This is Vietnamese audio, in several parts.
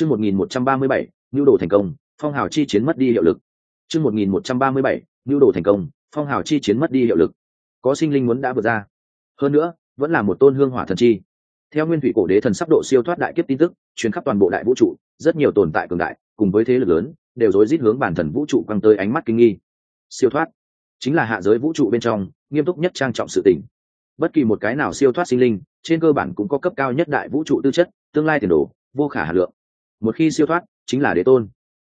chương một nghìn một trăm ba mươi bảy nhu đồ thành công, phong hào chi chiến mất đi hiệu lực. Chương một nghìn một trăm ba mươi bảy nhu đồ thành công, phong hào chi chiến mất đi hiệu lực. Có sinh linh muốn đã vượt ra. Hơn nữa, vẫn là một tôn hương hỏa thần chi. Theo nguyên thủy cổ đế thần sắp độ siêu thoát đại kiếp tin tức, truyền khắp toàn bộ đại vũ trụ, rất nhiều tồn tại cường đại, cùng với thế lực lớn, đều rối rít hướng bản thần vũ trụ quăng tới ánh mắt kinh nghi. Siêu thoát. Chính là hạ giới vũ trụ bên trong, nghiêm túc nhất trang trọng sự tình. bất kỳ một cái nào siêu thoát sinh linh, trên cơ bản cũng có cấp cao nhất đại vũ trụ tư chất, tương lai tiền đồ, vô khả hà lượng một khi siêu thoát, chính là đế tôn.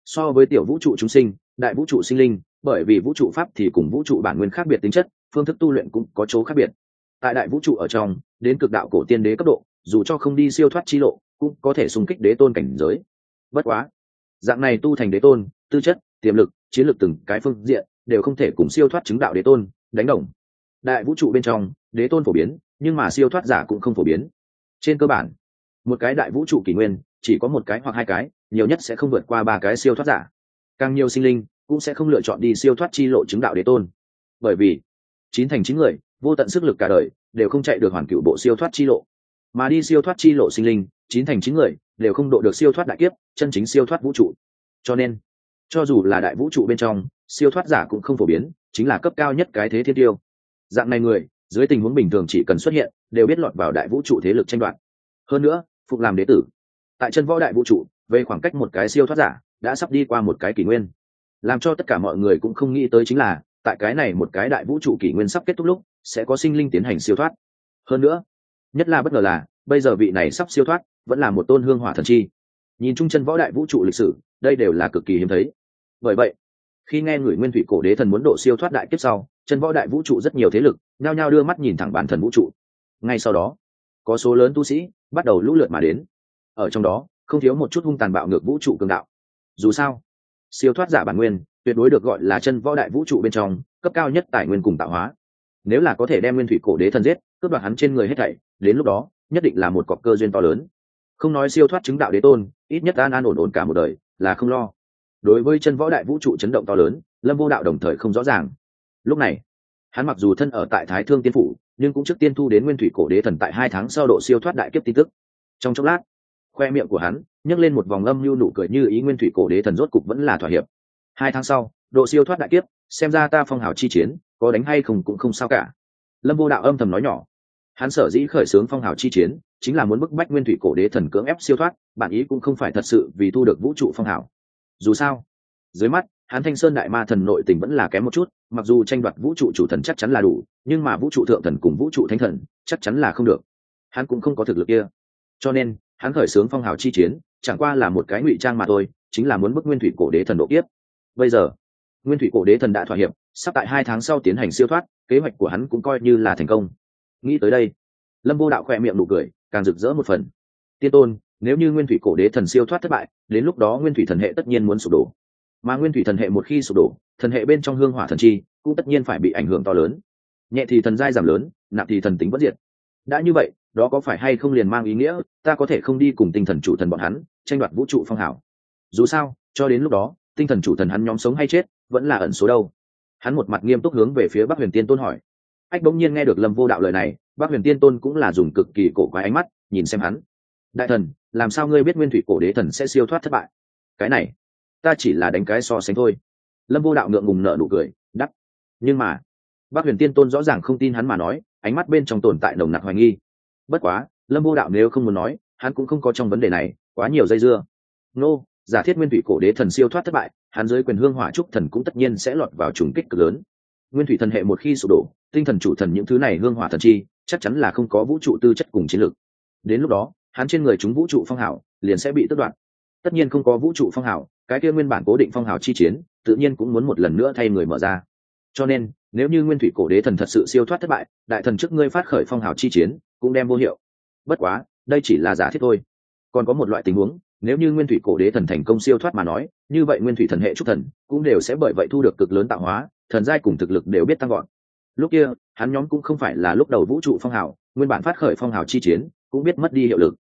So với tiểu vũ trụ chúng sinh, đại vũ trụ sinh linh, bởi vì vũ trụ pháp thì cùng vũ trụ bản nguyên khác biệt tính chất, phương thức tu luyện cũng có chỗ khác biệt. Tại đại vũ trụ ở trong, đến cực đạo cổ tiên đế cấp độ, dù cho không đi siêu thoát chi lộ, cũng có thể xung kích đế tôn cảnh giới. Bất quá, dạng này tu thành đế tôn, tư chất, tiềm lực, chiến lược từng cái phương diện, đều không thể cùng siêu thoát chứng đạo đế tôn, đánh đồng. Đại vũ trụ bên trong, đế tôn phổ biến, nhưng mà siêu thoát giả cũng không phổ biến. Trên cơ bản, một cái đại vũ trụ kỷ nguyên chỉ có một cái hoặc hai cái, nhiều nhất sẽ không vượt qua ba cái siêu thoát giả. Càng nhiều sinh linh cũng sẽ không lựa chọn đi siêu thoát chi lộ chứng đạo đế tôn. Bởi vì, chín thành chín người, vô tận sức lực cả đời, đều không chạy được hoàn cựu bộ siêu thoát chi lộ. Mà đi siêu thoát chi lộ sinh linh, chín thành chín người, đều không độ được siêu thoát đại kiếp, chân chính siêu thoát vũ trụ. Cho nên, cho dù là đại vũ trụ bên trong, siêu thoát giả cũng không phổ biến, chính là cấp cao nhất cái thế thiên tiêu. Dạng này người, dưới tình huống bình thường chỉ cần xuất hiện, đều biết lọt vào đại vũ trụ thế lực tranh đoạt. Hơn nữa, phục làm đế tử tại chân võ đại vũ trụ, về khoảng cách một cái siêu thoát giả, đã sắp đi qua một cái kỷ nguyên. Làm cho tất cả mọi người cũng không nghĩ tới chính là, tại cái này một cái đại vũ trụ kỷ nguyên sắp kết thúc lúc, sẽ có sinh linh tiến hành siêu thoát. Hơn nữa, nhất là bất ngờ là, bây giờ vị này sắp siêu thoát, vẫn là một tôn hương hỏa thần chi. Nhìn chung chân võ đại vũ trụ lịch sử, đây đều là cực kỳ hiếm thấy. Bởi vậy, khi nghe người nguyên thủy cổ đế thần muốn độ siêu thoát đại kiếp sau, chân võ đại vũ trụ rất nhiều thế lực, nhao nhao đưa mắt nhìn thẳng bản thần vũ trụ. Ngay sau đó, có số lớn tu sĩ bắt đầu lũ lượt mà đến ở trong đó, không thiếu một chút hung tàn bạo ngược vũ trụ cường đạo. Dù sao, siêu thoát giả bản nguyên, tuyệt đối được gọi là chân võ đại vũ trụ bên trong, cấp cao nhất tài nguyên cùng tạo hóa. Nếu là có thể đem nguyên thủy cổ đế thần giết, cướp đoạt hắn trên người hết thảy, đến lúc đó, nhất định là một cọc cơ duyên to lớn. Không nói siêu thoát chứng đạo đế tôn, ít nhất an an ổn ổn cả một đời, là không lo. Đối với chân võ đại vũ trụ chấn động to lớn, lâm vô đạo đồng thời không rõ ràng. Lúc này, hắn mặc dù thân ở tại thái thương tiên phủ, nhưng cũng trước tiên thu đến nguyên thủy cổ đế thần tại hai tháng sau độ siêu thoát đại kiếp tin tức. Trong chốc lát khoe miệng của hắn, nhấc lên một vòng âm mưu nụ cười như ý nguyên thủy cổ đế thần rốt cục vẫn là thỏa hiệp. Hai tháng sau, độ siêu thoát đại kiếp, xem ra ta phong hào chi chiến, có đánh hay không cũng không sao cả. Lâm vô đạo âm thầm nói nhỏ. Hắn sở dĩ khởi xướng phong hào chi chiến, chính là muốn bức bách nguyên thủy cổ đế thần cưỡng ép siêu thoát, bản ý cũng không phải thật sự vì thu được vũ trụ phong hào. Dù sao, dưới mắt, hắn thanh sơn đại ma thần nội tình vẫn là kém một chút, mặc dù tranh đoạt vũ trụ chủ thần chắc chắn là đủ, nhưng mà vũ trụ thượng thần cùng vũ trụ thánh thần chắc chắn là không được. Hắn cũng không có thực lực kia. Cho nên hắn khởi xướng phong hào chi chiến, chẳng qua là một cái ngụy trang mà thôi, chính là muốn bức nguyên thủy cổ đế thần độ kiếp. Bây giờ, nguyên thủy cổ đế thần đã thỏa hiệp, sắp tại hai tháng sau tiến hành siêu thoát, kế hoạch của hắn cũng coi như là thành công. Nghĩ tới đây, lâm vô đạo khoe miệng nụ cười, càng rực rỡ một phần. Tiên tôn, nếu như nguyên thủy cổ đế thần siêu thoát thất bại, đến lúc đó nguyên thủy thần hệ tất nhiên muốn sụp đổ. Mà nguyên thủy thần hệ một khi sụp đổ, thần hệ bên trong hương hỏa thần chi cũng tất nhiên phải bị ảnh hưởng to lớn. Nhẹ thì thần giai giảm lớn, nặng thì thần tính bất diệt. Đã như vậy đó có phải hay không liền mang ý nghĩa, ta có thể không đi cùng tinh thần chủ thần bọn hắn, tranh đoạt vũ trụ phong hảo dù sao, cho đến lúc đó, tinh thần chủ thần hắn nhóm sống hay chết, vẫn là ẩn số đâu. Hắn một mặt nghiêm túc hướng về phía bắc huyền tiên tôn hỏi. Ách, bỗng nhiên nghe được lâm vô đạo lời này, bắc huyền tiên tôn cũng là dùng cực kỳ cổ quái ánh mắt, nhìn xem hắn. Đại thần, làm sao ngươi biết nguyên thủy cổ đế thần sẽ siêu thoát thất bại? Cái này, ta chỉ là đánh cái so sánh thôi. Lâm vô đạo ngượng ngùng nợ nụ cười đắp nhưng mà bác huyền tiên tôn rõ ràng không tin hắn mà nói, ánh mắt bên trong tồn tại nồng nặc hoài nghi bất quá, lâm vô đạo nếu không muốn nói, hắn cũng không có trong vấn đề này quá nhiều dây dưa. Nô, giả thiết nguyên thủy cổ đế thần siêu thoát thất bại, hắn dưới quyền hương hỏa trúc thần cũng tất nhiên sẽ lọt vào trùng kích cực lớn. Nguyên thủy thần hệ một khi sụp đổ, tinh thần chủ thần những thứ này hương hỏa thần chi, chắc chắn là không có vũ trụ tư chất cùng chiến lược. Đến lúc đó, hắn trên người chúng vũ trụ phong hảo liền sẽ bị tước đoạt. Tất nhiên không có vũ trụ phong hảo cái kia nguyên bản cố định phong hào chi chiến, tự nhiên cũng muốn một lần nữa thay người mở ra. Cho nên, nếu như nguyên thủy cổ đế thần thật sự siêu thoát thất bại, đại thần trước ngươi phát khởi phong hào chi chiến cũng đem vô hiệu. Bất quá, đây chỉ là giả thiết thôi. Còn có một loại tình huống, nếu như nguyên thủy cổ đế thần thành công siêu thoát mà nói, như vậy nguyên thủy thần hệ trúc thần cũng đều sẽ bởi vậy thu được cực lớn tạo hóa, thần giai cùng thực lực đều biết tăng gọn lúc kia, hắn nhóm cũng không phải là lúc đầu vũ trụ phong hào, nguyên bản phát khởi phong hào chi chiến, cũng biết mất đi hiệu lực.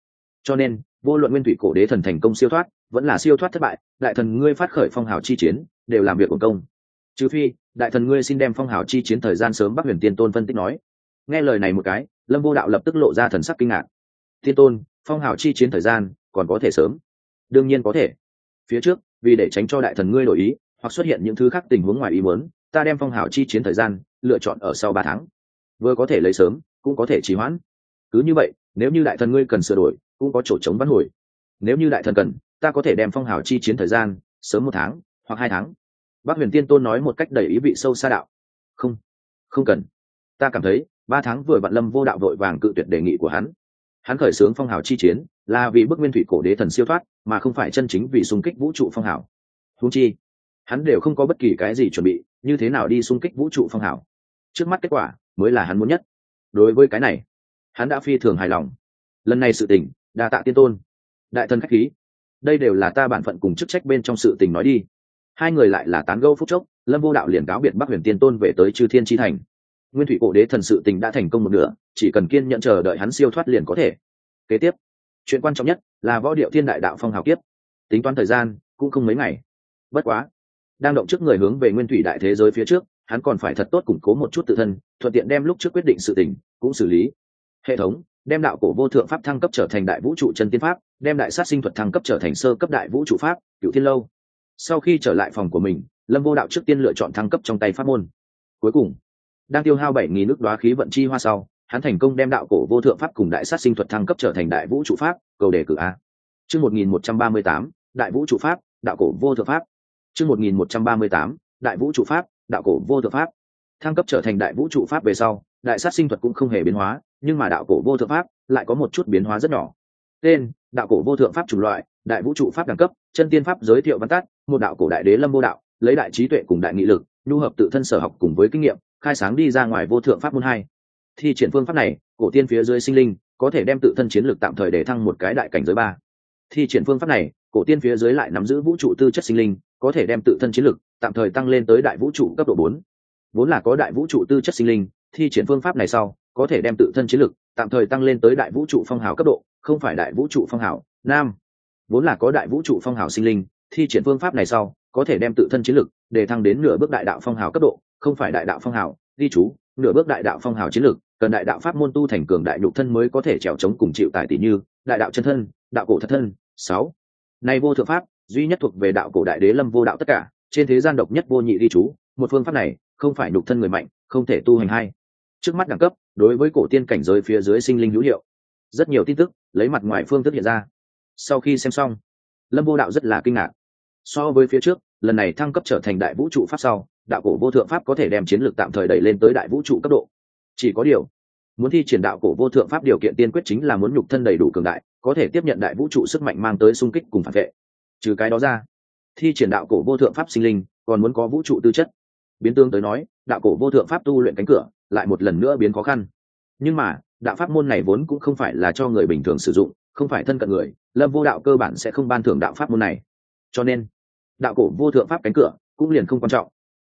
Cho nên, vô luận nguyên thủy cổ đế thần thành công siêu thoát, vẫn là siêu thoát thất bại, đại thần ngươi phát khởi phong hào chi chiến, đều làm việc của công. Trừ phi, đại thần ngươi xin đem phong hào chi chiến thời gian sớm bắc huyền tiên tôn phân tích nói nghe lời này một cái, lâm vô đạo lập tức lộ ra thần sắc kinh ngạc. Thiên tôn, phong hào chi chiến thời gian, còn có thể sớm? Đương nhiên có thể. Phía trước, vì để tránh cho đại thần ngươi đổi ý, hoặc xuất hiện những thứ khác tình huống ngoài ý muốn, ta đem phong hào chi chiến thời gian, lựa chọn ở sau ba tháng. Vừa có thể lấy sớm, cũng có thể trì hoãn. Cứ như vậy, nếu như đại thần ngươi cần sửa đổi, cũng có chỗ chống văn hồi. Nếu như đại thần cần, ta có thể đem phong hào chi chiến thời gian, sớm một tháng, hoặc hai tháng. Bác huyền tiên tôn nói một cách đầy ý vị sâu xa đạo. Không không cần. Ta cảm thấy ba tháng vừa vạn lâm vô đạo vội vàng cự tuyệt đề nghị của hắn. Hắn khởi xướng phong hào chi chiến, là vì bức nguyên thủy cổ đế thần siêu thoát, mà không phải chân chính vì xung kích vũ trụ phong hào. Húng chi, hắn đều không có bất kỳ cái gì chuẩn bị, như thế nào đi xung kích vũ trụ phong hào? Trước mắt kết quả mới là hắn muốn nhất. Đối với cái này, hắn đã phi thường hài lòng. Lần này sự tình, đa tạ tiên tôn. Đại thần khách khí. Đây đều là ta bản phận cùng chức trách bên trong sự tình nói đi. Hai người lại là tán gâu phúc chốc, lâm vô đạo liền cáo biệt bắc huyền tiên tôn về tới chư thiên tri thành nguyên thủy cổ đế thần sự tình đã thành công một nửa, chỉ cần kiên nhận chờ đợi hắn siêu thoát liền có thể. Kế tiếp, chuyện quan trọng nhất là võ điệu thiên đại đạo phong hào kiếp. Tính toán thời gian cũng không mấy ngày. Bất quá, đang động trước người hướng về nguyên thủy đại thế giới phía trước, hắn còn phải thật tốt củng cố một chút tự thân, thuận tiện đem lúc trước quyết định sự tình cũng xử lý. Hệ thống, đem đạo cổ vô thượng pháp thăng cấp trở thành đại vũ trụ chân tiên pháp, đem đại sát sinh thuật thăng cấp trở thành sơ cấp đại vũ trụ pháp cựu thiên lâu. Sau khi trở lại phòng của mình, lâm vô đạo trước tiên lựa chọn thăng cấp trong tay pháp môn. Cuối cùng đang tiêu hao bảy nghìn nước đoá khí vận chi hoa sau, hắn thành công đem đạo cổ vô thượng pháp cùng đại sát sinh thuật thăng cấp trở thành đại vũ trụ pháp, cầu đề cử a. Chương một nghìn một trăm ba mươi tám, đại vũ trụ pháp, đạo cổ vô thượng pháp. Chương một nghìn một trăm ba mươi tám, đại vũ trụ pháp, đạo cổ vô thượng pháp. Thăng cấp trở thành đại vũ trụ pháp về sau, đại sát sinh thuật cũng không hề biến hóa, nhưng mà đạo cổ vô thượng pháp lại có một chút biến hóa rất nhỏ. Tên, đạo cổ vô thượng pháp chủng loại, đại vũ trụ pháp đẳng cấp, chân tiên pháp giới thiệu văn tắt, một đạo cổ đại đế lâm vô đạo, lấy đại trí tuệ cùng đại nghị lực, nhu hợp tự thân sở học cùng với kinh nghiệm khai sáng đi ra ngoài vô thượng pháp môn hai. Thi triển phương pháp này, cổ tiên phía dưới sinh linh có thể đem tự thân chiến lược tạm thời để thăng một cái đại cảnh giới ba. Thi triển phương pháp này, cổ tiên phía dưới lại nắm giữ vũ trụ tư chất sinh linh, có thể đem tự thân chiến lược tạm thời tăng lên tới đại vũ trụ cấp độ bốn. Vốn là có đại vũ trụ tư chất sinh linh, thi triển phương pháp này sau, có thể đem tự thân chiến lược tạm thời tăng lên tới đại vũ trụ phong hào cấp độ, không phải đại vũ trụ phong hào, nam. Vốn là có đại vũ trụ phong hào sinh linh, thi triển phương pháp này sau, có thể đem tự thân chiến lược để thăng đến nửa bước đại đạo phong hào cấp độ không phải đại đạo phong hào, ghi chú, nửa bước đại đạo phong hào chiến lược, cần đại đạo pháp môn tu thành cường đại nhục thân mới có thể trèo chống cùng chịu tài tỷ như, đại đạo chân thân, đạo cổ thất thân, sáu. Nay vô thượng pháp, duy nhất thuộc về đạo cổ đại đế lâm vô đạo tất cả, trên thế gian độc nhất vô nhị ghi chú, một phương pháp này, không phải nhục thân người mạnh, không thể tu hành hay trước mắt đẳng cấp, đối với cổ tiên cảnh giới phía dưới sinh linh hữu hiệu. Rất nhiều tin tức, lấy mặt ngoài phương thức hiện ra. Sau khi xem xong, lâm vô đạo rất là kinh ngạc. So với phía trước, lần này thăng cấp trở thành đại vũ trụ pháp sau đạo cổ vô thượng pháp có thể đem chiến lược tạm thời đẩy lên tới đại vũ trụ cấp độ. Chỉ có điều, muốn thi triển đạo cổ vô thượng pháp điều kiện tiên quyết chính là muốn nhục thân đầy đủ cường đại, có thể tiếp nhận đại vũ trụ sức mạnh mang tới xung kích cùng phản vệ. Trừ cái đó ra, thi triển đạo cổ vô thượng pháp sinh linh còn muốn có vũ trụ tư chất. Biến tương tới nói, đạo cổ vô thượng pháp tu luyện cánh cửa lại một lần nữa biến khó khăn. Nhưng mà, đạo pháp môn này vốn cũng không phải là cho người bình thường sử dụng, không phải thân cận người, lâm vô đạo cơ bản sẽ không ban thưởng đạo pháp môn này. Cho nên, đạo cổ vô thượng pháp cánh cửa cũng liền không quan trọng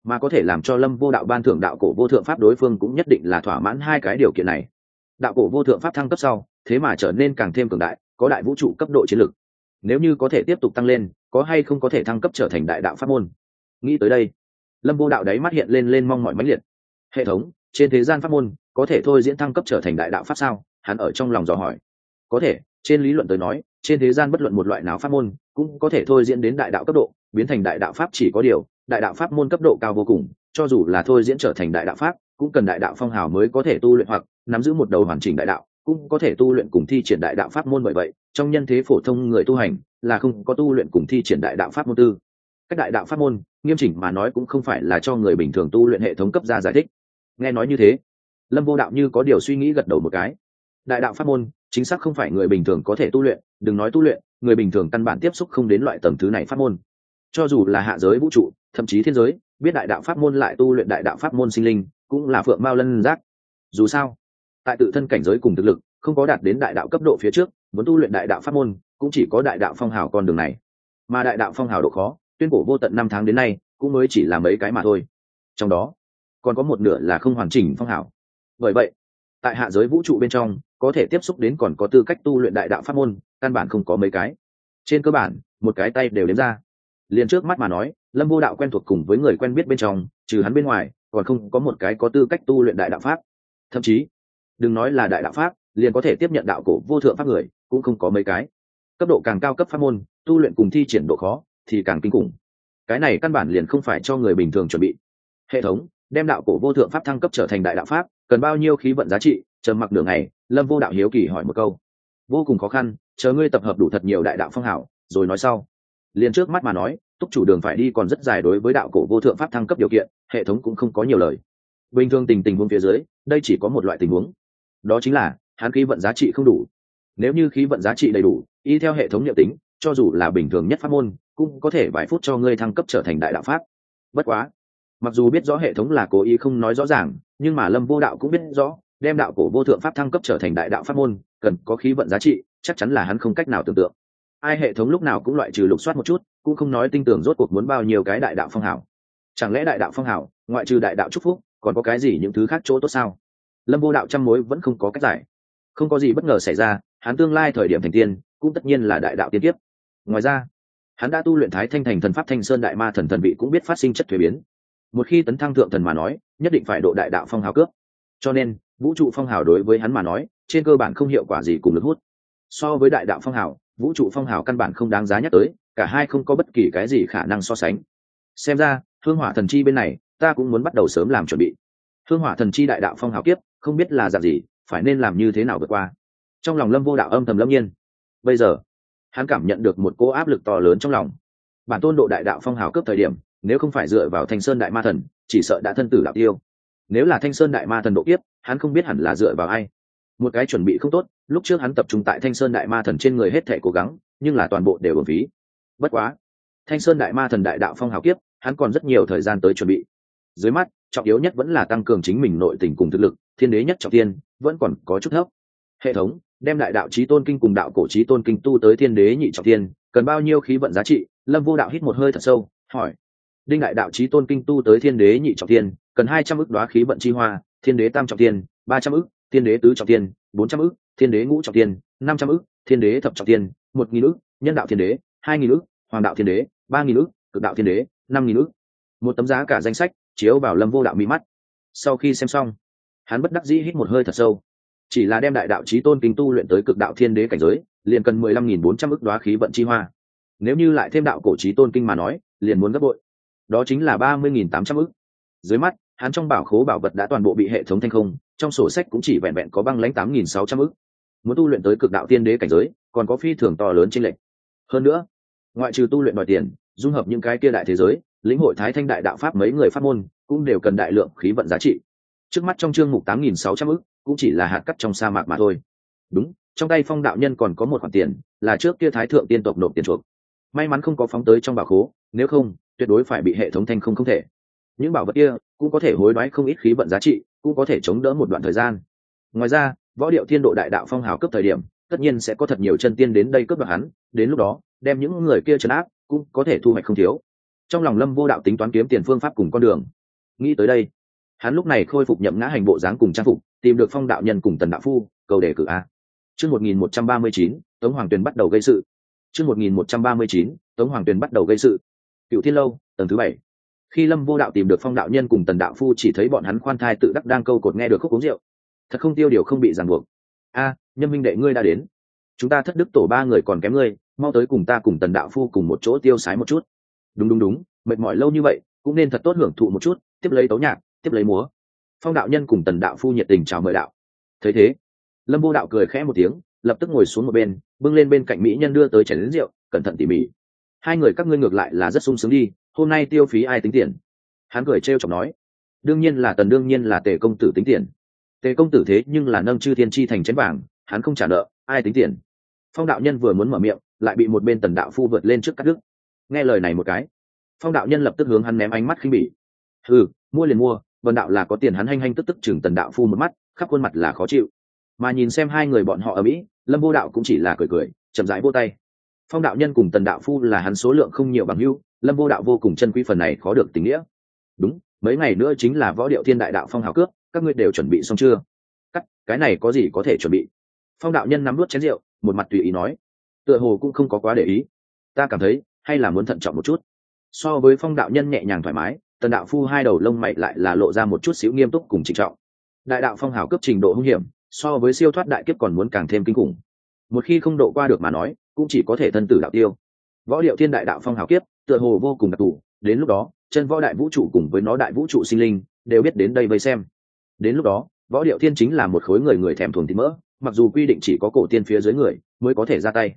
mà có thể làm cho lâm vô đạo ban thưởng đạo cổ vô thượng pháp đối phương cũng nhất định là thỏa mãn hai cái điều kiện này. Đạo cổ vô thượng pháp thăng cấp sau, thế mà trở nên càng thêm cường đại, có đại vũ trụ cấp độ chiến lược nếu như có thể tiếp tục tăng lên, có hay không có thể thăng cấp trở thành đại đạo pháp môn? Nghĩ tới đây, lâm vô đạo đáy mắt hiện lên lên mong mọi mãnh liệt. Hệ thống, trên thế gian pháp môn, có thể thôi diễn thăng cấp trở thành đại đạo pháp sao? Hắn ở trong lòng dò hỏi. Có thể, trên lý luận tới nói, trên thế gian bất luận một loại nào pháp môn, cũng có thể thôi diễn đến đại đạo cấp độ, biến thành đại đạo pháp chỉ có điều đại đạo pháp môn cấp độ cao vô cùng, cho dù là thôi diễn trở thành đại đạo pháp, cũng cần đại đạo phong hào mới có thể tu luyện hoặc nắm giữ một đầu hoàn chỉnh đại đạo, cũng có thể tu luyện cùng thi triển đại đạo pháp môn bởi vậy, trong nhân thế phổ thông người tu hành là không có tu luyện cùng thi triển đại đạo pháp môn tư. Các đại đạo pháp môn, nghiêm chỉnh mà nói cũng không phải là cho người bình thường tu luyện hệ thống cấp ra giải thích. Nghe nói như thế, lâm vô đạo như có điều suy nghĩ gật đầu một cái. Đại đạo pháp môn, chính xác không phải người bình thường có thể tu luyện, đừng nói tu luyện, người bình thường căn bản tiếp xúc không đến loại tầm thứ này pháp môn. Cho dù là hạ giới vũ trụ thậm chí thiên giới, biết đại đạo pháp môn lại tu luyện đại đạo pháp môn sinh linh, cũng là phượng mao lân giác. Dù sao, tại tự thân cảnh giới cùng thực lực, không có đạt đến đại đạo cấp độ phía trước, muốn tu luyện đại đạo pháp môn, cũng chỉ có đại đạo phong hào con đường này. Mà đại đạo phong hào độ khó, tuyên cổ vô tận năm tháng đến nay, cũng mới chỉ là mấy cái mà thôi. Trong đó, còn có một nửa là không hoàn chỉnh phong hào. Bởi vậy, tại hạ giới vũ trụ bên trong, có thể tiếp xúc đến còn có tư cách tu luyện đại đạo pháp môn, căn bản không có mấy cái. Trên cơ bản, một cái tay đều đếm ra liền trước mắt mà nói, lâm vô đạo quen thuộc cùng với người quen biết bên trong, trừ hắn bên ngoài, còn không có một cái có tư cách tu luyện đại đạo pháp. Thậm chí, đừng nói là đại đạo pháp, liền có thể tiếp nhận đạo cổ vô thượng pháp người, cũng không có mấy cái. Cấp độ càng cao cấp pháp môn, tu luyện cùng thi triển độ khó, thì càng kinh khủng. Cái này căn bản liền không phải cho người bình thường chuẩn bị. Hệ thống, đem đạo cổ vô thượng pháp thăng cấp trở thành đại đạo pháp, cần bao nhiêu khí vận giá trị, chờ mặc nửa ngày, lâm vô đạo hiếu kỳ hỏi một câu. Vô cùng khó khăn, chờ ngươi tập hợp đủ thật nhiều đại đạo phong hảo rồi nói sau liền trước mắt mà nói, túc chủ đường phải đi còn rất dài đối với đạo cổ vô thượng pháp thăng cấp điều kiện, hệ thống cũng không có nhiều lời. Bình thường tình tình huống phía dưới, đây chỉ có một loại tình huống. Đó chính là, hắn khí vận giá trị không đủ. Nếu như khí vận giá trị đầy đủ, y theo hệ thống nhiệm tính, cho dù là bình thường nhất pháp môn, cũng có thể vài phút cho ngươi thăng cấp trở thành đại đạo pháp. Bất quá, mặc dù biết rõ hệ thống là cố ý không nói rõ ràng, nhưng mà lâm vô đạo cũng biết rõ, đem đạo cổ vô thượng pháp thăng cấp trở thành đại đạo pháp môn, cần có khí vận giá trị, chắc chắn là hắn không cách nào tưởng tượng ai hệ thống lúc nào cũng loại trừ lục soát một chút, cũng không nói tin tưởng rốt cuộc muốn bao nhiêu cái đại đạo phong hảo chẳng lẽ đại đạo phong hảo ngoại trừ đại đạo chúc phúc, còn có cái gì những thứ khác chỗ tốt sao? Lâm vô đạo trăm mối vẫn không có cách giải. Không có gì bất ngờ xảy ra, hắn tương lai thời điểm thành tiên, cũng tất nhiên là đại đạo tiên tiếp ngoài ra, hắn đã tu luyện thái thanh thành thần pháp thanh sơn đại ma thần thần vị cũng biết phát sinh chất thuế biến. Một khi tấn thăng thượng thần mà nói, nhất định phải độ đại đạo phong hào cướp. Cho nên, vũ trụ phong hào đối với hắn mà nói, trên cơ bản không hiệu quả gì cùng lực hút. So với đại đạo phong hào vũ trụ phong hào căn bản không đáng giá nhắc tới, cả hai không có bất kỳ cái gì khả năng so sánh. Xem ra, hương hỏa thần chi bên này, ta cũng muốn bắt đầu sớm làm chuẩn bị. Hương hỏa thần chi đại đạo phong hào kiếp, không biết là dạng gì, phải nên làm như thế nào vượt qua. Trong lòng lâm vô đạo âm thầm lâm nhiên. Bây giờ, hắn cảm nhận được một cô áp lực to lớn trong lòng. Bản tôn độ đại đạo phong hào cấp thời điểm, nếu không phải dựa vào thanh sơn đại ma thần, chỉ sợ đã thân tử đạo tiêu. Nếu là thanh sơn đại ma thần độ kiếp, hắn không biết hẳn là dựa vào ai một cái chuẩn bị không tốt, lúc trước hắn tập trung tại thanh sơn đại ma thần trên người hết thể cố gắng, nhưng là toàn bộ đều ở phí. Bất quá, thanh sơn đại ma thần đại đạo phong hào kiếp, hắn còn rất nhiều thời gian tới chuẩn bị. Dưới mắt, trọng yếu nhất vẫn là tăng cường chính mình nội tình cùng thực lực, thiên đế nhất trọng tiên, vẫn còn có chút thấp. Hệ thống, đem đại đạo trí tôn kinh cùng đạo cổ trí tôn kinh tu tới thiên đế nhị trọng tiên, cần bao nhiêu khí vận giá trị? Lâm vô đạo hít một hơi thật sâu, hỏi. Đinh đại đạo trí tôn kinh tu tới thiên đế nhị trọng tiên, cần hai trăm ước đoá khí vận chi hoa, thiên đế tam trọng tiên, ba trăm ước thiên đế tứ trọng tiên bốn trăm ước, thiên đế ngũ trọng tiên năm trăm ước, thiên đế thập trọng tiên một nghìn ước, nhân đạo thiên đế, hai nghìn ước, hoàng đạo thiên đế, ba nghìn ước, cực đạo thiên đế, năm nghìn ước. Một tấm giá cả danh sách chiếu vào lâm vô đạo mỹ mắt. Sau khi xem xong, hắn bất đắc dĩ hít một hơi thật sâu. Chỉ là đem đại đạo trí tôn kinh tu luyện tới cực đạo thiên đế cảnh giới, liền cần mười lăm nghìn bốn trăm ước đoá khí vận chi hoa. Nếu như lại thêm đạo cổ trí tôn kinh mà nói, liền muốn gấp bội. Đó chính là ba mươi nghìn tám trăm ước. Dưới mắt, hắn trong bảo khố bảo vật đã toàn bộ bị hệ thống thanh không trong sổ sách cũng chỉ vẹn vẹn có băng lãnh tám nghìn sáu trăm ức. Muốn tu luyện tới cực đạo tiên đế cảnh giới, còn có phi thường to lớn trên lệch. Hơn nữa, ngoại trừ tu luyện đòi tiền, dung hợp những cái kia đại thế giới, lĩnh hội thái thanh đại đạo pháp mấy người pháp môn, cũng đều cần đại lượng khí vận giá trị. Trước mắt trong chương mục tám nghìn sáu trăm ức, cũng chỉ là hạt cắt trong sa mạc mà thôi. Đúng, trong tay phong đạo nhân còn có một khoản tiền, là trước kia thái thượng tiên tộc nộp tiền chuộc. May mắn không có phóng tới trong bảo khố, nếu không, tuyệt đối phải bị hệ thống thanh không không thể những bảo vật kia cũng có thể hối đoái không ít khí vận giá trị, cũng có thể chống đỡ một đoạn thời gian. Ngoài ra, võ điệu thiên độ đại đạo phong hào cấp thời điểm, tất nhiên sẽ có thật nhiều chân tiên đến đây cướp đoạt hắn, đến lúc đó, đem những người kia trấn áp cũng có thể thu hoạch không thiếu. Trong lòng lâm vô đạo tính toán kiếm tiền phương pháp cùng con đường. Nghĩ tới đây, hắn lúc này khôi phục nhậm ngã hành bộ dáng cùng trang phục, tìm được phong đạo nhân cùng tần đạo phu, cầu đề cử a. Chương một nghìn một trăm ba mươi chín, tống hoàng tuyền bắt đầu gây sự. Chương một nghìn một trăm ba mươi chín, tống hoàng tuyền bắt đầu gây sự. Cựu thiên lâu, tầng thứ bảy khi lâm vô đạo tìm được phong đạo nhân cùng tần đạo phu chỉ thấy bọn hắn khoan thai tự đắc đang câu cột nghe được khúc uống rượu. Thật không tiêu điều không bị ràng buộc. A nhân minh đệ ngươi đã đến. Chúng ta thất đức tổ ba người còn kém ngươi, mau tới cùng ta cùng tần đạo phu cùng một chỗ tiêu sái một chút. Đúng đúng đúng, mệt mỏi lâu như vậy, cũng nên thật tốt hưởng thụ một chút, tiếp lấy tấu nhạc, tiếp lấy múa. Phong đạo nhân cùng tần đạo phu nhiệt tình chào mời đạo. Thấy thế, lâm vô đạo cười khẽ một tiếng, lập tức ngồi xuống một bên, bưng lên bên cạnh mỹ nhân đưa tới chảy đến rượu, cẩn thận tỉ mỉ hai người các ngươi ngược lại là rất sung sướng đi hôm nay tiêu phí ai tính tiền? Hắn cười trêu chọc nói. Đương nhiên là tần đương nhiên là tề công tử tính tiền. Tề công tử thế nhưng là nâng chư thiên chi thành chén bảng, hắn không trả nợ ai tính tiền? Phong đạo nhân vừa muốn mở miệng lại bị một bên tần đạo phu vượt lên trước cắt đứt. Nghe lời này một cái phong đạo nhân lập tức hướng hắn ném ánh mắt khinh bỉ. Ừ mua liền mua vần đạo là có tiền hắn hanh hanh tức tức chừng tần đạo phu một mắt khắp khuôn mặt là khó chịu. Mà nhìn xem hai người bọn họ ở mỹ lâm vô đạo cũng chỉ là cười cười chậm rãi vô tay phong đạo nhân cùng tần đạo phu là hắn số lượng không nhiều bằng hưu lâm vô đạo vô cùng chân quý phần này khó được tình nghĩa. Đúng, mấy ngày nữa chính là võ điệu thiên đại đạo phong hào cướp các ngươi đều chuẩn bị xong chưa? Cắt, cái này có gì có thể chuẩn bị? Phong đạo nhân nắm nuốt chén rượu, một mặt tùy ý nói. Tựa hồ cũng không có quá để ý. Ta cảm thấy, hay là muốn thận trọng một chút. So với phong đạo nhân nhẹ nhàng thoải mái, tần đạo phu hai đầu lông mày lại là lộ ra một chút xíu nghiêm túc cùng trịnh trọng. Đại đạo phong hào cấp trình độ hung hiểm, so với siêu thoát đại kiếp còn muốn càng thêm kinh khủng một khi không độ qua được mà nói, cũng chỉ có thể thân tử đạo tiêu. Võ điệu thiên đại đạo phong hào kiếp, tựa hồ vô cùng đặc thù. Đến lúc đó, chân võ đại vũ trụ cùng với nó đại vũ trụ sinh linh đều biết đến đây vây xem. Đến lúc đó, võ điệu thiên chính là một khối người người thèm thuồng thịt mỡ, mặc dù quy định chỉ có cổ tiên phía dưới người mới có thể ra tay.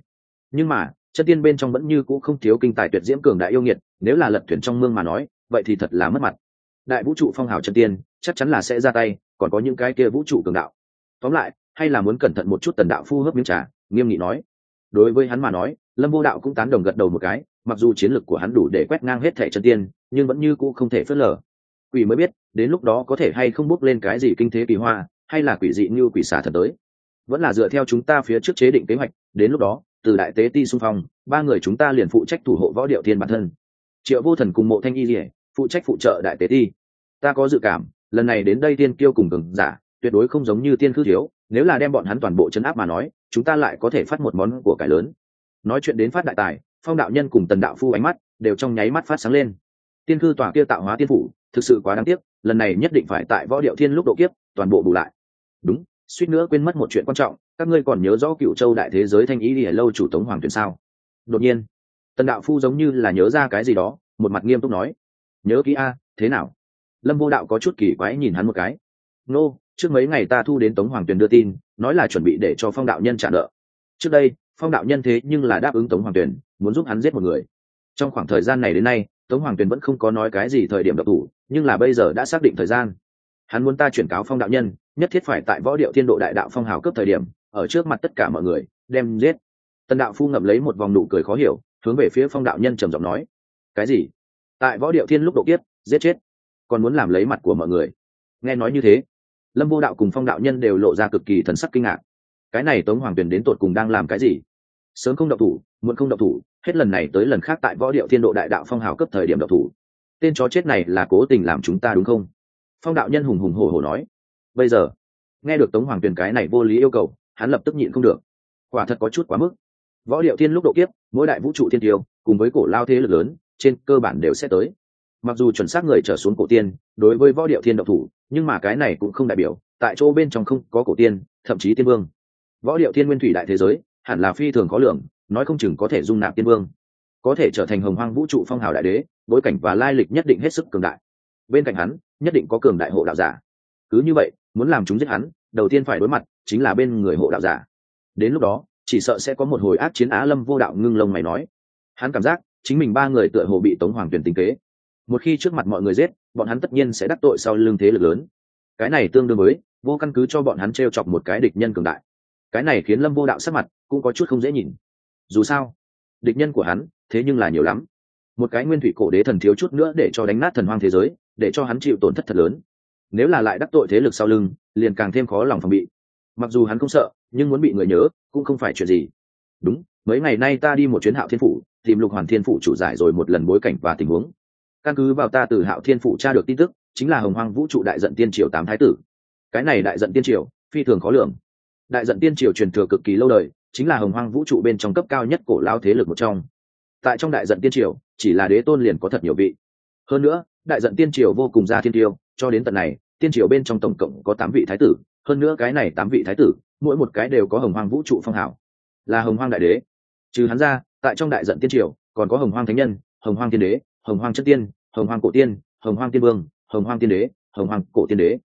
Nhưng mà, chân tiên bên trong vẫn như cũ không thiếu kinh tài tuyệt diễm cường đại yêu nghiệt, nếu là lật thuyền trong mương mà nói, vậy thì thật là mất mặt. Đại vũ trụ phong hào chân tiên, chắc chắn là sẽ ra tay, còn có những cái kia vũ trụ cường đạo. Tóm lại, hay là muốn cẩn thận một chút tần đạo phu hớp miếng trà nghiêm nghị nói. Đối với hắn mà nói, lâm vô đạo cũng tán đồng gật đầu một cái, mặc dù chiến lược của hắn đủ để quét ngang hết thẻ chân tiên, nhưng vẫn như cũ không thể phớt lờ. Quỷ mới biết, đến lúc đó có thể hay không bước lên cái gì kinh thế kỳ hoa, hay là quỷ dị như quỷ xả thần tới. Vẫn là dựa theo chúng ta phía trước chế định kế hoạch, đến lúc đó, từ đại tế ti xung phong, ba người chúng ta liền phụ trách thủ hộ võ điệu thiên bản thân. Triệu vô thần cùng mộ thanh y dỉa phụ trách phụ trợ đại tế ti. Ta có dự cảm, lần này đến đây tiên kiêu cùng cường giả tuyệt đối không giống như tiên khư thiếu nếu là đem bọn hắn toàn bộ chấn áp mà nói chúng ta lại có thể phát một món của cải lớn. Nói chuyện đến phát đại tài phong đạo nhân cùng tần đạo phu ánh mắt đều trong nháy mắt phát sáng lên. Tiên khư tòa kia tạo hóa tiên phủ thực sự quá đáng tiếc lần này nhất định phải tại võ điệu thiên lúc độ kiếp toàn bộ bù lại. Đúng suýt nữa quên mất một chuyện quan trọng các ngươi còn nhớ rõ cựu châu đại thế giới thanh ý đi lâu chủ tống hoàng tuyền sao? Đột nhiên tần đạo phu giống như là nhớ ra cái gì đó một mặt nghiêm túc nói. Nhớ kỹ a thế nào? Lâm vô đạo có chút kỳ quái nhìn hắn một cái. Nô、no, trước mấy ngày ta thu đến tống hoàng tuyền đưa tin, nói là chuẩn bị để cho phong đạo nhân trả nợ. Trước đây, phong đạo nhân thế nhưng là đáp ứng tống hoàng tuyền, muốn giúp hắn giết một người. Trong khoảng thời gian này đến nay, tống hoàng tuyền vẫn không có nói cái gì thời điểm độc thủ, nhưng là bây giờ đã xác định thời gian. Hắn muốn ta chuyển cáo phong đạo nhân, nhất thiết phải tại võ điệu thiên độ đại đạo phong hào cấp thời điểm, ở trước mặt tất cả mọi người, đem giết. Tần đạo phu ngậm lấy một vòng nụ cười khó hiểu, hướng về phía phong đạo nhân trầm giọng nói, cái gì? Tại võ điệu thiên lúc độ kiếp, giết chết. Còn muốn làm lấy mặt của mọi người. Nghe nói như thế lâm vô đạo cùng phong đạo nhân đều lộ ra cực kỳ thần sắc kinh ngạc. Cái này tống hoàng tuyền đến tột cùng đang làm cái gì? Sớm không độc thủ, muộn không độc thủ, hết lần này tới lần khác tại võ điệu thiên độ đại đạo phong hào cấp thời điểm độc thủ. Tên chó chết này là cố tình làm chúng ta đúng không? Phong đạo nhân hùng hùng hổ hổ nói. Bây giờ, nghe được tống hoàng tuyền cái này vô lý yêu cầu, hắn lập tức nhịn không được. Quả thật có chút quá mức. Võ điệu thiên lúc độ kiếp, mỗi đại vũ trụ thiên tiêu, cùng với cổ lao thế lực lớn, trên cơ bản đều sẽ tới. Mặc dù chuẩn xác người trở xuống cổ tiên, đối với võ điệu thiên độc thủ nhưng mà cái này cũng không đại biểu, tại chỗ bên trong không có cổ tiên, thậm chí tiên vương. Võ điệu thiên nguyên thủy đại thế giới, hẳn là phi thường khó lường, nói không chừng có thể dung nạp tiên vương. Có thể trở thành hồng hoang vũ trụ phong hào đại đế, bối cảnh và lai lịch nhất định hết sức cường đại. Bên cạnh hắn, nhất định có cường đại hộ đạo giả. Cứ như vậy, muốn làm chúng giết hắn, đầu tiên phải đối mặt chính là bên người hộ đạo giả. Đến lúc đó, chỉ sợ sẽ có một hồi ác chiến á lâm vô đạo ngưng lông mày nói. Hắn cảm giác chính mình ba người tựa hồ bị tống hoàng tuyển tính kế một khi trước mặt mọi người giết, bọn hắn tất nhiên sẽ đắc tội sau lưng thế lực lớn. Cái này tương đương với, vô căn cứ cho bọn hắn t r e o chọc một cái địch nhân cường đại. Cái này khiến lâm vô đạo sắc mặt cũng có chút không dễ nhìn. Dù sao, địch nhân của hắn, thế nhưng là nhiều lắm. Một cái nguyên thủy cổ đế thần thiếu chút nữa để cho đánh nát thần hoang thế giới, để cho hắn chịu tổn thất thật lớn. Nếu là lại đắc tội thế lực sau lưng, liền càng thêm khó lòng phòng bị. Mặc dù hắn không sợ, nhưng muốn bị người nhớ, cũng không phải chuyện gì. Đúng, mấy ngày nay ta đi một chuyến hạo thiên phủ, tìm lục hoàn thiên phủ chủ giải rồi một lần bối cảnh và tình huống căn cứ vào ta từ hạo thiên phụ tra được tin tức, chính là hồng hoang vũ trụ đại dận tiên triều tám thái tử. Cái này đại dận tiên triều, phi thường khó lường. Đại dận tiên triều truyền thừa cực kỳ lâu đời, chính là hồng hoang vũ trụ bên trong cấp cao nhất cổ lao thế lực một trong. Tại trong đại dận tiên triều, chỉ là đế tôn liền có thật nhiều vị. Hơn nữa, đại dận tiên triều vô cùng ra thiên tiêu, cho đến tận này, tiên triều bên trong tổng cộng có tám vị thái tử. Hơn nữa cái này tám vị thái tử, mỗi một cái đều có hồng hoang vũ trụ phong hảo là hồng hoang đại đế. Trừ hắn ra, tại trong đại dận tiên triều, còn có hồng hoang thánh nhân, hồng hoang thiên đế hồng hoang chất tiên, hồng hoang cổ tiên, hồng hoang tiên vương, hồng hoang tiên đế, hồng hoang cổ tiên đế.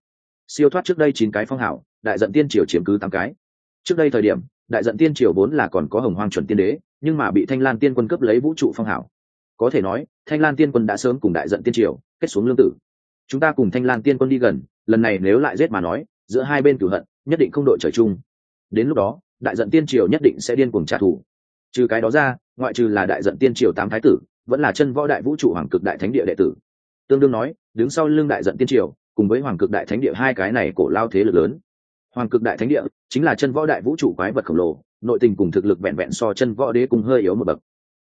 Siêu thoát trước đây chín cái phong hảo, đại Dận tiên triều chiếm cứ tám cái. Trước đây thời điểm, đại Dận tiên triều vốn là còn có hồng hoang chuẩn tiên đế, nhưng mà bị thanh lan tiên quân cấp lấy vũ trụ phong hảo. Có thể nói, thanh lan tiên quân đã sớm cùng đại Dận tiên triều kết xuống lương tử. Chúng ta cùng thanh lan tiên quân đi gần, lần này nếu lại giết mà nói, giữa hai bên cửu hận, nhất định không đội trời chung. Đến lúc đó, đại Dận tiên triều nhất định sẽ điên cuồng trả thù. Trừ cái đó ra, ngoại trừ là đại Dận tiên triều tám thái tử vẫn là chân võ đại vũ trụ hoàng cực đại thánh địa đệ tử. Tương đương nói, đứng sau lưng đại dận tiên triều, cùng với hoàng cực đại thánh địa hai cái này cổ lao thế lực lớn. Hoàng cực đại thánh địa chính là chân võ đại vũ trụ quái vật khổng lồ, nội tình cùng thực lực vẹn vẹn so chân võ đế cùng hơi yếu một bậc.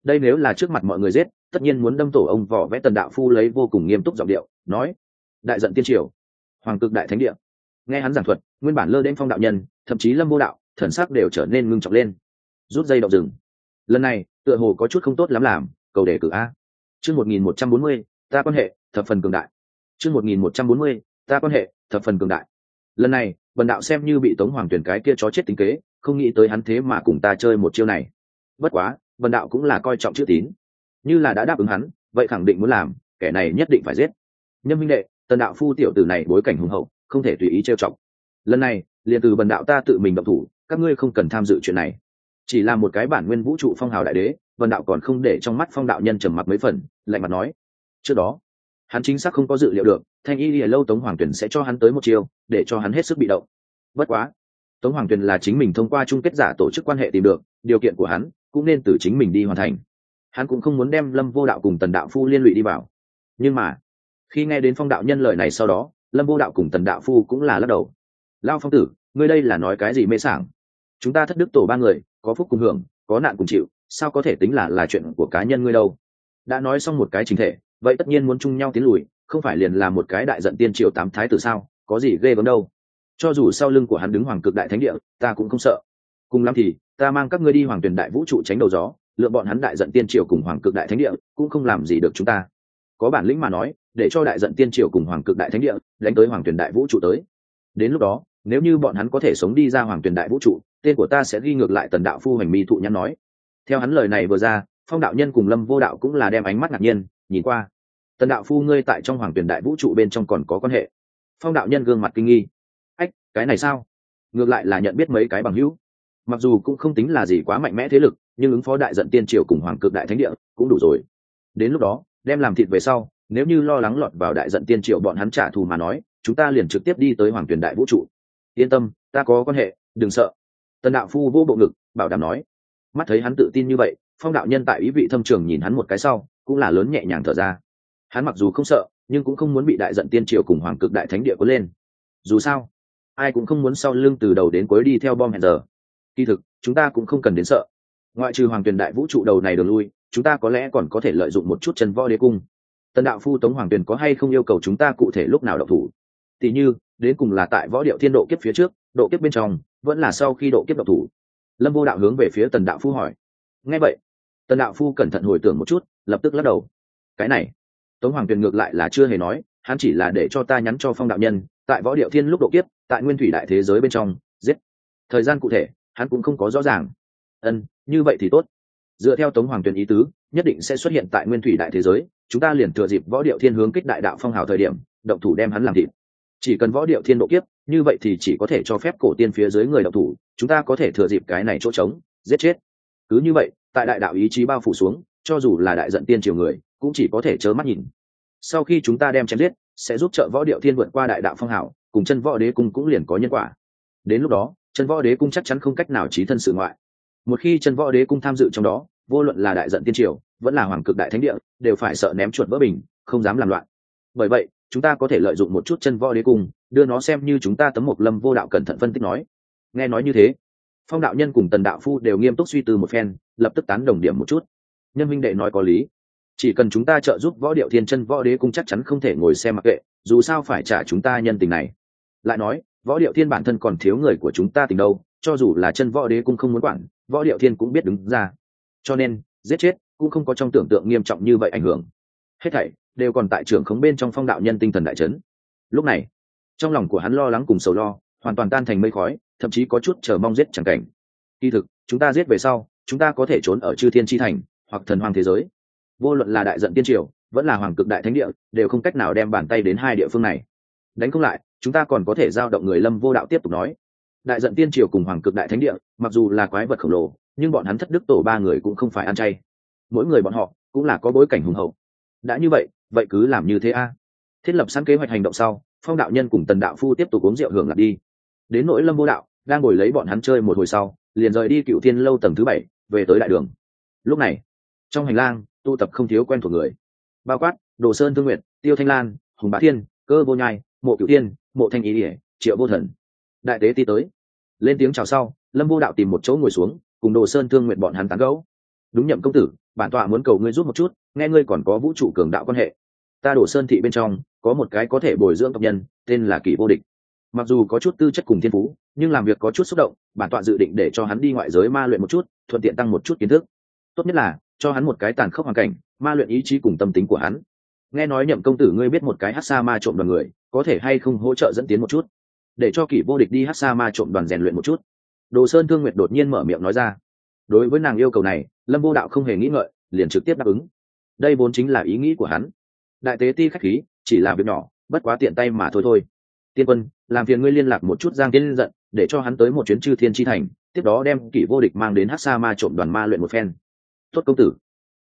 Đây nếu là trước mặt mọi người giết, tất nhiên muốn đâm tổ ông vỏ vẽ tần đạo phu lấy vô cùng nghiêm túc giọng điệu, nói, đại dận tiên triều, hoàng cực đại thánh địa. Nghe hắn giảng thuật, nguyên bản lơ đen phong đạo nhân, thậm chí lâm vô đạo, thần sắc đều trở nên ngưng trọng lên. Rút dây động rừng. Lần này, tựa hồ có chút không tốt lắm làm cầu đề cử a. Chương một nghìn một trăm bốn mươi, ta quan hệ, thập phần cường đại. Chương một nghìn một trăm bốn mươi, ta quan hệ, thập phần cường đại. Lần này, bần đạo xem như bị tống hoàng tuyển cái kia chó chết tính kế, không nghĩ tới hắn thế mà cùng ta chơi một chiêu này. Bất quá vần đạo cũng là coi trọng chữ tín. Như là đã đáp ứng hắn, vậy khẳng định muốn làm, kẻ này nhất định phải giết. Nhân minh đệ, tần đạo phu tiểu tử này bối cảnh hùng hậu, không thể tùy ý trêu chọc. Lần này, liền từ bần đạo ta tự mình động thủ, các ngươi không cần tham dự chuyện này chỉ là một cái bản nguyên vũ trụ phong hào đại đế vần đạo còn không để trong mắt phong đạo nhân trầm mặc mấy phần, lạnh mặt nói, trước đó, hắn chính xác không có dự liệu được, thanh y lìa lâu tống hoàng tuyền sẽ cho hắn tới một chiều để cho hắn hết sức bị động. Bất quá, tống hoàng tuyền là chính mình thông qua chung kết giả tổ chức quan hệ tìm được, điều kiện của hắn cũng nên từ chính mình đi hoàn thành. Hắn cũng không muốn đem lâm vô đạo cùng tần đạo phu liên lụy đi vào. Nhưng mà, khi nghe đến phong đạo nhân lời này sau đó, lâm vô đạo cùng tần đạo phu cũng là lắc đầu. Lao phong tử, ngươi đây là nói cái gì mê sảng? Chúng ta thất đức tổ ba người, có phúc cùng hưởng, có nạn cùng chịu, sao có thể tính là là chuyện của cá nhân ngươi đâu? Đã nói xong một cái chính thể, vậy tất nhiên muốn chung nhau tiến lùi, không phải liền là một cái đại giận tiên triều tám thái tử sao? Có gì ghê gớm đâu? Cho dù sau lưng của hắn đứng hoàng cực đại thánh địa, ta cũng không sợ. Cùng lắm thì, ta mang các ngươi đi hoàng tuyển đại vũ trụ tránh đầu gió, lựa bọn hắn đại giận tiên triều cùng hoàng cực đại thánh địa, cũng không làm gì được chúng ta. Có bản lĩnh mà nói, để cho đại giận tiên triều cùng hoàng cực đại thánh địa đánh tới hoàng tuyển đại vũ trụ tới. Đến lúc đó, nếu như bọn hắn có thể sống đi ra hoàng tuyển đại vũ trụ tên của ta sẽ ghi ngược lại tần đạo phu hành mi thụ nhắn nói. Theo hắn lời này vừa ra, phong đạo nhân cùng lâm vô đạo cũng là đem ánh mắt ngạc nhiên, nhìn qua. Tần đạo phu ngươi tại trong hoàng tuyển đại vũ trụ bên trong còn có quan hệ. Phong đạo nhân gương mặt kinh nghi. Ách, cái này sao? Ngược lại là nhận biết mấy cái bằng hữu. Mặc dù cũng không tính là gì quá mạnh mẽ thế lực, nhưng ứng phó đại Dận tiên triều cùng hoàng cực đại thánh địa cũng đủ rồi. Đến lúc đó, đem làm thịt về sau, nếu như lo lắng lọt vào đại Dận tiên triều bọn hắn trả thù mà nói, chúng ta liền trực tiếp đi tới hoàng tuyển đại vũ trụ. Yên tâm, ta có quan hệ, đừng sợ tần đạo phu vô bộ ngực, bảo đảm nói, mắt thấy hắn tự tin như vậy, phong đạo nhân tại ý vị thâm trường nhìn hắn một cái sau, cũng là lớn nhẹ nhàng thở ra. Hắn mặc dù không sợ, nhưng cũng không muốn bị đại giận tiên triều cùng hoàng cực đại thánh địa có lên. Dù sao, ai cũng không muốn sau lưng từ đầu đến cuối đi theo bom hẹn giờ. Kỳ thực, chúng ta cũng không cần đến sợ. Ngoại trừ hoàng tuyền đại vũ trụ đầu này đường lui, chúng ta có lẽ còn có thể lợi dụng một chút chân võ đế cung. Tần đạo phu tống hoàng tuyền có hay không yêu cầu chúng ta cụ thể lúc nào độc thủ? Tỉ như, đến cùng là tại võ điệu thiên độ kiếp phía trước, độ kiếp bên trong vẫn là sau khi độ kiếp độc thủ. Lâm vô đạo hướng về phía tần đạo phu hỏi. Ngay vậy, tần đạo phu cẩn thận hồi tưởng một chút, lập tức lắc đầu. Cái này, tống hoàng tuyền ngược lại là chưa hề nói, hắn chỉ là để cho ta nhắn cho phong đạo nhân, tại võ điệu thiên lúc độ kiếp, tại nguyên thủy đại thế giới bên trong, giết. Thời gian cụ thể, hắn cũng không có rõ ràng. Ân, như vậy thì tốt. Dựa theo tống hoàng tuyền ý tứ, nhất định sẽ xuất hiện tại nguyên thủy đại thế giới, chúng ta liền thừa dịp võ điệu thiên hướng kích đại đạo phong hào thời điểm, động thủ đem hắn làm thịt. Chỉ cần võ điệu thiên độ kiếp như vậy thì chỉ có thể cho phép cổ tiên phía dưới người đạo thủ, chúng ta có thể thừa dịp cái này chỗ trống, giết chết. Cứ như vậy, tại đại đạo ý chí bao phủ xuống, cho dù là đại giận tiên triều người, cũng chỉ có thể chớ mắt nhìn. Sau khi chúng ta đem chém giết, sẽ giúp trợ võ điệu thiên vượt qua đại đạo phong hảo cùng chân võ đế cung cũng liền có nhân quả. Đến lúc đó, chân võ đế cung chắc chắn không cách nào trí thân sự ngoại. Một khi chân võ đế cung tham dự trong đó, vô luận là đại giận tiên triều, vẫn là hoàng cực đại thánh địa, đều phải sợ ném chuột vỡ bình, không dám làm loạn. Bởi vậy chúng ta có thể lợi dụng một chút chân võ đế cung, đưa nó xem như chúng ta tấm mộc lâm vô đạo cẩn thận phân tích nói. Nghe nói như thế, phong đạo nhân cùng tần đạo phu đều nghiêm túc suy tư một phen, lập tức tán đồng điểm một chút. Nhân minh đệ nói có lý. Chỉ cần chúng ta trợ giúp võ điệu thiên chân võ đế cung chắc chắn không thể ngồi xem mặc kệ, dù sao phải trả chúng ta nhân tình này. Lại nói, võ điệu thiên bản thân còn thiếu người của chúng ta tình đâu, cho dù là chân võ đế cung không muốn quản, võ điệu thiên cũng biết đứng ra. Cho nên, giết chết cũng không có trong tưởng tượng nghiêm trọng như vậy ảnh hưởng. Hết thảy đều còn tại trưởng khống bên trong phong đạo nhân tinh thần đại trấn. Lúc này, trong lòng của hắn lo lắng cùng sầu lo, hoàn toàn tan thành mây khói, thậm chí có chút chờ mong giết chẳng cảnh. Kỳ thực, chúng ta giết về sau, chúng ta có thể trốn ở chư thiên tri thành, hoặc thần hoàng thế giới. Vô luận là đại giận tiên triều, vẫn là hoàng cực đại thánh địa, đều không cách nào đem bàn tay đến hai địa phương này. Đánh không lại, chúng ta còn có thể giao động người lâm vô đạo tiếp tục nói. Đại giận tiên triều cùng hoàng cực đại thánh địa, mặc dù là quái vật khổng lồ, nhưng bọn hắn thất đức tổ ba người cũng không phải ăn chay. Mỗi người bọn họ cũng là có bối cảnh hùng hậu. Đã như vậy vậy cứ làm như thế a. Thiết lập sẵn kế hoạch hành động sau, phong đạo nhân cùng tần đạo phu tiếp tục uống rượu hưởng lạc đi. Đến nỗi lâm vô đạo, đang ngồi lấy bọn hắn chơi một hồi sau, liền rời đi cựu thiên lâu tầng thứ bảy, về tới đại đường. Lúc này, trong hành lang tụ tập không thiếu quen thuộc người. Bao quát, đồ sơn thương nguyện tiêu thanh lan, hùng bá thiên, cơ vô nhai, mộ cựu tiên mộ thanh ý ỉa triệu vô thần. Đại tế ti tới. Lên tiếng chào sau, lâm vô đạo tìm một chỗ ngồi xuống, cùng đồ sơn thương nguyện bọn hắn tán gấu đúng nhậm công tử, bản tọa muốn cầu ngươi rút một chút, nghe ngươi còn có vũ trụ cường đạo quan hệ ta đổ sơn thị bên trong, có một cái có thể bồi dưỡng tộc nhân, tên là kỷ vô địch. Mặc dù có chút tư chất cùng thiên phú, nhưng làm việc có chút xúc động, bản tọa dự định để cho hắn đi ngoại giới ma luyện một chút, thuận tiện tăng một chút kiến thức. Tốt nhất là, cho hắn một cái tàn khốc hoàn cảnh, ma luyện ý chí cùng tâm tính của hắn. Nghe nói nhậm công tử ngươi biết một cái hát sa ma trộm đoàn người, có thể hay không hỗ trợ dẫn tiến một chút? Để cho kỷ vô địch đi hát sa ma trộm đoàn rèn luyện một chút. Đồ sơn thương nguyệt đột nhiên mở miệng nói ra. Đối với nàng yêu cầu này, lâm vô đạo không hề nghĩ ngợi, liền trực tiếp đáp ứng. Đây vốn chính là ý nghĩ của hắn đại tế ti khách khí, chỉ là việc nhỏ, bất quá tiện tay mà thôi thôi. Tiên quân, làm phiền ngươi liên lạc một chút giang tiên giận, để cho hắn tới một chuyến chư thiên tri thành, tiếp đó đem kỷ vô địch mang đến hát sa ma trộm đoàn ma luyện một phen. Tốt công tử.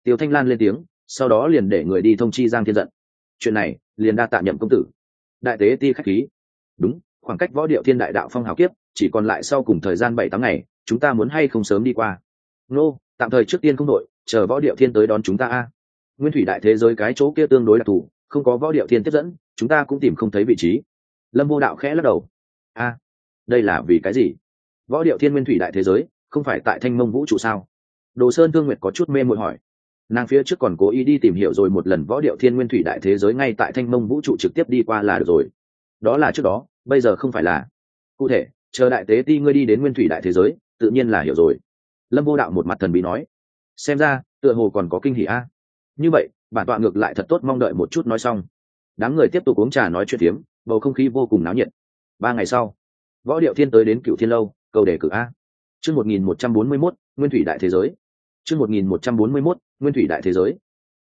Tiêu thanh lan lên tiếng, sau đó liền để người đi thông chi giang thiên giận. Chuyện này, liền đa tạ nhậm công tử. Đại tế ti khách khí. Đúng, khoảng cách võ điệu thiên đại đạo phong hào kiếp, chỉ còn lại sau cùng thời gian bảy tháng ngày, chúng ta muốn hay không sớm đi qua? Nô, tạm thời trước tiên không đội, chờ võ điệu thiên tới đón chúng ta a nguyên thủy đại thế giới cái chỗ kia tương đối đặc thù, không có võ điệu thiên tiếp dẫn, chúng ta cũng tìm không thấy vị trí. Lâm vô đạo khẽ lắc đầu. A, đây là vì cái gì? Võ điệu thiên nguyên thủy đại thế giới, không phải tại thanh mông vũ trụ sao? Đồ sơn thương nguyệt có chút mê mội hỏi. Nàng phía trước còn cố ý đi tìm hiểu rồi một lần võ điệu thiên nguyên thủy đại thế giới ngay tại thanh mông vũ trụ trực tiếp đi qua là được rồi. Đó là trước đó, bây giờ không phải là. Cụ thể, chờ đại tế ti ngươi đi đến nguyên thủy đại thế giới, tự nhiên là hiểu rồi. Lâm vô đạo một mặt thần bí nói. Xem ra, tựa hồ còn có kinh hỷ a như vậy, bản tọa ngược lại thật tốt mong đợi một chút nói xong. Đám người tiếp tục uống trà nói chuyện tiếm bầu không khí vô cùng náo nhiệt. Ba ngày sau, võ điệu thiên tới đến cựu thiên lâu, cầu đề cử a. Chương một nghìn một trăm bốn mươi mốt, nguyên thủy đại thế giới. Chương một nghìn một trăm bốn mươi mốt, nguyên thủy đại thế giới.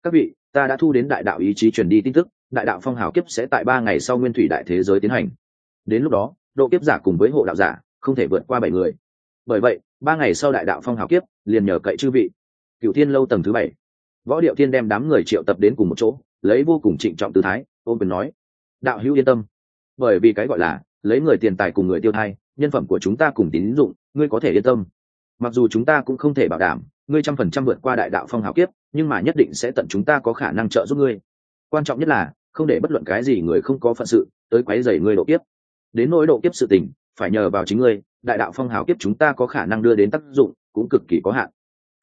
Các vị, ta đã thu đến đại đạo ý chí truyền đi tin tức, đại đạo phong hào kiếp sẽ tại ba ngày sau nguyên thủy đại thế giới tiến hành. Đến lúc đó, độ kiếp giả cùng với hộ đạo giả không thể vượt qua bảy người. Bởi vậy, ba ngày sau đại đạo phong hào kiếp, liền nhờ cậy chư vị. Cựu thiên lâu tầng thứ bảy võ điệu thiên đem đám người triệu tập đến cùng một chỗ, lấy vô cùng trịnh trọng tư thái ôm quyền nói, đạo hữu yên tâm. Bởi vì cái gọi là, lấy người tiền tài cùng người tiêu thai, nhân phẩm của chúng ta cùng tín dụng, ngươi có thể yên tâm. Mặc dù chúng ta cũng không thể bảo đảm, ngươi trăm phần trăm vượt qua đại đạo phong hào kiếp, nhưng mà nhất định sẽ tận chúng ta có khả năng trợ giúp ngươi. Quan trọng nhất là, không để bất luận cái gì người không có phận sự tới quấy rầy ngươi độ kiếp. Đến nỗi độ kiếp sự tình, phải nhờ vào chính ngươi, đại đạo phong hào kiếp chúng ta có khả năng đưa đến tác dụng cũng cực kỳ có hạn.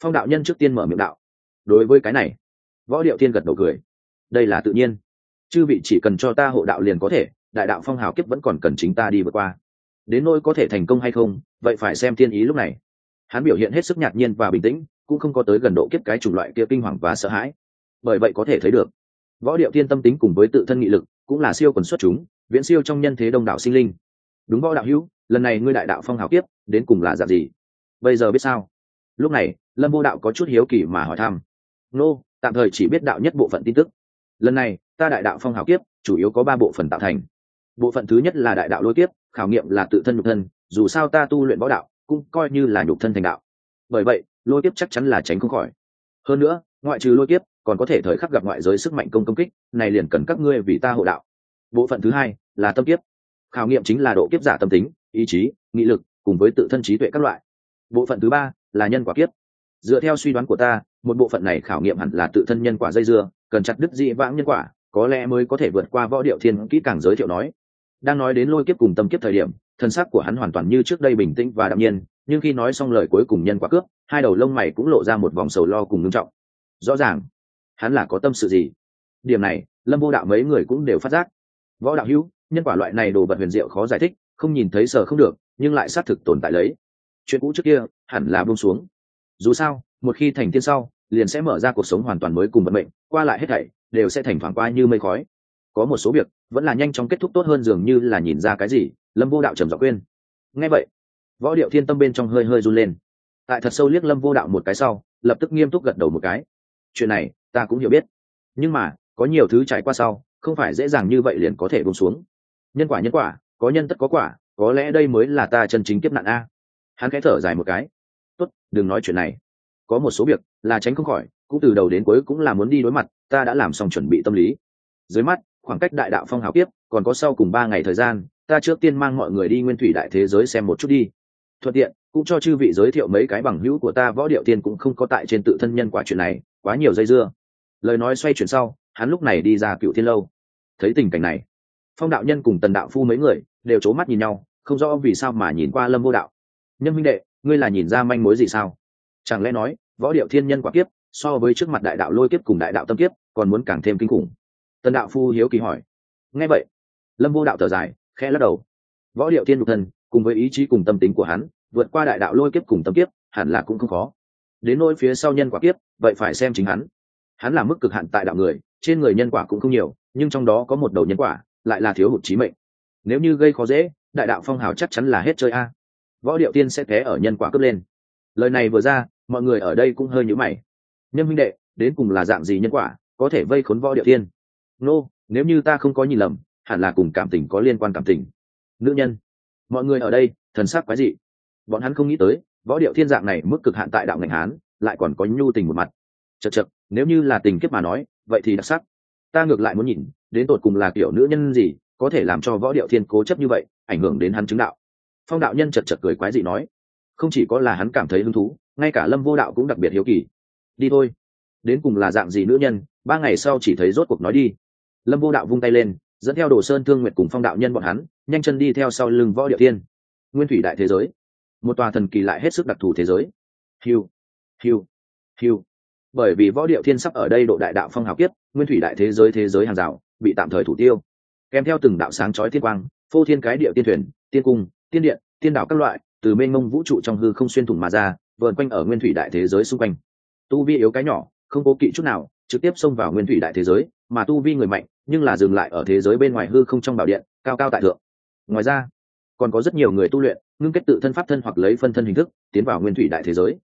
Phong đạo nhân trước tiên mở miệng đạo đối với cái này. Võ điệu thiên gật đầu cười. Đây là tự nhiên. Chư vị chỉ cần cho ta hộ đạo liền có thể, đại đạo phong hào kiếp vẫn còn cần chính ta đi vượt qua. Đến nỗi có thể thành công hay không, vậy phải xem thiên ý lúc này. Hắn biểu hiện hết sức nhạt nhiên và bình tĩnh, cũng không có tới gần độ kiếp cái chủng loại kia kinh hoàng và sợ hãi. Bởi vậy có thể thấy được, võ điệu thiên tâm tính cùng với tự thân nghị lực, cũng là siêu quần xuất chúng, viễn siêu trong nhân thế đông đảo sinh linh. Đúng võ đạo hữu, lần này ngươi đại đạo phong hào kiếp, đến cùng là dạng gì? Bây giờ biết sao? Lúc này, lâm vô đạo có chút hiếu kỳ mà hỏi thăm nô, tạm thời chỉ biết đạo nhất bộ phận tin tức. Lần này, ta đại đạo phong hào kiếp, chủ yếu có ba bộ phận tạo thành. Bộ phận thứ nhất là đại đạo lôi kiếp, khảo nghiệm là tự thân nhục thân, dù sao ta tu luyện võ đạo, cũng coi như là nhục thân thành đạo. Bởi vậy, lôi kiếp chắc chắn là tránh không khỏi. Hơn nữa, ngoại trừ lôi kiếp, còn có thể thời khắc gặp ngoại giới sức mạnh công công kích, này liền cần các ngươi vì ta hộ đạo. Bộ phận thứ hai là tâm kiếp. Khảo nghiệm chính là độ kiếp giả tâm tính, ý chí, nghị lực, cùng với tự thân trí tuệ các loại. Bộ phận thứ ba là nhân quả kiếp dựa theo suy đoán của ta, một bộ phận này khảo nghiệm hẳn là tự thân nhân quả dây dưa, cần chặt đứt dị vãng nhân quả, có lẽ mới có thể vượt qua võ điệu thiên kỹ càng giới thiệu nói. Đang nói đến lôi kiếp cùng tâm kiếp thời điểm, thân xác của hắn hoàn toàn như trước đây bình tĩnh và đạm nhiên, nhưng khi nói xong lời cuối cùng nhân quả cướp, hai đầu lông mày cũng lộ ra một vòng sầu lo cùng ngưng trọng. Rõ ràng, hắn là có tâm sự gì? Điểm này, lâm vô đạo mấy người cũng đều phát giác. Võ đạo hữu, nhân quả loại này đồ vật huyền diệu khó giải thích, không nhìn thấy sờ không được, nhưng lại xác thực tồn tại lấy. Chuyện cũ trước kia, hẳn là buông xuống dù sao, một khi thành tiên sau, liền sẽ mở ra cuộc sống hoàn toàn mới cùng vận mệnh, qua lại hết thảy, đều sẽ thành thoảng qua như mây khói. Có một số việc, vẫn là nhanh chóng kết thúc tốt hơn dường như là nhìn ra cái gì, lâm vô đạo trầm giọng khuyên. Nghe vậy, võ điệu thiên tâm bên trong hơi hơi run lên. Tại thật sâu liếc lâm vô đạo một cái sau, lập tức nghiêm túc gật đầu một cái. Chuyện này, ta cũng hiểu biết. Nhưng mà, có nhiều thứ trải qua sau, không phải dễ dàng như vậy liền có thể bông xuống. Nhân quả nhân quả, có nhân tất có quả, có lẽ đây mới là ta chân chính kiếp nạn a. Hắn khẽ thở dài một cái tốt, đừng nói chuyện này. Có một số việc là tránh không khỏi, cũng từ đầu đến cuối cũng là muốn đi đối mặt, ta đã làm xong chuẩn bị tâm lý. Dưới mắt, khoảng cách đại đạo phong hào kiếp còn có sau cùng ba ngày thời gian, ta trước tiên mang mọi người đi nguyên thủy đại thế giới xem một chút đi. Thuận tiện, cũng cho chư vị giới thiệu mấy cái bằng hữu của ta, võ điệu tiên cũng không có tại trên tự thân nhân quả chuyện này, quá nhiều dây dưa. Lời nói xoay chuyển sau, hắn lúc này đi ra cựu thiên lâu. Thấy tình cảnh này, phong đạo nhân cùng tần đạo phu mấy người đều c h ố mắt nhìn nhau, không rõ vì sao mà nhìn qua lâm vô đạo. Nhân minh đệ ngươi là nhìn ra manh mối gì sao? Chẳng lẽ nói, võ điệu thiên nhân quả kiếp, so với trước mặt đại đạo lôi kiếp cùng đại đạo tâm kiếp, còn muốn càng thêm kinh khủng? Tần đạo phu hiếu kỳ hỏi. Nghe vậy, lâm vô đạo thở dài, khẽ lắc đầu. Võ điệu thiên nhục thân, cùng với ý chí cùng tâm tính của hắn, vượt qua đại đạo lôi kiếp cùng tâm kiếp, hẳn là cũng không khó. Đến nỗi phía sau nhân quả kiếp, vậy phải xem chính hắn. Hắn là mức cực hạn tại đạo người, trên người nhân quả cũng không nhiều, nhưng trong đó có một đầu nhân quả, lại là thiếu hụt trí mệnh. Nếu như gây khó dễ, đại đạo phong hào chắc chắn là hết chơi a võ điệu tiên sẽ té ở nhân quả cướp lên. Lời này vừa ra mọi người ở đây cũng hơi nhữ mày. Nhân huynh đệ đến cùng là dạng gì nhân quả có thể vây khốn võ điệu tiên? Nô、no, nếu như ta không có nhìn lầm hẳn là cùng cảm tình có liên quan cảm tình. Nữ nhân mọi người ở đây thần sắc quái dị. Bọn hắn không nghĩ tới võ điệu thiên dạng này mức cực hạn tại đạo ngành hán lại còn có nhu tình một mặt. Chật chật nếu như là tình kiếp mà nói vậy thì đặc sắc. Ta ngược lại muốn nhìn đến tột cùng là kiểu nữ nhân gì có thể làm cho võ điệu thiên cố chấp như vậy ảnh hưởng đến hắn chứng đạo phong đạo nhân chật chật cười quái dị nói, không chỉ có là hắn cảm thấy hứng thú, ngay cả lâm vô đạo cũng đặc biệt hiếu kỳ. Đi thôi. Đến cùng là dạng gì nữ nhân, ba ngày sau chỉ thấy rốt cuộc nói đi. Lâm vô đạo vung tay lên, dẫn theo đồ sơn thương nguyệt cùng phong đạo nhân bọn hắn, nhanh chân đi theo sau lưng võ địa thiên. Nguyên thủy đại thế giới. Một tòa thần kỳ lại hết sức đặc thù thế giới. Hiu hiu hiu. Bởi vì võ điệu thiên sắp ở đây độ đại đạo phong hào kiếp, nguyên thủy đại thế giới thế giới hàng rào, bị tạm thời thủ tiêu. Kèm theo từng đạo sáng chói thiên quang, phô thiên cái địa tiên thuyền, tiên cung tiên điện, tiên đạo các loại, từ mênh mông vũ trụ trong hư không xuyên thủng mà ra, vờn quanh ở nguyên thủy đại thế giới xung quanh. Tu vi yếu cái nhỏ, không cố kỵ chút nào, trực tiếp xông vào nguyên thủy đại thế giới, mà tu vi người mạnh, nhưng là dừng lại ở thế giới bên ngoài hư không trong bảo điện, cao cao tại thượng. Ngoài ra, còn có rất nhiều người tu luyện, ngưng kết tự thân pháp thân hoặc lấy phân thân hình thức, tiến vào nguyên thủy đại thế giới.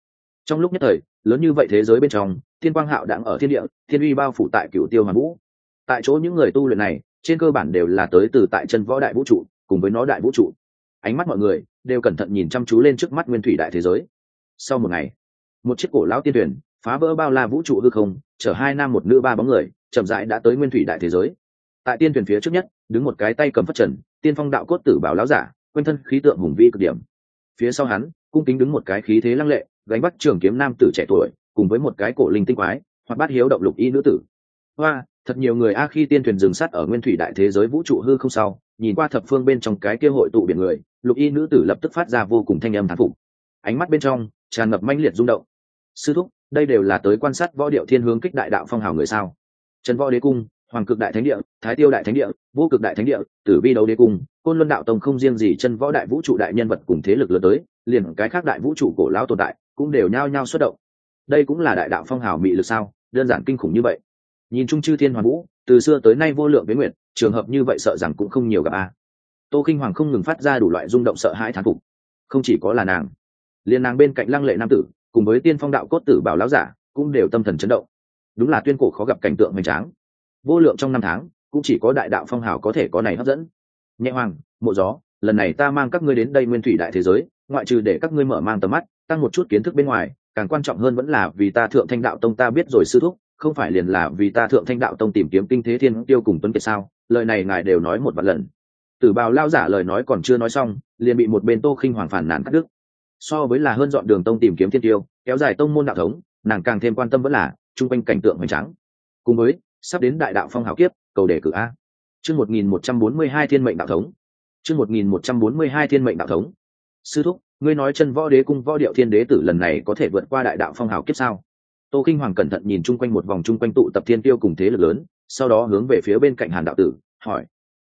Trong lúc nhất thời, lớn như vậy thế giới bên trong, thiên quang hạo đang ở thiên địa, thiên uy bao phủ tại cựu tiêu hoàn vũ. Tại chỗ những người tu luyện này, trên cơ bản đều là tới từ tại chân võ đại vũ trụ, cùng với nó đại vũ trụ ánh mắt mọi người đều cẩn thận nhìn chăm chú lên trước mắt nguyên thủy đại thế giới. Sau một ngày, một chiếc cổ lão tiên thuyền phá vỡ bao la vũ trụ hư không, chở hai nam một nữ ba bóng người, chậm rãi đã tới nguyên thủy đại thế giới. Tại tiên thuyền phía trước nhất, đứng một cái tay cầm phất trần, tiên phong đạo cốt tử bảo láo giả, quanh thân khí tượng hùng vĩ cực điểm. Phía sau hắn, cung kính đứng một cái khí thế lăng lệ, gánh bắt trường kiếm nam tử trẻ tuổi, cùng với một cái cổ linh tinh quái hoặc bát hiếu động lục y nữ tử. Hoa, thật nhiều người a khi tiên thuyền dừng sắt ở nguyên thủy đại thế giới vũ trụ hư không sau, nhìn qua thập phương bên trong cái kia hội tụ biển người lục y nữ tử lập tức phát ra vô cùng thanh âm thán phục. Ánh mắt bên trong tràn ngập manh liệt rung động. Sư thúc, đây đều là tới quan sát võ điệu thiên hướng kích đại đạo phong hào người sao? Trần võ đế cung, hoàng cực đại thánh địa, thái tiêu đại thánh địa, vô cực đại thánh địa, tử vi đấu đế cung, côn luân đạo tông không riêng gì chân võ đại vũ trụ đại nhân vật cùng thế lực lớn tới, liền cái khác đại vũ trụ cổ lao tồn tại cũng đều nhao nhao xuất động. Đây cũng là đại đạo phong hào mị lực sao? Đơn giản kinh khủng như vậy. Nhìn trung chư thiên hoàn vũ, từ xưa tới nay vô lượng với nguyện, trường hợp như vậy sợ rằng cũng không nhiều gặp a tô kinh hoàng không ngừng phát ra đủ loại rung động sợ hãi thán phục. Không chỉ có là nàng liền nàng bên cạnh lăng lệ nam tử, cùng với tiên phong đạo cốt tử bảo lão giả, cũng đều tâm thần chấn động. Đúng là tuyên cổ khó gặp cảnh tượng hoành tráng. Vô lượng trong năm tháng, cũng chỉ có đại đạo phong hào có thể có này hấp dẫn. Nhẹ hoàng, mộ gió, lần này ta mang các ngươi đến đây nguyên thủy đại thế giới, ngoại trừ để các ngươi mở mang tầm mắt, tăng một chút kiến thức bên ngoài, càng quan trọng hơn vẫn là vì ta thượng thanh đạo tông ta biết rồi sư thúc, không phải liền là vì ta thượng thanh đạo tông tìm kiếm kinh thế thiên tiêu cùng tuấn kiệt sao? Lời này ngài đều nói một vạn lần tử bào lao giả lời nói còn chưa nói xong, liền bị một bên tô khinh hoàng phản nản cắt đứt. So với là hơn dọn đường tông tìm kiếm thiên tiêu, kéo dài tông môn đạo thống, nàng càng thêm quan tâm vẫn là chung quanh cảnh tượng hoành tráng. Cùng với, sắp đến đại đạo phong hào kiếp, cầu đề cử a. Chương một nghìn một trăm bốn mươi hai thiên mệnh đạo thống. Chương một nghìn một trăm bốn mươi hai thiên mệnh đạo thống. Sư thúc, ngươi nói chân võ đế cung võ điệu thiên đế tử lần này có thể vượt qua đại đạo phong hào kiếp sao? Tô kinh hoàng cẩn thận nhìn chung quanh một vòng chung quanh tụ tập thiên tiêu cùng thế lực lớn, sau đó hướng về phía bên cạnh hàn đạo tử, hỏi.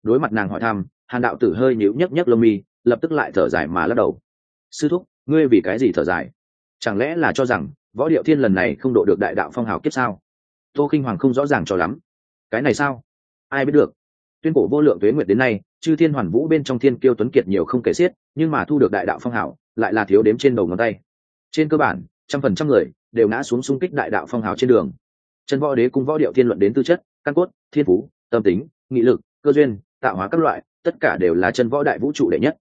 Đối mặt nàng hỏi thăm hàn đạo tử hơi nhíu nhấc nhấc lông mi, lập tức lại thở dài mà lắc đầu. Sư thúc, ngươi vì cái gì thở dài? Chẳng lẽ là cho rằng võ điệu thiên lần này không độ được đại đạo phong hào kiếp sao? Tô kinh hoàng không rõ ràng cho lắm. Cái này sao? Ai biết được? Tuyên cổ vô lượng tuế nguyệt đến nay, chư thiên hoàn vũ bên trong thiên kiêu tuấn kiệt nhiều không kể xiết, nhưng mà thu được đại đạo phong hào, lại là thiếu đếm trên đầu ngón tay. Trên cơ bản, trăm phần trăm người đều ngã xuống xung kích đại đạo phong hào trên đường. Chân võ đế cung võ điệu thiên luận đến tư chất, căn cốt, thiên phú, tâm tính, nghị lực, cơ duyên, tạo hóa các loại tất cả đều là chân võ đại vũ trụ đệ nhất.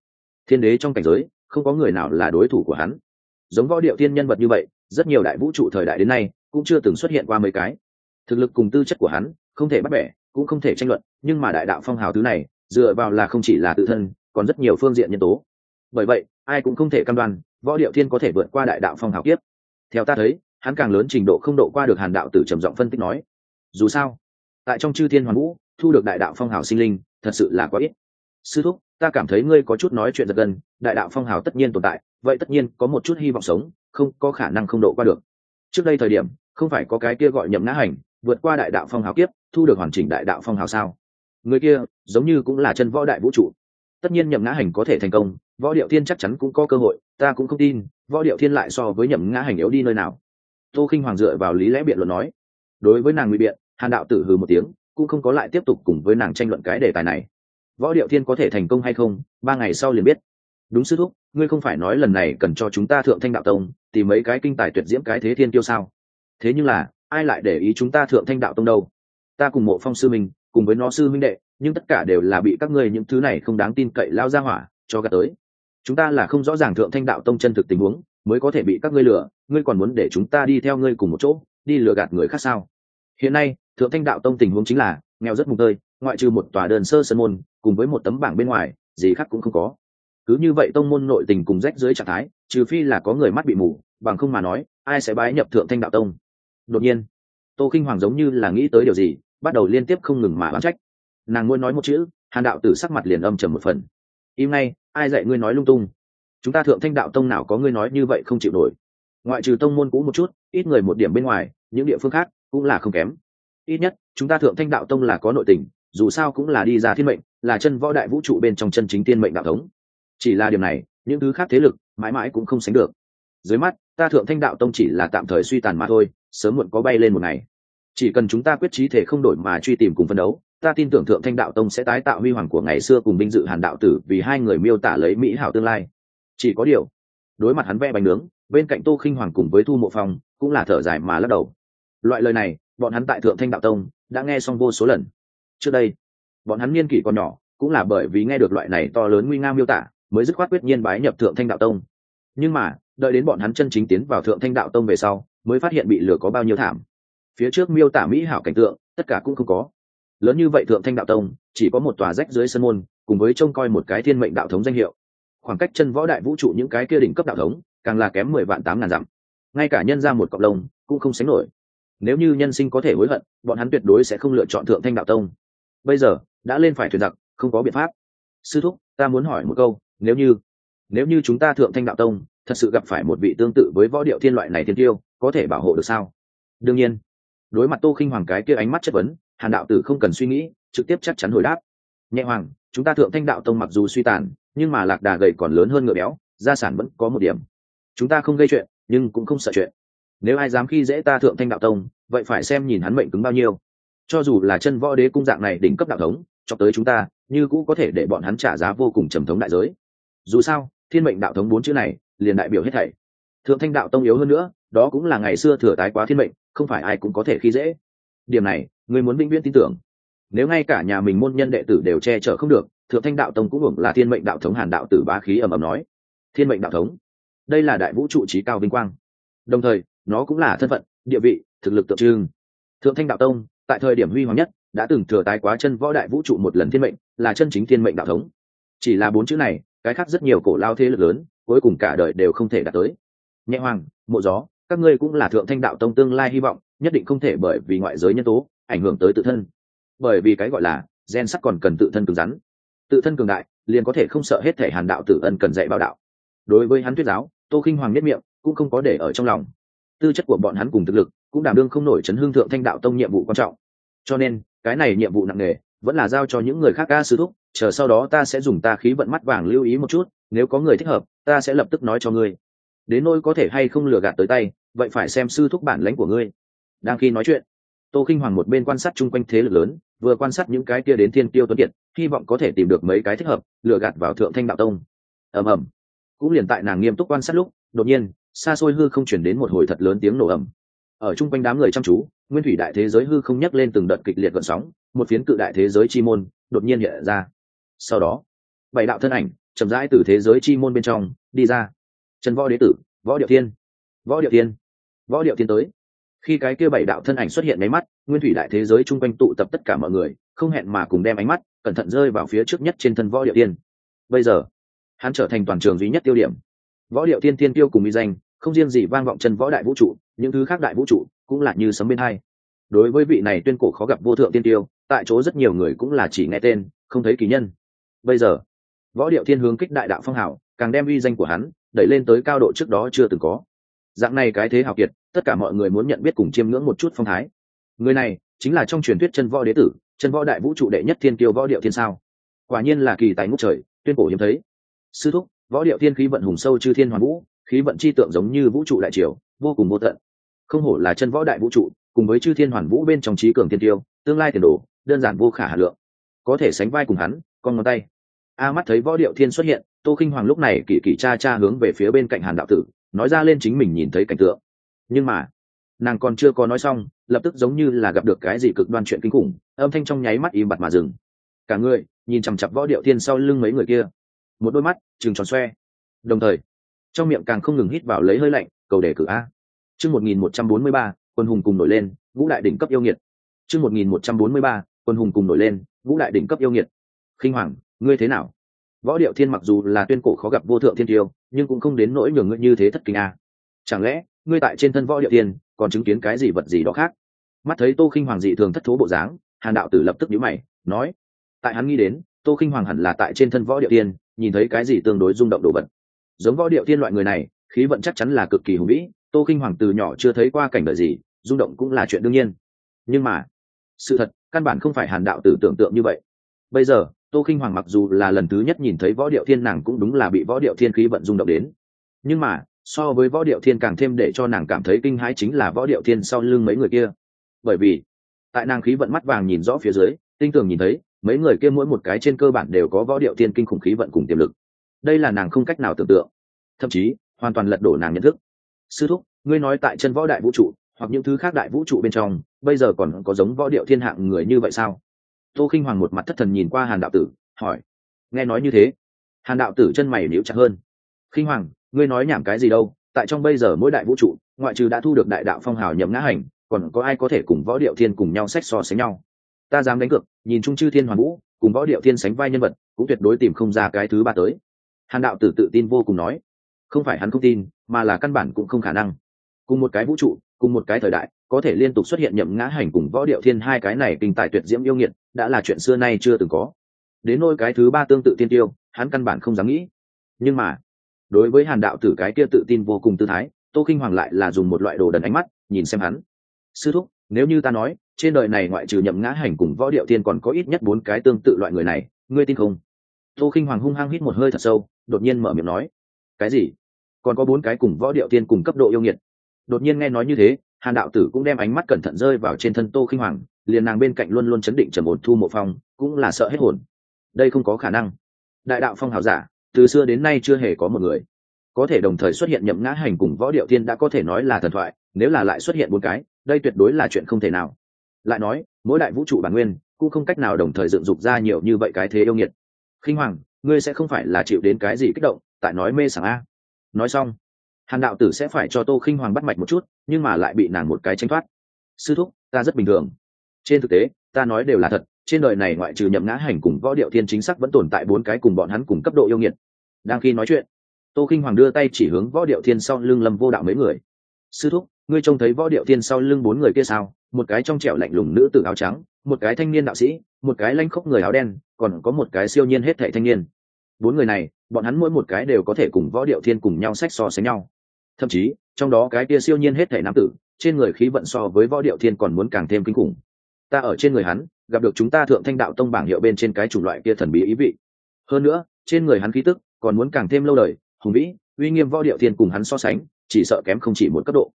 Thiên đế trong cảnh giới, không có người nào là đối thủ của hắn. Giống võ điệu thiên nhân vật như vậy, rất nhiều đại vũ trụ thời đại đến nay, cũng chưa từng xuất hiện qua mấy cái. Thực lực cùng tư chất của hắn, không thể bắt bẻ, cũng không thể tranh luận, nhưng mà đại đạo phong hào thứ này, dựa vào là không chỉ là tự thân, còn rất nhiều phương diện nhân tố. Bởi vậy, ai cũng không thể căn đoan, võ điệu thiên có thể vượt qua đại đạo phong hào kiếp. Theo ta thấy, hắn càng lớn trình độ không độ qua được hàn đạo tử trầm giọng phân tích nói. Dù sao, tại trong chư thiên hoàn vũ, thu được đại đạo phong hào sinh linh, thật sự là quá ít sư thúc, ta cảm thấy ngươi có chút nói chuyện giật gần đại đạo phong hào tất nhiên tồn tại, vậy tất nhiên có một chút hy vọng sống, không có khả năng không độ qua được. Trước đây thời điểm, không phải có cái kia gọi nhậm ngã hành, vượt qua đại đạo phong hào kiếp, thu được hoàn chỉnh đại đạo phong hào sao? Người kia, giống như cũng là chân võ đại vũ trụ. Tất nhiên nhậm ngã hành có thể thành công, võ điệu thiên chắc chắn cũng có cơ hội, ta cũng không tin, võ điệu thiên lại so với nhậm ngã hành yếu đi nơi nào. Tô khinh hoàng dựa vào lý lẽ biện luận nói. Đối với nàng ngụy biện, hàn đạo tử hừ một tiếng, cũng không có lại tiếp tục cùng với nàng tranh luận cái đề tài này võ điệu thiên có thể thành công hay không, ba ngày sau liền biết. Đúng sư thúc, ngươi không phải nói lần này cần cho chúng ta thượng thanh đạo tông tìm mấy cái kinh tài tuyệt diễm cái thế thiên tiêu sao? Thế nhưng là, ai lại để ý chúng ta thượng thanh đạo tông đâu? Ta cùng mộ phong sư minh, cùng với nó sư minh đệ, nhưng tất cả đều là bị các ngươi những thứ này không đáng tin cậy lao ra hỏa cho gạt tới. Chúng ta là không rõ ràng thượng thanh đạo tông chân thực tình huống, mới có thể bị các ngươi lừa, ngươi còn muốn để chúng ta đi theo ngươi cùng một chỗ, đi lừa gạt người khác sao? Hiện nay, thượng thanh đạo tông tình huống chính là, nghèo rất mùng tơi, ngoại trừ một tòa đơn sơ sân môn cùng với một tấm bảng bên ngoài, gì khác cũng không có. Cứ như vậy tông môn nội tình cùng rách dưới trạng thái, trừ phi là có người mắt bị mù, bằng không mà nói, ai sẽ bái nhập thượng thanh đạo tông? Đột nhiên, tô k i n h hoàng giống như là nghĩ tới điều gì, bắt đầu liên tiếp không ngừng mà oán trách. Nàng muốn nói một chữ, hàn đạo tử sắc mặt liền âm trầm một phần. Im ngay, ai dạy ngươi nói lung tung? Chúng ta thượng thanh đạo tông nào có ngươi nói như vậy không chịu nổi. Ngoại trừ tông môn cũ một chút, ít người một điểm bên ngoài, những địa phương khác cũng là không kém ít nhất, chúng ta thượng thanh đạo tông là có nội tình, dù sao cũng là đi ra thiên mệnh, là chân võ đại vũ trụ bên trong chân chính tiên mệnh đạo thống. Chỉ là điều này, những thứ khác thế lực, mãi mãi cũng không sánh được. Dưới mắt, ta thượng thanh đạo tông chỉ là tạm thời suy tàn mà thôi, sớm muộn có bay lên một ngày. Chỉ cần chúng ta quyết trí thể không đổi mà truy tìm cùng phân đấu, ta tin tưởng thượng thanh đạo tông sẽ tái tạo huy hoàng của ngày xưa cùng binh dự hàn đạo tử vì hai người miêu tả lấy mỹ hảo tương lai. Chỉ có điều, đối mặt hắn vẽ bánh nướng, bên cạnh tô khinh hoàng cùng với thu mộ phong cũng là thở dài mà lắc đầu. Loại lời này bọn hắn tại thượng thanh đạo tông đã nghe xong vô số lần. Trước đây, bọn hắn niên kỷ còn nhỏ cũng là bởi vì nghe được loại này to lớn nguy nga miêu tả mới dứt khoát quyết nhiên bái nhập thượng thanh đạo tông. Nhưng mà, đợi đến bọn hắn chân chính tiến vào thượng thanh đạo tông về sau, mới phát hiện bị lừa có bao nhiêu thảm. Phía trước miêu tả mỹ hảo cảnh tượng, tất cả cũng không có. Lớn như vậy thượng thanh đạo tông, chỉ có một tòa rách dưới sân môn, cùng với trông coi một cái thiên mệnh đạo thống danh hiệu. Khoảng cách chân võ đại vũ trụ những cái kia đỉnh cấp đạo thống, càng là kém mười vạn tám ngàn dặm. Ngay cả nhân ra một cộng lông cũng không sánh nổi nếu như nhân sinh có thể hối hận, bọn hắn tuyệt đối sẽ không lựa chọn thượng thanh đạo tông. Bây giờ, đã lên phải thuyền giặc, không có biện pháp. Sư thúc, ta muốn hỏi một câu, nếu như nếu như chúng ta thượng thanh đạo tông, thật sự gặp phải một vị tương tự với võ điệu thiên loại này thiên tiêu, có thể bảo hộ được sao? Đương nhiên. Đối mặt tô khinh hoàng cái kia ánh mắt chất vấn, hàn đạo tử không cần suy nghĩ, trực tiếp chắc chắn hồi đáp. Nhẹ hoàng, chúng ta thượng thanh đạo tông mặc dù suy tàn, nhưng mà lạc đà gầy còn lớn hơn ngựa béo, gia sản vẫn có một điểm. Chúng ta không gây chuyện, nhưng cũng không sợ chuyện nếu ai dám khi dễ ta thượng thanh đạo tông, vậy phải xem nhìn hắn mệnh cứng bao nhiêu. Cho dù là chân võ đế cung dạng này đỉnh cấp đạo thống, cho tới chúng ta, như cũ có thể để bọn hắn trả giá vô cùng trầm thống đại giới. Dù sao, thiên mệnh đạo thống bốn chữ này, liền đại biểu hết thảy. Thượng thanh đạo tông yếu hơn nữa, đó cũng là ngày xưa thừa tái quá thiên mệnh, không phải ai cũng có thể khi dễ. Điểm này, người muốn vĩnh viễn tin tưởng. Nếu ngay cả nhà mình môn nhân đệ tử đều che chở không được, thượng thanh đạo tông cũng hưởng là thiên mệnh đạo thống hàn đạo tử bá khí ầm ầm nói. Thiên mệnh đạo thống, đây là đại vũ trụ trí cao vinh quang. Đồng thời nó cũng là thân phận, địa vị, thực lực tượng trưng. Thượng thanh đạo tông, tại thời điểm huy hoàng nhất, đã từng thừa tái quá chân võ đại vũ trụ một lần thiên mệnh, là chân chính thiên mệnh đạo thống. Chỉ là bốn chữ này, cái khác rất nhiều cổ lao thế lực lớn, cuối cùng cả đời đều không thể đạt tới. Nhẹ hoàng, mộ gió, các ngươi cũng là thượng thanh đạo tông tương lai hy vọng, nhất định không thể bởi vì ngoại giới nhân tố, ảnh hưởng tới tự thân. Bởi vì cái gọi là, gen sắc còn cần tự thân cứng rắn. Tự thân cường đại, liền có thể không sợ hết thể hàn đạo tử ân cần dạy bao đạo. Đối với hắn thuyết giáo, tô khinh hoàng nhất miệng, cũng không có để ở trong lòng tư chất của bọn hắn cùng thực lực, cũng đảm đương không nổi chấn hương thượng thanh đạo tông nhiệm vụ quan trọng. Cho nên, cái này nhiệm vụ nặng nề, vẫn là giao cho những người khác ca sư thúc, chờ sau đó ta sẽ dùng ta khí vận mắt vàng lưu ý một chút, nếu có người thích hợp, ta sẽ lập tức nói cho ngươi. Đến nỗi có thể hay không lừa gạt tới tay, vậy phải xem sư thúc bản lãnh của ngươi. Đang khi nói chuyện, tô k i n h hoàng một bên quan sát chung quanh thế lực lớn, vừa quan sát những cái kia đến thiên tiêu tuấn kiệt, hy vọng có thể tìm được mấy cái thích hợp, lừa gạt vào thượng thanh đạo tông. Ầm ầm. Cũng liền tại nàng nghiêm túc quan sát lúc, đột nhiên xa xôi hư không chuyển đến một hồi thật lớn tiếng nổ ầm. Ở chung quanh đám người chăm chú, nguyên thủy đại thế giới hư không nhắc lên từng đợt kịch liệt gợn sóng, một phiến cự đại thế giới chi môn đột nhiên hiện ra. Sau đó, bảy đạo thân ảnh chậm rãi từ thế giới chi môn bên trong đi ra. Trần võ đế tử, võ điệu thiên. Võ điệu thiên. Võ điệu thiên tới. Khi cái kia bảy đạo thân ảnh xuất hiện máy mắt, nguyên thủy đại thế giới chung quanh tụ tập tất cả mọi người, không hẹn mà cùng đem ánh mắt cẩn thận rơi vào phía trước nhất trên thân võ điệu thiên. Bây giờ, hắn trở thành toàn trường duy nhất tiêu điểm võ điệu thiên tiên tiêu cùng uy danh, không riêng gì vang vọng chân võ đại vũ trụ, những thứ khác đại vũ trụ cũng là như sấm bên hai. Đối với vị này tuyên cổ khó gặp vô thượng tiên tiêu tại chỗ rất nhiều người cũng là chỉ nghe tên, không thấy kỳ nhân. Bây giờ, võ điệu thiên hướng kích đại đạo phong hảo càng đem uy danh của hắn đẩy lên tới cao độ trước đó chưa từng có. Dạng này cái thế hào kiệt, tất cả mọi người muốn nhận biết cùng chiêm ngưỡng một chút phong thái. Người này chính là trong truyền thuyết chân võ đế tử, chân võ đại vũ trụ đệ nhất thiên tiêu võ điệu thiên sao? Quả nhiên là kỳ tài ngũ trời, tuyên cổ hiếm thấy. Sư thúc võ điệu thiên khí vận hùng sâu chư thiên hoàn vũ, khí vận chi tượng giống như vũ trụ đại triều, vô cùng vô tận. Không hổ là chân võ đại vũ trụ, cùng với chư thiên hoàn vũ bên trong trí cường thiên tiêu, tương lai tiền đồ, đơn giản vô khả hà lượng. Có thể sánh vai cùng hắn, con ngón tay. A mắt thấy võ điệu thiên xuất hiện, tô khinh hoàng lúc này kỳ kỳ cha cha hướng về phía bên cạnh hàn đạo tử, nói ra lên chính mình nhìn thấy cảnh tượng. Nhưng mà, nàng còn chưa có nói xong, lập tức giống như là gặp được cái gì cực đoan chuyện kinh khủng, âm thanh trong nháy mắt im bặt mà dừng. Cả người, nhìn chằm chặp võ điệu thiên sau lưng mấy người kia một đôi mắt chừng tròn xoe. Đồng thời, trong miệng càng không ngừng hít vào lấy hơi lạnh, cầu đề cử a. Chương một nghìn một trăm bốn mươi ba, quân hùng cùng nổi lên vũ đại đỉnh cấp yêu nghiệt. Chương một nghìn một trăm bốn mươi ba, quân hùng cùng nổi lên vũ đại đỉnh cấp yêu nghiệt. Khinh hoàng, ngươi thế nào? Võ điệu thiên mặc dù là tuyên cổ khó gặp vô thượng thiên tiêu, nhưng cũng không đến nỗi nhường ngươi như thế thất kinh a. Chẳng lẽ, ngươi tại trên thân võ điệu thiên, còn chứng kiến cái gì vật gì đó khác? Mắt thấy tô khinh hoàng dị thường thất thố bộ dáng, hàn đạo tử lập tức nhíu mày, nói, tại hắn nghĩ đến, tô khinh hoàng hẳn là tại trên thân võ điệu tiên nhìn thấy cái gì tương đối rung động đồ vật. Giống võ điệu tiên loại người này, khí vận chắc chắn là cực kỳ hùng vĩ, tô kinh hoàng từ nhỏ chưa thấy qua cảnh đời gì, rung động cũng là chuyện đương nhiên. Nhưng mà, sự thật, căn bản không phải hàn đạo tử tưởng tượng như vậy. Bây giờ, tô kinh hoàng mặc dù là lần thứ nhất nhìn thấy võ điệu thiên nàng cũng đúng là bị võ điệu thiên khí vận rung động đến. Nhưng mà, so với võ điệu thiên càng thêm để cho nàng cảm thấy kinh hãi chính là võ điệu thiên sau lưng mấy người kia. Bởi vì, tại nàng khí vận mắt vàng nhìn rõ phía dưới, tinh tường nhìn thấy mấy người kia mỗi một cái trên cơ bản đều có võ điệu thiên kinh khủng khí vận cùng tiềm lực. Đây là nàng không cách nào tưởng tượng. Thậm chí, hoàn toàn lật đổ nàng nhận thức. Sư thúc, ngươi nói tại chân võ đại vũ trụ, hoặc những thứ khác đại vũ trụ bên trong, bây giờ còn có giống võ điệu thiên hạng người như vậy sao? Tô khinh hoàng một mặt thất thần nhìn qua hàn đạo tử, hỏi. Nghe nói như thế. Hàn đạo tử chân mày níu chặt hơn. Khinh hoàng, ngươi nói nhảm cái gì đâu, tại trong bây giờ mỗi đại vũ trụ, ngoại trừ đã thu được đại đạo phong hào nhậm ngã hành, còn có ai có thể cùng võ điệu thiên cùng nhau sách so sánh nhau? Ta dám đánh cược nhìn trung chư thiên hoàn vũ, cùng võ điệu thiên sánh vai nhân vật, cũng tuyệt đối tìm không ra cái thứ ba tới. Hàn đạo tử tự tin vô cùng nói, không phải hắn không tin, mà là căn bản cũng không khả năng. Cùng một cái vũ trụ, cùng một cái thời đại, có thể liên tục xuất hiện nhậm ngã hành cùng võ điệu thiên hai cái này kinh tài tuyệt diễm yêu nghiệt, đã là chuyện xưa nay chưa từng có. Đến nôi cái thứ ba tương tự tiên tiêu, hắn căn bản không dám nghĩ. Nhưng mà, đối với hàn đạo tử cái kia tự tin vô cùng tư thái, tô kinh hoàng lại là dùng một loại đồ đần ánh mắt, nhìn xem hắn. Sư thúc, nếu như ta nói trên đời này ngoại trừ nhậm ngã hành cùng võ điệu thiên còn có ít nhất bốn cái tương tự loại người này, ngươi tin không? Tô k i n h hoàng hung hăng hít một hơi thật sâu, đột nhiên mở miệng nói. Cái gì? Còn có bốn cái cùng võ điệu thiên cùng cấp độ yêu nghiệt. Đột nhiên nghe nói như thế, hàn đạo tử cũng đem ánh mắt cẩn thận rơi vào trên thân tô k i n h hoàng, liền nàng bên cạnh luôn luôn chấn định trầm ổn thu mộ phong, cũng là sợ hết hồn. Đây không có khả năng. Đại đạo phong hào giả, từ xưa đến nay chưa hề có một người. Có thể đồng thời xuất hiện nhậm ngã hành cùng võ điệu thiên đã có thể nói là thần thoại, nếu là lại xuất hiện bốn cái, đây tuyệt đối là chuyện không thể nào lại nói, mỗi đại vũ trụ bản nguyên cũng không cách nào đồng thời dựng dục ra nhiều như vậy cái thế yêu nghiệt. Khinh hoàng, ngươi sẽ không phải là chịu đến cái gì kích động, tại nói mê sảng a. Nói xong, hàn đạo tử sẽ phải cho tô khinh hoàng bắt mạch một chút, nhưng mà lại bị nàng một cái tranh thoát. Sư thúc, ta rất bình thường. Trên thực tế, ta nói đều là thật, trên đời này ngoại trừ nhậm ngã hành cùng võ điệu thiên chính xác vẫn tồn tại bốn cái cùng bọn hắn cùng cấp độ yêu nghiệt. Đang khi nói chuyện, tô khinh hoàng đưa tay chỉ hướng võ điệu thiên sau lưng lâm vô đạo mấy người. Sư thúc ngươi trông thấy võ điệu thiên sau lưng bốn người kia sao? Một cái trong trẻo lạnh lùng nữ tử áo trắng, một cái thanh niên đạo sĩ, một cái lanh khốc người áo đen, còn có một cái siêu nhiên hết thệ thanh niên. Bốn người này, bọn hắn mỗi một cái đều có thể cùng võ điệu thiên cùng nhau sách so sánh nhau. Thậm chí, trong đó cái kia siêu nhiên hết thệ nam tử, trên người khí vận so với võ điệu thiên còn muốn càng thêm kinh khủng. Ta ở trên người hắn, gặp được chúng ta thượng thanh đạo tông bảng hiệu bên trên cái chủng loại kia thần bí ý vị. Hơn nữa, trên người hắn khí tức còn muốn càng thêm lâu đời, hùng vĩ, uy nghiêm võ điệu thiên cùng hắn so sánh, chỉ sợ kém không chỉ một cấp độ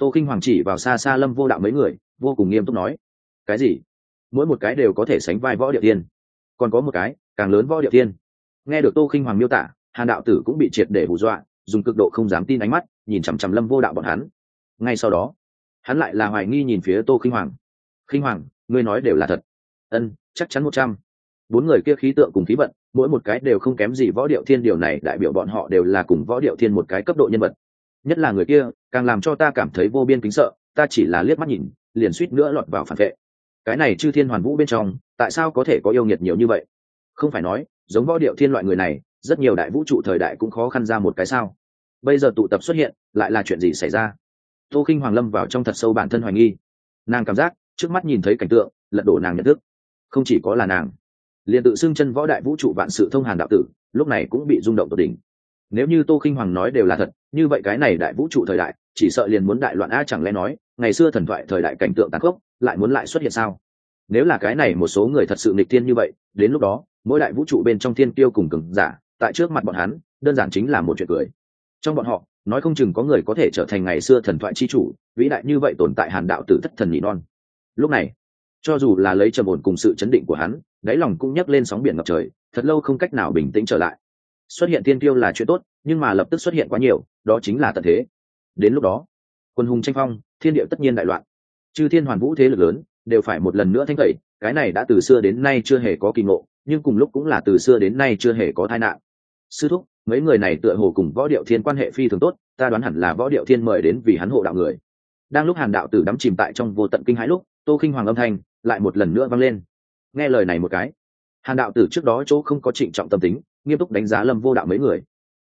tô k i n h hoàng chỉ vào xa xa lâm vô đạo mấy người, vô cùng nghiêm túc nói, cái gì? Mỗi một cái đều có thể sánh vai võ địa tiên còn có một cái, càng lớn võ địa tiên nghe được tô khinh hoàng miêu tả, hàn đạo tử cũng bị triệt để hù dọa, dùng cực độ không dám tin ánh mắt, nhìn chằm chằm lâm vô đạo bọn hắn. Ngay sau đó, hắn lại là hoài nghi nhìn phía tô khinh hoàng. Khinh hoàng, ngươi nói đều là thật. Ân, chắc chắn một trăm. Bốn người kia khí tượng cùng khí vận, mỗi một cái đều không kém gì võ điệu thiên, điều này đại biểu bọn họ đều là cùng võ điệu thiên một cái cấp độ nhân vật nhất là người kia, càng làm cho ta cảm thấy vô biên kính sợ, ta chỉ là liếc mắt nhìn, liền suýt nữa lọt vào phản vệ. Cái này chư thiên hoàn vũ bên trong, tại sao có thể có yêu nghiệt nhiều như vậy? Không phải nói, giống võ điệu thiên loại người này, rất nhiều đại vũ trụ thời đại cũng khó khăn ra một cái sao. Bây giờ tụ tập xuất hiện, lại là chuyện gì xảy ra? Tô khinh hoàng lâm vào trong thật sâu bản thân hoài nghi. Nàng cảm giác, trước mắt nhìn thấy cảnh tượng, lật đổ nàng nhận thức. Không chỉ có là nàng, liền tự xưng chân võ đại vũ trụ vạn sự thông hàn đạo tử, lúc này cũng bị rung động tột đỉnh nếu như tô khinh hoàng nói đều là thật, như vậy cái này đại vũ trụ thời đại, chỉ sợ liền muốn đại loạn a chẳng lẽ nói, ngày xưa thần thoại thời đại cảnh tượng tàn khốc, lại muốn lại xuất hiện sao? Nếu là cái này một số người thật sự nghịch thiên như vậy, đến lúc đó, mỗi đại vũ trụ bên trong thiên tiêu cùng cừng giả, tại trước mặt bọn hắn, đơn giản chính là một chuyện cười. Trong bọn họ, nói không chừng có người có thể trở thành ngày xưa thần thoại chi chủ, vĩ đại như vậy tồn tại hàn đạo tử thất thần nhị non. Lúc này, cho dù là lấy trầm ổn cùng sự chấn định của hắn, đáy lòng cũng nhấc lên sóng biển ngập trời, thật lâu không cách nào bình tĩnh trở lại xuất hiện tiên tiêu là chuyện tốt, nhưng mà lập tức xuất hiện quá nhiều, đó chính là tận thế. Đến lúc đó, quân hùng tranh phong, thiên địa tất nhiên đại loạn. Chư thiên hoàn vũ thế lực lớn đều phải một lần nữa thanh tẩy, cái này đã từ xưa đến nay chưa hề có kỳ ngộ, nhưng cùng lúc cũng là từ xưa đến nay chưa hề có tai nạn. Sư thúc, mấy người này tựa hồ cùng võ điệu thiên quan hệ phi thường tốt, ta đoán hẳn là võ điệu thiên mời đến vì hắn hộ đạo người. Đang lúc hàn đạo tử đắm chìm tại trong vô tận kinh hãi lúc, tô khinh hoàng âm thanh lại một lần nữa vang lên. Nghe lời này một cái, hàn đạo tử trước đó chỗ không có trịnh trọng tâm tính nghiêm túc đánh giá lâm vô đạo mấy người.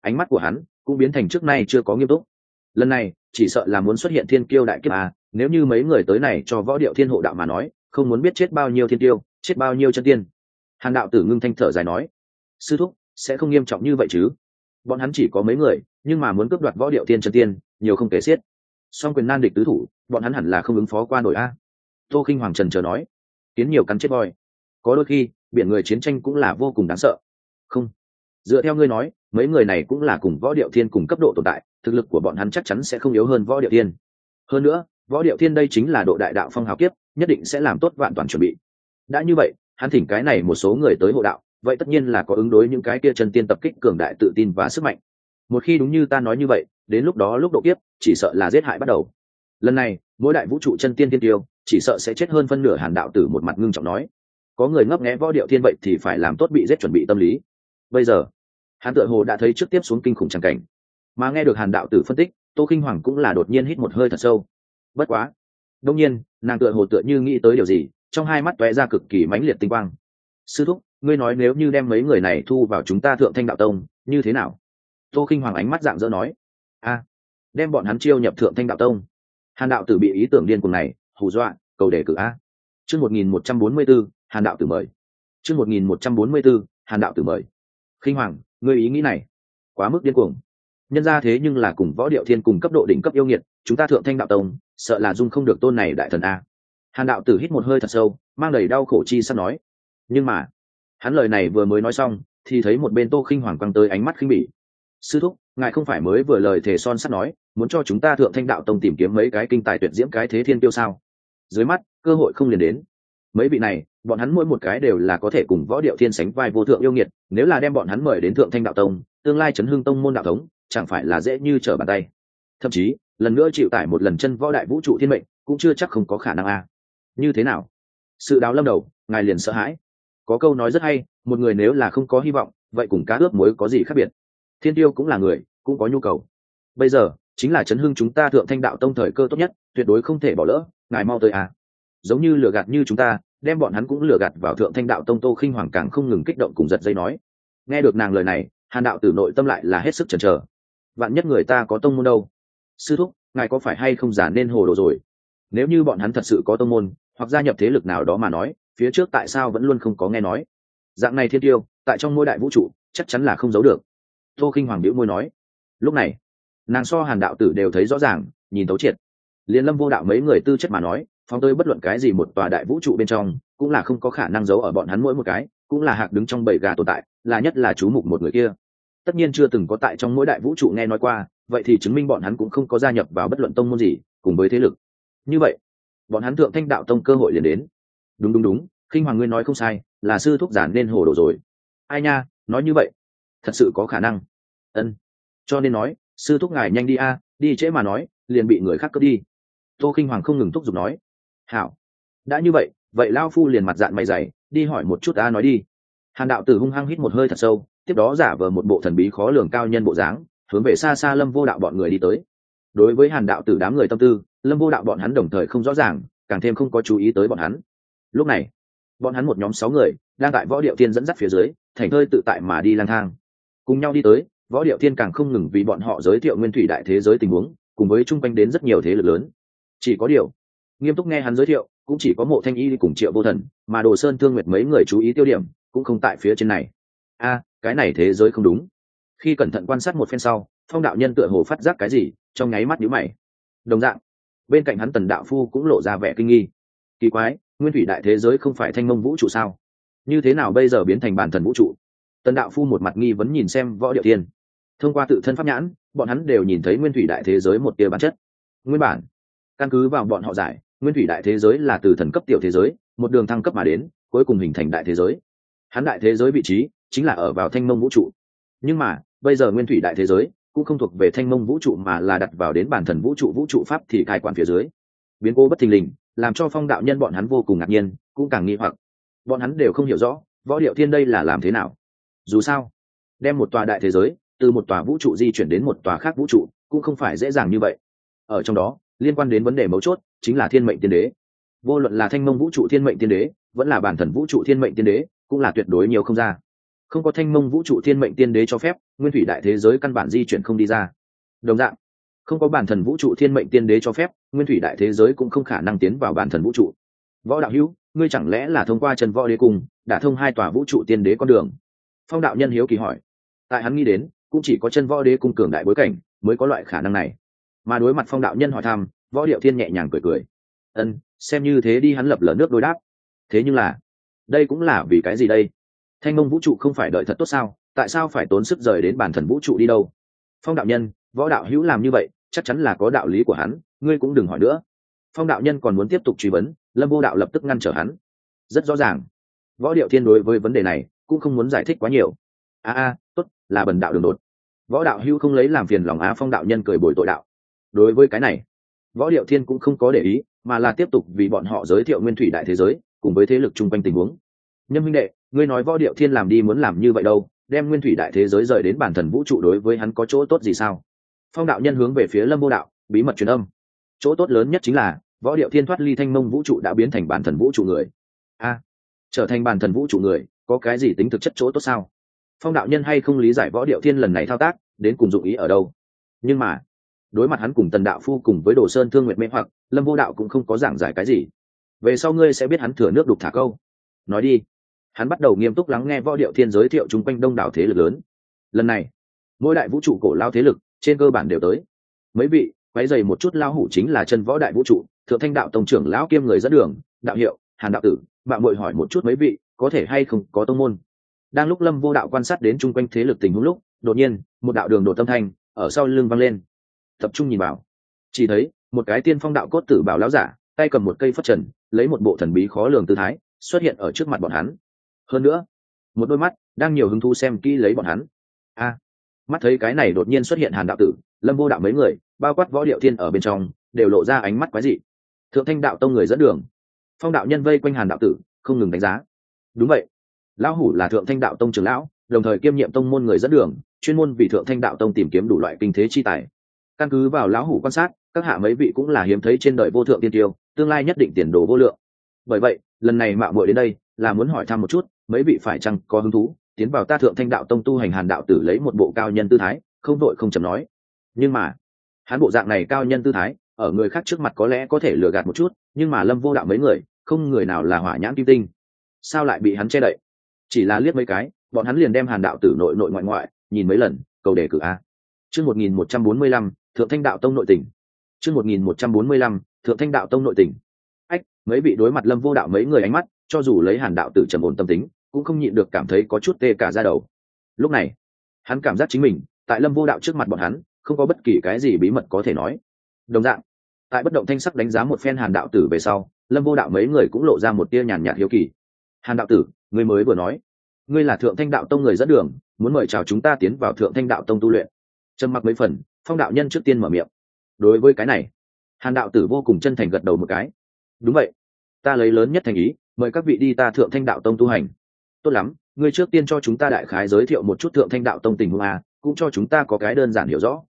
Ánh mắt của hắn cũng biến thành trước nay chưa có nghiêm túc. Lần này, chỉ sợ là muốn xuất hiện thiên kiêu đại kiếp à nếu như mấy người tới này cho võ điệu thiên hộ đạo mà nói, không muốn biết chết bao nhiêu thiên tiêu chết bao nhiêu chân tiên. Hàn đạo tử ngưng thanh thở dài nói, sư thúc, sẽ không nghiêm trọng như vậy chứ? Bọn hắn chỉ có mấy người, nhưng mà muốn cướp đoạt võ điệu tiên chân tiên, nhiều không kể xiết. Song quyền nan địch tứ thủ, bọn hắn hẳn là không ứng phó qua nổi a. Tô khinh hoàng trần chờ nói tiến nhiều cắn chết voi. Có đôi khi, biển người chiến tranh cũng là vô cùng đáng sợ. Không dựa theo ngươi nói, mấy người này cũng là cùng võ điệu thiên cùng cấp độ tồn tại, thực lực của bọn hắn chắc chắn sẽ không yếu hơn võ điệu thiên. Hơn nữa, võ điệu thiên đây chính là độ đại đạo phong hào kiếp, nhất định sẽ làm tốt vạn toàn chuẩn bị. Đã như vậy, hắn thỉnh cái này một số người tới hộ đạo, vậy tất nhiên là có ứng đối những cái kia chân tiên tập kích cường đại tự tin và sức mạnh. Một khi đúng như ta nói như vậy, đến lúc đó lúc độ kiếp, chỉ sợ là giết hại bắt đầu. Lần này, mỗi đại vũ trụ chân tiên tiên tiêu, chỉ sợ sẽ chết hơn phân nửa hàn đạo tử một mặt ngưng trọng nói. Có người ngấp nghẽ võ điệu thiên vậy thì phải làm tốt bị giết chuẩn bị tâm lý. Bây giờ hàn tựa hồ đã thấy trước tiếp xuống kinh khủng tràng cảnh. Mà nghe được hàn đạo tử phân tích, tô kinh hoàng cũng là đột nhiên hít một hơi thật sâu. Bất quá đông nhiên, nàng tựa hồ tựa như nghĩ tới điều gì, trong hai mắt toé ra cực kỳ mãnh liệt tinh quang. Sư thúc, ngươi nói nếu như đem mấy người này thu vào chúng ta thượng thanh đạo tông, như thế nào? Tô k i n h hoàng ánh mắt dạng dỡ nói. A, đem bọn hắn chiêu nhập thượng thanh đạo tông. Hàn đạo tử bị ý tưởng điên cùng này, hù dọa, cầu đề cử a. Chương một nghìn một trăm bốn mươi b ố hàn đạo tử mời. Chương một nghìn một trăm bốn mươi b ố hàn đạo tử mời. Kinh hoàng người ý nghĩ này, quá mức điên cuồng. Nhân ra thế nhưng là cùng võ điệu thiên cùng cấp độ đỉnh cấp yêu nghiệt, chúng ta thượng thanh đạo tông, sợ là dung không được tôn này đại thần a. Hàn đạo tử hít một hơi thật sâu, mang đầy đau khổ chi sắp nói. Nhưng mà, hắn lời này vừa mới nói xong, thì thấy một bên tô khinh hoàng quăng tới ánh mắt khinh bỉ. Sư thúc, ngài không phải mới vừa lời thề son sắt nói, muốn cho chúng ta thượng thanh đạo tông tìm kiếm mấy cái kinh tài tuyệt diễm cái thế thiên tiêu sao? Dưới mắt, cơ hội không liền đến mấy vị này, bọn hắn mỗi một cái đều là có thể cùng võ điệu thiên sánh vai vô thượng yêu nghiệt, nếu là đem bọn hắn mời đến thượng thanh đạo tông, tương lai chấn hương tông môn đạo thống, chẳng phải là dễ như trở bàn tay. Thậm chí, lần nữa chịu tải một lần chân võ đại vũ trụ thiên mệnh, cũng chưa chắc không có khả năng a. Như thế nào? Sự đáo lâm đầu, ngài liền sợ hãi. Có câu nói rất hay, một người nếu là không có hy vọng, vậy cùng cá ướp muối có gì khác biệt? Thiên tiêu cũng là người, cũng có nhu cầu. Bây giờ, chính là chấn hưng chúng ta thượng thanh đạo tông thời cơ tốt nhất, tuyệt đối không thể bỏ lỡ, ngài mau tới à giống như lừa gạt như chúng ta, đem bọn hắn cũng lừa gạt vào thượng thanh đạo tông tô khinh hoàng càng không ngừng kích động cùng giật dây nói. Nghe được nàng lời này, hàn đạo tử nội tâm lại là hết sức chần chờ. Vạn nhất người ta có tông môn đâu? Sư thúc, ngài có phải hay không giả nên hồ đồ rồi? Nếu như bọn hắn thật sự có tông môn, hoặc gia nhập thế lực nào đó mà nói, phía trước tại sao vẫn luôn không có nghe nói? Dạng này thiên tiêu, tại trong ngôi đại vũ trụ, chắc chắn là không giấu được. Tô khinh hoàng biễu môi nói. Lúc này, nàng so hàn đạo tử đều thấy rõ ràng, nhìn tấu triệt. Liên lâm vô đạo mấy người tư chất mà nói phóng tới bất luận cái gì một tòa đại vũ trụ bên trong, cũng là không có khả năng giấu ở bọn hắn mỗi một cái, cũng là hạc đứng trong bầy gà tồn tại, là nhất là chú mục một người kia. Tất nhiên chưa từng có tại trong mỗi đại vũ trụ nghe nói qua, vậy thì chứng minh bọn hắn cũng không có gia nhập vào bất luận tông môn gì, cùng với thế lực. Như vậy, bọn hắn thượng thanh đạo tông cơ hội liền đến. Đúng đúng đúng, khinh hoàng ngươi nói không sai, là sư thúc giản nên hồ đồ rồi. Ai nha, nói như vậy, thật sự có khả năng. Ân, cho nên nói, sư thúc ngài nhanh đi a, đi trễ mà nói, liền bị người khác cướp đi. Tô khinh hoàng không ngừng thúc giục nói hảo. Đã như vậy vậy lao phu liền mặt dạng mày dày, đi hỏi một chút ta nói đi. Hàn đạo tử hung hăng hít một hơi thật sâu, tiếp đó giả vờ một bộ thần bí khó lường cao nhân bộ dáng, hướng về xa xa lâm vô đạo bọn người đi tới. Đối với hàn đạo tử đám người tâm tư, lâm vô đạo bọn hắn đồng thời không rõ ràng, càng thêm không có chú ý tới bọn hắn. Lúc này, bọn hắn một nhóm sáu người, đang tại võ điệu tiên dẫn dắt phía dưới, thành thơi tự tại mà đi lang thang. Cùng nhau đi tới, võ điệu tiên càng không ngừng vì bọn họ giới thiệu nguyên thủy đại thế giới tình huống, cùng với chung quanh đến rất nhiều thế lực lớn. Chỉ có điều nghiêm túc nghe hắn giới thiệu, cũng chỉ có mộ thanh y cùng triệu vô thần, mà đồ sơn thương nguyệt mấy người chú ý tiêu điểm, cũng không tại phía trên này. A, cái này thế giới không đúng. Khi cẩn thận quan sát một phen sau, phong đạo nhân tựa hồ phát giác cái gì, trong nháy mắt nhữ mày. Đồng dạng, bên cạnh hắn tần đạo phu cũng lộ ra vẻ kinh nghi. Kỳ quái, nguyên thủy đại thế giới không phải thanh mông vũ trụ sao? Như thế nào bây giờ biến thành bản thần vũ trụ? Tần đạo phu một mặt nghi vấn nhìn xem võ điệu tiên thông qua tự thân pháp nhãn, bọn hắn đều nhìn thấy nguyên thủy đại thế giới một tia bản chất. Nguyên bản, căn cứ vào bọn họ giải nguyên thủy đại thế giới là từ thần cấp tiểu thế giới, một đường thăng cấp mà đến, cuối cùng hình thành đại thế giới. Hắn đại thế giới vị trí chính là ở vào thanh mông vũ trụ. Nhưng mà, bây giờ nguyên thủy đại thế giới cũng không thuộc về thanh mông vũ trụ mà là đặt vào đến bản thần vũ trụ vũ trụ pháp thì cai quản phía dưới. Biến cố bất thình lình, làm cho phong đạo nhân bọn hắn vô cùng ngạc nhiên, cũng càng nghi hoặc. Bọn hắn đều không hiểu rõ, võ điệu thiên đây là làm thế nào. Dù sao, đem một tòa đại thế giới từ một tòa vũ trụ di chuyển đến một tòa khác vũ trụ, cũng không phải dễ dàng như vậy. Ở trong đó liên quan đến vấn đề mấu chốt chính là thiên mệnh tiên đế. Vô luận là thanh mông vũ trụ thiên mệnh tiên đế, vẫn là bản thần vũ trụ thiên mệnh tiên đế, cũng là tuyệt đối nhiều không ra. Không có thanh mông vũ trụ thiên mệnh tiên đế cho phép, nguyên thủy đại thế giới căn bản di chuyển không đi ra. Đồng dạng, không có bản thần vũ trụ thiên mệnh tiên đế cho phép, nguyên thủy đại thế giới cũng không khả năng tiến vào bản thần vũ trụ. Võ đạo hữu, ngươi chẳng lẽ là thông qua trần võ đế cung đã thông hai tòa vũ trụ tiên đế con đường? Phong đạo nhân hiếu kỳ hỏi. Tại hắn nghĩ đến, cũng chỉ có chân võ đế cung cường đại bối cảnh mới có loại khả năng này mà đối mặt phong đạo nhân hỏi thăm, võ điệu thiên nhẹ nhàng cười cười. Ân, xem như thế đi hắn lập lờ nước đối đáp. Thế nhưng là, đây cũng là vì cái gì đây? Thanh mông vũ trụ không phải đợi thật tốt sao? Tại sao phải tốn sức rời đến bản thần vũ trụ đi đâu? Phong đạo nhân, võ đạo hữu làm như vậy, chắc chắn là có đạo lý của hắn, ngươi cũng đừng hỏi nữa. Phong đạo nhân còn muốn tiếp tục truy vấn, lâm vô đạo lập tức ngăn trở hắn. Rất rõ ràng. Võ điệu thiên đối với vấn đề này cũng không muốn giải thích quá nhiều. A a, tốt, là bần đạo đường đột. Võ đạo hữu không lấy làm phiền lòng á, phong đạo nhân cười bồi tội đạo đối với cái này, võ điệu thiên cũng không có để ý, mà là tiếp tục vì bọn họ giới thiệu nguyên thủy đại thế giới, cùng với thế lực chung quanh tình huống. Nhâm huynh đệ, ngươi nói võ điệu thiên làm đi muốn làm như vậy đâu, đem nguyên thủy đại thế giới rời đến bản thần vũ trụ đối với hắn có chỗ tốt gì sao? Phong đạo nhân hướng về phía lâm vô đạo, bí mật truyền âm. Chỗ tốt lớn nhất chính là, võ điệu thiên thoát ly thanh mông vũ trụ đã biến thành bản thần vũ trụ người. A, trở thành bản thần vũ trụ người, có cái gì tính thực chất chỗ tốt sao? Phong đạo nhân hay không lý giải võ điệu thiên lần này thao tác, đến cùng dụng ý ở đâu. Nhưng mà đối mặt hắn cùng tần đạo phu cùng với đồ sơn thương nguyện mê hoặc, lâm vô đạo cũng không có giảng giải cái gì. Về sau ngươi sẽ biết hắn thừa nước đục thả câu. Nói đi. Hắn bắt đầu nghiêm túc lắng nghe võ điệu thiên giới thiệu chung quanh đông đảo thế lực lớn. Lần này, mỗi đại vũ trụ cổ lao thế lực, trên cơ bản đều tới. Mấy vị, quấy dày một chút lao hủ chính là chân võ đại vũ trụ, thượng thanh đạo tổng trưởng lão kiêm người dẫn đường, đạo hiệu, hàn đạo tử, bạn bội hỏi một chút mấy vị, có thể hay không có tông môn. Đang lúc lâm vô đạo quan sát đến chung quanh thế lực tình huống lúc, đột nhiên, một đạo đường đột tâm thanh, ở sau lưng vang lên tập trung nhìn vào. Chỉ thấy, một cái tiên phong đạo cốt tử bảo lão giả, tay cầm một cây phất trần, lấy một bộ thần bí khó lường tư thái, xuất hiện ở trước mặt bọn hắn. Hơn nữa, một đôi mắt đang nhiều hứng thú xem kỹ lấy bọn hắn. A! Mắt thấy cái này đột nhiên xuất hiện hàn đạo tử, lâm vô đạo mấy người, bao quát võ điệu thiên ở bên trong, đều lộ ra ánh mắt quái dị. Thượng thanh đạo tông người dẫn đường. Phong đạo nhân vây quanh hàn đạo tử, không ngừng đánh giá. Đúng vậy. Lão hủ là thượng thanh đạo tông trưởng lão, đồng thời kiêm nhiệm tông môn người dẫn đường, chuyên môn vì thượng thanh đạo tông tìm kiếm đủ loại kinh thế chi tài căn cứ vào lão hủ quan sát, các hạ mấy vị cũng là hiếm thấy trên đời vô thượng tiên tiêu, tương lai nhất định tiền đồ vô lượng. Bởi vậy, lần này mạo muội đến đây, là muốn hỏi thăm một chút, mấy vị phải chăng có hứng thú, tiến vào ta thượng thanh đạo tông tu hành hàn đạo tử lấy một bộ cao nhân tư thái, không đội không chầm nói. Nhưng mà, hắn bộ dạng này cao nhân tư thái, ở người khác trước mặt có lẽ có thể lừa gạt một chút, nhưng mà lâm vô đạo mấy người, không người nào là hỏa nhãn kim tinh. Sao lại bị hắn che đậy? Chỉ là liếc mấy cái, bọn hắn liền đem hàn đạo tử nội nội ngoại ngoại, nhìn mấy lần, cầu đề cử a. Chương một nghìn một trăm bốn mươi lăm thượng thanh đạo tông nội tỉnh chương một nghìn một trăm bốn mươi lăm, thượng thanh đạo tông nội tỉnh ách, mấy vị đối mặt lâm vô đạo mấy người ánh mắt, cho dù lấy hàn đạo tử trầm ổn tâm tính, cũng không nhịn được cảm thấy có chút tê cả ra đầu. Lúc này, hắn cảm giác chính mình, tại lâm vô đạo trước mặt bọn hắn, không có bất kỳ cái gì bí mật có thể nói. Đồng dạng, tại bất động thanh sắc đánh giá một phen hàn đạo tử về sau, lâm vô đạo mấy người cũng lộ ra một tia nhàn nhạt hiếu kỳ. Hàn đạo tử ngươi mới vừa nói, ngươi là thượng thanh đạo tông người dẫn đường, muốn mời chào chúng ta tiến vào thượng thanh đạo tông tu luyện. Trầm mặc mấy phần phong đạo nhân trước tiên mở miệng. Đối với cái này, hàn đạo tử vô cùng chân thành gật đầu một cái. Đúng vậy. Ta lấy lớn nhất thành ý, mời các vị đi ta thượng thanh đạo tông tu hành. Tốt lắm, ngươi trước tiên cho chúng ta đại khái giới thiệu một chút thượng thanh đạo tông tình huống cũng cho chúng ta có cái đơn giản hiểu rõ.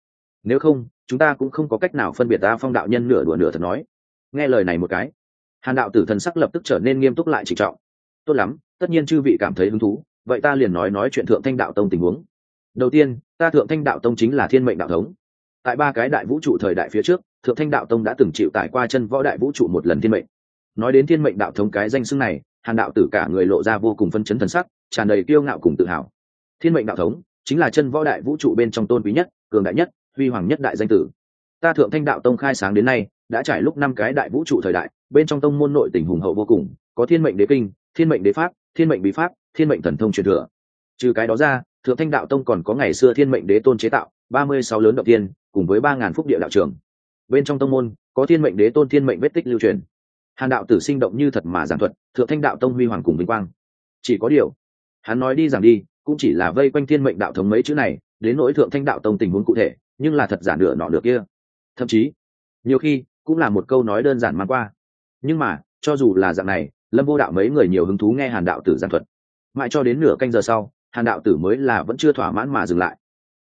Nếu không, chúng ta cũng không có cách nào phân biệt ta phong đạo nhân nửa đùa nửa thật nói. Nghe lời này một cái, hàn đạo tử thần sắc lập tức trở nên nghiêm túc lại trịnh trọng. Tốt lắm, tất nhiên chư vị cảm thấy hứng thú, vậy ta liền nói nói chuyện thượng thanh đạo tông tình huống. Đầu tiên, ta thượng thanh đạo tông chính là thiên mệnh đạo thống tại ba cái đại vũ trụ thời đại phía trước, thượng thanh đạo tông đã từng chịu tải qua chân võ đại vũ trụ một lần thiên mệnh. Nói đến thiên mệnh đạo thống cái danh xưng này, hàn đạo tử cả người lộ ra vô cùng phân chấn thần sắc, tràn đầy kiêu ngạo cùng tự hào. Thiên mệnh đạo thống chính là chân võ đại vũ trụ bên trong tôn quý nhất, cường đại nhất, huy hoàng nhất đại danh tử. Ta thượng thanh đạo tông khai sáng đến nay, đã trải lúc năm cái đại vũ trụ thời đại, bên trong tông môn nội tình hùng hậu vô cùng, có thiên mệnh đế kinh, thiên mệnh đế pháp, thiên mệnh bí pháp, thiên mệnh thần thông truyền thừa. Trừ cái đó ra, thượng thanh đạo tông còn có ngày xưa thiên mệnh đế tôn chế tạo ba mươi sáu lớn động tiên cùng với ba ngàn phúc địa đạo trường. Bên trong tông môn, có thiên mệnh đế tôn, thiên mệnh vết tích lưu truyền. Hàn đạo tử sinh động như thật mà giảng thuật, thượng thanh đạo tông huy hoàng cùng vinh quang. Chỉ có điều, hắn nói đi giảng đi, cũng chỉ là vây quanh thiên mệnh đạo thống mấy chữ này, đến nỗi thượng thanh đạo tông tình huống cụ thể, nhưng là thật giả nửa nọ được kia. Thậm chí, nhiều khi, cũng là một câu nói đơn giản mang qua. Nhưng mà, cho dù là dạng này, lâm vô đạo mấy người nhiều hứng thú nghe hàn đạo tử giảng thuật. Mãi cho đến nửa canh giờ sau, hàn đạo tử mới là vẫn chưa thỏa mãn mà dừng lại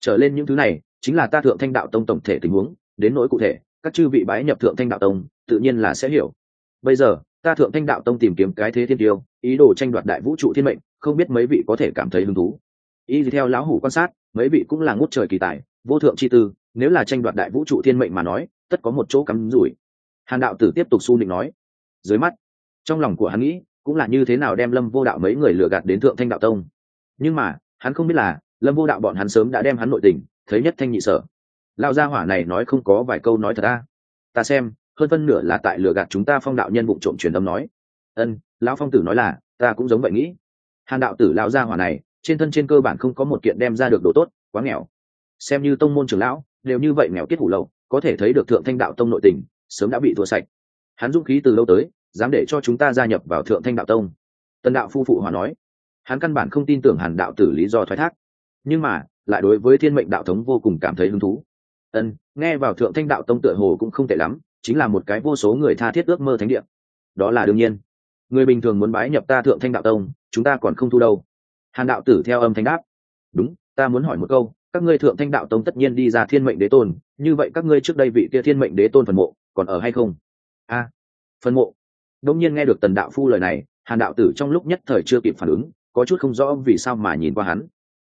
trở lên những thứ này chính là ta thượng thanh đạo tông tổng thể tình huống, đến nỗi cụ thể, các chư vị bái nhập thượng thanh đạo tông, tự nhiên là sẽ hiểu. Bây giờ, ta thượng thanh đạo tông tìm kiếm cái thế thiên tiêu, ý đồ tranh đoạt đại vũ trụ thiên mệnh, không biết mấy vị có thể cảm thấy hứng thú. Y theo lão hủ quan sát, mấy vị cũng là ngút trời kỳ tài, vô thượng chi tư, nếu là tranh đoạt đại vũ trụ thiên mệnh mà nói, tất có một chỗ cắm rủi. Hàn đạo tử tiếp tục su định nói. Dưới mắt, trong lòng của hắn nghĩ, cũng là như thế nào đem lâm vô đạo mấy người lừa gạt đến thượng thanh đạo tông. Nhưng mà, hắn không biết là lâm vô đạo bọn hắn sớm đã đem hắn nội tình, thấy nhất thanh nhị sở. Lao gia hỏa này nói không có vài câu nói thật ta ta xem, hơn phân nửa là tại lừa gạt chúng ta phong đạo nhân vụ trộm truyền âm nói. Ân, lão phong tử nói là, ta cũng giống vậy nghĩ. Hàn đạo tử lao gia hỏa này, trên thân trên cơ bản không có một kiện đem ra được đồ tốt, quá nghèo. Xem như tông môn trưởng lão, đều như vậy nghèo kết hủ lậu, có thể thấy được thượng thanh đạo tông nội tình, sớm đã bị thua sạch. Hắn dũng khí từ lâu tới, dám để cho chúng ta gia nhập vào thượng thanh đạo tông. Tần đạo phu phụ hòa nói. Hắn căn bản không tin tưởng hàn đạo tử lý do thoái thác nhưng mà, lại đối với thiên mệnh đạo thống vô cùng cảm thấy hứng thú. Ân, nghe vào thượng thanh đạo tông tựa hồ cũng không tệ lắm, chính là một cái vô số người tha thiết ước mơ thánh địa. Đó là đương nhiên. Người bình thường muốn bái nhập ta thượng thanh đạo tông, chúng ta còn không thu đâu. Hàn đạo tử theo âm thanh đáp. Đúng, ta muốn hỏi một câu, các ngươi thượng thanh đạo tông tất nhiên đi ra thiên mệnh đế tôn, như vậy các ngươi trước đây vị kia thiên mệnh đế tôn phần mộ, còn ở hay không? A. Phần mộ. Đông nhiên nghe được tần đạo phu lời này, hàn đạo tử trong lúc nhất thời chưa kịp phản ứng, có chút không rõ vì sao mà nhìn qua hắn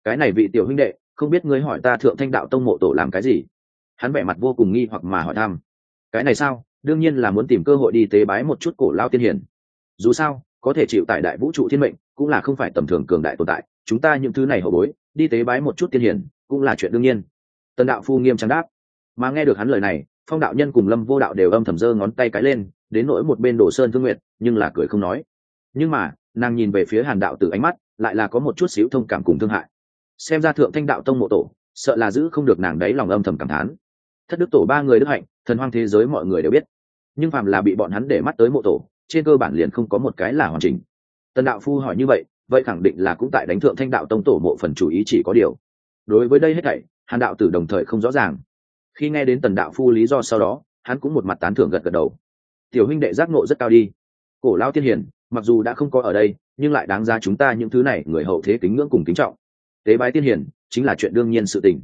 cái này vị tiểu huynh đệ, không biết ngươi hỏi ta thượng thanh đạo tông mộ tổ làm cái gì? Hắn vẻ mặt vô cùng nghi hoặc mà hỏi thăm. Cái này sao? Đương nhiên là muốn tìm cơ hội đi tế bái một chút cổ lao tiên hiển dù sao, có thể chịu tại đại vũ trụ thiên mệnh, cũng là không phải tầm thường cường đại tồn tại. Chúng ta những thứ này hậu bối, đi tế bái một chút tiên hiển cũng là chuyện đương nhiên. Tần đạo phu nghiêm trang đáp. Mà nghe được hắn lời này, phong đạo nhân cùng lâm vô đạo đều âm thầm giơ ngón tay cái lên, đến nỗi một bên đồ sơn thương nguyện nhưng là cười không nói. Nhưng mà, nàng nhìn về phía hàn đạo từ ánh mắt, lại là có một chút xíu thông cảm cùng thương hại xem ra thượng thanh đạo tông mộ tổ, sợ là giữ không được nàng đấy lòng âm thầm cảm thán. Thất đức tổ ba người đức hạnh, thần hoang thế giới mọi người đều biết. Nhưng phàm là bị bọn hắn để mắt tới mộ tổ, trên cơ bản liền không có một cái là hoàn chỉnh. Tần đạo phu hỏi như vậy vậy khẳng định là cũng tại đánh thượng thanh đạo tông tổ mộ phần chủ ý chỉ có điều. Đối với đây hết thảy, hàn đạo tử đồng thời không rõ ràng. Khi nghe đến tần đạo phu lý do sau đó, hắn cũng một mặt tán thưởng gật gật đầu. Tiểu huynh đệ giác ngộ rất cao đi. Cổ lao tiên hiển mặc dù đã không có ở đây, nhưng lại đáng ra chúng ta những thứ này, người hậu thế kính ngưỡng cùng kính trọng tế bái tiên hiển chính là chuyện đương nhiên sự tình.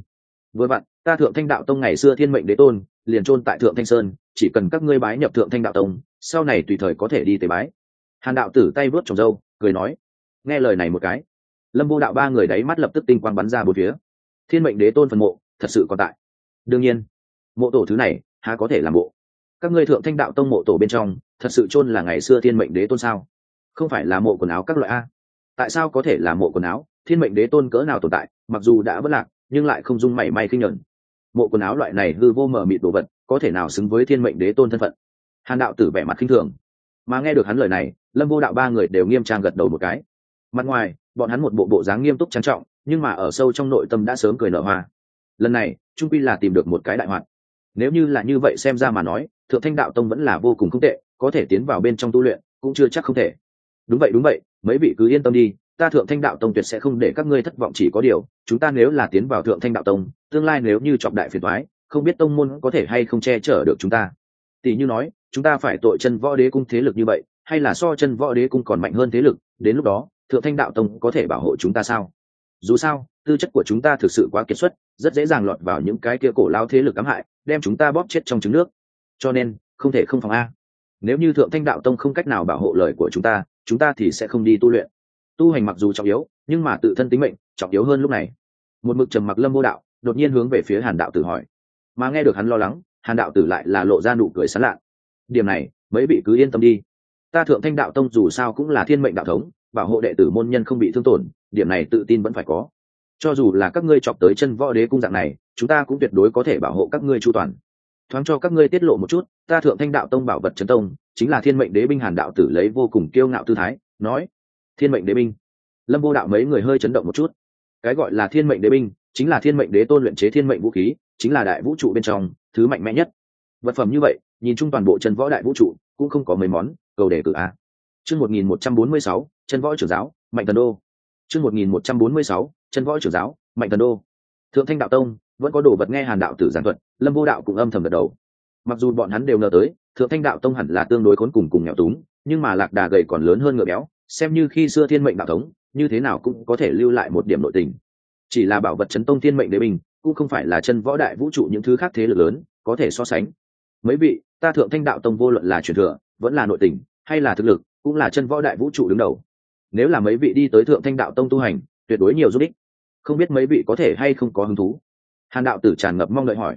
Vừa vặn, ta thượng thanh đạo tông ngày xưa thiên mệnh đế tôn, liền trôn tại thượng thanh sơn, chỉ cần các ngươi bái nhập thượng thanh đạo tông, sau này tùy thời có thể đi tế bái. Hàn đạo tử tay vớt trồng dâu, cười nói, nghe lời này một cái. Lâm vô đạo ba người đáy mắt lập tức tinh quang bắn ra bốn phía. Thiên mệnh đế tôn phần mộ, thật sự còn tại. Đương nhiên, mộ tổ thứ này, há có thể làm bộ? Các ngươi thượng thanh đạo tông mộ tổ bên trong, thật sự chôn là ngày xưa thiên mệnh đế tôn sao? Không phải là mộ quần áo các loại a? Tại sao có thể là mộ quần áo? Thiên mệnh đế tôn cỡ nào tồn tại, mặc dù đã vất lạc, nhưng lại không dung mảy may khinh nhuận. Mộ quần áo loại này hư vô mờ mịt đồ vật, có thể nào xứng với thiên mệnh đế tôn thân phận? Hàn đạo tử vẻ mặt khinh thường. Mà nghe được hắn lời này, lâm vô đạo ba người đều nghiêm trang gật đầu một cái. Mặt ngoài, bọn hắn một bộ bộ dáng nghiêm túc trang trọng, nhưng mà ở sâu trong nội tâm đã sớm cười nở hoa. Lần này, trung pi là tìm được một cái đại hoạt. Nếu như là như vậy xem ra mà nói, thượng thanh đạo tông vẫn là vô cùng không tệ, có thể tiến vào bên trong tu luyện, cũng chưa chắc không thể. Đúng vậy đúng vậy, mấy vị cứ yên tâm đi ta thượng thanh đạo tông tuyệt sẽ không để các ngươi thất vọng, chỉ có điều, chúng ta nếu là tiến vào thượng thanh đạo tông, tương lai nếu như chọc đại phiền thoái không biết tông môn có thể hay không che chở được chúng ta. Tỷ như nói, chúng ta phải tội chân võ đế cung thế lực như vậy, hay là so chân võ đế cung còn mạnh hơn thế lực, đến lúc đó, thượng thanh đạo tông có thể bảo hộ chúng ta sao? Dù sao, tư chất của chúng ta thực sự quá kiệt xuất, rất dễ dàng lọt vào những cái kia cổ lao thế lực ám hại, đem chúng ta bóp chết trong trứng nước. Cho nên, không thể không phòng a. Nếu như thượng thanh đạo tông không cách nào bảo hộ lời của chúng ta chúng ta thì sẽ không đi tu luyện tu hành mặc dù trọng yếu, nhưng mà tự thân tính mệnh trọng yếu hơn lúc này. Một mực trầm mặc lâm vô đạo, đột nhiên hướng về phía hàn đạo tử hỏi. Mà nghe được hắn lo lắng, hàn đạo tử lại là lộ ra nụ cười sán lạn. Điểm này, mấy vị cứ yên tâm đi. Ta thượng thanh đạo tông dù sao cũng là thiên mệnh đạo thống, bảo hộ đệ tử môn nhân không bị thương tổn, điểm này tự tin vẫn phải có. Cho dù là các ngươi chọc tới chân võ đế cung dạng này, chúng ta cũng tuyệt đối có thể bảo hộ các ngươi chu toàn. Thoáng cho các ngươi tiết lộ một chút, ta thượng thanh đạo tông bảo vật trấn tông, chính là thiên mệnh đế binh hàn đạo tử lấy vô cùng kiêu ngạo tư thái, nói thiên mệnh đế binh. Lâm vô đạo mấy người hơi chấn động một chút. Cái gọi là thiên mệnh đế binh, chính là thiên mệnh đế tôn luyện chế thiên mệnh vũ khí, chính là đại vũ trụ bên trong thứ mạnh mẽ nhất. Vật phẩm như vậy, nhìn chung toàn bộ chân võ đại vũ trụ, cũng không có mấy món, cầu đề cử a chương một nghìn một trăm bốn mươi sáu chân võ trưởng giáo, mạnh thần đô. Chương một nghìn một trăm bốn mươi sáu chân võ trưởng giáo, mạnh thần đô. Thượng thanh đạo tông, vẫn có đồ vật nghe hàn đạo tử giảng thuật, lâm vô đạo cũng âm thầm gật đầu. Mặc dù bọn hắn đều ngờ tới, thượng thanh đạo tông hẳn là tương đối khốn cùng cùng nghèo túng, nhưng mà lạc đà gầy còn lớn hơn ngựa béo xem như khi xưa thiên mệnh đạo thống, như thế nào cũng có thể lưu lại một điểm nội tình. Chỉ là bảo vật chấn tông thiên mệnh đế bình, cũng không phải là chân võ đại vũ trụ những thứ khác thế lực lớn, có thể so sánh. Mấy vị, ta thượng thanh đạo tông vô luận là truyền thừa, vẫn là nội tình, hay là thực lực, cũng là chân võ đại vũ trụ đứng đầu. Nếu là mấy vị đi tới thượng thanh đạo tông tu hành, tuyệt đối nhiều giúp ích. Không biết mấy vị có thể hay không có hứng thú? Hàn đạo tử tràn ngập mong đợi hỏi.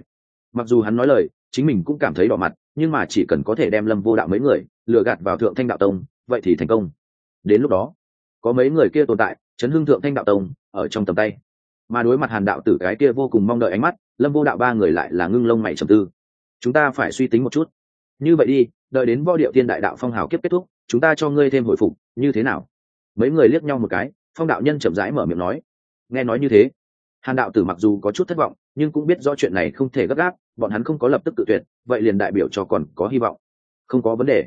Mặc dù hắn nói lời, chính mình cũng cảm thấy đỏ mặt, nhưng mà chỉ cần có thể đem lâm vô đạo mấy người lừa gạt vào thượng thanh đạo tông, vậy thì thành công đến lúc đó, có mấy người kia tồn tại chấn hưng thượng thanh đạo tông, ở trong tầm tay. Mà đối mặt hàn đạo tử cái kia vô cùng mong đợi ánh mắt, lâm vô đạo ba người lại là ngưng lông mày trầm tư. Chúng ta phải suy tính một chút. Như vậy đi, đợi đến võ điệu tiên đại đạo phong hào kiếp kết thúc, chúng ta cho ngươi thêm hồi phục, như thế nào? Mấy người liếc nhau một cái, phong đạo nhân chậm rãi mở miệng nói. Nghe nói như thế, hàn đạo tử mặc dù có chút thất vọng, nhưng cũng biết do chuyện này không thể gấp gáp, bọn hắn không có lập tức tự tuyệt, vậy liền đại biểu cho còn có hy vọng. Không có vấn đề.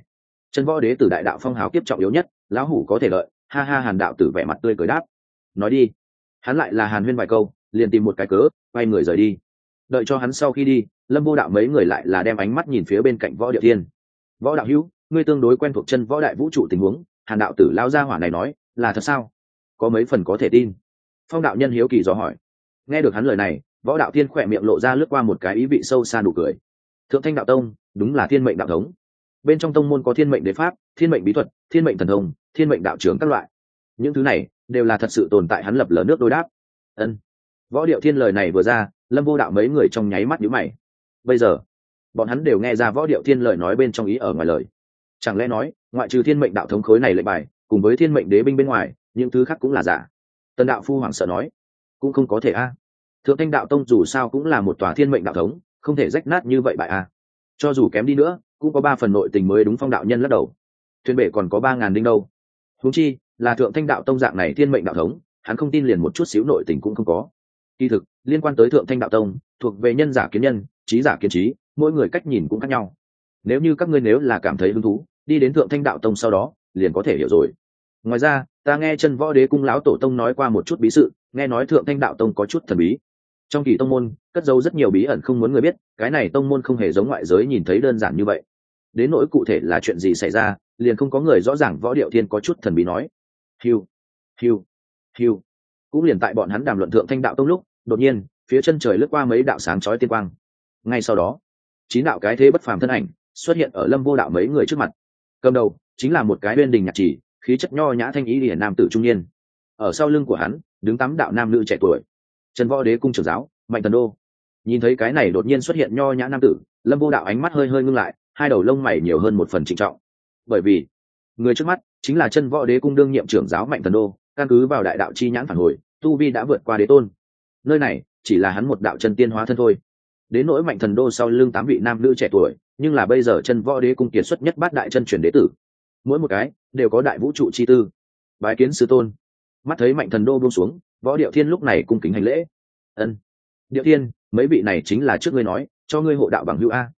Chân võ đế tử đại đạo phong hào kiếp trọng yếu nhất lão hủ có thể lợi ha ha, hàn đạo tử vẻ mặt tươi cười đáp. Nói đi. Hắn lại là hàn huyên vài câu, liền tìm một cái cớ, quay người rời đi. Đợi cho hắn sau khi đi, lâm vô đạo mấy người lại là đem ánh mắt nhìn phía bên cạnh võ địa thiên. Võ đạo hữu, ngươi tương đối quen thuộc chân võ đại vũ trụ tình huống, hàn đạo tử lao ra hỏa này nói, là thật sao? Có mấy phần có thể tin. Phong đạo nhân hiếu kỳ dò hỏi. Nghe được hắn lời này, võ đạo thiên khỏe miệng lộ ra lướt qua một cái ý vị sâu xa nụ cười. Thượng thanh đạo tông, đúng là thiên mệnh đạo thống. Bên trong tông môn có thiên mệnh đế pháp, thiên mệnh bí thuật, thiên mệnh thần thông thiên mệnh đạo trưởng các loại. Những thứ này đều là thật sự tồn tại hắn lập lờ nước đối đáp. Ân. Võ điệu thiên lời này vừa ra, lâm vô đạo mấy người trong nháy mắt nhữ mày. Bây giờ, bọn hắn đều nghe ra võ điệu thiên lời nói bên trong ý ở ngoài lời. Chẳng lẽ nói, ngoại trừ thiên mệnh đạo thống khối này lệnh bài, cùng với thiên mệnh đế binh bên ngoài, những thứ khác cũng là giả? Tần đạo phu hoàng sợ nói, cũng không có thể a. À. Thượng thanh đạo tông dù sao cũng là một tòa thiên mệnh đạo thống, không thể rách nát như vậy bại a. À. Cho dù kém đi nữa, cũng có ba phần nội tình mới đúng phong đạo nhân lắc đầu. Thuyền bể còn có ba ngàn đinh đâu húng chi, là thượng thanh đạo tông dạng này thiên mệnh đạo thống, hắn không tin liền một chút xíu nội tình cũng không có. Kỳ thực, liên quan tới thượng thanh đạo tông, thuộc về nhân giả kiến nhân, trí giả kiến trí, mỗi người cách nhìn cũng khác nhau. Nếu như các ngươi nếu là cảm thấy hứng thú, đi đến thượng thanh đạo tông sau đó, liền có thể hiểu rồi. Ngoài ra, ta nghe chân võ đế cung lão tổ tông nói qua một chút bí sự, nghe nói thượng thanh đạo tông có chút thần bí. Trong kỳ tông môn, cất giấu rất nhiều bí ẩn không muốn người biết, cái này tông môn không hề giống ngoại giới nhìn thấy đơn giản như vậy. Đến nỗi cụ thể là chuyện gì xảy ra liền không có người rõ ràng võ điệu thiên có chút thần bí nói. Hiu hiu hiu cũng liền tại bọn hắn đàm luận thượng thanh đạo tông lúc, đột nhiên, phía chân trời lướt qua mấy đạo sáng chói tiên quang. Ngay sau đó, chín đạo cái thế bất phàm thân ảnh xuất hiện ở lâm vô đạo mấy người trước mặt. Cầm đầu, chính là một cái bên đình nhạc chỉ, khí chất nho nhã thanh ý liền nam tử trung niên. Ở sau lưng của hắn, đứng tám đạo nam nữ trẻ tuổi. Trần võ đế cung trưởng giáo, mạnh tần đô. Nhìn thấy cái này đột nhiên xuất hiện nho nhã nam tử, lâm vô đạo ánh mắt hơi hơi ngưng lại, hai đầu lông mày nhiều hơn một phần trịnh trọng bởi vì người trước mắt chính là chân võ đế cung đương nhiệm trưởng giáo mạnh thần đô, căn cứ vào đại đạo chi nhãn phản hồi, tu vi đã vượt qua đế tôn. Nơi này chỉ là hắn một đạo chân tiên hóa thân thôi. Đến nỗi mạnh thần đô sau lưng tám vị nam nữ trẻ tuổi, nhưng là bây giờ chân võ đế cung kiệt xuất nhất bát đại chân chuyển đế tử. Mỗi một cái đều có đại vũ trụ chi tư. Bái kiến sư tôn. Mắt thấy mạnh thần đô buông xuống, võ điệu thiên lúc này cung kính hành lễ. Ân. Điệu thiên, mấy vị này chính là trước ngươi nói, cho ngươi hộ đạo bằng hữu a.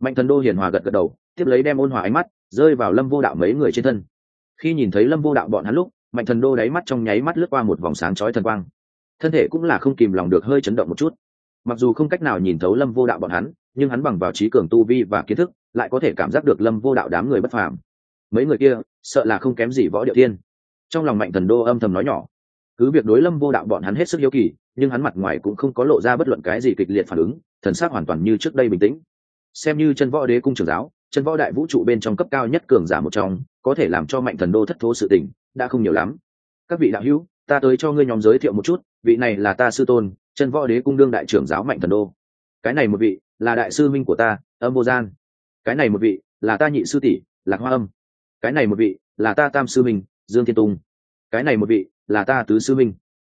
Mạnh thần đô hiền hòa gật gật đầu, tiếp lấy đem ôn hòa ánh mắt rơi vào lâm vô đạo mấy người trên thân. Khi nhìn thấy lâm vô đạo bọn hắn lúc, mạnh thần đô đáy mắt trong nháy mắt lướt qua một vòng sáng chói thần quang. Thân thể cũng là không kìm lòng được hơi chấn động một chút. Mặc dù không cách nào nhìn thấu lâm vô đạo bọn hắn, nhưng hắn bằng vào trí cường tu vi và kiến thức, lại có thể cảm giác được lâm vô đạo đám người bất phàm. Mấy người kia, sợ là không kém gì võ điệu tiên trong lòng mạnh thần đô âm thầm nói nhỏ, cứ việc đối lâm vô đạo bọn hắn hết sức hiếu kỳ, nhưng hắn mặt ngoài cũng không có lộ ra bất luận cái gì kịch liệt phản ứng, thần sắc hoàn toàn như trước đây bình tĩnh. Xem như chân võ đế cung trưởng giáo chân võ đại vũ trụ bên trong cấp cao nhất cường giả một trong, có thể làm cho mạnh thần đô thất thố sự tình, đã không nhiều lắm. Các vị đạo hữu, ta tới cho ngươi nhóm giới thiệu một chút, vị này là ta sư tôn chân võ đế cung đương đại trưởng giáo mạnh thần đô. Cái này một vị, là đại sư minh của ta, âm vô gian. Cái này một vị, là ta nhị sư tỷ, lạc hoa âm. Cái này một vị, là ta tam sư minh, dương thiên tung cái này một vị, là ta tứ sư minh.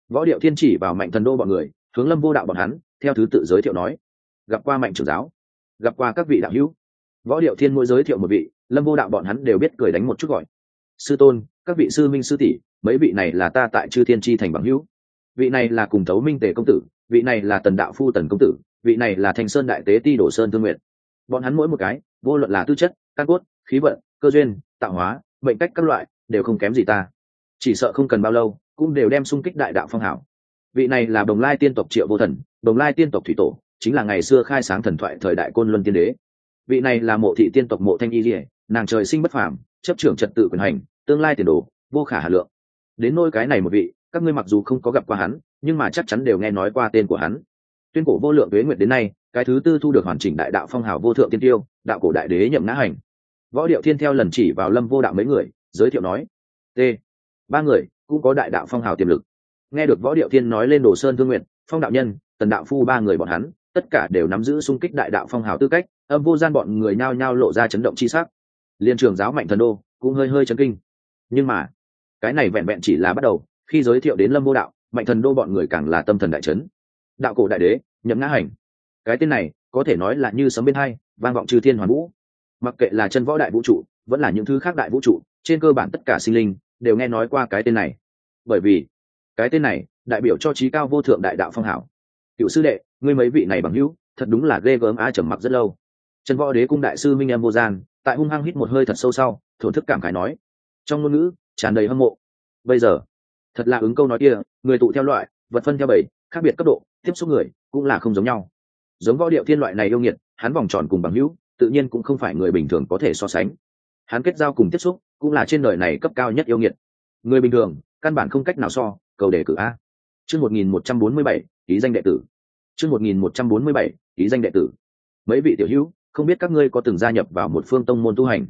Võ điệu thiên chỉ vào mạnh thần đô bọn người, hướng lâm vô đạo bọn hắn, theo thứ tự giới thiệu nói. Gặp qua mạnh trưởng giáo. Gặp qua các vị đạo hữu võ điệu thiên mỗi giới thiệu một vị, lâm vô đạo bọn hắn đều biết cười đánh một chút gọi. Sư tôn, các vị sư minh sư tỷ, mấy vị này là ta tại chư thiên tri thành bằng hữu. Vị này là cùng Tấu minh tề công tử, vị này là tần đạo phu tần công tử, vị này là thanh sơn đại tế ti đổ sơn thương nguyện bọn hắn mỗi một cái, vô luận là tư chất, căn cốt, khí vận, cơ duyên, tạo hóa bệnh cách các loại, đều không kém gì ta. Chỉ sợ không cần bao lâu, cũng đều đem xung kích đại đạo phong hảo. Vị này là đồng lai tiên tộc triệu vô thần đồng lai tiên tộc thủy tổ, chính là ngày xưa khai sáng thần thoại thời đại côn luân tiên đế vị này là mộ thị tiên tộc mộ thanh y dỉa nàng trời sinh bất phàm, chấp trưởng trật tự quyền hành, tương lai tiền đồ, vô khả hà lượng. Đến nôi cái này một vị, các ngươi mặc dù không có gặp qua hắn, nhưng mà chắc chắn đều nghe nói qua tên của hắn. Tuyên cổ vô lượng tuế nguyệt đến nay, cái thứ tư thu được hoàn chỉnh đại đạo phong hào vô thượng tiên tiêu, đạo cổ đại đế nhậm ngã hành. Võ điệu thiên theo lần chỉ vào lâm vô đạo mấy người, giới thiệu nói, t, ba người, cũng có đại đạo phong hào tiềm lực. Nghe được võ điệu thiên nói lên đồ sơn thương nguyện, phong đạo nhân, tần đạo phu ba người bọn hắn, tất cả đều nắm giữ sung kích đại đạo phong hào tư cách âm vô gian bọn người nhao nhao lộ ra chấn động chi sắc. Liên trường giáo mạnh thần đô cũng hơi hơi chấn kinh. Nhưng mà, cái này vẹn vẹn chỉ là bắt đầu, khi giới thiệu đến lâm vô đạo, mạnh thần đô bọn người càng là tâm thần đại chấn. Đạo cổ đại đế, nhậm ngã hành. Cái tên này, có thể nói là như sấm bên hai, vang vọng trừ thiên hoàn vũ. Mặc kệ là chân võ đại vũ trụ, vẫn là những thứ khác đại vũ trụ, trên cơ bản tất cả sinh linh đều nghe nói qua cái tên này. Bởi vì, cái tên này đại biểu cho trí cao vô thượng đại đạo phong hảo. Cựu sư đệ, ngươi mấy vị này bằng hữu, thật đúng là ghê gớm a trầm mặc rất lâu trần võ đế cung đại sư minh em vô gian, tại hung hăng hít một hơi thật sâu sau thổn thức cảm khái nói, trong ngôn ngữ tràn đầy hâm mộ. Bây giờ, thật là ứng câu nói kia, người tụ theo loại, vật phân theo bảy, khác biệt cấp độ, tiếp xúc người cũng là không giống nhau. Giống võ điệu thiên loại này yêu nghiệt, hắn vòng tròn cùng bằng hữu, tự nhiên cũng không phải người bình thường có thể so sánh. Hắn kết giao cùng tiếp xúc cũng là trên đời này cấp cao nhất yêu nghiệt. Người bình thường, căn bản không cách nào so, cầu đề cử a. Chương một nghìn một trăm bốn mươi bảy ký danh đệ tử. Chương một nghìn một trăm bốn mươi bảy ký danh đệ tử. Mấy vị tiểu hữu không biết các ngươi có từng gia nhập vào một phương tông môn tu hành?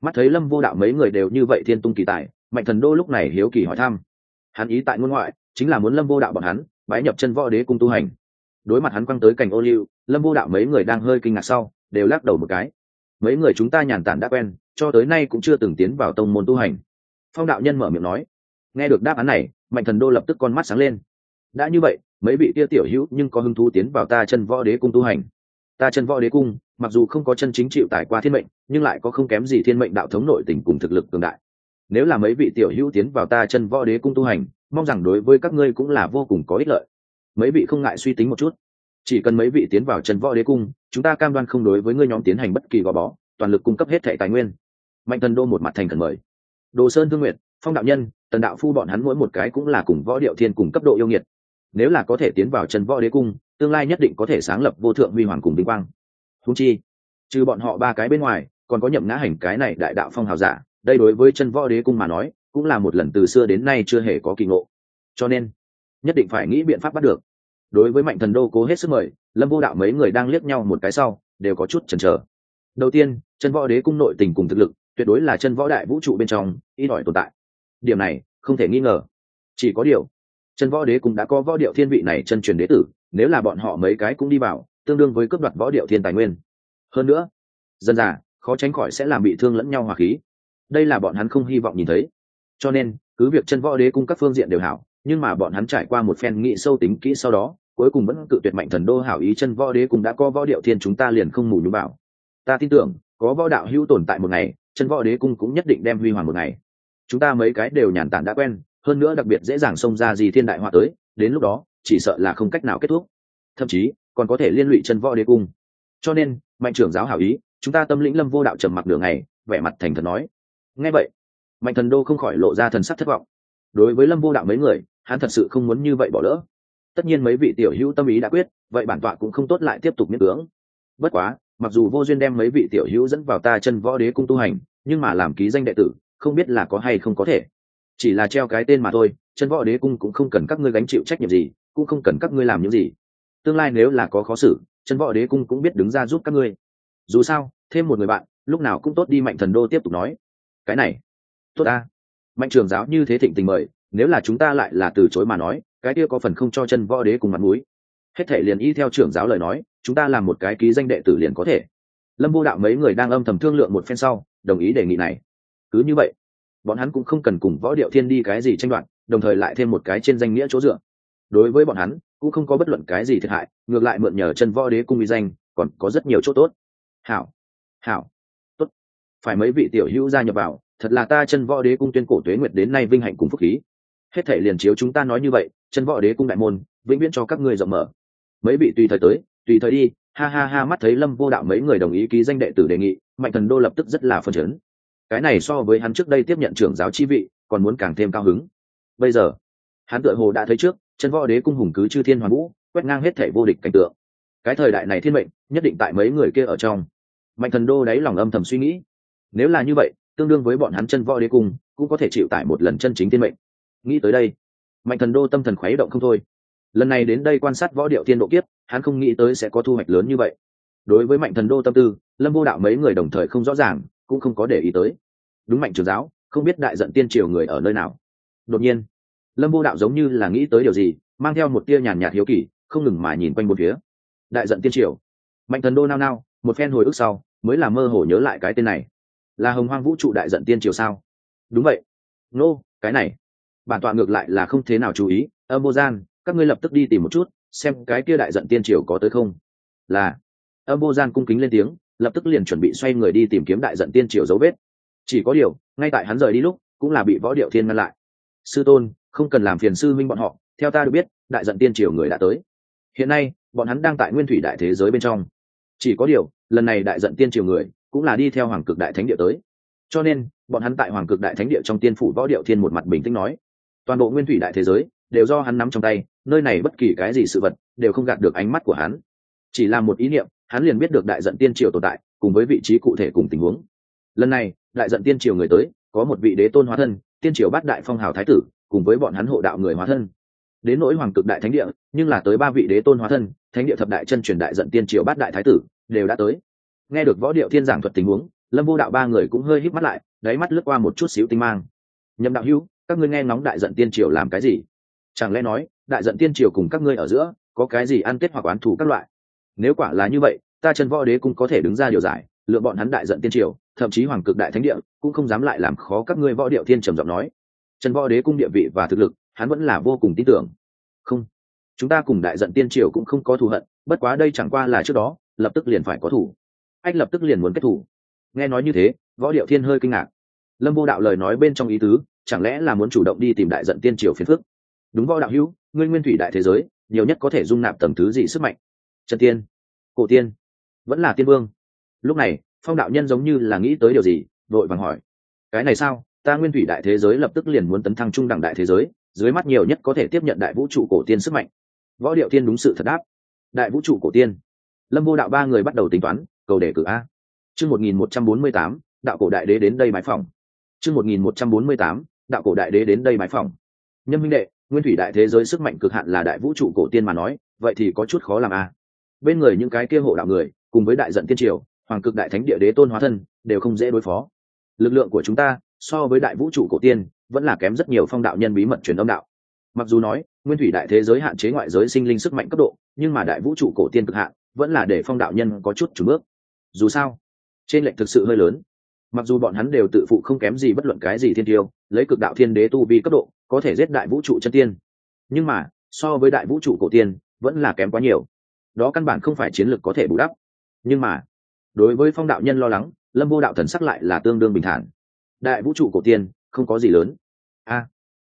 Mắt thấy lâm vô đạo mấy người đều như vậy thiên tung kỳ tài, mạnh thần đô lúc này hiếu kỳ hỏi thăm. Hắn ý tại ngôn ngoại, chính là muốn lâm vô đạo bọn hắn bái nhập chân võ đế cung tu hành. Đối mặt hắn quăng tới cảnh ô liu, lâm vô đạo mấy người đang hơi kinh ngạc sau, đều lắc đầu một cái. Mấy người chúng ta nhàn tản đã quen, cho tới nay cũng chưa từng tiến vào tông môn tu hành. Phong đạo nhân mở miệng nói. Nghe được đáp án này, mạnh thần đô lập tức con mắt sáng lên. Đã như vậy, mấy vị tia tiểu hữu nhưng có hứng thú tiến vào ta chân võ đế cung tu hành. Ta chân võ đế cung mặc dù không có chân chính chịu tải qua thiên mệnh, nhưng lại có không kém gì thiên mệnh đạo thống nội tình cùng thực lực cường đại. Nếu là mấy vị tiểu hữu tiến vào ta chân võ đế cung tu hành, mong rằng đối với các ngươi cũng là vô cùng có ích lợi. Mấy vị không ngại suy tính một chút. Chỉ cần mấy vị tiến vào chân võ đế cung, chúng ta cam đoan không đối với ngươi nhóm tiến hành bất kỳ gò bó, toàn lực cung cấp hết thẻ tài nguyên. Mạnh thần đô một mặt thành thần mời. Đồ sơn thương nguyện phong đạo nhân, tần đạo phu bọn hắn mỗi một cái cũng là cùng võ điệu thiên cùng cấp độ yêu nghiệt. Nếu là có thể tiến vào chân võ đế cung, tương lai nhất định có thể sáng lập vô thượng huy hoàng cùng vinh quang húng chi, trừ bọn họ ba cái bên ngoài, còn có nhậm ngã hành cái này đại đạo phong hào giả, đây đối với chân võ đế cung mà nói, cũng là một lần từ xưa đến nay chưa hề có kỳ ngộ. Cho nên, nhất định phải nghĩ biện pháp bắt được. Đối với mạnh thần đô cố hết sức mời, lâm vô đạo mấy người đang liếc nhau một cái sau, đều có chút chần chờ. Đầu tiên, chân võ đế cung nội tình cùng thực lực, tuyệt đối là chân võ đại vũ trụ bên trong ít ỏi tồn tại. Điểm này, không thể nghi ngờ. Chỉ có điều, chân võ đế cũng đã có võ điệu thiên vị này chân truyền đế tử, nếu là bọn họ mấy cái cũng đi vào tương đương với cướp đoạt võ điệu thiên tài nguyên. Hơn nữa, dân già khó tránh khỏi sẽ làm bị thương lẫn nhau hòa khí. Đây là bọn hắn không hy vọng nhìn thấy. Cho nên, cứ việc chân võ đế cung các phương diện đều hảo, nhưng mà bọn hắn trải qua một phen nghị sâu tính kỹ sau đó, cuối cùng vẫn tự tuyệt mạnh thần đô hảo ý chân võ đế cung đã có võ điệu thiên chúng ta liền không mù nhú bảo ta tin tưởng, có võ đạo hữu tồn tại một ngày, chân võ đế cung cũng nhất định đem huy hoàng một ngày. Chúng ta mấy cái đều nhàn tản đã quen, hơn nữa đặc biệt dễ dàng xông ra gì thiên đại họa tới, đến lúc đó, chỉ sợ là không cách nào kết thúc. Thậm chí còn có thể liên lụy chân võ đế cung. Cho nên, mạnh trưởng giáo hảo ý, chúng ta tâm lĩnh lâm vô đạo trầm mặc đường này vẻ mặt thành thật nói. Nghe vậy, mạnh thần đô không khỏi lộ ra thần sắc thất vọng. Đối với lâm vô đạo mấy người, hắn thật sự không muốn như vậy bỏ lỡ. Tất nhiên mấy vị tiểu hữu tâm ý đã quyết, vậy bản tọa cũng không tốt lại tiếp tục miễn tướng. bất quá, mặc dù vô duyên đem mấy vị tiểu hữu dẫn vào ta chân võ đế cung tu hành, nhưng mà làm ký danh đệ tử, không biết là có hay không có thể. Chỉ là treo cái tên mà thôi, chân võ đế cung cũng không cần các ngươi gánh chịu trách nhiệm gì, cũng không cần các ngươi làm những gì tương lai nếu là có khó xử, chân võ đế cung cũng biết đứng ra giúp các ngươi. Dù sao, thêm một người bạn, lúc nào cũng tốt đi mạnh thần đô tiếp tục nói. Cái này, tốt ta. Mạnh trường giáo như thế thịnh tình mời, nếu là chúng ta lại là từ chối mà nói, cái kia có phần không cho chân võ đế cùng mặt mũi. Hết thể liền y theo trưởng giáo lời nói, chúng ta làm một cái ký danh đệ tử liền có thể. Lâm vô đạo mấy người đang âm thầm thương lượng một phen sau, đồng ý đề nghị này. Cứ như vậy, bọn hắn cũng không cần cùng võ điệu thiên đi cái gì tranh đoạt, đồng thời lại thêm một cái trên danh nghĩa chỗ dựa. Đối với bọn hắn cũng không có bất luận cái gì thiệt hại, ngược lại mượn nhờ chân võ đế cung uy danh, còn có rất nhiều chỗ tốt. Hảo hảo, tốt. Phải mấy vị tiểu hữu gia nhập vào, thật là ta chân võ đế cung tuyên cổ tuế nguyệt đến nay vinh hạnh cùng phúc khí. Hết thể liền chiếu chúng ta nói như vậy, chân võ đế cung đại môn, vĩnh viễn cho các ngươi rộng mở. Mấy vị tùy thời tới, tùy thời đi, ha ha ha mắt thấy lâm vô đạo mấy người đồng ý ký danh đệ tử đề nghị, mạnh thần đô lập tức rất là phân chấn. Cái này so với hắn trước đây tiếp nhận trưởng giáo chi vị, còn muốn càng thêm cao hứng. Bây giờ, hắn tựa hồ đã thấy trước chân võ đế cung hùng cứ chư thiên hoàn vũ, quét ngang hết thể vô địch cảnh tượng. Cái thời đại này thiên mệnh, nhất định tại mấy người kia ở trong. Mạnh thần đô đáy lòng âm thầm suy nghĩ. Nếu là như vậy, tương đương với bọn hắn chân võ đế cung, cũng có thể chịu tải một lần chân chính thiên mệnh. Nghĩ tới đây, mạnh thần đô tâm thần khuấy động không thôi. Lần này đến đây quan sát võ điệu tiên độ kiếp, hắn không nghĩ tới sẽ có thu hoạch lớn như vậy. Đối với mạnh thần đô tâm tư, lâm vô đạo mấy người đồng thời không rõ ràng, cũng không có để ý tới. Đúng mạnh trường giáo, không biết đại giận tiên triều người ở nơi nào. Đột nhiên lâm vô đạo giống như là nghĩ tới điều gì mang theo một tia nhàn nhạt hiếu kỳ không ngừng mà nhìn quanh bốn phía. Đại giận tiên triều. Mạnh thần đô nao nao một phen hồi ức sau mới là mơ hồ nhớ lại cái tên này. Là hồng hoang vũ trụ đại giận tiên triều sao? Đúng vậy. Nô、no, cái này. Bản tọa ngược lại là không thế nào chú ý. Âm vô gian các ngươi lập tức đi tìm một chút xem cái kia đại giận tiên triều có tới không. Là. Âm vô gian cung kính lên tiếng lập tức liền chuẩn bị xoay người đi tìm kiếm đại giận tiên triều dấu vết. Chỉ có điều ngay tại hắn rời đi lúc cũng là bị võ điệu thiên ngăn lại. Sư tôn không cần làm phiền sư minh bọn họ, theo ta được biết, đại giận tiên triều người đã tới. Hiện nay, bọn hắn đang tại nguyên thủy đại thế giới bên trong. Chỉ có điều, lần này đại giận tiên triều người cũng là đi theo hoàng cực đại thánh địa tới. Cho nên, bọn hắn tại hoàng cực đại thánh địa trong tiên phủ võ điệu thiên một mặt bình tĩnh nói, toàn bộ nguyên thủy đại thế giới đều do hắn nắm trong tay, nơi này bất kỳ cái gì sự vật đều không gạt được ánh mắt của hắn. Chỉ là một ý niệm, hắn liền biết được đại giận tiên triều tồn tại, cùng với vị trí cụ thể cùng tình huống. Lần này, đại giận tiên triều người tới, có một vị đế tôn hóa thân, tiên triều bát đại phong hào thái tử cùng với bọn hắn hộ đạo người hóa thân. Đến nỗi hoàng cực đại thánh địa, nhưng là tới ba vị đế tôn hóa thân, thánh địa thập đại chân truyền đại giận tiên triều bát đại thái tử, đều đã tới. Nghe được võ điệu thiên giảng thuật tình huống, lâm vô đạo ba người cũng hơi hít mắt lại, đáy mắt lướt qua một chút xíu tinh mang. Nhậm đạo hữu, các ngươi nghe ngóng đại giận tiên triều làm cái gì? Chẳng lẽ nói, đại giận tiên triều cùng các ngươi ở giữa, có cái gì ăn kết hoặc oán thù các loại? Nếu quả là như vậy, ta chân võ đế cũng có thể đứng ra điều giải, lựa bọn hắn đại giận tiên triều, thậm chí hoàng cực đại thánh địa, cũng không dám lại làm khó các ngươi võ điệu thiên trầm giọng nói trần võ đế cung địa vị và thực lực, hắn vẫn là vô cùng tin tưởng. Không, chúng ta cùng đại giận tiên triều cũng không có thù hận, bất quá đây chẳng qua là trước đó, lập tức liền phải có thủ. Anh lập tức liền muốn kết thủ. Nghe nói như thế, võ điệu thiên hơi kinh ngạc. Lâm vô đạo lời nói bên trong ý tứ, chẳng lẽ là muốn chủ động đi tìm đại giận tiên triều phiền phức? Đúng võ đạo hữu, ngươi nguyên thủy đại thế giới, nhiều nhất có thể dung nạp tầng thứ gì sức mạnh? Trần tiên, cổ tiên, vẫn là tiên vương. Lúc này, phong đạo nhân giống như là nghĩ tới điều gì, vội vàng hỏi. Cái này sao? Ta nguyên thủy đại thế giới lập tức liền muốn tấn thăng trung đẳng đại thế giới, dưới mắt nhiều nhất có thể tiếp nhận đại vũ trụ cổ tiên sức mạnh. Võ điệu tiên đúng sự thật đáp. Đại vũ trụ cổ tiên. Lâm vô đạo ba người bắt đầu tính toán, cầu đề cử a. Chương một nghìn một trăm bốn mươi tám, đạo cổ đại đế đến đây mái phòng chương một nghìn một trăm bốn mươi tám, đạo cổ đại đế đến đây mái phòng nhân minh đệ, nguyên thủy đại thế giới sức mạnh cực hạn là đại vũ trụ cổ tiên mà nói, vậy thì có chút khó làm a. Bên người những cái kia hộ đạo người, cùng với đại giận tiên triều, hoàng cực đại thánh địa đế tôn hóa thân, đều không dễ đối phó. Lực lượng của chúng ta so với đại vũ trụ cổ tiên, vẫn là kém rất nhiều phong đạo nhân bí mật truyền âm đạo. Mặc dù nói, nguyên thủy đại thế giới hạn chế ngoại giới sinh linh sức mạnh cấp độ, nhưng mà đại vũ trụ cổ tiên cực hạn, vẫn là để phong đạo nhân có chút chủ bước. Dù sao, trên lệnh thực sự hơi lớn. Mặc dù bọn hắn đều tự phụ không kém gì bất luận cái gì thiên tiêu, lấy cực đạo thiên đế tu vi cấp độ, có thể giết đại vũ trụ chân tiên. Nhưng mà, so với đại vũ trụ cổ tiên, vẫn là kém quá nhiều. Đó căn bản không phải chiến lược có thể bù đắp. Nhưng mà, đối với phong đạo nhân lo lắng, lâm vô đạo thần sắc lại là tương đương bình thản đại vũ trụ cổ tiên, không có gì lớn. A,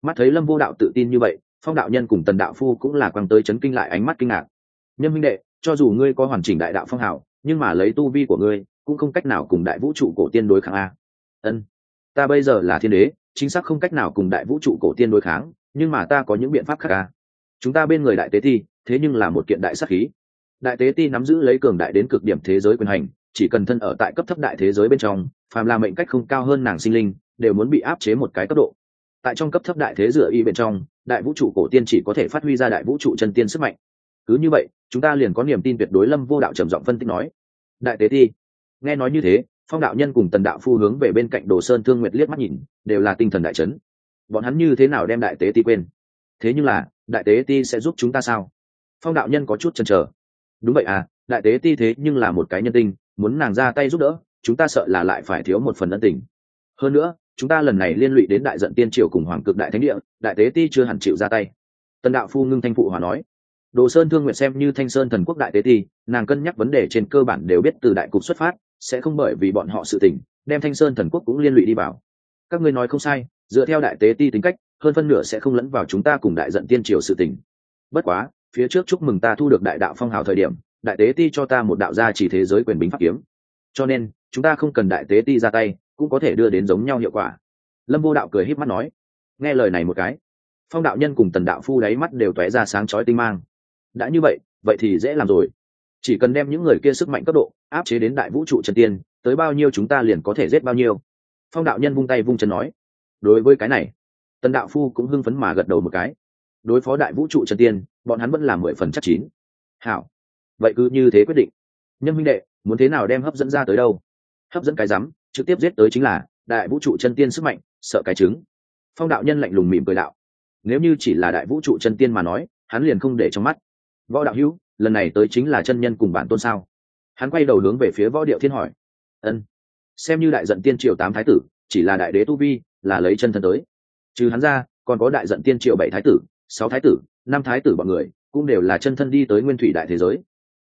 mắt thấy lâm vô đạo tự tin như vậy, phong đạo nhân cùng tần đạo phu cũng là quăng tới chấn kinh lại ánh mắt kinh ngạc. Nhân minh đệ, cho dù ngươi có hoàn chỉnh đại đạo phong hào, nhưng mà lấy tu vi của ngươi, cũng không cách nào cùng đại vũ trụ cổ tiên đối kháng a. Ân, ta bây giờ là thiên đế, chính xác không cách nào cùng đại vũ trụ cổ tiên đối kháng, nhưng mà ta có những biện pháp khác a. Chúng ta bên người đại tế thi thế nhưng là một kiện đại sắc khí. Đại tế ti nắm giữ lấy cường đại đến cực điểm thế giới quyền hành chỉ cần thân ở tại cấp thấp đại thế giới bên trong phàm là mệnh cách không cao hơn nàng sinh linh đều muốn bị áp chế một cái cấp độ. Tại trong cấp thấp đại thế dựa y bên trong đại vũ trụ cổ tiên chỉ có thể phát huy ra đại vũ trụ chân tiên sức mạnh. Cứ như vậy chúng ta liền có niềm tin tuyệt đối lâm vô đạo trầm giọng phân tích nói. Đại tế thi, nghe nói như thế phong đạo nhân cùng tần đạo phu hướng về bên cạnh đồ sơn thương nguyệt liếc mắt nhìn đều là tinh thần đại trấn bọn hắn như thế nào đem đại tế ti quên? Thế nhưng là đại tế ti sẽ giúp chúng ta sao? Phong đạo nhân có chút chần chờ. Đúng vậy à đại tế ti thế nhưng là một cái nhân tinh muốn nàng ra tay giúp đỡ, chúng ta sợ là lại phải thiếu một phần ân tình. Hơn nữa, chúng ta lần này liên lụy đến đại giận tiên triều cùng hoàng cực đại thánh địa, đại tế ti chưa hẳn chịu ra tay. Tần đạo phu ngưng thanh phụ hòa nói. Đồ sơn thương nguyện xem như thanh sơn thần quốc đại tế ti, nàng cân nhắc vấn đề trên cơ bản đều biết từ đại cục xuất phát, sẽ không bởi vì bọn họ sự tình, đem thanh sơn thần quốc cũng liên lụy đi vào. Các ngươi nói không sai, dựa theo đại tế ti tính cách, hơn phân nửa sẽ không lẫn vào chúng ta cùng đại giận tiên triều sự tình. Bất quá, phía trước chúc mừng ta thu được đại đạo phong hào thời điểm đại tế ti cho ta một đạo gia chỉ thế giới quyền bính pháp kiếm. Cho nên, chúng ta không cần đại tế ti ra tay, cũng có thể đưa đến giống nhau hiệu quả. Lâm vô đạo cười h í p mắt nói. Nghe lời này một cái, phong đạo nhân cùng tần đạo phu đáy mắt đều tóe ra sáng chói tinh mang. Đã như vậy vậy thì dễ làm rồi. Chỉ cần đem những người kia sức mạnh cấp độ, áp chế đến đại vũ trụ trần tiên, tới bao nhiêu chúng ta liền có thể giết bao nhiêu. Phong đạo nhân vung tay vung chân nói. Đối với cái này, tần đạo phu cũng hưng phấn mà gật đầu một cái. Đối phó đại vũ trụ trần tiên, bọn hắn vẫn là mười phần chắc chín. Hảo vậy cứ như thế quyết định. Nhân minh đệ, muốn thế nào đem hấp dẫn ra tới đâu? Hấp dẫn cái rắm, trực tiếp giết tới chính là đại vũ trụ chân tiên sức mạnh, sợ cái trứng. Phong đạo nhân lạnh lùng mỉm cười đạo. Nếu như chỉ là đại vũ trụ chân tiên mà nói, hắn liền không để trong mắt. Võ đạo hữu, lần này tới chính là chân nhân cùng bản tôn sao? Hắn quay đầu hướng về phía võ điệu thiên hỏi. Ân. Xem như đại dận tiên triều tám thái tử, chỉ là đại đế tu vi, là lấy chân thân tới. Trừ hắn ra, còn có đại dận tiên triều bảy thái tử, sáu thái tử, năm thái tử bọn người, cũng đều là chân thân đi tới nguyên thủy đại thế giới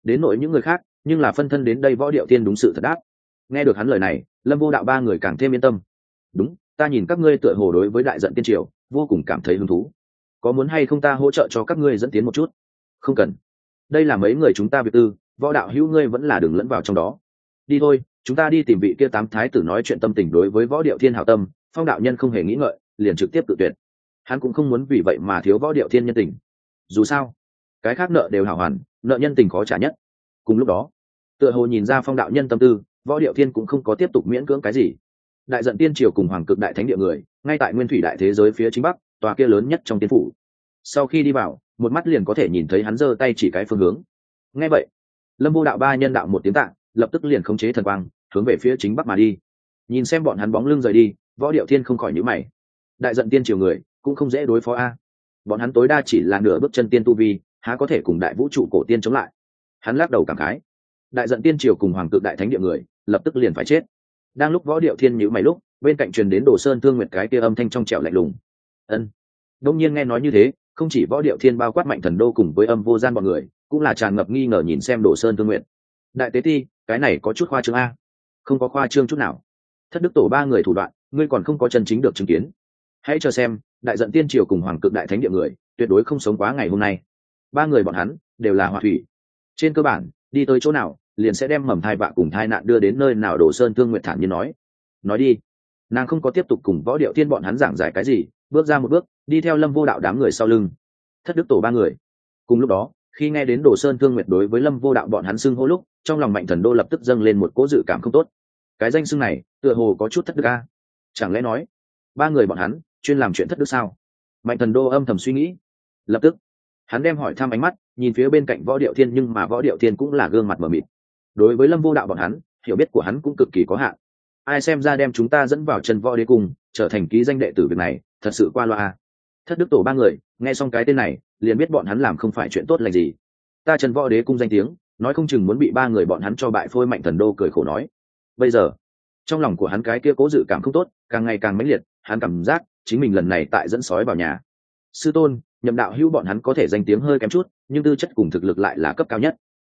đến nội những người khác, nhưng là phân thân đến đây võ điệu tiên đúng sự thật đáp. Nghe được hắn lời này, lâm vô đạo ba người càng thêm yên tâm. Đúng, ta nhìn các ngươi tựa hồ đối với đại dận tiên triều, vô cùng cảm thấy hứng thú. Có muốn hay không ta hỗ trợ cho các ngươi dẫn tiến một chút? Không cần. Đây là mấy người chúng ta việt tư, võ đạo hữu ngươi vẫn là đừng lẫn vào trong đó. Đi thôi, chúng ta đi tìm vị kia tám thái tử nói chuyện tâm tình đối với võ điệu thiên hảo tâm, phong đạo nhân không hề nghĩ ngợi, liền trực tiếp tự tuyệt. Hắn cũng không muốn vì vậy mà thiếu võ điệu thiên nhân tình. Dù sao, cái khác nợ đều hảo hoàn nợ nhân tình khó trả nhất. Cùng lúc đó, tựa hồ nhìn ra phong đạo nhân tâm tư, võ điệu thiên cũng không có tiếp tục miễn cưỡng cái gì. Đại dận tiên triều cùng hoàng cực đại thánh địa người, ngay tại nguyên thủy đại thế giới phía chính bắc, tòa kia lớn nhất trong tiên phủ. Sau khi đi vào, một mắt liền có thể nhìn thấy hắn giơ tay chỉ cái phương hướng. Ngay vậy, lâm vô đạo ba nhân đạo một tiếng tạng lập tức liền khống chế thần quang, hướng về phía chính bắc mà đi. Nhìn xem bọn hắn bóng lưng rời đi, võ điệu thiên không khỏi nhữ mày. Đại dận tiên triều người, cũng không dễ đối phó a. Bọn hắn tối đa chỉ là nửa bước chân tiên tu vi há có thể cùng đại vũ trụ cổ tiên chống lại? Hắn lắc đầu cảm khái. Đại giận tiên triều cùng hoàng cự đại thánh địa người, lập tức liền phải chết. Đang lúc võ điệu thiên nhữ mày lúc, bên cạnh truyền đến đồ sơn thương nguyệt cái kia âm thanh trong trẻo lạnh lùng. Ân. Đông nhiên nghe nói như thế, không chỉ võ điệu thiên bao quát mạnh thần đô cùng với âm vô gian bọn người, cũng là tràn ngập nghi ngờ nhìn xem đồ sơn thương nguyện đại tế ti, cái này có chút khoa trương a? Không có khoa trương chút nào. Thất đức tổ ba người thủ đoạn, ngươi còn không có chân chính được chứng kiến. Hãy cho xem, đại dận tiên triều cùng hoàng cực đại thánh địa người, tuyệt đối không sống quá ngày hôm nay ba người bọn hắn đều là hòa thủy. Trên cơ bản, đi tới chỗ nào, liền sẽ đem mầm thai vạ cùng thai nạn đưa đến nơi nào đổ sơn thương nguyện thản như nói. Nói đi. Nàng không có tiếp tục cùng võ điệu thiên bọn hắn giảng giải cái gì, bước ra một bước, đi theo lâm vô đạo đám người sau lưng. Thất đức tổ ba người. Cùng lúc đó, khi nghe đến đồ sơn thương nguyệt đối với lâm vô đạo bọn hắn xưng hô lúc, trong lòng mạnh thần đô lập tức dâng lên một cố dự cảm không tốt. Cái danh xưng này, tựa hồ có chút thất đức a. Chẳng lẽ nói, ba người bọn hắn chuyên làm chuyện thất đức sao? Mạnh thần đô âm thầm suy nghĩ. Lập tức hắn đem hỏi thăm ánh mắt, nhìn phía bên cạnh võ điệu thiên, nhưng mà võ điệu thiên cũng là gương mặt mờ mịt. Đối với lâm vô đạo bọn hắn, hiểu biết của hắn cũng cực kỳ có hạn. Ai xem ra đem chúng ta dẫn vào chân võ đế cung, trở thành ký danh đệ tử việc này, thật sự qua loa. Thất đức tổ ba người, nghe xong cái tên này, liền biết bọn hắn làm không phải chuyện tốt lành gì. Ta chân võ đế cung danh tiếng, nói không chừng muốn bị ba người bọn hắn cho bại phôi mạnh thần đô cười khổ nói. Bây giờ, trong lòng của hắn cái kia cố dự cảm không tốt, càng ngày càng mãnh liệt, hắn cảm giác chính mình lần này tại dẫn sói vào nhà. Sư tôn nhậm đạo hữu bọn hắn có thể danh tiếng hơi kém chút, nhưng tư chất cùng thực lực lại là cấp cao nhất.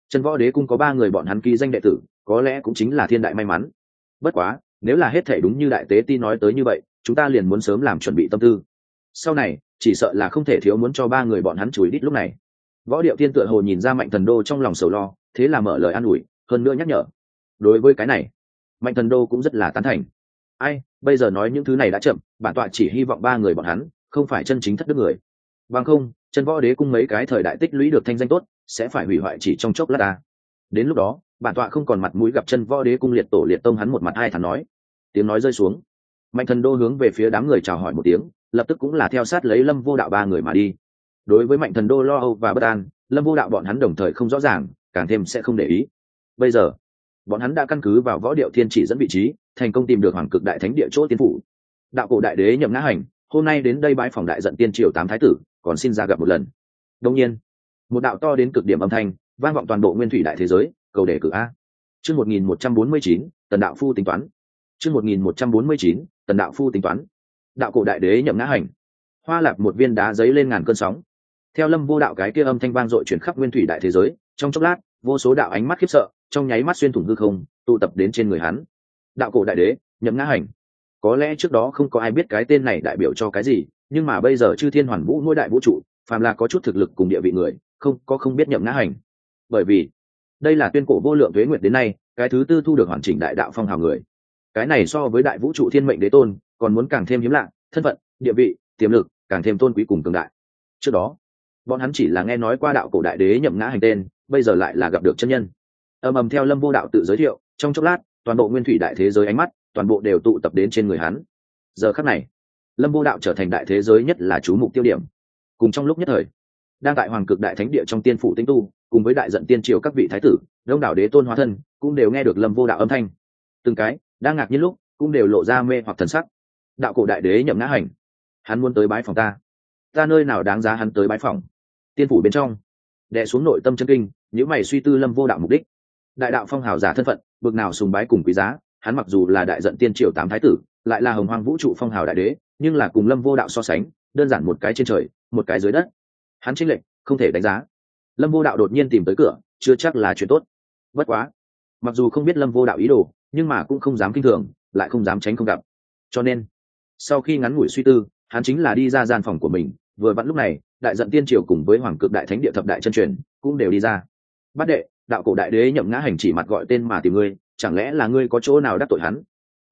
Trần võ đế cung có ba người bọn hắn ký danh đệ tử, có lẽ cũng chính là thiên đại may mắn. Bất quá, nếu là hết thể đúng như đại tế ti nói tới như vậy, chúng ta liền muốn sớm làm chuẩn bị tâm tư. Sau này, chỉ sợ là không thể thiếu muốn cho ba người bọn hắn chùi đít lúc này. Võ điệu tiên tựa hồ nhìn ra mạnh thần đô trong lòng sầu lo, thế là mở lời an ủi, hơn nữa nhắc nhở. Đối với cái này, mạnh thần đô cũng rất là tán thành. Ai, bây giờ nói những thứ này đã chậm, bản tọa chỉ hy vọng ba người bọn hắn không phải chân chính thất đức người bằng không, chân võ đế cung mấy cái thời đại tích lũy được thanh danh tốt, sẽ phải hủy hoại chỉ trong chốc lát ta. Đến lúc đó, bản tọa không còn mặt mũi gặp chân võ đế cung liệt tổ liệt tông hắn một mặt hai thằng nói. Tiếng nói rơi xuống. Mạnh thần đô hướng về phía đám người chào hỏi một tiếng, lập tức cũng là theo sát lấy lâm vô đạo ba người mà đi. Đối với mạnh thần đô lo âu và bất an, lâm vô đạo bọn hắn đồng thời không rõ ràng, càng thêm sẽ không để ý. Bây giờ, bọn hắn đã căn cứ vào võ điệu thiên chỉ dẫn vị trí, thành công tìm được hoàng cực đại thánh địa chỗ tiên phủ. Đạo cổ đại đế nhậm ngã hành, hôm nay đến đây bãi phòng đại dận tiên triều tám thái tử còn xin ra gặp một lần. Đông nhiên, một đạo to đến cực điểm âm thanh vang vọng toàn bộ nguyên thủy đại thế giới, cầu đề cử a. Chương một nghìn một trăm bốn mươi chín, tần đạo phu tính toán. Chương một nghìn một trăm bốn mươi chín, tần đạo phu tính toán. Đạo cổ đại đế nhậm ngã hành. Hoa lạc một viên đá giấy lên ngàn cơn sóng. Theo lâm vô đạo cái kia âm thanh vang dội chuyển khắp nguyên thủy đại thế giới, trong chốc lát, vô số đạo ánh mắt khiếp sợ, trong nháy mắt xuyên thủng hư không, tụ tập đến trên người hắn. Đạo cổ đại đế nhậm ngã hành. Có lẽ trước đó không có ai biết cái tên này đại biểu cho cái gì nhưng mà bây giờ chư thiên hoàn vũ nuôi đại vũ trụ, phàm là có chút thực lực cùng địa vị người, không, có không biết nhậm ngã hành. Bởi vì, đây là tuyên cổ vô lượng tuế nguyệt đến nay, cái thứ tư thu được hoàn chỉnh đại đạo phong hào người. Cái này so với đại vũ trụ thiên mệnh đế tôn, còn muốn càng thêm hiếm lạ, thân phận, địa vị, tiềm lực, càng thêm tôn quý cùng cường đại. Trước đó, bọn hắn chỉ là nghe nói qua đạo cổ đại đế nhậm ngã hành tên, bây giờ lại là gặp được chân nhân. Ầm ầm theo lâm vô đạo tự giới thiệu, trong chốc lát, toàn bộ nguyên thủy đại thế giới ánh mắt, toàn bộ đều tụ tập đến trên người hắn. Giờ khắc này lâm vô đạo trở thành đại thế giới nhất là chú mục tiêu điểm. Cùng trong lúc nhất thời, đang tại hoàng cực đại thánh địa trong tiên phủ tinh tu, cùng với đại dận tiên triều các vị thái tử, đông đảo đế tôn hóa thân, cũng đều nghe được lâm vô đạo âm thanh. Từng cái, đang ngạc nhiên lúc, cũng đều lộ ra mê hoặc thần sắc. Đạo cổ đại đế nhậm ngã hành. Hắn muốn tới bái phòng ta. Ta nơi nào đáng giá hắn tới bái phòng? Tiên phủ bên trong đệ xuống nội tâm chân kinh những mày suy tư lâm vô đạo mục đích. Đại đạo phong hào giả thân phận, bực nào sùng bái cùng quý giá, hắn mặc dù là đại dận tiên triều tám thái tử, lại là hồng hoang vũ trụ phong hào đại đế nhưng là cùng lâm vô đạo so sánh, đơn giản một cái trên trời, một cái dưới đất. Hắn chính lệch, không thể đánh giá. Lâm vô đạo đột nhiên tìm tới cửa, chưa chắc là chuyện tốt. Bất quá, mặc dù không biết lâm vô đạo ý đồ, nhưng mà cũng không dám kinh thường, lại không dám tránh không gặp. Cho nên, sau khi ngắn ngủi suy tư, hắn chính là đi ra gian phòng của mình, vừa vặn lúc này, đại dận tiên triều cùng với hoàng cực đại thánh địa thập đại chân truyền cũng đều đi ra. Bắt đệ, đạo cổ đại đế nhậm ngã hành chỉ mặt gọi tên mà tìm ngươi, chẳng lẽ là ngươi có chỗ nào đắc tội hắn?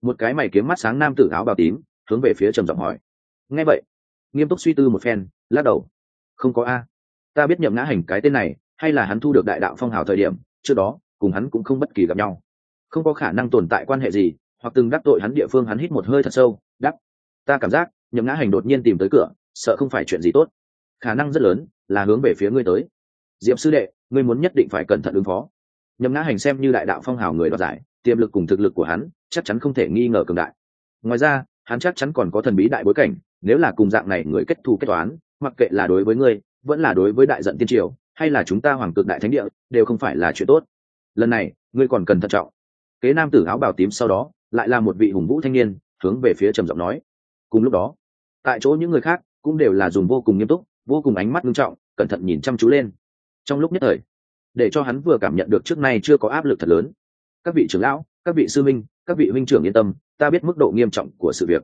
Một cái mày kiếm mắt sáng nam tử áo bào tím hướng về phía trầm giọng hỏi. Nghe vậy, nghiêm túc suy tư một phen, lắc đầu. Không có a. Ta biết nhậm ngã hành cái tên này, hay là hắn thu được đại đạo phong hào thời điểm, trước đó, cùng hắn cũng không bất kỳ gặp nhau. Không có khả năng tồn tại quan hệ gì, hoặc từng đắc tội hắn địa phương hắn hít một hơi thật sâu, đắc. ta cảm giác, nhậm ngã hành đột nhiên tìm tới cửa, sợ không phải chuyện gì tốt. Khả năng rất lớn, là hướng về phía ngươi tới. Diệp sư đệ, ngươi muốn nhất định phải cẩn thận ứng phó. Nhậm ngã hành xem như đại đạo phong hào người đoạt giải, tiềm lực cùng thực lực của hắn, chắc chắn không thể nghi ngờ cường đại. Ngoài ra hắn chắc chắn còn có thần bí đại bối cảnh, nếu là cùng dạng này người kết thù kết toán, mặc kệ là đối với ngươi, vẫn là đối với đại dận tiên triều, hay là chúng ta hoàng cực đại thánh địa, đều không phải là chuyện tốt. Lần này, ngươi còn cần thận trọng. Kế nam tử áo bào tím sau đó, lại là một vị hùng vũ thanh niên, hướng về phía trầm giọng nói. Cùng lúc đó, tại chỗ những người khác cũng đều là dùng vô cùng nghiêm túc, vô cùng ánh mắt nghiêm trọng, cẩn thận nhìn chăm chú lên. Trong lúc nhất thời, để cho hắn vừa cảm nhận được trước nay chưa có áp lực thật lớn. Các vị trưởng lão, các vị sư minh, các vị huynh trưởng yên tâm ta biết mức độ nghiêm trọng của sự việc.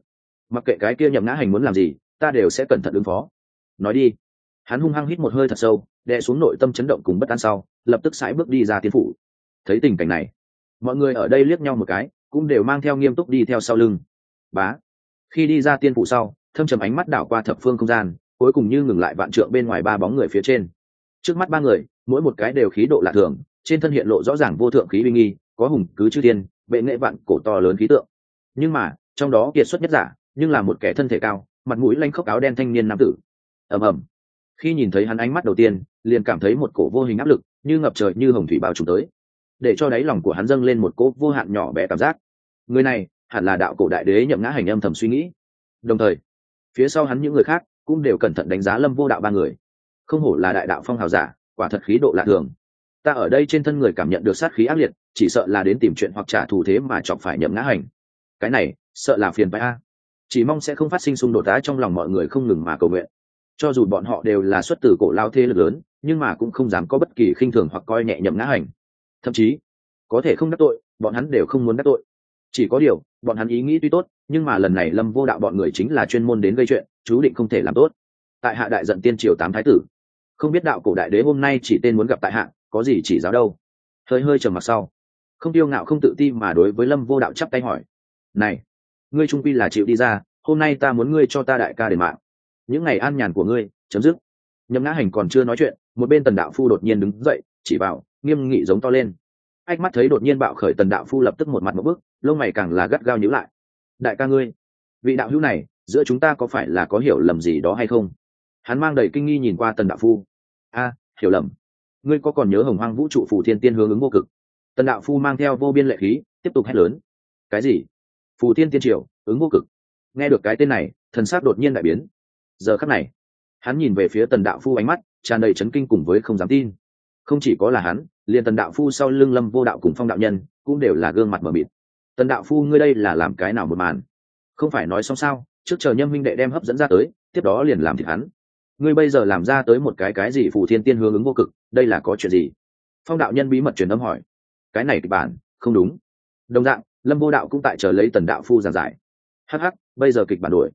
Mặc kệ cái kia nhậm ngã hành muốn làm gì, ta đều sẽ cẩn thận ứng phó. Nói đi. Hắn hung hăng hít một hơi thật sâu, đè xuống nội tâm chấn động cùng bất an sau, lập tức sải bước đi ra tiến phủ. Thấy tình cảnh này, mọi người ở đây liếc nhau một cái, cũng đều mang theo nghiêm túc đi theo sau lưng. Bá. Khi đi ra tiên phủ sau, thâm trầm ánh mắt đảo qua thập phương không gian, cuối cùng như ngừng lại vạn trượng bên ngoài ba bóng người phía trên. Trước mắt ba người, mỗi một cái đều khí độ lạ thường, trên thân hiện lộ rõ ràng vô thượng khí uy nghi, có hùng cứ chư thiên, bệ nghệ vạn cổ to lớn khí tượng nhưng mà, trong đó kiệt xuất nhất giả, nhưng là một kẻ thân thể cao, mặt mũi lanh khốc áo đen thanh niên nam tử. Ầm ầm. Khi nhìn thấy hắn ánh mắt đầu tiên, liền cảm thấy một cổ vô hình áp lực, như ngập trời như hồng thủy bao trùm tới. Để cho đáy lòng của hắn dâng lên một cỗ vô hạn nhỏ bé cảm giác. Người này, hẳn là đạo cổ đại đế nhậm ngã hành âm thầm suy nghĩ. Đồng thời, phía sau hắn những người khác cũng đều cẩn thận đánh giá lâm vô đạo ba người. Không hổ là đại đạo phong hào giả, quả thật khí độ lạ thường. Ta ở đây trên thân người cảm nhận được sát khí ác liệt, chỉ sợ là đến tìm chuyện hoặc trả thù thế mà chọc phải nhậm ngã hành cái này, sợ là phiền phải a. Chỉ mong sẽ không phát sinh xung đột đá trong lòng mọi người không ngừng mà cầu nguyện. Cho dù bọn họ đều là xuất từ cổ lao thế lực lớn, nhưng mà cũng không dám có bất kỳ khinh thường hoặc coi nhẹ nhậm ngã hành. Thậm chí, có thể không đắc tội, bọn hắn đều không muốn đắc tội. Chỉ có điều, bọn hắn ý nghĩ tuy tốt, nhưng mà lần này lâm vô đạo bọn người chính là chuyên môn đến gây chuyện, chú định không thể làm tốt. Tại hạ đại giận tiên triều tám thái tử. Không biết đạo cổ đại đế hôm nay chỉ tên muốn gặp tại hạ, có gì chỉ giáo đâu. Hơi hơi trầm mặc sau. Không tiêu ngạo không tự ti mà đối với lâm vô đạo chắp tay hỏi này, ngươi trung quy là chịu đi ra, hôm nay ta muốn ngươi cho ta đại ca đền mạng. Những ngày an nhàn của ngươi, chấm dứt. Nhấm ngã hành còn chưa nói chuyện, một bên tần đạo phu đột nhiên đứng dậy, chỉ bảo, nghiêm nghị giống to lên. Ách mắt thấy đột nhiên bạo khởi tần đạo phu lập tức một mặt một bước, lông mày càng là gắt gao nhíu lại. Đại ca ngươi, vị đạo hữu này, giữa chúng ta có phải là có hiểu lầm gì đó hay không? Hắn mang đầy kinh nghi nhìn qua tần đạo phu. A, hiểu lầm. Ngươi có còn nhớ hồng hoang vũ trụ phủ thiên tiên hướng ứng vô cực? Tần đạo phu mang theo vô biên lệ khí, tiếp tục hét lớn. Cái gì? Phù thiên tiên triều, ứng vô cực. Nghe được cái tên này, thần sát đột nhiên đại biến. Giờ khắc này, hắn nhìn về phía tần đạo phu ánh mắt, tràn đầy chấn kinh cùng với không dám tin. Không chỉ có là hắn, liền tần đạo phu sau lưng lâm vô đạo cùng phong đạo nhân cũng đều là gương mặt mờ mịt. Tần đạo phu, ngươi đây là làm cái nào một màn? Không phải nói xong sao, trước chờ nhâm minh đệ đem hấp dẫn ra tới, tiếp đó liền làm thịt hắn. Ngươi bây giờ làm ra tới một cái cái gì phù thiên tiên hướng ứng vô cực, đây là có chuyện gì? Phong đạo nhân bí mật truyền âm hỏi. Cái này kịch bản, không đúng. Đồng dạng lâm vô đạo cũng tại chờ lấy tần đạo phu giảng giải. Hh bây giờ kịch bản đuổi.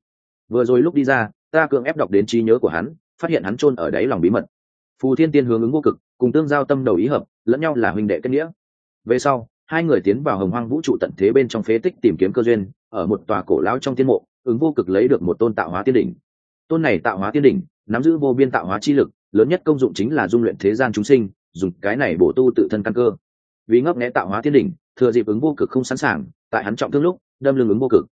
Vừa rồi lúc đi ra, ta cưỡng ép đọc đến trí nhớ của hắn, phát hiện hắn chôn ở đáy lòng bí mật. Phù thiên tiên hướng ứng vô cực, cùng tương giao tâm đầu ý hợp, lẫn nhau là huynh đệ kết nghĩa. Về sau, hai người tiến vào hồng hoang vũ trụ tận thế bên trong phế tích tìm kiếm cơ duyên, ở một tòa cổ lão trong tiên mộ, ứng vô cực lấy được một tôn tạo hóa tiên đỉnh. Tôn này tạo hóa tiên đỉnh, nắm giữ vô biên tạo hóa chi lực, lớn nhất công dụng chính là dung luyện thế gian chúng sinh, dùng cái này bổ tu tự thân căn cơ. Vì ngấp nghẽ tạo hóa tiên đỉnh thừa dịp ứng vô cực không sẵn sàng, tại hắn trọng thương lúc, đâm lưng ứng vô cực.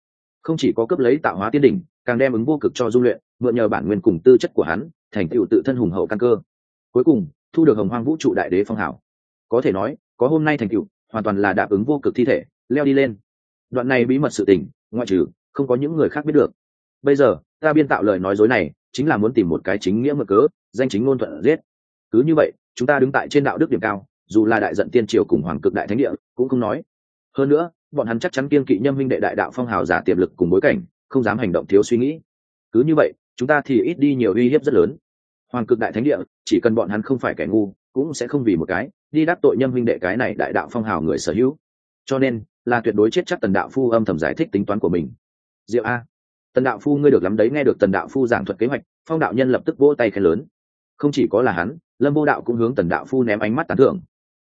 Không chỉ có cấp lấy tạo hóa tiên đỉnh, càng đem ứng vô cực cho dung luyện, mượn nhờ bản nguyên cùng tư chất của hắn, thành tựu tự thân hùng hậu căn cơ. Cuối cùng, thu được hồng hoang vũ trụ đại đế phong hảo có thể nói, có hôm nay thành tựu, hoàn toàn là đáp ứng vô cực thi thể, leo đi lên. Đoạn này bí mật sự tình, ngoại trừ, không có những người khác biết được. Bây giờ, ta biên tạo lời nói dối này, chính là muốn tìm một cái chính nghĩa mở cớ, danh chính ngôn thuận giết. Cứ như vậy, chúng ta đứng tại trên đạo đức điểm cao dù là đại giận tiên triều cùng hoàng cực đại thánh địa, cũng không nói. Hơn nữa, bọn hắn chắc chắn kiên kỵ nhâm minh đệ đại đạo phong hào giả tiềm lực cùng bối cảnh, không dám hành động thiếu suy nghĩ. Cứ như vậy, chúng ta thì ít đi nhiều uy hiếp rất lớn. Hoàng cực đại thánh địa, chỉ cần bọn hắn không phải kẻ ngu, cũng sẽ không vì một cái, đi đáp tội nhâm minh đệ cái này đại đạo phong hào người sở hữu. Cho nên, là tuyệt đối chết chắc tần đạo phu âm thầm giải thích tính toán của mình. Diệu a, tần đạo phu ngươi được lắm đấy, nghe được tần đạo phu giảng thuật kế hoạch, phong đạo nhân lập tức vỗ tay khen lớn. Không chỉ có là hắn, lâm vô đạo cũng hướng tần đạo phu ném ánh mắt tán thưởng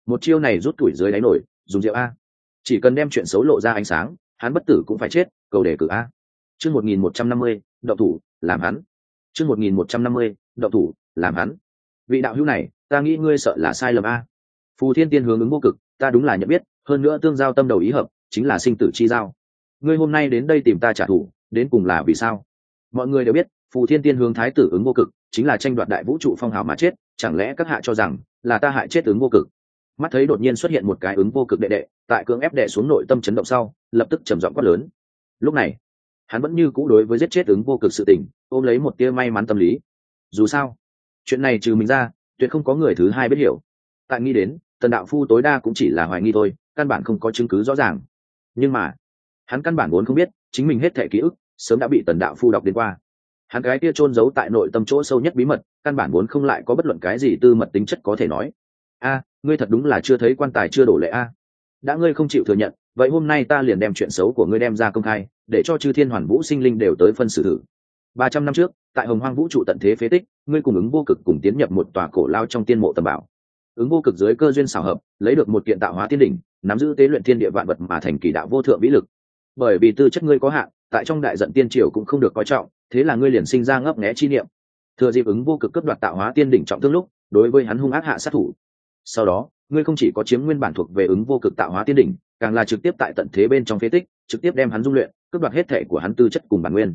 một chiêu này rút tuổi dưới đáy nổi, dùng rượu a. Chỉ cần đem chuyện xấu lộ ra ánh sáng, hắn bất tử cũng phải chết, cầu đề cử a. Chương một nghìn một trăm năm mươi đậu thủ, làm hắn. Chương một nghìn một trăm năm mươi đậu thủ, làm hắn. Vị đạo hữu này, ta nghĩ ngươi sợ là sai lầm a. Phù thiên tiên hướng ứng vô cực, ta đúng là nhận biết, hơn nữa tương giao tâm đầu ý hợp, chính là sinh tử chi giao. Ngươi hôm nay đến đây tìm ta trả thù, đến cùng là vì sao? Mọi người đều biết, phù thiên tiên hướng thái tử ứng vô cực, chính là tranh đoạt đại vũ trụ phong hào mà chết, chẳng lẽ các hạ cho rằng là ta hại chết ứng vô cực? Mắt thấy đột nhiên xuất hiện một cái ứng vô cực đệ đệ, tại cưỡng ép đệ xuống nội tâm chấn động sau, lập tức trầm giọng quát lớn. Lúc này, hắn vẫn như cũ đối với giết chết ứng vô cực sự tình, ôm lấy một tia may mắn tâm lý. Dù sao, chuyện này trừ mình ra, tuyệt không có người thứ hai biết hiểu. Tại nghĩ đến, tần đạo phu tối đa cũng chỉ là hoài nghi thôi, căn bản không có chứng cứ rõ ràng. Nhưng mà, hắn căn bản vốn không biết, chính mình hết thẻ ký ức, sớm đã bị tần đạo phu đọc đến qua. Hắn cái kia trôn giấu tại nội tâm chỗ sâu nhất bí mật, căn bản vốn không lại có bất luận cái gì tư mật tính chất có thể nói a, ngươi thật đúng là chưa thấy quan tài chưa đổ lệ a. Đã ngươi không chịu thừa nhận, vậy hôm nay ta liền đem chuyện xấu của ngươi đem ra công khai, để cho chư thiên hoàn vũ sinh linh đều tới phân xử thử. Ba trăm năm trước, tại hồng hoang vũ trụ tận thế phế tích, ngươi cùng ứng vô cực cùng tiến nhập một tòa cổ lao trong tiên mộ tầm bảo. Ứng vô cực dưới cơ duyên xảo hợp, lấy được một kiện tạo hóa thiên đỉnh, nắm giữ tế luyện thiên địa vạn vật mà thành kỳ đạo vô thượng vĩ lực. Bởi vì tư chất ngươi có hạn, tại trong đại giận tiên triều cũng không được coi trọng, thế là ngươi liền sinh ra ngấp nghé chi niệm. Thừa dịp ứng vô cực cấp đoạt tạo hóa tiên đỉnh trọng thương lúc, đối với hắn hung ác hạ sát thủ sau đó, ngươi không chỉ có chiếm nguyên bản thuộc về ứng vô cực tạo hóa tiên đỉnh, càng là trực tiếp tại tận thế bên trong phế tích, trực tiếp đem hắn dung luyện, cướp đoạt hết thể của hắn tư chất cùng bản nguyên.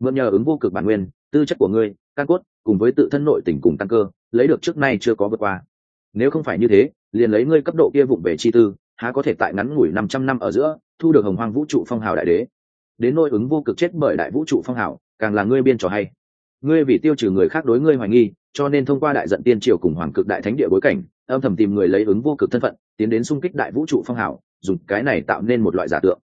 Mượn nhờ ứng vô cực bản nguyên, tư chất của ngươi, căn cốt, cùng với tự thân nội tình cùng tăng cơ, lấy được trước nay chưa có vượt qua. Nếu không phải như thế, liền lấy ngươi cấp độ kia vụng về chi tư, há có thể tại ngắn ngủi năm trăm năm ở giữa, thu được hồng hoang vũ trụ phong hào đại đế. Đến nỗi ứng vô cực chết bởi đại vũ trụ phong hào, càng là ngươi biên trò hay. Ngươi vì tiêu trừ người khác đối ngươi hoài nghi, cho nên thông qua đại giận tiên triều cùng hoàng cực đại thánh địa bối cảnh âm thầm tìm người lấy ứng vô cực thân phận, tiến đến xung kích đại vũ trụ phong hào, dùng cái này tạo nên một loại giả tượng.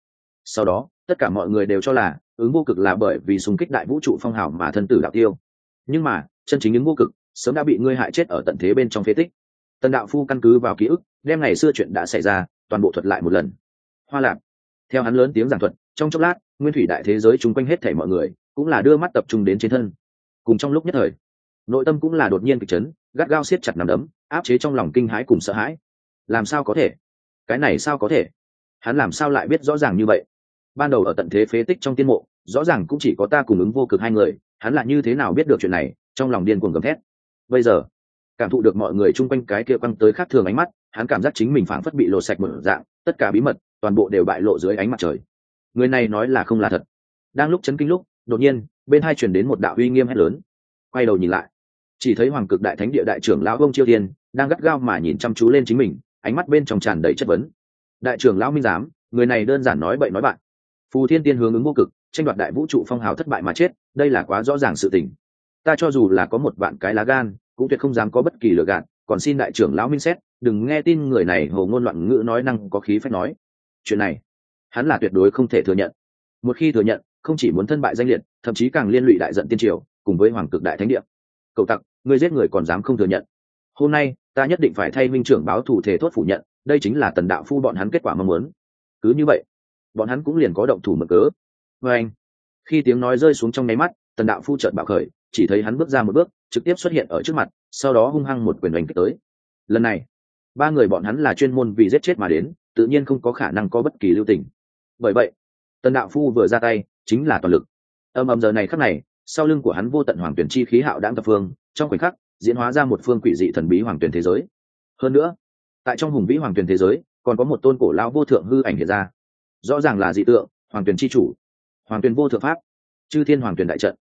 Sau đó, tất cả mọi người đều cho là, ứng vô cực là bởi vì xung kích đại vũ trụ phong hào mà thân tử đạo tiêu. Nhưng mà, chân chính ứng vô cực, sớm đã bị ngươi hại chết ở tận thế bên trong phế tích. Tần đạo phu căn cứ vào ký ức, đem ngày xưa chuyện đã xảy ra, toàn bộ thuật lại một lần. Hoa lạc theo hắn lớn tiếng giảng thuật, trong chốc lát, nguyên thủy đại thế giới chung quanh hết thảy mọi người, cũng là đưa mắt tập trung đến trên thân. Cùng trong lúc nhất thời, nội tâm cũng là đột nhiên kịch chấn gắt gao siết chặt nằm đấm, áp chế trong lòng kinh hãi cùng sợ hãi. Làm sao có thể? Cái này sao có thể? Hắn làm sao lại biết rõ ràng như vậy? Ban đầu ở tận thế phế tích trong tiên mộ, rõ ràng cũng chỉ có ta cùng ứng vô cực hai người, hắn là như thế nào biết được chuyện này? Trong lòng điên cuồng gầm thét. Bây giờ, cảm thụ được mọi người chung quanh cái kia băng tới khác thường ánh mắt, hắn cảm giác chính mình phảng phất bị lộ sạch một dạng, tất cả bí mật, toàn bộ đều bại lộ dưới ánh mặt trời. Người này nói là không là thật. Đang lúc chấn kinh lúc, đột nhiên, bên hai chuyển đến một đạo uy nghiêm hét lớn. Quay đầu nhìn lại chỉ thấy hoàng cực đại thánh địa đại trưởng lão ông chiêu thiên đang gắt gao mà nhìn chăm chú lên chính mình, ánh mắt bên trong tràn đầy chất vấn. Đại trưởng lão minh giám, người này đơn giản nói bậy nói bạn. Phù thiên tiên hướng ứng vô cực, tranh đoạt đại vũ trụ phong hào thất bại mà chết, đây là quá rõ ràng sự tình. Ta cho dù là có một vạn cái lá gan, cũng tuyệt không dám có bất kỳ lừa gạt, còn xin đại trưởng lão minh xét, đừng nghe tin người này hồ ngôn loạn ngữ nói năng có khí phách nói. Chuyện này, hắn là tuyệt đối không thể thừa nhận. Một khi thừa nhận, không chỉ muốn thân bại danh liệt, thậm chí càng liên lụy đại giận tiên triều, cùng với hoàng cực đại thánh địa. Cậu tặc ngươi giết người còn dám không thừa nhận. Hôm nay, ta nhất định phải thay minh trưởng báo thủ thể thốt phủ nhận, đây chính là tần đạo phu bọn hắn kết quả mong muốn. Cứ như vậy, bọn hắn cũng liền có động thủ mở cớ. Vê anh, khi tiếng nói rơi xuống trong nháy mắt, tần đạo phu chợt bạo khởi, chỉ thấy hắn bước ra một bước, trực tiếp xuất hiện ở trước mặt, sau đó hung hăng một quyền đánh tới. Lần này, ba người bọn hắn là chuyên môn vì giết chết mà đến, tự nhiên không có khả năng có bất kỳ lưu tình. Bởi vậy, tần đạo phu vừa ra tay, chính là toàn lực. Âm ầm giờ này khắc này sau lưng của hắn vô tận hoàng tuyển chi khí hạo đáng tập phương, trong khoảnh khắc, diễn hóa ra một phương quỷ dị thần bí hoàng tuyển thế giới. Hơn nữa, tại trong hùng vĩ hoàng tuyển thế giới, còn có một tôn cổ lao vô thượng hư ảnh hiện ra. Rõ ràng là dị tượng, hoàng tuyển chi chủ, hoàng tuyển vô thượng pháp, chư thiên hoàng tuyển đại trận.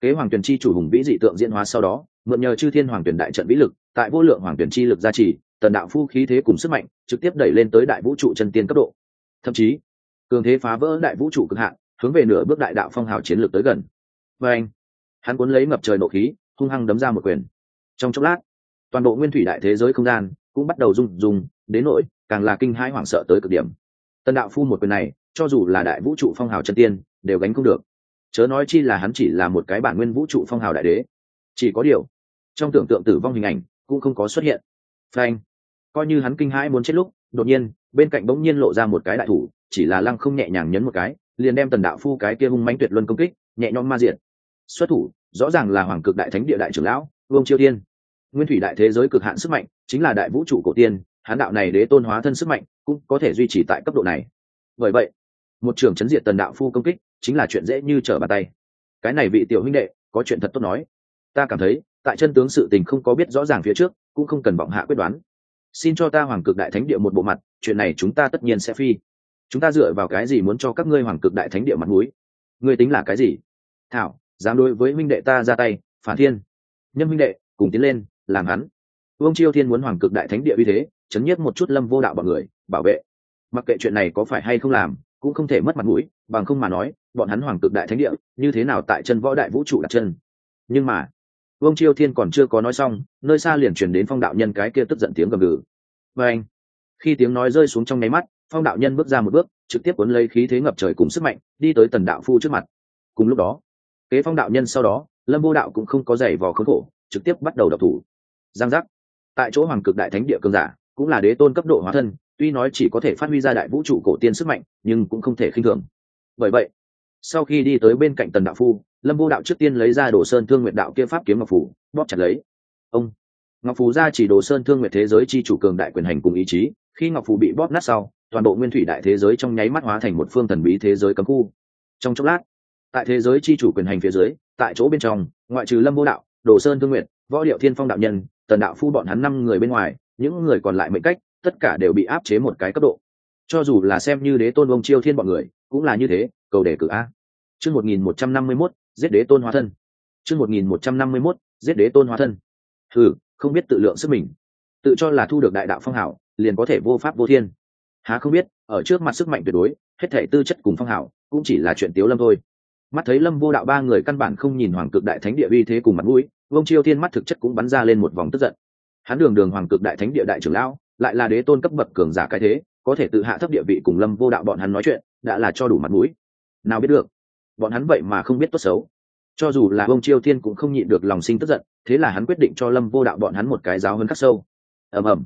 Kế hoàng tuyển chi chủ hùng vĩ dị tượng diễn hóa sau đó, mượn nhờ chư thiên hoàng tuyển đại trận vĩ lực, tại vô lượng hoàng tuyển chi lực gia trì, tần đạo phu khí thế cùng sức mạnh, trực tiếp đẩy lên tới đại vũ trụ chân tiên cấp độ. Thậm chí, cường thế phá vỡ đại vũ trụ cực hạn, hướng về nửa bước đại đạo phong hào chiến lược tới gần và anh, hắn cuốn lấy ngập trời nộ khí, hung hăng đấm ra một quyền. Trong chốc lát, toàn bộ nguyên thủy đại thế giới không gian cũng bắt đầu rung rung, đến nỗi càng là kinh hãi hoảng sợ tới cực điểm. Tần đạo phu một quyền này, cho dù là đại vũ trụ phong hào chân tiên, đều gánh không được. Chớ nói chi là hắn chỉ là một cái bản nguyên vũ trụ phong hào đại đế. Chỉ có điều, trong tưởng tượng tử vong hình ảnh cũng không có xuất hiện. Phanh coi như hắn kinh hãi muốn chết lúc, đột nhiên, bên cạnh bỗng nhiên lộ ra một cái đại thủ, chỉ là lăng không nhẹ nhàng nhấn một cái, liền đem tần đạo phu cái kia hung mãnh tuyệt luân công kích, nhẹ nhõm ma diện xuất thủ, rõ ràng là hoàng cực đại thánh địa đại trưởng lão, vương chiêu tiên nguyên thủy đại thế giới cực hạn sức mạnh, chính là đại vũ trụ cổ tiên, hán đạo này đế tôn hóa thân sức mạnh, cũng có thể duy trì tại cấp độ này. Bởi vậy, một trường chấn diệt tần đạo phu công kích, chính là chuyện dễ như trở bàn tay. Cái này vị tiểu huynh đệ, có chuyện thật tốt nói. Ta cảm thấy, tại chân tướng sự tình không có biết rõ ràng phía trước, cũng không cần vọng hạ quyết đoán. Xin cho ta hoàng cực đại thánh địa một bộ mặt, chuyện này chúng ta tất nhiên sẽ phi. Chúng ta dựa vào cái gì muốn cho các ngươi hoàng cực đại thánh địa mặt mũi? Ngươi tính là cái gì? Thảo dám đối với huynh đệ ta ra tay, phản thiên. Nhân huynh đệ, cùng tiến lên, làm hắn. Vương chiêu thiên muốn hoàng cực đại thánh địa uy thế, chấn nhiếp một chút lâm vô đạo bọn người, bảo vệ. Mặc kệ chuyện này có phải hay không làm, cũng không thể mất mặt mũi, bằng không mà nói, bọn hắn hoàng cực đại thánh địa, như thế nào tại chân võ đại vũ trụ đặt chân. Nhưng mà, vương chiêu thiên còn chưa có nói xong, nơi xa liền truyền đến phong đạo nhân cái kia tức giận tiếng gầm gừ. Và anh khi tiếng nói rơi xuống trong nháy mắt, phong đạo nhân bước ra một bước, trực tiếp cuốn lấy khí thế ngập trời cùng sức mạnh, đi tới tần đạo phu trước mặt. Cùng lúc đó kế phong đạo nhân sau đó, lâm vô đạo cũng không có giày vò khốn khổ, trực tiếp bắt đầu đập thủ. Giang giác. Tại chỗ hoàng cực đại thánh địa cường giả, cũng là đế tôn cấp độ hóa thân, tuy nói chỉ có thể phát huy ra đại vũ trụ cổ tiên sức mạnh, nhưng cũng không thể khinh thường. Bởi vậy, sau khi đi tới bên cạnh tần đạo phu, lâm vô đạo trước tiên lấy ra đồ sơn thương nguyện đạo kia pháp kiếm ngọc phủ bóp chặt lấy. Ông. Ngọc phù ra chỉ đồ sơn thương nguyện thế giới chi chủ cường đại quyền hành cùng ý chí, khi ngọc phù bị bóp nát sau, toàn bộ nguyên thủy đại thế giới trong nháy mắt hóa thành một phương thần bí thế giới cấm khu. Trong chốc lát tại thế giới chi chủ quyền hành phía dưới, tại chỗ bên trong, ngoại trừ lâm vô đạo, đồ sơn thương nguyện võ điệu thiên phong đạo nhân, tần đạo phu bọn hắn năm người bên ngoài, những người còn lại mệnh cách, tất cả đều bị áp chế một cái cấp độ. Cho dù là xem như đế tôn ông chiêu thiên bọn người, cũng là như thế, cầu đề cử a. Chương một nghìn một trăm năm mươi mốt, giết đế tôn hóa thân. Chương một nghìn một trăm năm mươi mốt, giết đế tôn hóa thân. Thử không biết tự lượng sức mình. Tự cho là thu được đại đạo phong hảo, liền có thể vô pháp vô thiên. Há không biết, ở trước mặt sức mạnh tuyệt đối, hết thể tư chất cùng phong hảo, cũng chỉ là chuyện tiếu lâm thôi mắt thấy lâm vô đạo ba người căn bản không nhìn hoàng cực đại thánh địa uy thế cùng mặt mũi vông chiêu thiên mắt thực chất cũng bắn ra lên một vòng tức giận. Hắn đường đường hoàng cực đại thánh địa đại trưởng lão, lại là đế tôn cấp bậc cường giả cái thế, có thể tự hạ thấp địa vị cùng lâm vô đạo bọn hắn nói chuyện, đã là cho đủ mặt mũi. Nào biết được, bọn hắn vậy mà không biết tốt xấu. Cho dù là vông chiêu thiên cũng không nhịn được lòng sinh tức giận, thế là hắn quyết định cho lâm vô đạo bọn hắn một cái giáo hơn khắc sâu. Ầm ầm.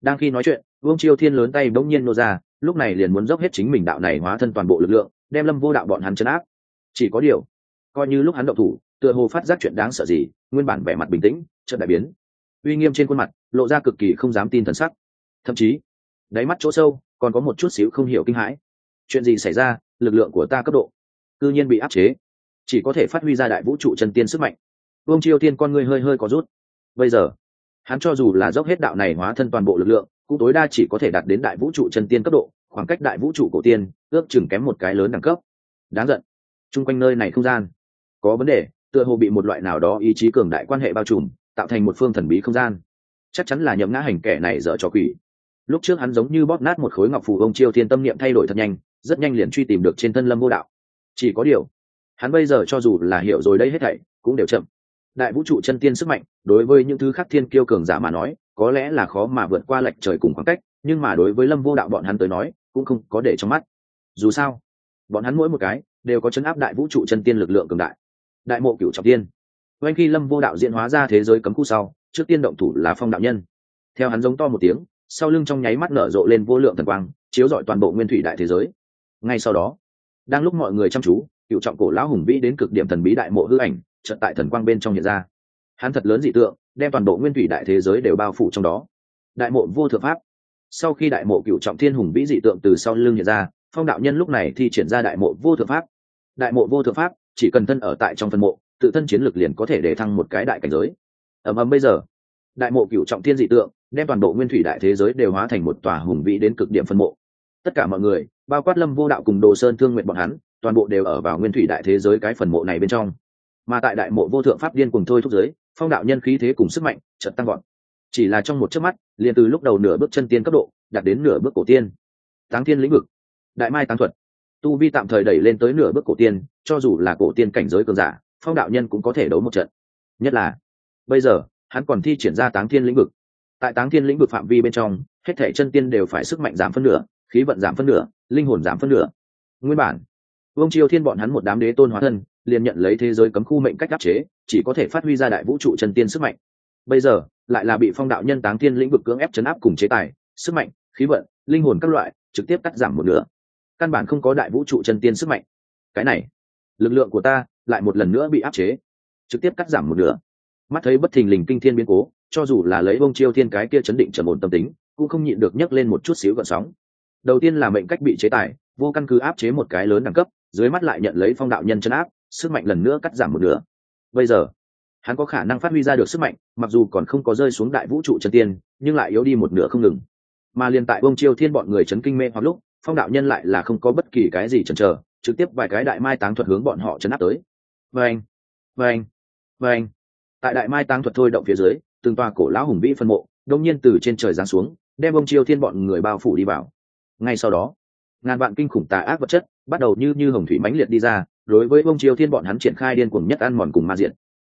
Đang khi nói chuyện, vương chiêu thiên lớn tay bỗng nhiên nô ra, lúc này liền muốn dốc hết chính mình đạo này hóa thân toàn bộ lực lượng, đem lâm vô đạo bọn hắn chấn áp chỉ có điều, coi như lúc hắn động thủ, tựa hồ phát giác chuyện đáng sợ gì, nguyên bản vẻ mặt bình tĩnh trận đại biến. Uy nghiêm trên khuôn mặt, lộ ra cực kỳ không dám tin thần sắc. Thậm chí, đáy mắt chỗ sâu, còn có một chút xíu không hiểu kinh hãi. Chuyện gì xảy ra, lực lượng của ta cấp độ, cư nhiên bị áp chế. Chỉ có thể phát huy ra đại vũ trụ chân tiên sức mạnh. Vương chiêu tiên con người hơi hơi có rút. Bây giờ, hắn cho dù là dốc hết đạo này hóa thân toàn bộ lực lượng, cũng tối đa chỉ có thể đạt đến đại vũ trụ chân tiên cấp độ, khoảng cách đại vũ trụ cổ tiên, ước chừng kém một cái lớn đẳng cấp. Đáng giận chung quanh nơi này không gian. Có vấn đề, tựa hồ bị một loại nào đó ý chí cường đại quan hệ bao trùm, tạo thành một phương thần bí không gian. Chắc chắn là nhậm ngã hành kẻ này dở trò quỷ. Lúc trước hắn giống như bóp nát một khối ngọc phù ông chiêu thiên tâm niệm thay đổi thật nhanh, rất nhanh liền truy tìm được trên thân lâm vô đạo. Chỉ có điều, hắn bây giờ cho dù là hiểu rồi đây hết thảy, cũng đều chậm. Đại vũ trụ chân tiên sức mạnh, đối với những thứ khác thiên kiêu cường giả mà nói, có lẽ là khó mà vượt qua lệch trời cùng khoảng cách, nhưng mà đối với lâm vô đạo bọn hắn tới nói, cũng không có để trong mắt. Dù sao bọn hắn mỗi một cái đều có chấn áp đại vũ trụ chân tiên lực lượng cường đại. Đại mộ cửu trọng tiên. Oanh khi lâm vô đạo diễn hóa ra thế giới cấm khu sau, trước tiên động thủ là phong đạo nhân. Theo hắn giống to một tiếng, sau lưng trong nháy mắt nở rộ lên vô lượng thần quang, chiếu rọi toàn bộ nguyên thủy đại thế giới. Ngay sau đó, đang lúc mọi người chăm chú, cựu trọng cổ lão hùng vĩ đến cực điểm thần bí đại mộ hư ảnh trận tại thần quang bên trong hiện ra. Hắn thật lớn dị tượng, đem toàn bộ nguyên thủy đại thế giới đều bao phủ trong đó. Đại mộ vô thượng pháp. Sau khi đại mộ cựu trọng thiên hùng vĩ dị tượng từ sau lưng hiện ra phong đạo nhân lúc này thi triển ra đại mộ vô thượng pháp. Đại mộ vô thượng pháp, chỉ cần thân ở tại trong phân mộ, tự thân chiến lực liền có thể để thăng một cái đại cảnh giới. Ầm ầm bây giờ, đại mộ cửu trọng thiên dị tượng, đem toàn bộ nguyên thủy đại thế giới đều hóa thành một tòa hùng vĩ đến cực điểm phân mộ. Tất cả mọi người, bao quát lâm vô đạo cùng đồ sơn thương nguyện bọn hắn, toàn bộ đều ở vào nguyên thủy đại thế giới cái phần mộ này bên trong. Mà tại đại mộ vô thượng pháp điên cùng thôi thúc giới, phong đạo nhân khí thế cùng sức mạnh trận tăng gọn chỉ là trong một chớp mắt, liền từ lúc đầu nửa bước chân tiên cấp độ, đạt đến nửa bước cổ tiên. Táng thiên lĩnh vực đại mai tán thuật. Tu vi tạm thời đẩy lên tới nửa bước cổ tiên, cho dù là cổ tiên cảnh giới cường giả, phong đạo nhân cũng có thể đấu một trận. Nhất là, bây giờ, hắn còn thi triển ra táng thiên lĩnh vực. Tại táng thiên lĩnh vực phạm vi bên trong, hết thể chân tiên đều phải sức mạnh giảm phân nửa, khí vận giảm phân nửa, linh hồn giảm phân nửa. Nguyên bản, vương triều thiên bọn hắn một đám đế tôn hóa thân, liền nhận lấy thế giới cấm khu mệnh cách áp chế, chỉ có thể phát huy ra đại vũ trụ chân tiên sức mạnh. Bây giờ, lại là bị phong đạo nhân táng thiên lĩnh vực cưỡng ép chấn áp cùng chế tài, sức mạnh, khí vận, linh hồn các loại, trực tiếp cắt giảm một nửa căn bản không có đại vũ trụ chân tiên sức mạnh. Cái này, lực lượng của ta lại một lần nữa bị áp chế, trực tiếp cắt giảm một nửa. Mắt thấy bất thình lình kinh thiên biến cố, cho dù là lấy bông chiêu thiên cái kia chấn định trầm ổn tâm tính, cũng không nhịn được nhấc lên một chút xíu gợn sóng. Đầu tiên là mệnh cách bị chế tài, vô căn cứ áp chế một cái lớn đẳng cấp, dưới mắt lại nhận lấy phong đạo nhân chân áp, sức mạnh lần nữa cắt giảm một nửa. Bây giờ, hắn có khả năng phát huy ra được sức mạnh, mặc dù còn không có rơi xuống đại vũ trụ chân tiên, nhưng lại yếu đi một nửa không ngừng. Mà liền tại bông chiêu thiên bọn người chấn kinh mê hoặc lúc phong đạo nhân lại là không có bất kỳ cái gì chần chờ, trực tiếp vài cái đại mai táng thuật hướng bọn họ chấn áp tới. Vâng vâng vâng. Tại đại mai táng thuật thôi động phía dưới, từng tòa cổ lão hùng vĩ phân mộ đông nhiên từ trên trời giáng xuống, đem bông chiêu thiên bọn người bao phủ đi vào. Ngay sau đó, ngàn vạn kinh khủng tà ác vật chất bắt đầu như như hồng thủy mãnh liệt đi ra, đối với bông chiêu thiên bọn hắn triển khai điên cuồng nhất ăn mòn cùng ma diện.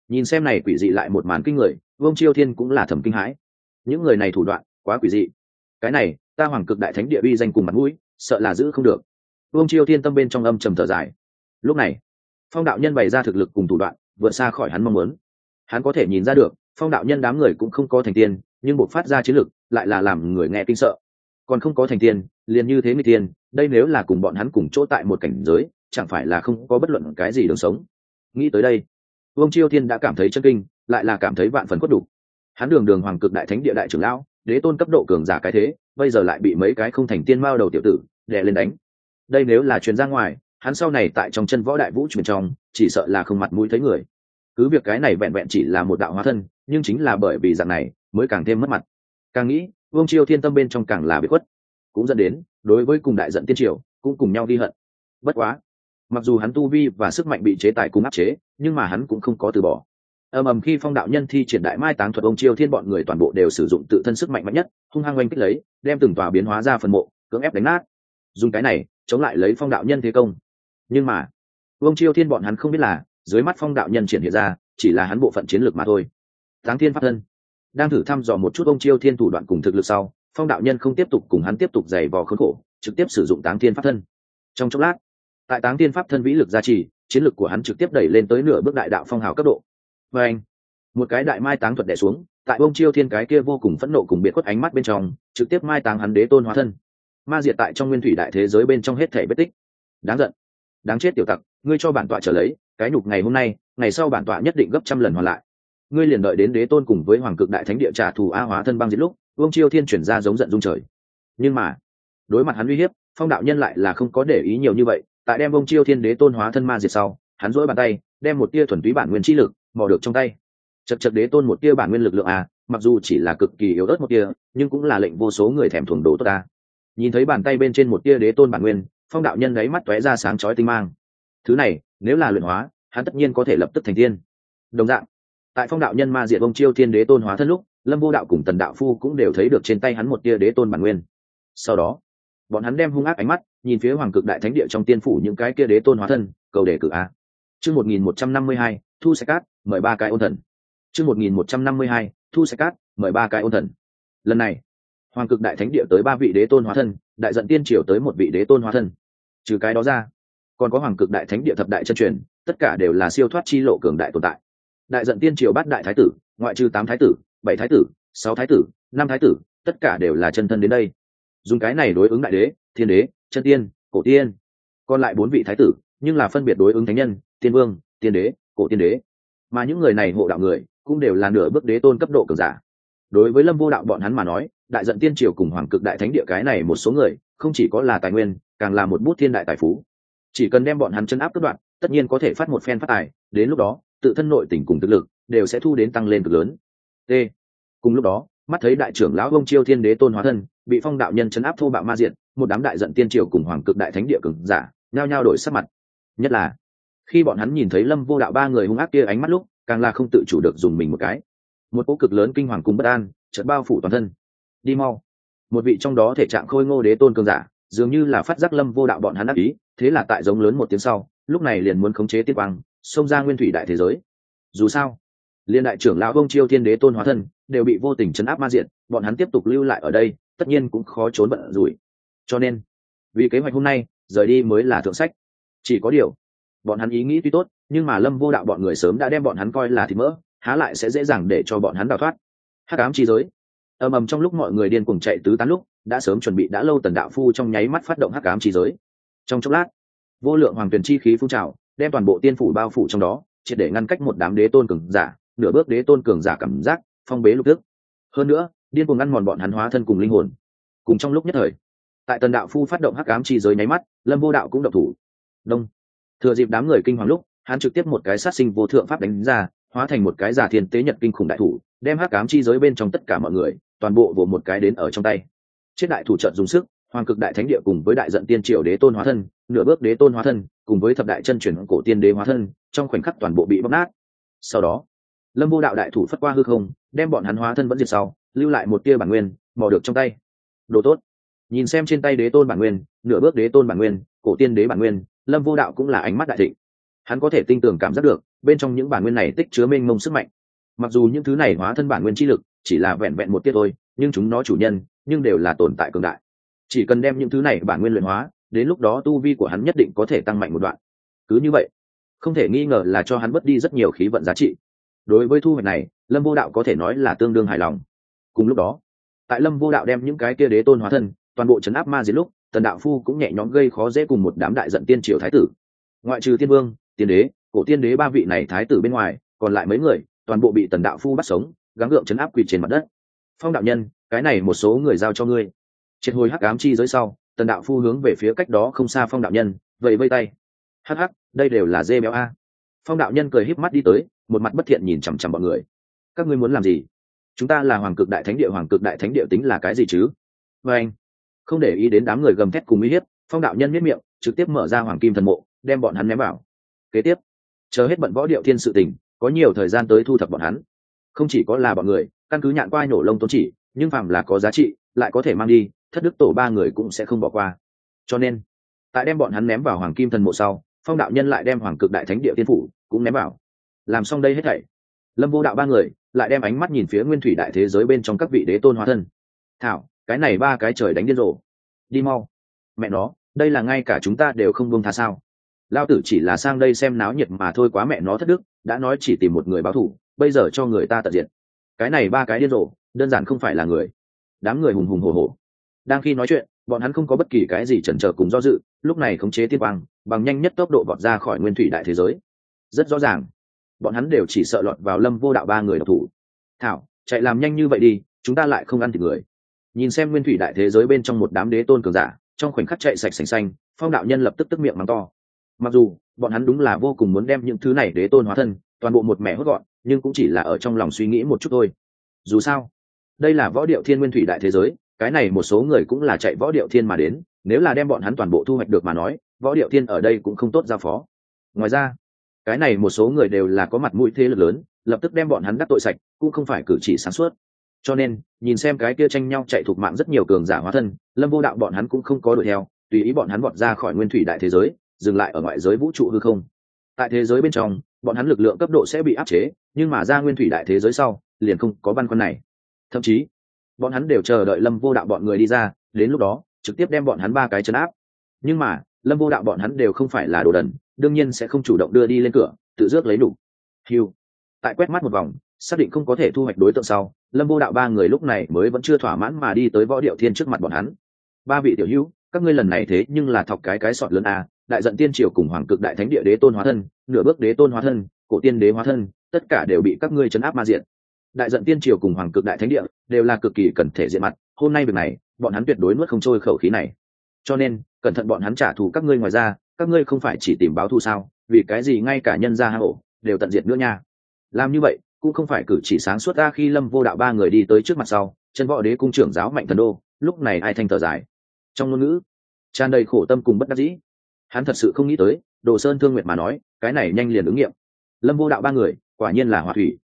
Nhìn xem này quỷ dị lại một màn kinh người, ông chiêu thiên cũng là thầm kinh hãi. Những người này thủ đoạn quá quỷ dị. Cái này, ta hoàng cực đại thánh địa uy danh cùng mặt mũi sợ là giữ không được. Vương chiêu thiên tâm bên trong âm trầm thở dài. Lúc này, phong đạo nhân bày ra thực lực cùng thủ đoạn, vượt xa khỏi hắn mong muốn. Hắn có thể nhìn ra được, phong đạo nhân đám người cũng không có thành tiên, nhưng buộc phát ra chiến lực, lại là làm người nghe kinh sợ. Còn không có thành tiên, liền như thế người tiên, đây nếu là cùng bọn hắn cùng chỗ tại một cảnh giới, chẳng phải là không có bất luận cái gì đường sống. Nghĩ tới đây, vương chiêu thiên đã cảm thấy chân kinh, lại là cảm thấy vạn phần khuất đủ. Hắn đường đường hoàng cực đại thánh địa đại trưởng lão, đế tôn cấp độ cường giả cái thế bây giờ lại bị mấy cái không thành tiên mao đầu tiểu tử đè lên đánh. Đây nếu là truyền ra ngoài, hắn sau này tại trong chân võ đại vũ truyền trong, chỉ sợ là không mặt mũi thấy người. Cứ việc cái này vẹn vẹn chỉ là một đạo hóa thân, nhưng chính là bởi vì dạng này mới càng thêm mất mặt. Càng nghĩ, vương chiêu thiên tâm bên trong càng là bị khuất. Cũng dẫn đến, đối với cùng đại giận tiên triều, cũng cùng nhau đi hận. Bất quá, mặc dù hắn tu vi và sức mạnh bị chế tài cùng áp chế, nhưng mà hắn cũng không có từ bỏ ầm ầm khi phong đạo nhân thi triển đại mai táng thuật, ông chiêu thiên bọn người toàn bộ đều sử dụng tự thân sức mạnh mạnh nhất, hung hăng oanh kích lấy, đem từng tòa biến hóa ra phần mộ, cưỡng ép đánh nát. Dùng cái này, chống lại lấy phong đạo nhân thế công. Nhưng mà, ông chiêu thiên bọn hắn không biết là, dưới mắt phong đạo nhân triển hiện ra, chỉ là hắn bộ phận chiến lược mà thôi. Táng thiên pháp thân. Đang thử thăm dò một chút ông chiêu thiên thủ đoạn cùng thực lực sau, phong đạo nhân không tiếp tục cùng hắn tiếp tục giày vò khốn khổ, trực tiếp sử dụng táng thiên pháp thân. Trong chốc lát, tại táng thiên pháp thân vĩ lực gia trì, chiến lược của hắn trực tiếp đẩy lên tới nửa bước đại đạo phong hào cấp độ và anh, một cái đại mai táng thuật đẻ xuống, tại ông chiêu thiên cái kia vô cùng phẫn nộ cùng biệt khuất ánh mắt bên trong, trực tiếp mai táng hắn đế tôn hóa thân. Ma diệt tại trong nguyên thủy đại thế giới bên trong hết thể bất tích. Đáng giận. Đáng chết tiểu tặc, ngươi cho bản tọa trở lấy, cái nhục ngày hôm nay, ngày sau bản tọa nhất định gấp trăm lần hoàn lại. Ngươi liền đợi đến đế tôn cùng với hoàng cực đại thánh địa trả thù a hóa thân băng diệt lúc vương chiêu thiên chuyển ra giống giận dung trời. Nhưng mà, đối mặt hắn uy hiếp, phong đạo nhân lại là không có để ý nhiều như vậy, tại đem bông chiêu thiên đế tôn hóa thân ma diệt sau, hắn dỗi bàn tay, đem một tia thuần túy bản nguyên chi lực mò được trong tay. Chật chật đế tôn một tia bản nguyên lực lượng à mặc dù chỉ là cực kỳ yếu ớt một tia, nhưng cũng là lệnh vô số người thèm thuồng đồ tốt ta nhìn thấy bàn tay bên trên một tia đế tôn bản nguyên, phong đạo nhân lấy mắt tóe ra sáng chói tinh mang. Thứ này, nếu là luyện hóa, hắn tất nhiên có thể lập tức thành tiên. Đồng dạng, tại phong đạo nhân ma diệt ông chiêu thiên đế tôn hóa thân lúc, lâm vô đạo cùng tần đạo phu cũng đều thấy được trên tay hắn một tia đế tôn bản nguyên. Sau đó, bọn hắn đem hung ác ánh mắt nhìn phía hoàng cực đại thánh địa trong tiên phủ những cái kia đế tôn hóa thân, cầu đề cử a. Chương một nghìn một trăm năm mươi hai thu sạch cát, mời ba cái ôn thần. Chương một nghìn một trăm năm mươi hai, thu sạch cát, mời ba cái ôn thần. Lần này, hoàng cực đại thánh địa tới ba vị đế tôn hóa thân, đại dận tiên triều tới một vị đế tôn hóa thân. Trừ cái đó ra, còn có hoàng cực đại thánh địa thập đại chân truyền, tất cả đều là siêu thoát chi lộ cường đại tồn tại. Đại dận tiên triều bát đại thái tử, ngoại trừ tám thái tử, bảy thái tử, sáu thái tử, năm thái tử, tất cả đều là chân thân đến đây. Dùng cái này đối ứng đại đế, thiên đế, chân tiên, cổ tiên. Còn lại bốn vị thái tử, nhưng là phân biệt đối ứng thánh nhân, tiên vương, tiên đế cổ tiên đế. Mà những người này hộ đạo người cũng đều là nửa bước đế tôn cấp độ cường giả. Đối với lâm vô đạo bọn hắn mà nói, đại dận tiên triều cùng hoàng cực đại thánh địa cái này một số người, không chỉ có là tài nguyên, càng là một bút thiên đại tài phú. Chỉ cần đem bọn hắn chân áp cất đoạn tất nhiên có thể phát một phen phát tài, đến lúc đó, tự thân nội tình cùng thực lực đều sẽ thu đến tăng lên cực lớn. T. Cùng lúc đó, mắt thấy đại trưởng lão ông chiêu thiên đế tôn hóa thân bị phong đạo nhân chấn áp thô bạo ma diện, một đám đại giận tiên triều cùng hoàng cực đại thánh địa cường giả nhao nhao đổi sắc mặt. Nhất là khi bọn hắn nhìn thấy lâm vô đạo ba người hung ác kia ánh mắt lúc, càng là không tự chủ được dùng mình một cái. Một cỗ cực lớn kinh hoàng cùng bất an, chợt bao phủ toàn thân. Đi mau. Một vị trong đó thể trạng khôi ngô đế tôn cường giả, dường như là phát giác lâm vô đạo bọn hắn ác ý, thế là tại giống lớn một tiếng sau, lúc này liền muốn khống chế tiết quang, xông ra nguyên thủy đại thế giới. Dù sao, liên đại trưởng lão bông chiêu thiên đế tôn hóa thân, đều bị vô tình chấn áp ma diện bọn hắn tiếp tục lưu lại ở đây, tất nhiên cũng khó trốn bận rủi. Cho nên, vì kế hoạch hôm nay, rời đi mới là thượng sách. Chỉ có điều bọn hắn ý nghĩ tuy tốt, nhưng mà lâm vô đạo bọn người sớm đã đem bọn hắn coi là thịt mỡ, há lại sẽ dễ dàng để cho bọn hắn đào thoát. Hắc ám chi giới. Ầm ầm trong lúc mọi người điên cuồng chạy tứ tán lúc, đã sớm chuẩn bị đã lâu tần đạo phu trong nháy mắt phát động hắc ám chi giới. Trong chốc lát, vô lượng hoàng tuyển chi khí phun trào, đem toàn bộ tiên phủ bao phủ trong đó, triệt để ngăn cách một đám đế tôn cường giả, nửa bước đế tôn cường giả cảm giác phong bế lục tức. Hơn nữa, điên cuồng ngăn mòn bọn hắn hóa thân cùng linh hồn. Cùng trong lúc nhất thời, tại tần đạo phu phát động hắc ám chi giới nháy mắt, lâm vô đạo cũng động thủ. Đông thừa dịp đám người kinh hoàng lúc, hắn trực tiếp một cái sát sinh vô thượng pháp đánh ra, hóa thành một cái giả thiên tế nhật kinh khủng đại thủ, đem hắc ám chi giới bên trong tất cả mọi người, toàn bộ vồ một cái đến ở trong tay. Chết đại thủ trận dùng sức, hoàng cực đại thánh địa cùng với đại dận tiên triều đế tôn hóa thân, nửa bước đế tôn hóa thân, cùng với thập đại chân chuyển cổ tiên đế hóa thân, trong khoảnh khắc toàn bộ bị bóc nát. Sau đó, lâm vô đạo đại thủ phất qua hư không, đem bọn hắn hóa thân vẫn diệt sau, lưu lại một tia bản nguyên, mò được trong tay. Đồ tốt. Nhìn xem trên tay đế tôn bản nguyên, nửa bước đế tôn bản nguyên, cổ tiên đế bản nguyên lâm vô đạo cũng là ánh mắt đại thịnh. Hắn có thể tin tưởng cảm giác được, bên trong những bản nguyên này tích chứa mênh mông sức mạnh. Mặc dù những thứ này hóa thân bản nguyên chi lực, chỉ là vẹn vẹn một tiết thôi, nhưng chúng nó chủ nhân, nhưng đều là tồn tại cường đại. Chỉ cần đem những thứ này bản nguyên luyện hóa, đến lúc đó tu vi của hắn nhất định có thể tăng mạnh một đoạn. Cứ như vậy, không thể nghi ngờ là cho hắn mất đi rất nhiều khí vận giá trị. Đối với thu hoạch này, lâm vô đạo có thể nói là tương đương hài lòng. Cùng lúc đó, tại lâm vô đạo đem những cái kia đế tôn hóa thân, toàn bộ chấn áp ma diệt lúc tần đạo phu cũng nhẹ nhõm gây khó dễ cùng một đám đại giận tiên triều thái tử. Ngoại trừ tiên vương, tiên đế, cổ tiên đế ba vị này thái tử bên ngoài, còn lại mấy người, toàn bộ bị tần đạo phu bắt sống, gắng gượng chấn áp quỳ trên mặt đất. Phong đạo nhân, cái này một số người giao cho ngươi. Triệt hồi hắc ám chi giới sau, tần đạo phu hướng về phía cách đó không xa phong đạo nhân vậy vây tay. Hắc hắc, đây đều là dê béo a. Phong đạo nhân cười híp mắt đi tới, một mặt bất thiện nhìn chằm chằm bọn người. Các ngươi muốn làm gì? Chúng ta là hoàng cực đại thánh địa, hoàng cực đại thánh địa tính là cái gì chứ? Và anh không để ý đến đám người gầm thét cùng uy hiếp, phong đạo nhân miết miệng, trực tiếp mở ra hoàng kim thần mộ, đem bọn hắn ném vào. Kế tiếp, chờ hết bận võ điệu thiên sự tình, có nhiều thời gian tới thu thập bọn hắn. Không chỉ có là bọn người, căn cứ nhạn qua nổ lông tôn chỉ, nhưng phàm là có giá trị, lại có thể mang đi, thất đức tổ ba người cũng sẽ không bỏ qua. Cho nên, tại đem bọn hắn ném vào hoàng kim thần mộ sau, phong đạo nhân lại đem hoàng cực đại thánh địa tiên phủ cũng ném vào. Làm xong đây hết thảy, lâm vô đạo ba người lại đem ánh mắt nhìn phía nguyên thủy đại thế giới bên trong các vị đế tôn hóa thân. Thảo cái này ba cái trời đánh điên rồ. Đi mau. Mẹ nó, đây là ngay cả chúng ta đều không buông tha sao? Lao tử chỉ là sang đây xem náo nhiệt mà thôi, quá mẹ nó thất đức, đã nói chỉ tìm một người báo thủ bây giờ cho người ta tận diện cái này ba cái điên rồ, đơn giản không phải là người. Đám người hùng hùng hồ hồ đang khi nói chuyện, bọn hắn không có bất kỳ cái gì chần chờ cùng do dự, lúc này khống chế tiên quang, bằng nhanh nhất tốc độ vọt ra khỏi nguyên thủy đại thế giới. Rất rõ ràng, bọn hắn đều chỉ sợ lọt vào lâm vô đạo ba người độc thủ. Thảo, chạy làm nhanh như vậy đi, chúng ta lại không ăn thịt người nhìn xem nguyên thủy đại thế giới bên trong một đám đế tôn cường giả, trong khoảnh khắc chạy sạch sành xanh, phong đạo nhân lập tức tức miệng mắng to. Mặc dù, bọn hắn đúng là vô cùng muốn đem những thứ này đế tôn hóa thân, toàn bộ một mẹ hốt gọn, nhưng cũng chỉ là ở trong lòng suy nghĩ một chút thôi. Dù sao, đây là võ điệu thiên nguyên thủy đại thế giới, cái này một số người cũng là chạy võ điệu thiên mà đến, nếu là đem bọn hắn toàn bộ thu hoạch được mà nói, võ điệu thiên ở đây cũng không tốt giao phó. Ngoài ra, cái này một số người đều là có mặt mũi thế lực lớn, lập tức đem bọn hắn đắc tội sạch, cũng không phải cử chỉ sáng suốt cho nên, nhìn xem cái kia tranh nhau chạy thuộc mạng rất nhiều cường giả hóa thân, lâm vô đạo bọn hắn cũng không có đuổi theo, tùy ý bọn hắn bọn ra khỏi nguyên thủy đại thế giới, dừng lại ở ngoại giới vũ trụ hư không. Tại thế giới bên trong, bọn hắn lực lượng cấp độ sẽ bị áp chế, nhưng mà ra nguyên thủy đại thế giới sau, liền không có băn khoăn này. Thậm chí, bọn hắn đều chờ đợi lâm vô đạo bọn người đi ra, đến lúc đó, trực tiếp đem bọn hắn ba cái chấn áp. Nhưng mà, lâm vô đạo bọn hắn đều không phải là đồ đần, đương nhiên sẽ không chủ động đưa đi lên cửa, tự rước lấy đủ. Hiu tại quét mắt một vòng xác định không có thể thu hoạch đối tượng sau, lâm vô đạo ba người lúc này mới vẫn chưa thỏa mãn mà đi tới võ điệu thiên trước mặt bọn hắn. Ba vị tiểu hữu, các ngươi lần này thế nhưng là thọc cái cái sọt lớn a, đại giận tiên triều cùng hoàng cực đại thánh địa đế tôn hóa thân, nửa bước đế tôn hóa thân, cổ tiên đế hóa thân, tất cả đều bị các ngươi chấn áp ma diện. Đại giận tiên triều cùng hoàng cực đại thánh địa đều là cực kỳ cần thể diện mặt, hôm nay việc này, bọn hắn tuyệt đối nuốt không trôi khẩu khí này. Cho nên, cẩn thận bọn hắn trả thù các ngươi ngoài ra, các ngươi không phải chỉ tìm báo thù sao, vì cái gì ngay cả nhân gia hạ hổ đều tận diệt nữa nha? Làm như vậy cũng không phải cử chỉ sáng suốt ra khi lâm vô đạo ba người đi tới trước mặt sau, chân võ đế cung trưởng giáo mạnh thần đô, lúc này ai thanh thở dài? Trong ngôn ngữ, tràn đầy khổ tâm cùng bất đắc dĩ. Hắn thật sự không nghĩ tới, đồ sơn thương nguyệt mà nói, cái này nhanh liền ứng nghiệm. Lâm vô đạo ba người, quả nhiên là hòa thủy.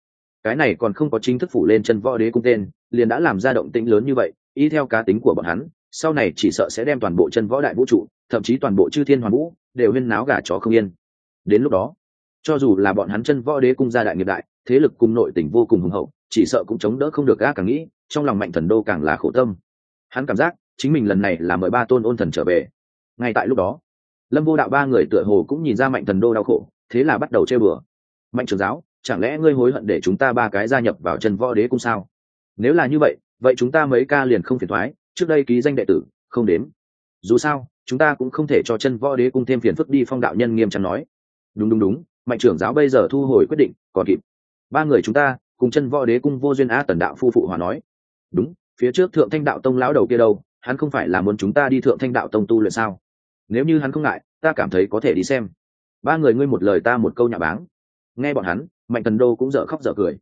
Cái này còn không có chính thức phủ lên chân võ đế cung tên, liền đã làm ra động tĩnh lớn như vậy, y theo cá tính của bọn hắn, sau này chỉ sợ sẽ đem toàn bộ chân võ đại vũ trụ, thậm chí toàn bộ chư thiên hoàn vũ, đều huyên náo gà chó không yên. Đến lúc đó, cho dù là bọn hắn chân võ đế cung gia đại nghiệp đại thế lực cùng nội tỉnh vô cùng hùng hậu, chỉ sợ cũng chống đỡ không được gã càng nghĩ, trong lòng mạnh thần đô càng là khổ tâm. Hắn cảm giác, chính mình lần này là mời ba tôn ôn thần trở về. Ngay tại lúc đó, lâm vô đạo ba người tựa hồ cũng nhìn ra mạnh thần đô đau khổ, thế là bắt đầu chơi bừa mạnh trưởng giáo, chẳng lẽ ngươi hối hận để chúng ta ba cái gia nhập vào chân võ đế cung sao? Nếu là như vậy vậy chúng ta mấy ca liền không phiền thoái trước đây ký danh đệ tử, không đếm. Dù sao, chúng ta cũng không thể cho chân võ đế cung thêm phiền phức đi, phong đạo nhân nghiêm trọng nói. Đúng đúng đúng, mạnh trưởng giáo bây giờ thu hồi quyết định, còn kịp ba người chúng ta, cùng chân võ đế cung vô duyên á tần đạo phu phụ hòa nói. Đúng, phía trước thượng thanh đạo tông lão đầu kia đâu, hắn không phải là muốn chúng ta đi thượng thanh đạo tông tu luyện sao? Nếu như hắn không ngại, ta cảm thấy có thể đi xem. Ba người ngươi một lời ta một câu nhà báng. Nghe bọn hắn, mạnh thần đô cũng dở khóc dở cười.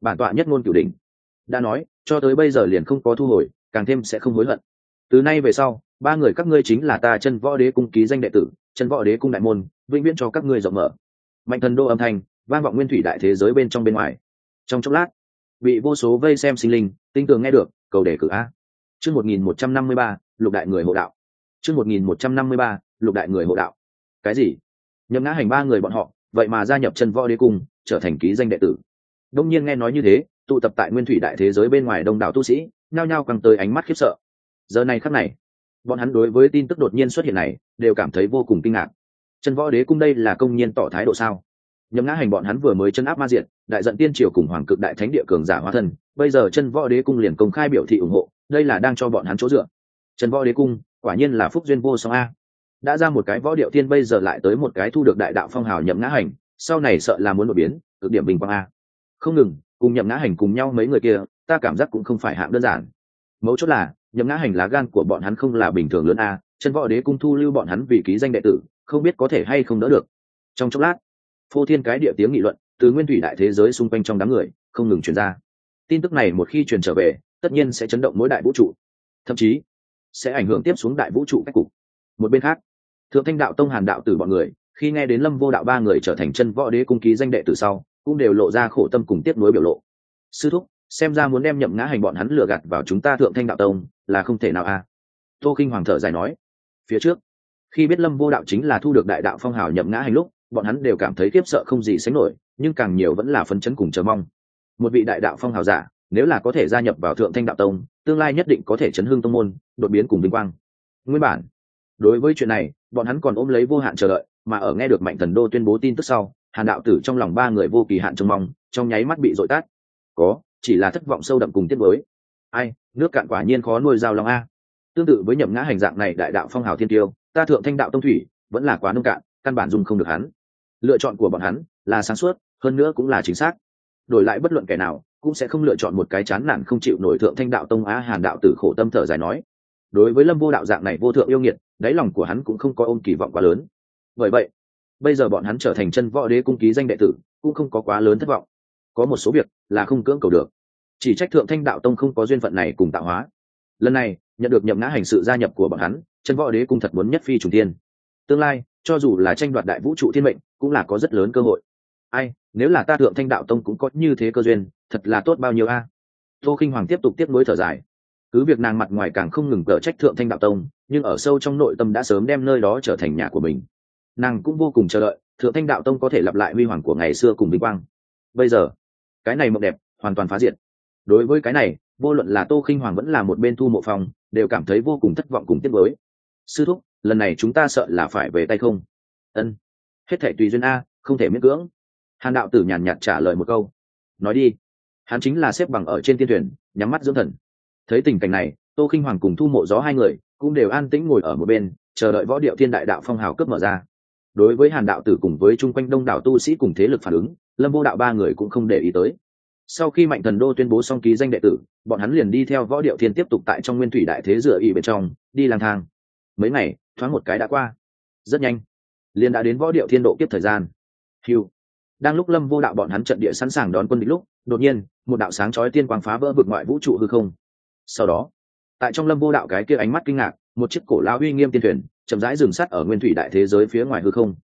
Bản tọa nhất ngôn cửu đình đã nói, cho tới bây giờ liền không có thu hồi, càng thêm sẽ không hối hận. Từ nay về sau, ba người các ngươi chính là ta chân võ đế cung ký danh đệ tử, chân võ đế cung đại môn, vĩnh viễn cho các ngươi rộng mở. Mạnh thần đô âm thanh vang vọng nguyên thủy đại thế giới bên trong bên ngoài. Trong chốc lát, bị vô số vây xem sinh linh, tinh tường nghe được, cầu đề cử a. Chương một nghìn một trăm năm mươi ba, lục đại người hộ đạo. Chương một nghìn một trăm năm mươi ba, lục đại người hộ đạo. Cái gì? Nhậm ngã hành ba người bọn họ, vậy mà gia nhập chân võ đế cung, trở thành ký danh đệ tử. Đông nhiên nghe nói như thế, tụ tập tại nguyên thủy đại thế giới bên ngoài đông đảo tu sĩ, nhao nhao căng tới ánh mắt khiếp sợ. Giờ này khắc này, bọn hắn đối với tin tức đột nhiên xuất hiện này, đều cảm thấy vô cùng kinh ngạc. Chân võ đế cung đây là công nhiên tỏ thái độ sao? Nhấm ngã hành bọn hắn vừa mới chân áp ma diện đại dận tiên triều cùng hoàng cực đại thánh địa cường giả hóa thân, bây giờ chân võ đế cung liền công khai biểu thị ủng hộ, đây là đang cho bọn hắn chỗ dựa. Chân võ đế cung, quả nhiên là phúc duyên vô song a. Đã ra một cái võ điệu tiên bây giờ lại tới một cái thu được đại đạo phong hào nhậm ngã hành, sau này sợ là muốn đột biến, cực điểm bình quang a. Không ngừng, cùng nhậm ngã hành cùng nhau mấy người kia, ta cảm giác cũng không phải hạng đơn giản. Mấu chốt là, nhậm ngã hành lá gan của bọn hắn không là bình thường lớn a, chân võ đế cung thu lưu bọn hắn vì ký danh đệ tử, không biết có thể hay không đỡ được. Trong chốc lát phô thiên cái địa tiếng nghị luận từ nguyên thủy đại thế giới xung quanh trong đám người không ngừng truyền ra. Tin tức này một khi truyền trở về, tất nhiên sẽ chấn động mỗi đại vũ trụ. Thậm chí, sẽ ảnh hưởng tiếp xuống đại vũ trụ cách cục. Một bên khác, thượng thanh đạo tông hàn đạo từ bọn người, khi nghe đến lâm vô đạo ba người trở thành chân võ đế cung ký danh đệ từ sau, cũng đều lộ ra khổ tâm cùng tiếp nối biểu lộ. Sư thúc, xem ra muốn đem nhậm ngã hành bọn hắn lừa gạt vào chúng ta thượng thanh đạo tông là không thể nào a à. tô khinh hoàng thở dài nói. Phía trước, khi biết lâm vô đạo chính là thu được đại đạo phong hào nhậm ngã hành lúc bọn hắn đều cảm thấy khiếp sợ không gì sánh nổi, nhưng càng nhiều vẫn là phấn chấn cùng chờ mong. Một vị đại đạo phong hào giả, nếu là có thể gia nhập vào thượng thanh đạo tông, tương lai nhất định có thể chấn hương tông môn, đột biến cùng vinh quang. Nguyên bản, đối với chuyện này, bọn hắn còn ôm lấy vô hạn chờ đợi, mà ở nghe được mạnh thần đô tuyên bố tin tức sau, hàn đạo tử trong lòng ba người vô kỳ hạn trông mong, trong nháy mắt bị dội tát có, chỉ là thất vọng sâu đậm cùng tiết với ai, nước cạn quả nhiên khó nuôi dao lòng a. Tương tự với nhậm ngã hành dạng này đại đạo phong hào thiên tiêu, ta thượng thanh đạo tông thủy, vẫn là quá nông cạn, căn bản dùng không được hắn lựa chọn của bọn hắn là sáng suốt, hơn nữa cũng là chính xác. Đổi lại bất luận kẻ nào cũng sẽ không lựa chọn một cái chán nản không chịu nổi thượng thanh đạo tông á hàn đạo tử khổ tâm thở dài nói. Đối với lâm vô đạo dạng này vô thượng yêu nghiệt, đáy lòng của hắn cũng không có ôm kỳ vọng quá lớn. Bởi vậy, bây giờ bọn hắn trở thành chân võ đế cung ký danh đệ tử cũng không có quá lớn thất vọng. Có một số việc là không cưỡng cầu được. Chỉ trách thượng thanh đạo tông không có duyên phận này cùng tạo hóa. Lần này, nhận được nhậm ngã hành sự gia nhập của bọn hắn, chân võ đế cung thật muốn nhất phi trùng tiên tương lai cho dù là tranh đoạt đại vũ trụ thiên mệnh, cũng là có rất lớn cơ hội. Ai, nếu là ta thượng thanh đạo tông cũng có như thế cơ duyên, thật là tốt bao nhiêu a? Tô khinh hoàng tiếp tục tiếp nối thở dài. Cứ việc nàng mặt ngoài càng không ngừng cở trách thượng thanh đạo tông, nhưng ở sâu trong nội tâm đã sớm đem nơi đó trở thành nhà của mình. Nàng cũng vô cùng chờ đợi, thượng thanh đạo tông có thể lặp lại huy hoàng của ngày xưa cùng vinh quang. Bây giờ, cái này mộng đẹp, hoàn toàn phá diệt. Đối với cái này, vô luận là tô khinh hoàng vẫn là một bên thu mộ phòng đều cảm thấy vô cùng thất vọng cùng tiếc với sư thúc lần này chúng ta sợ là phải về tay không? Ân, hết thể tùy duyên a, không thể miễn cưỡng. Hàn đạo tử nhàn nhạt trả lời một câu. Nói đi. Hắn chính là xếp bằng ở trên tiên thuyền, nhắm mắt dưỡng thần. Thấy tình cảnh này, tô khinh hoàng cùng thu mộ gió hai người cũng đều an tĩnh ngồi ở một bên, chờ đợi võ điệu thiên đại đạo phong hào cướp mở ra. Đối với hàn đạo tử cùng với chung quanh đông đảo tu sĩ cùng thế lực phản ứng, lâm vô đạo ba người cũng không để ý tới. Sau khi mạnh thần đô tuyên bố xong ký danh đệ tử, bọn hắn liền đi theo võ điệu thiên tiếp tục tại trong nguyên thủy đại thế dựa ỵ bên trong, đi lang thang mấy ngày, thoáng một cái đã qua. Rất nhanh, liền đã đến võ điệu thiên độ kiếp thời gian. Hiu đang lúc lâm vô đạo bọn hắn trận địa sẵn sàng đón quân địch lúc, đột nhiên, một đạo sáng chói tiên quang phá vỡ vực ngoại vũ trụ hư không. Sau đó, tại trong lâm vô đạo cái kia ánh mắt kinh ngạc, một chiếc cổ lao uy nghiêm tiên thuyền, chậm rãi dừng sắt ở nguyên thủy đại thế giới phía ngoài hư không.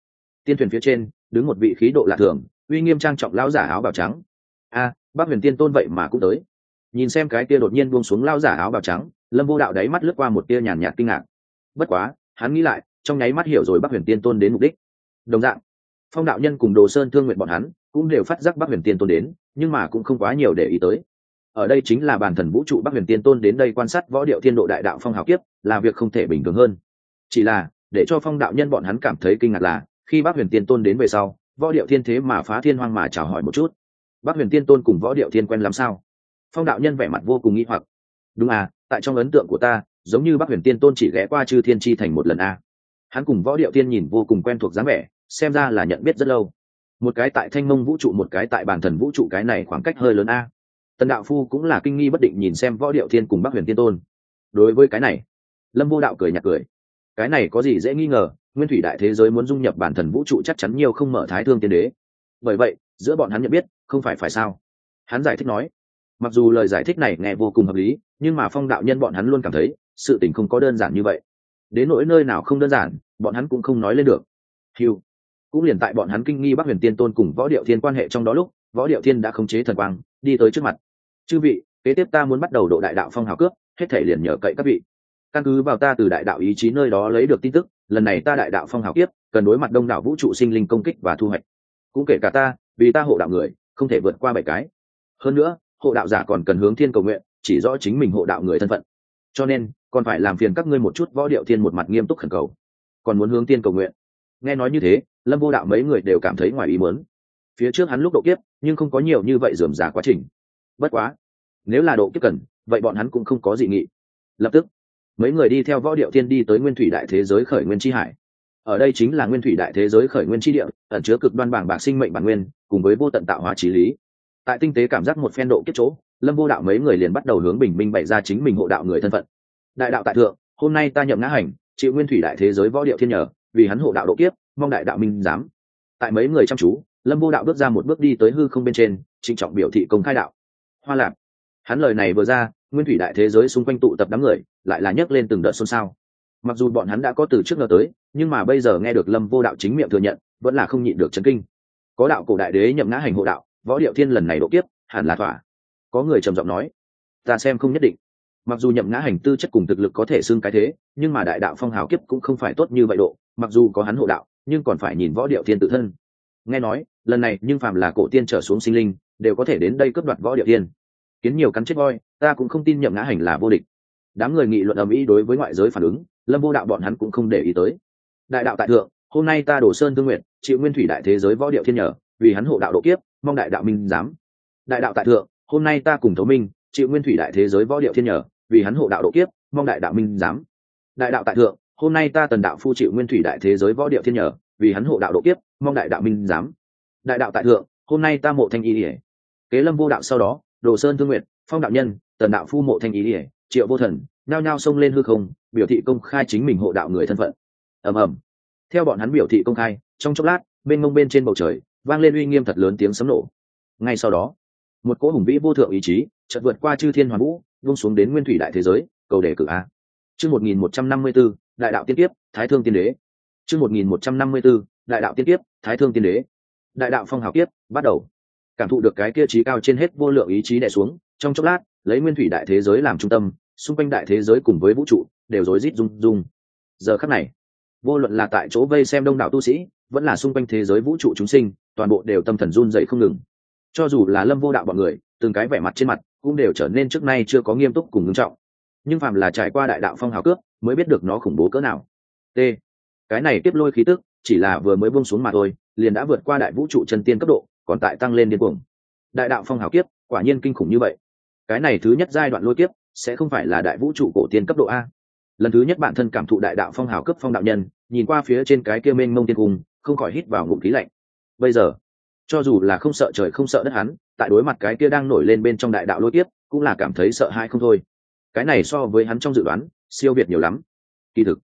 Tiên thuyền phía trên, đứng một vị khí độ lạ thường, uy nghiêm trang trọng lao giả áo bào trắng. A bác huyền tiên tôn vậy mà cũng tới. Nhìn xem cái kia đột nhiên buông xuống lao giả áo bào trắng, lâm vô đạo đáy mắt lướt qua một tia nhàn nhạt kinh ngạc bất quá, hắn nghĩ lại, trong nháy mắt hiểu rồi bác huyền tiên tôn đến mục đích. Đồng dạng, phong đạo nhân cùng đồ sơn thương nguyện bọn hắn cũng đều phát giác bác huyền tiên tôn đến, nhưng mà cũng không quá nhiều để ý tới. Ở đây chính là bản thần vũ trụ bắc huyền tiên tôn đến đây quan sát võ điệu thiên độ đại đạo phong hào kiếp, là việc không thể bình thường hơn. Chỉ là, để cho phong đạo nhân bọn hắn cảm thấy kinh ngạc là, khi bắc huyền tiên tôn đến về sau, võ điệu thiên thế mà phá thiên hoang mà chào hỏi một chút. Bắc huyền tiên tôn cùng võ điệu thiên quen làm sao? Phong đạo nhân vẻ mặt vô cùng nghĩ hoặc. Đúng à tại trong ấn tượng của ta giống như bác huyền tiên tôn chỉ ghé qua chư thiên tri thành một lần a. À. hắn cùng võ điệu thiên nhìn vô cùng quen thuộc dáng vẻ, xem ra là nhận biết rất lâu. Một cái tại thanh mông vũ trụ, một cái tại bản thần vũ trụ, cái này khoảng cách hơi lớn a. Tần đạo phu cũng là kinh nghi bất định nhìn xem võ điệu thiên cùng bắc huyền tiên tôn. Đối với cái này, lâm vô đạo cười nhạt cười. Cái này có gì dễ nghi ngờ, nguyên thủy đại thế giới muốn dung nhập bản thần vũ trụ chắc chắn nhiều không mở thái thương tiên đế. Bởi vậy, giữa bọn hắn nhận biết, không phải phải sao? Hắn giải thích nói, mặc dù lời giải thích này nghe vô cùng hợp lý, nhưng mà phong đạo nhân bọn hắn luôn cảm thấy sự tình không có đơn giản như vậy. Đến nỗi nơi nào không đơn giản, bọn hắn cũng không nói lên được. Hiu cũng liền tại bọn hắn kinh nghi bắc huyền tiên tôn cùng võ điệu thiên quan hệ trong đó lúc, võ điệu thiên đã khống chế thần quang, đi tới trước mặt. Chư vị, kế tiếp ta muốn bắt đầu độ đại đạo phong hào cướp, hết thể liền nhờ cậy các vị. Căn cứ vào ta từ đại đạo ý chí nơi đó lấy được tin tức, lần này ta đại đạo phong hào kiếp, cần đối mặt đông đảo vũ trụ sinh linh công kích và thu hoạch. Cũng kể cả ta, vì ta hộ đạo người, không thể vượt qua bảy cái. Hơn nữa, hộ đạo giả còn cần hướng thiên cầu nguyện, chỉ rõ chính mình hộ đạo người thân phận. Cho nên còn phải làm phiền các ngươi một chút võ điệu thiên một mặt nghiêm túc khẩn cầu. Còn muốn hướng tiên cầu nguyện. Nghe nói như thế, lâm vô đạo mấy người đều cảm thấy ngoài ý muốn. Phía trước hắn lúc độ kiếp, nhưng không có nhiều như vậy dườm giả quá trình. Bất quá, nếu là độ kiếp cần, vậy bọn hắn cũng không có dị nghị. Lập tức, mấy người đi theo võ điệu thiên đi tới nguyên thủy đại thế giới khởi nguyên tri hải. Ở đây chính là nguyên thủy đại thế giới khởi nguyên tri địa, ẩn chứa cực đoan bảng bạc sinh mệnh bản nguyên, cùng với vô tận tạo hóa trí lý. Tại tinh tế cảm giác một phen độ kiếp chỗ, lâm vô đạo mấy người liền bắt đầu hướng bình minh bày ra chính mình hộ đạo người thân phận đại đạo tại thượng, hôm nay ta nhậm ngã hành, chịu nguyên thủy đại thế giới võ điệu thiên nhờ, vì hắn hộ đạo độ kiếp, mong đại đạo minh giám. Tại mấy người chăm chú, lâm vô đạo bước ra một bước đi tới hư không bên trên, trịnh trọng biểu thị công khai đạo. Hoa lạc, hắn lời này vừa ra, nguyên thủy đại thế giới xung quanh tụ tập đám người, lại là nhấc lên từng đợt xôn xao. Mặc dù bọn hắn đã có từ trước ngờ tới, nhưng mà bây giờ nghe được lâm vô đạo chính miệng thừa nhận, vẫn là không nhịn được chấn kinh. Có đạo cổ đại đế nhậm ngã hành hộ đạo, võ điệu thiên lần này độ kiếp, hẳn là thỏa. Có người trầm giọng nói, ta xem không nhất định mặc dù nhậm ngã hành tư chất cùng thực lực có thể xưng cái thế, nhưng mà đại đạo phong hào kiếp cũng không phải tốt như vậy độ, mặc dù có hắn hộ đạo, nhưng còn phải nhìn võ điệu thiên tự thân. Nghe nói, lần này nhưng phàm là cổ tiên trở xuống sinh linh, đều có thể đến đây cướp đoạt võ điệu thiên kiến nhiều cắn chết voi, ta cũng không tin nhậm ngã hành là vô địch. Đám người nghị luận ầm ĩ đối với ngoại giới phản ứng, lâm vô đạo bọn hắn cũng không để ý tới. Đại đạo tại thượng, hôm nay ta đổ sơn thương nguyện, chịu nguyên thủy đại thế giới võ điệu thiên nhờ, vì hắn hộ đạo độ kiếp, mong đại đạo minh giám. Đại đạo tại thượng, hôm nay ta cùng thấu minh, chịu nguyên thủy đại thế giới võ điệu thiên nhờ vì hắn hộ đạo độ kiếp, mong đại đạo minh giám. Đại đạo tại thượng, hôm nay ta tần đạo phu chịu nguyên thủy đại thế giới võ điệu thiên nhờ, vì hắn hộ đạo độ kiếp, mong đại đạo minh giám. Đại đạo tại thượng, hôm nay ta mộ thanh y ỉa kế lâm vô đạo sau đó, đồ sơn thương nguyện phong đạo nhân, tần đạo phu mộ thanh ý ỉa triệu vô thần nao nhao xông lên hư không, biểu thị công khai chính mình hộ đạo người thân phận. Ầm ầm. Theo bọn hắn biểu thị công khai, trong chốc lát, bên mông bên trên bầu trời, vang lên uy nghiêm thật lớn tiếng sấm nổ. Ngay sau đó, một cỗ hùng vĩ vô thượng ý chí chợt vượt qua chư thiên hoàn vũ vung xuống đến nguyên thủy đại thế giới, cầu đề cử a. Chương một nghìn một trăm năm mươi b ố đại đạo tiên tiếp thái thương tiên đế. Chương một nghìn một trăm năm mươi b ố đại đạo tiên tiếp thái thương tiên đế. Đại đạo phong hào kiếp, bắt đầu. Cảm thụ được cái kia trí cao trên hết vô lượng ý chí đè xuống, trong chốc lát, lấy nguyên thủy đại thế giới làm trung tâm, xung quanh đại thế giới cùng với vũ trụ, đều rối rít rung rung. Giờ khắc này, vô luận là tại chỗ vây xem đông đảo tu sĩ, vẫn là xung quanh thế giới vũ trụ chúng sinh, toàn bộ đều tâm thần run dậy không ngừng. Cho dù là lâm vô đạo bọn người, từng cái vẻ mặt trên mặt cũng đều trở nên trước nay chưa có nghiêm túc cùng ngưng trọng. Nhưng phàm là trải qua đại đạo phong hào cướp mới biết được nó khủng bố cỡ nào. T. Cái này tiếp lôi khí tức, chỉ là vừa mới buông xuống mà thôi, liền đã vượt qua đại vũ trụ chân tiên cấp độ, còn tại tăng lên điên cuồng. Đại đạo phong hào kiếp, quả nhiên kinh khủng như vậy. Cái này thứ nhất giai đoạn lôi kiếp, sẽ không phải là đại vũ trụ cổ tiên cấp độ a. Lần thứ nhất bản thân cảm thụ đại đạo phong hào cấp phong đạo nhân, nhìn qua phía trên cái kia mênh mông tiên cung, không khỏi hít vào ngụm khí lạnh. Bây giờ cho dù là không sợ trời không sợ đất hắn, tại đối mặt cái kia đang nổi lên bên trong đại đạo lôi tiếp cũng là cảm thấy sợ hãi không thôi. Cái này so với hắn trong dự đoán, siêu việt nhiều lắm. Kỳ thực,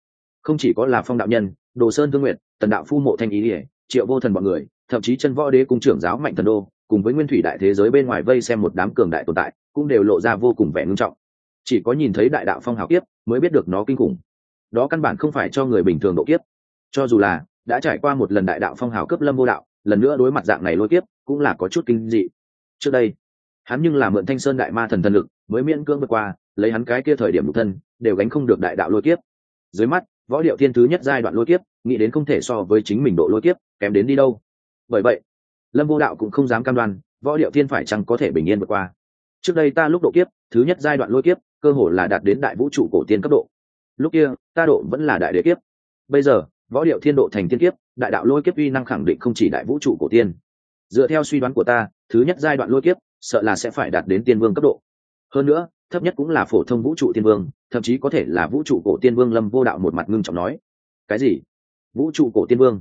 không chỉ có là phong đạo nhân, đồ sơn thương nguyện tần đạo phu mộ thanh ý ỉa triệu vô thần bọn người, thậm chí chân võ đế cung trưởng giáo mạnh thần đô, cùng với nguyên thủy đại thế giới bên ngoài vây xem một đám cường đại tồn tại, cũng đều lộ ra vô cùng vẻ ngưng trọng. Chỉ có nhìn thấy đại đạo phong hào kiếp, mới biết được nó kinh khủng. Đó căn bản không phải cho người bình thường độ kiếp. Cho dù là, đã trải qua một lần đại đạo phong hào cấp lâm vô đạo lần nữa đối mặt dạng này lôi tiếp cũng là có chút kinh dị. Trước đây, hắn nhưng là mượn thanh sơn đại ma thần thần lực, mới miễn cưỡng vượt qua, lấy hắn cái kia thời điểm đục thân, đều gánh không được đại đạo lôi kiếp. Dưới mắt, võ điệu thiên thứ nhất giai đoạn lôi kiếp, nghĩ đến không thể so với chính mình độ lôi kiếp, kém đến đi đâu. Bởi vậy, lâm vô đạo cũng không dám cam đoan, võ điệu thiên phải chăng có thể bình yên vượt qua. Trước đây ta lúc độ kiếp, thứ nhất giai đoạn lôi kiếp, cơ hồ là đạt đến đại vũ trụ cổ tiên cấp độ. Lúc kia, ta độ vẫn là đại đế kiếp. Bây giờ, võ điệu thiên độ thành tiên kiếp đại đạo lôi kiếp uy năng khẳng định không chỉ đại vũ trụ cổ tiên. Dựa theo suy đoán của ta, thứ nhất giai đoạn lôi kiếp, sợ là sẽ phải đạt đến tiên vương cấp độ. Hơn nữa, thấp nhất cũng là phổ thông vũ trụ tiên vương, thậm chí có thể là vũ trụ cổ tiên vương lâm vô đạo một mặt ngưng trọng nói. Cái gì? Vũ trụ cổ tiên vương?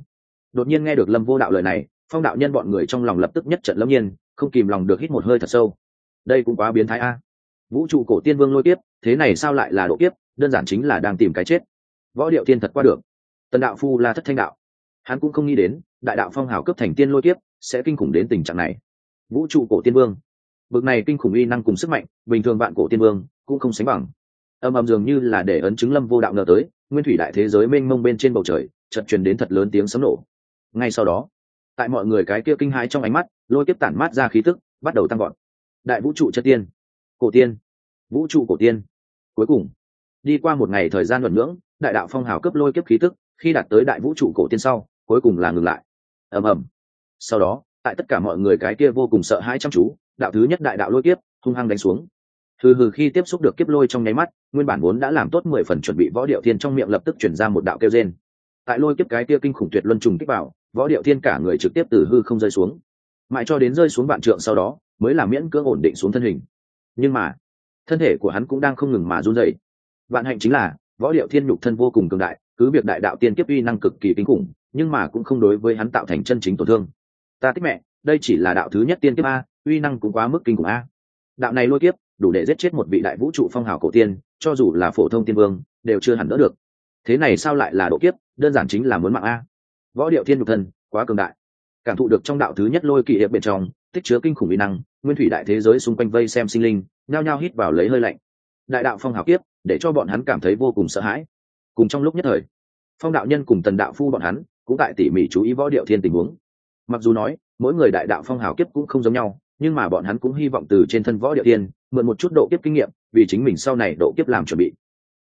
Đột nhiên nghe được lâm vô đạo lời này, phong đạo nhân bọn người trong lòng lập tức nhất trận lâm nhiên, không kìm lòng được hít một hơi thật sâu. Đây cũng quá biến thái a. Vũ trụ cổ tiên vương lôi tiếp thế này sao lại là độ kiếp, đơn giản chính là đang tìm cái chết. Võ điệu tiên thật qua được. Tần đạo phu là thất thanh đạo hắn cũng không nghĩ đến, đại đạo phong hào cấp thành tiên lôi kiếp sẽ kinh khủng đến tình trạng này. Vũ trụ cổ tiên vương. Bực này kinh khủng uy năng cùng sức mạnh, bình thường vạn cổ tiên vương cũng không sánh bằng. Âm âm dường như là để ấn chứng lâm vô đạo ngờ tới, nguyên thủy đại thế giới mênh mông bên trên bầu trời, chợt truyền đến thật lớn tiếng sấm nổ. Ngay sau đó, tại mọi người cái kia kinh hãi trong ánh mắt, lôi tiếp tản mát ra khí tức, bắt đầu tăng gọn đại vũ trụ chất tiên, cổ tiên, vũ trụ cổ tiên. Cuối cùng, đi qua một ngày thời gian luận ngưỡng, đại đạo phong hào cấp lôi kiếp khí tức, khi đạt tới đại vũ trụ cổ tiên sau cuối cùng là ngừng lại. Ầm ầm. Sau đó, tại tất cả mọi người cái kia vô cùng sợ hãi chăm chú, đạo thứ nhất đại đạo lôi kiếp, hung hăng đánh xuống. Hừ hừ khi tiếp xúc được kiếp lôi trong nháy mắt, nguyên bản vốn đã làm tốt mười phần chuẩn bị võ điệu thiên trong miệng lập tức chuyển ra một đạo kêu trên tại lôi kiếp cái kia kinh khủng tuyệt luân trùng kích vào, võ điệu thiên cả người trực tiếp từ hư không rơi xuống. Mãi cho đến rơi xuống vạn trượng sau đó, mới là miễn cưỡng ổn định xuống thân hình. Nhưng mà, thân thể của hắn cũng đang không ngừng mà run rẩy. Vạn hạnh chính là, võ điệu thiên nhục thân vô cùng cường đại, cứ việc đại đạo tiên kiếp uy năng cực kỳ kinh khủng nhưng mà cũng không đối với hắn tạo thành chân chính tổn thương. Ta thích mẹ, đây chỉ là đạo thứ nhất tiên kiếp a, uy năng cũng quá mức kinh khủng a. Đạo này lôi kiếp, đủ để giết chết một vị đại vũ trụ phong hào cổ tiên, cho dù là phổ thông tiên vương, đều chưa hẳn đỡ được. Thế này sao lại là độ kiếp, đơn giản chính là muốn mạng a. Võ điệu thiên nhục thân, quá cường đại. Cảm thụ được trong đạo thứ nhất lôi kỳ hiệp bên trong, tích chứa kinh khủng uy năng, nguyên thủy đại thế giới xung quanh vây xem sinh linh, nhao nhao hít vào lấy hơi lạnh. Đại đạo phong hào kiếp, để cho bọn hắn cảm thấy vô cùng sợ hãi. Cùng trong lúc nhất thời, phong đạo nhân cùng tần đạo phu bọn hắn cũng tại tỉ mỉ chú ý võ điệu thiên tình huống. Mặc dù nói, mỗi người đại đạo phong hào kiếp cũng không giống nhau, nhưng mà bọn hắn cũng hy vọng từ trên thân võ điệu thiên, mượn một chút độ kiếp kinh nghiệm, vì chính mình sau này độ kiếp làm chuẩn bị.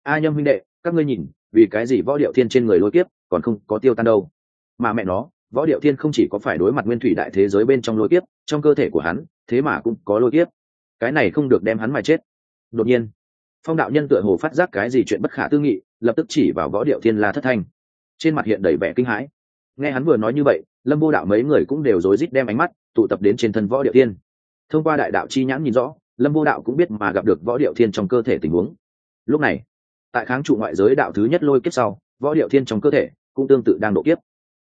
A nhâm huynh đệ, các ngươi nhìn, vì cái gì võ điệu thiên trên người lôi kiếp còn không có tiêu tan đâu? Mà mẹ nó, võ điệu thiên không chỉ có phải đối mặt nguyên thủy đại thế giới bên trong lôi kiếp, trong cơ thể của hắn, thế mà cũng có lôi kiếp. Cái này không được đem hắn mà chết. Đột nhiên, phong đạo nhân tựa hồ phát giác cái gì chuyện bất khả tư nghị, lập tức chỉ vào võ điệu thiên la thất thanh. Trên mặt hiện đầy vẻ kinh hãi nghe hắn vừa nói như vậy, lâm vô đạo mấy người cũng đều rối rít đem ánh mắt tụ tập đến trên thân võ điệu thiên. Thông qua đại đạo chi nhãn nhìn rõ, lâm vô đạo cũng biết mà gặp được võ điệu thiên trong cơ thể tình huống. Lúc này, tại kháng trụ ngoại giới đạo thứ nhất lôi kiếp sau, võ điệu thiên trong cơ thể cũng tương tự đang độ kiếp.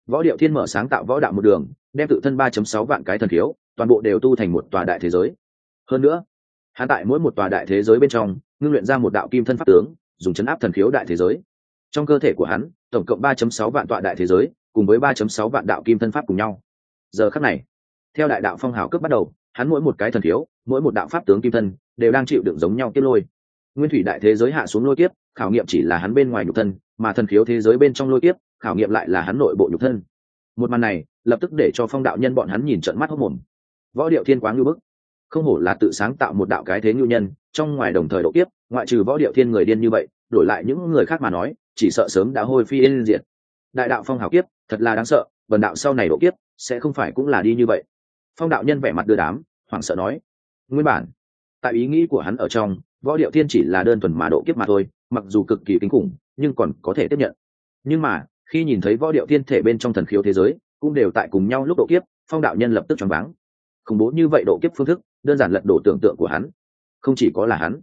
Võ điệu thiên mở sáng tạo võ đạo một đường, đem tự thân ba chấm sáu vạn cái thần thiếu, toàn bộ đều tu thành một tòa đại thế giới. Hơn nữa, hắn tại mỗi một tòa đại thế giới bên trong, ngưng luyện ra một đạo kim thân pháp tướng, dùng chấn áp thần khiếu đại thế giới. Trong cơ thể của hắn, tổng cộng ba chấm sáu vạn tọa đại thế giới cùng với ba chấm sáu vạn đạo kim thân pháp cùng nhau. Giờ khắc này theo đại đạo phong hào cướp bắt đầu hắn mỗi một cái thần thiếu, mỗi một đạo pháp tướng kim thân đều đang chịu đựng giống nhau kiếp lôi. Nguyên thủy đại thế giới hạ xuống lôi kiếp khảo nghiệm chỉ là hắn bên ngoài nhục thân mà thần khiếu thế giới bên trong lôi kiếp khảo nghiệm lại là hắn nội bộ nhục thân. Một màn này lập tức để cho phong đạo nhân bọn hắn nhìn trợn mắt hốc mồm. Võ điệu thiên quá ngưu bức. Không hổ là tự sáng tạo một đạo cái thế ngưu nhân trong ngoài đồng thời độ kiếp ngoại trừ võ điệu thiên người điên như vậy đổi lại những người khác mà nói chỉ sợ sớm đã hôi phi yên diệt. Đại đạo phong hào kiếp thật là đáng sợ, vần đạo sau này độ kiếp, sẽ không phải cũng là đi như vậy. Phong đạo nhân vẻ mặt đưa đám, hoảng sợ nói, nguyên bản, tại ý nghĩ của hắn ở trong, võ điệu thiên chỉ là đơn thuần mà độ kiếp mà thôi, mặc dù cực kỳ kinh khủng, nhưng còn có thể tiếp nhận. Nhưng mà, khi nhìn thấy võ điệu thiên thể bên trong thần khiếu thế giới, cũng đều tại cùng nhau lúc độ kiếp, phong đạo nhân lập tức choáng váng. Khủng bố như vậy độ kiếp phương thức, đơn giản lật đổ tưởng tượng của hắn. Không chỉ có là hắn,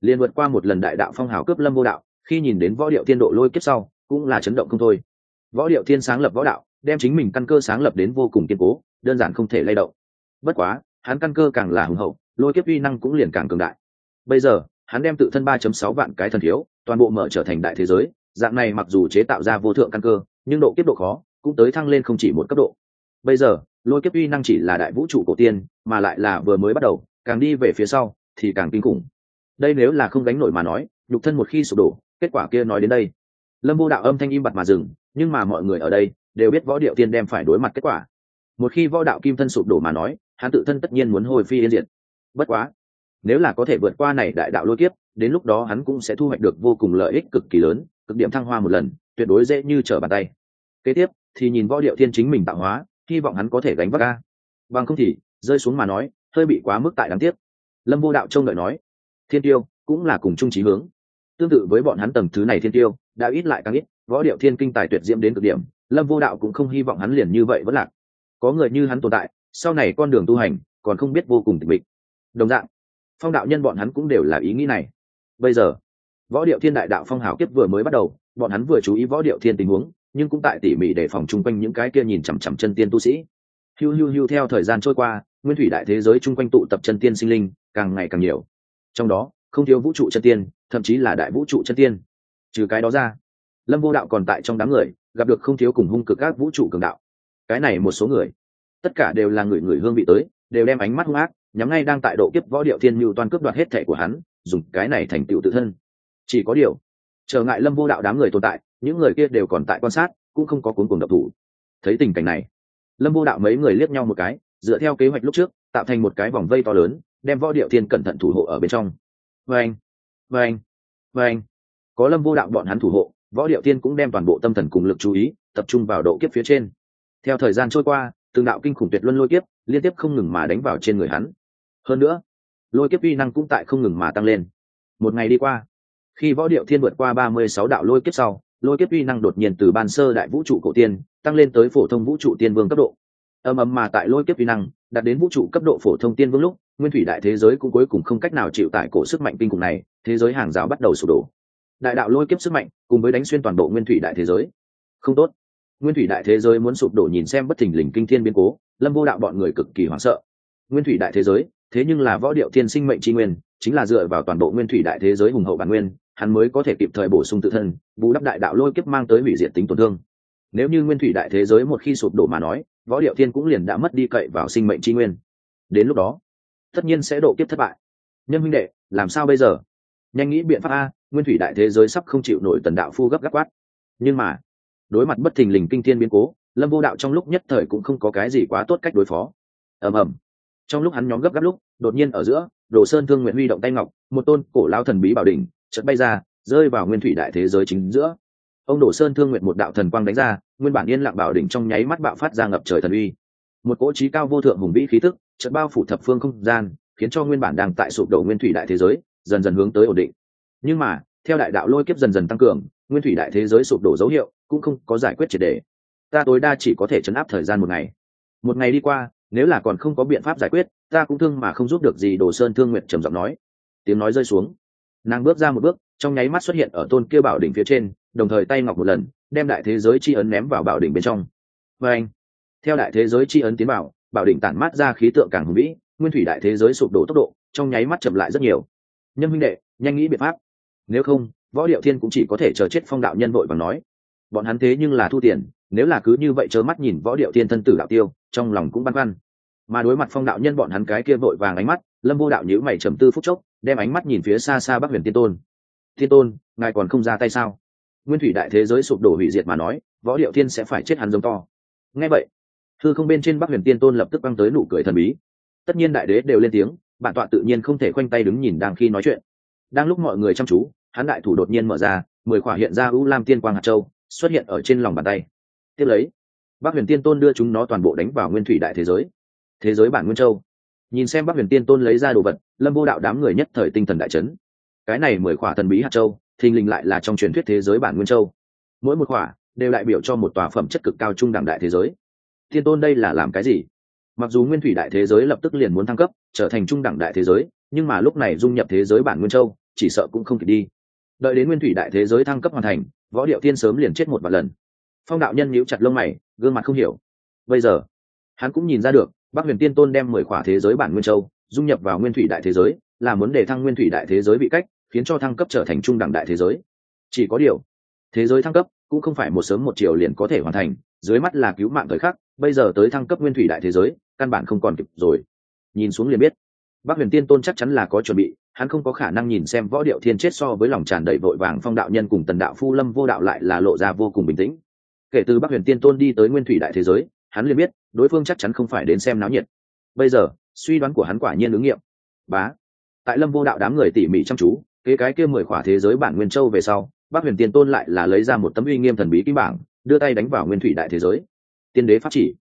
liền vượt qua một lần đại đạo phong hào cướp lâm vô đạo, khi nhìn đến võ điệu thiên độ lôi kiếp sau, cũng là chấn động không thôi võ điệu thiên sáng lập võ đạo, đem chính mình căn cơ sáng lập đến vô cùng kiên cố, đơn giản không thể lay động. Bất quá, hắn căn cơ càng là hùng hậu, lôi kiếp uy năng cũng liền càng cường đại. Bây giờ, hắn đem tự thân ba chấm sáu vạn cái thần thiếu, toàn bộ mở trở thành đại thế giới, dạng này mặc dù chế tạo ra vô thượng căn cơ, nhưng độ kiếp độ khó, cũng tới thăng lên không chỉ một cấp độ. Bây giờ, lôi kiếp uy năng chỉ là đại vũ trụ cổ tiên, mà lại là vừa mới bắt đầu, càng đi về phía sau, thì càng kinh khủng. Đây nếu là không gánh nổi mà nói, nhục thân một khi sụp đổ, kết quả kia nói đến đây. Lâm vô đạo âm thanh im bặt mà dừng nhưng mà mọi người ở đây đều biết võ điệu tiên đem phải đối mặt kết quả. Một khi võ đạo kim thân sụp đổ mà nói, hắn tự thân tất nhiên muốn hồi phi yên diệt. Bất quá, nếu là có thể vượt qua này đại đạo lôi kiếp, đến lúc đó hắn cũng sẽ thu hoạch được vô cùng lợi ích cực kỳ lớn, cực điểm thăng hoa một lần, tuyệt đối dễ như trở bàn tay. Kế tiếp, thì nhìn võ điệu thiên chính mình tạo hóa, hy vọng hắn có thể gánh vác ca. Bằng không thì, rơi xuống mà nói, hơi bị quá mức tại đáng tiếc. Lâm vô đạo trông đợi nói, thiên tiêu cũng là cùng chung trí hướng. Tương tự với bọn hắn tầng thứ này thiên tiêu đã ít lại càng ít, võ điệu thiên kinh tài tuyệt diễm đến cực điểm, lâm vô đạo cũng không hy vọng hắn liền như vậy vẫn lạc. Có người như hắn tồn tại, sau này con đường tu hành còn không biết vô cùng tịch mịch. Đồng dạng, phong đạo nhân bọn hắn cũng đều là ý nghĩ này. Bây giờ, võ điệu thiên đại đạo phong hào kiếp vừa mới bắt đầu, bọn hắn vừa chú ý võ điệu thiên tình huống, nhưng cũng tại tỉ mỉ để phòng chung quanh những cái kia nhìn chằm chằm chân tiên tu sĩ. Hiu hiu hiu theo thời gian trôi qua, nguyên thủy đại thế giới chung quanh tụ tập chân tiên sinh linh càng ngày càng nhiều. Trong đó, không thiếu vũ trụ chân tiên, thậm chí là đại vũ trụ chân tiên trừ cái đó ra. Lâm vô đạo còn tại trong đám người, gặp được không thiếu cùng hung cực các vũ trụ cường đạo. Cái này một số người, tất cả đều là người người hương vị tới, đều đem ánh mắt hung ác, nhắm ngay đang tại độ kiếp võ điệu thiên mưu toàn cướp đoạt hết thẻ của hắn, dùng cái này thành tựu tự thân. Chỉ có điều, trở ngại lâm vô đạo đám người tồn tại, những người kia đều còn tại quan sát, cũng không có cuốn cùng độc thủ. Thấy tình cảnh này, lâm vô đạo mấy người liếc nhau một cái, dựa theo kế hoạch lúc trước, tạo thành một cái vòng vây to lớn, đem võ điệu thiên cẩn thận thủ hộ ở bên trong. Vâng vâng vâng có lâm vô đạo bọn hắn thủ hộ, võ điệu tiên cũng đem toàn bộ tâm thần cùng lực chú ý tập trung vào độ kiếp phía trên. Theo thời gian trôi qua, từng đạo kinh khủng tuyệt luân lôi kiếp liên tiếp không ngừng mà đánh vào trên người hắn. Hơn nữa, lôi kiếp uy năng cũng tại không ngừng mà tăng lên. Một ngày đi qua, khi võ điệu thiên vượt qua ba mươi sáu đạo lôi kiếp sau, lôi kiếp uy năng đột nhiên từ ban sơ đại vũ trụ cổ tiên tăng lên tới phổ thông vũ trụ tiên vương cấp độ. Âm ầm mà tại lôi kiếp uy năng đạt đến vũ trụ cấp độ phổ thông tiên vương lúc, nguyên thủy đại thế giới cũng cuối cùng không cách nào chịu tại cổ sức mạnh kinh khủng này, thế giới hàng rào bắt đầu sụp đổ đại đạo lôi kiếp sức mạnh, cùng với đánh xuyên toàn bộ nguyên thủy đại thế giới. Không tốt. Nguyên thủy đại thế giới muốn sụp đổ nhìn xem bất thình lình kinh thiên biến cố, lâm vô đạo bọn người cực kỳ hoảng sợ. Nguyên thủy đại thế giới, thế nhưng là võ điệu thiên sinh mệnh tri nguyên, chính là dựa vào toàn bộ nguyên thủy đại thế giới hùng hậu bản nguyên, hắn mới có thể kịp thời bổ sung tự thân, bù đắp đại đạo lôi kiếp mang tới hủy diệt tính tổn thương. Nếu như nguyên thủy đại thế giới một khi sụp đổ mà nói, võ điệu thiên cũng liền đã mất đi cậy vào sinh mệnh tri nguyên. Đến lúc đó, tất nhiên sẽ độ kiếp thất bại. Nhân huynh đệ, làm sao bây giờ? Nhanh nghĩ biện pháp a nguyên thủy đại thế giới sắp không chịu nổi tần đạo phu gấp gáp quát. Nhưng mà, đối mặt bất thình lình kinh thiên biến cố, lâm vô đạo trong lúc nhất thời cũng không có cái gì quá tốt cách đối phó. Ầm ầm. Trong lúc hắn nhóm gấp gáp lúc, đột nhiên ở giữa, đồ sơn thương nguyện huy động tay ngọc, một tôn cổ lao thần bí bảo đỉnh, chợt bay ra, rơi vào nguyên thủy đại thế giới chính giữa. Ông đổ sơn thương nguyện một đạo thần quang đánh ra, nguyên bản yên lặng bảo đỉnh trong nháy mắt bạo phát ra ngập trời thần uy. Một cỗ trí cao vô thượng hùng vĩ khí tức, chợt bao phủ thập phương không gian, khiến cho nguyên bản đang tại sụp đổ nguyên thủy đại thế giới, dần dần hướng tới ổn định nhưng mà, theo đại đạo lôi kiếp dần dần tăng cường, nguyên thủy đại thế giới sụp đổ dấu hiệu cũng không có giải quyết triệt đề ta tối đa chỉ có thể chấn áp thời gian một ngày. Một ngày đi qua, nếu là còn không có biện pháp giải quyết, ta cũng thương mà không giúp được gì, đồ sơn thương nguyện trầm giọng nói. Tiếng nói rơi xuống. Nàng bước ra một bước, trong nháy mắt xuất hiện ở tôn kia bảo đỉnh phía trên, đồng thời tay ngọc một lần, đem đại thế giới chi ấn ném vào bảo đỉnh bên trong. Và anh, theo đại thế giới chi ấn tiến bảo bảo đỉnh tản mát ra khí tượng càng hùng vĩ, nguyên thủy đại thế giới sụp đổ tốc độ, trong nháy mắt chậm lại rất nhiều. Nhân huynh đệ, nhanh nghĩ biện pháp nếu không, võ điệu thiên cũng chỉ có thể chờ chết phong đạo nhân vội bằng nói. Bọn hắn thế nhưng là thu tiền, nếu là cứ như vậy trơ mắt nhìn võ điệu thiên thân tử đạo tiêu, trong lòng cũng băn khoăn. Mà đối mặt phong đạo nhân bọn hắn cái kia vội vàng ánh mắt, lâm vô đạo nhữ mày trầm tư phút chốc, đem ánh mắt nhìn phía xa xa bắc huyền tiên tôn. Thiên tôn, ngài còn không ra tay sao? Nguyên thủy đại thế giới sụp đổ hủy diệt mà nói, võ điệu thiên sẽ phải chết hắn giống to. Ngay vậy, thư không bên trên bắc huyền tiên tôn lập tức băng tới nụ cười thần bí. Tất nhiên đại đế đều lên tiếng, bản tọa tự nhiên không thể khoanh tay đứng nhìn đang khi nói chuyện đang lúc mọi người chăm chú, hắn đại thủ đột nhiên mở ra, mười khỏa hiện ra u lam tiên quang hạt châu, xuất hiện ở trên lòng bàn tay. Tiếp lấy bác huyền tiên tôn đưa chúng nó toàn bộ đánh vào nguyên thủy đại thế giới. Thế giới bản nguyên châu. Nhìn xem bác huyền tiên tôn lấy ra đồ vật, lâm vô đạo đám người nhất thời tinh thần đại trấn cái này mười khỏa thần bí hạt châu, thình lình lại là trong truyền thuyết thế giới bản nguyên châu. Mỗi một khỏa đều đại biểu cho một tòa phẩm chất cực cao trung đẳng đại thế giới. Tiên tôn đây là làm cái gì? Mặc dù nguyên thủy đại thế giới lập tức liền muốn thăng cấp, trở thành trung đẳng đại thế giới nhưng mà lúc này dung nhập thế giới bản nguyên châu, chỉ sợ cũng không kịp đi. Đợi đến nguyên thủy đại thế giới thăng cấp hoàn thành, võ điệu thiên sớm liền chết một vài lần. Phong đạo nhân nhíu chặt lông mày, gương mặt không hiểu. Bây giờ, hắn cũng nhìn ra được bác huyền tiên tôn đem mười khỏa thế giới bản nguyên châu dung nhập vào nguyên thủy đại thế giới, là muốn để thăng nguyên thủy đại thế giới bị cách, khiến cho thăng cấp trở thành trung đẳng đại thế giới. Chỉ có điều, thế giới thăng cấp cũng không phải một sớm một chiều liền có thể hoàn thành, dưới mắt là cứu mạng thời khắc, bây giờ tới thăng cấp nguyên thủy đại thế giới, căn bản không còn kịp rồi. Nhìn xuống liền biết bác huyền tiên tôn chắc chắn là có chuẩn bị, hắn không có khả năng nhìn xem võ điệu thiên chết so với lòng tràn đầy vội vàng phong đạo nhân cùng tần đạo phu lâm vô đạo lại là lộ ra vô cùng bình tĩnh. Kể từ bắc huyền tiên tôn đi tới nguyên thủy đại thế giới, hắn liền biết, đối phương chắc chắn không phải đến xem náo nhiệt. Bây giờ, suy đoán của hắn quả nhiên ứng nghiệm. Bá, tại lâm vô đạo đám người tỉ mỉ chăm chú, kế cái kia mười khỏa thế giới bản nguyên châu về sau bắc huyền tiên tôn lại là lấy ra một tấm uy nghiêm thần bí kim bảng, đưa tay đánh vào nguyên thủy đại thế giới. Tiên đế pháp chỉ.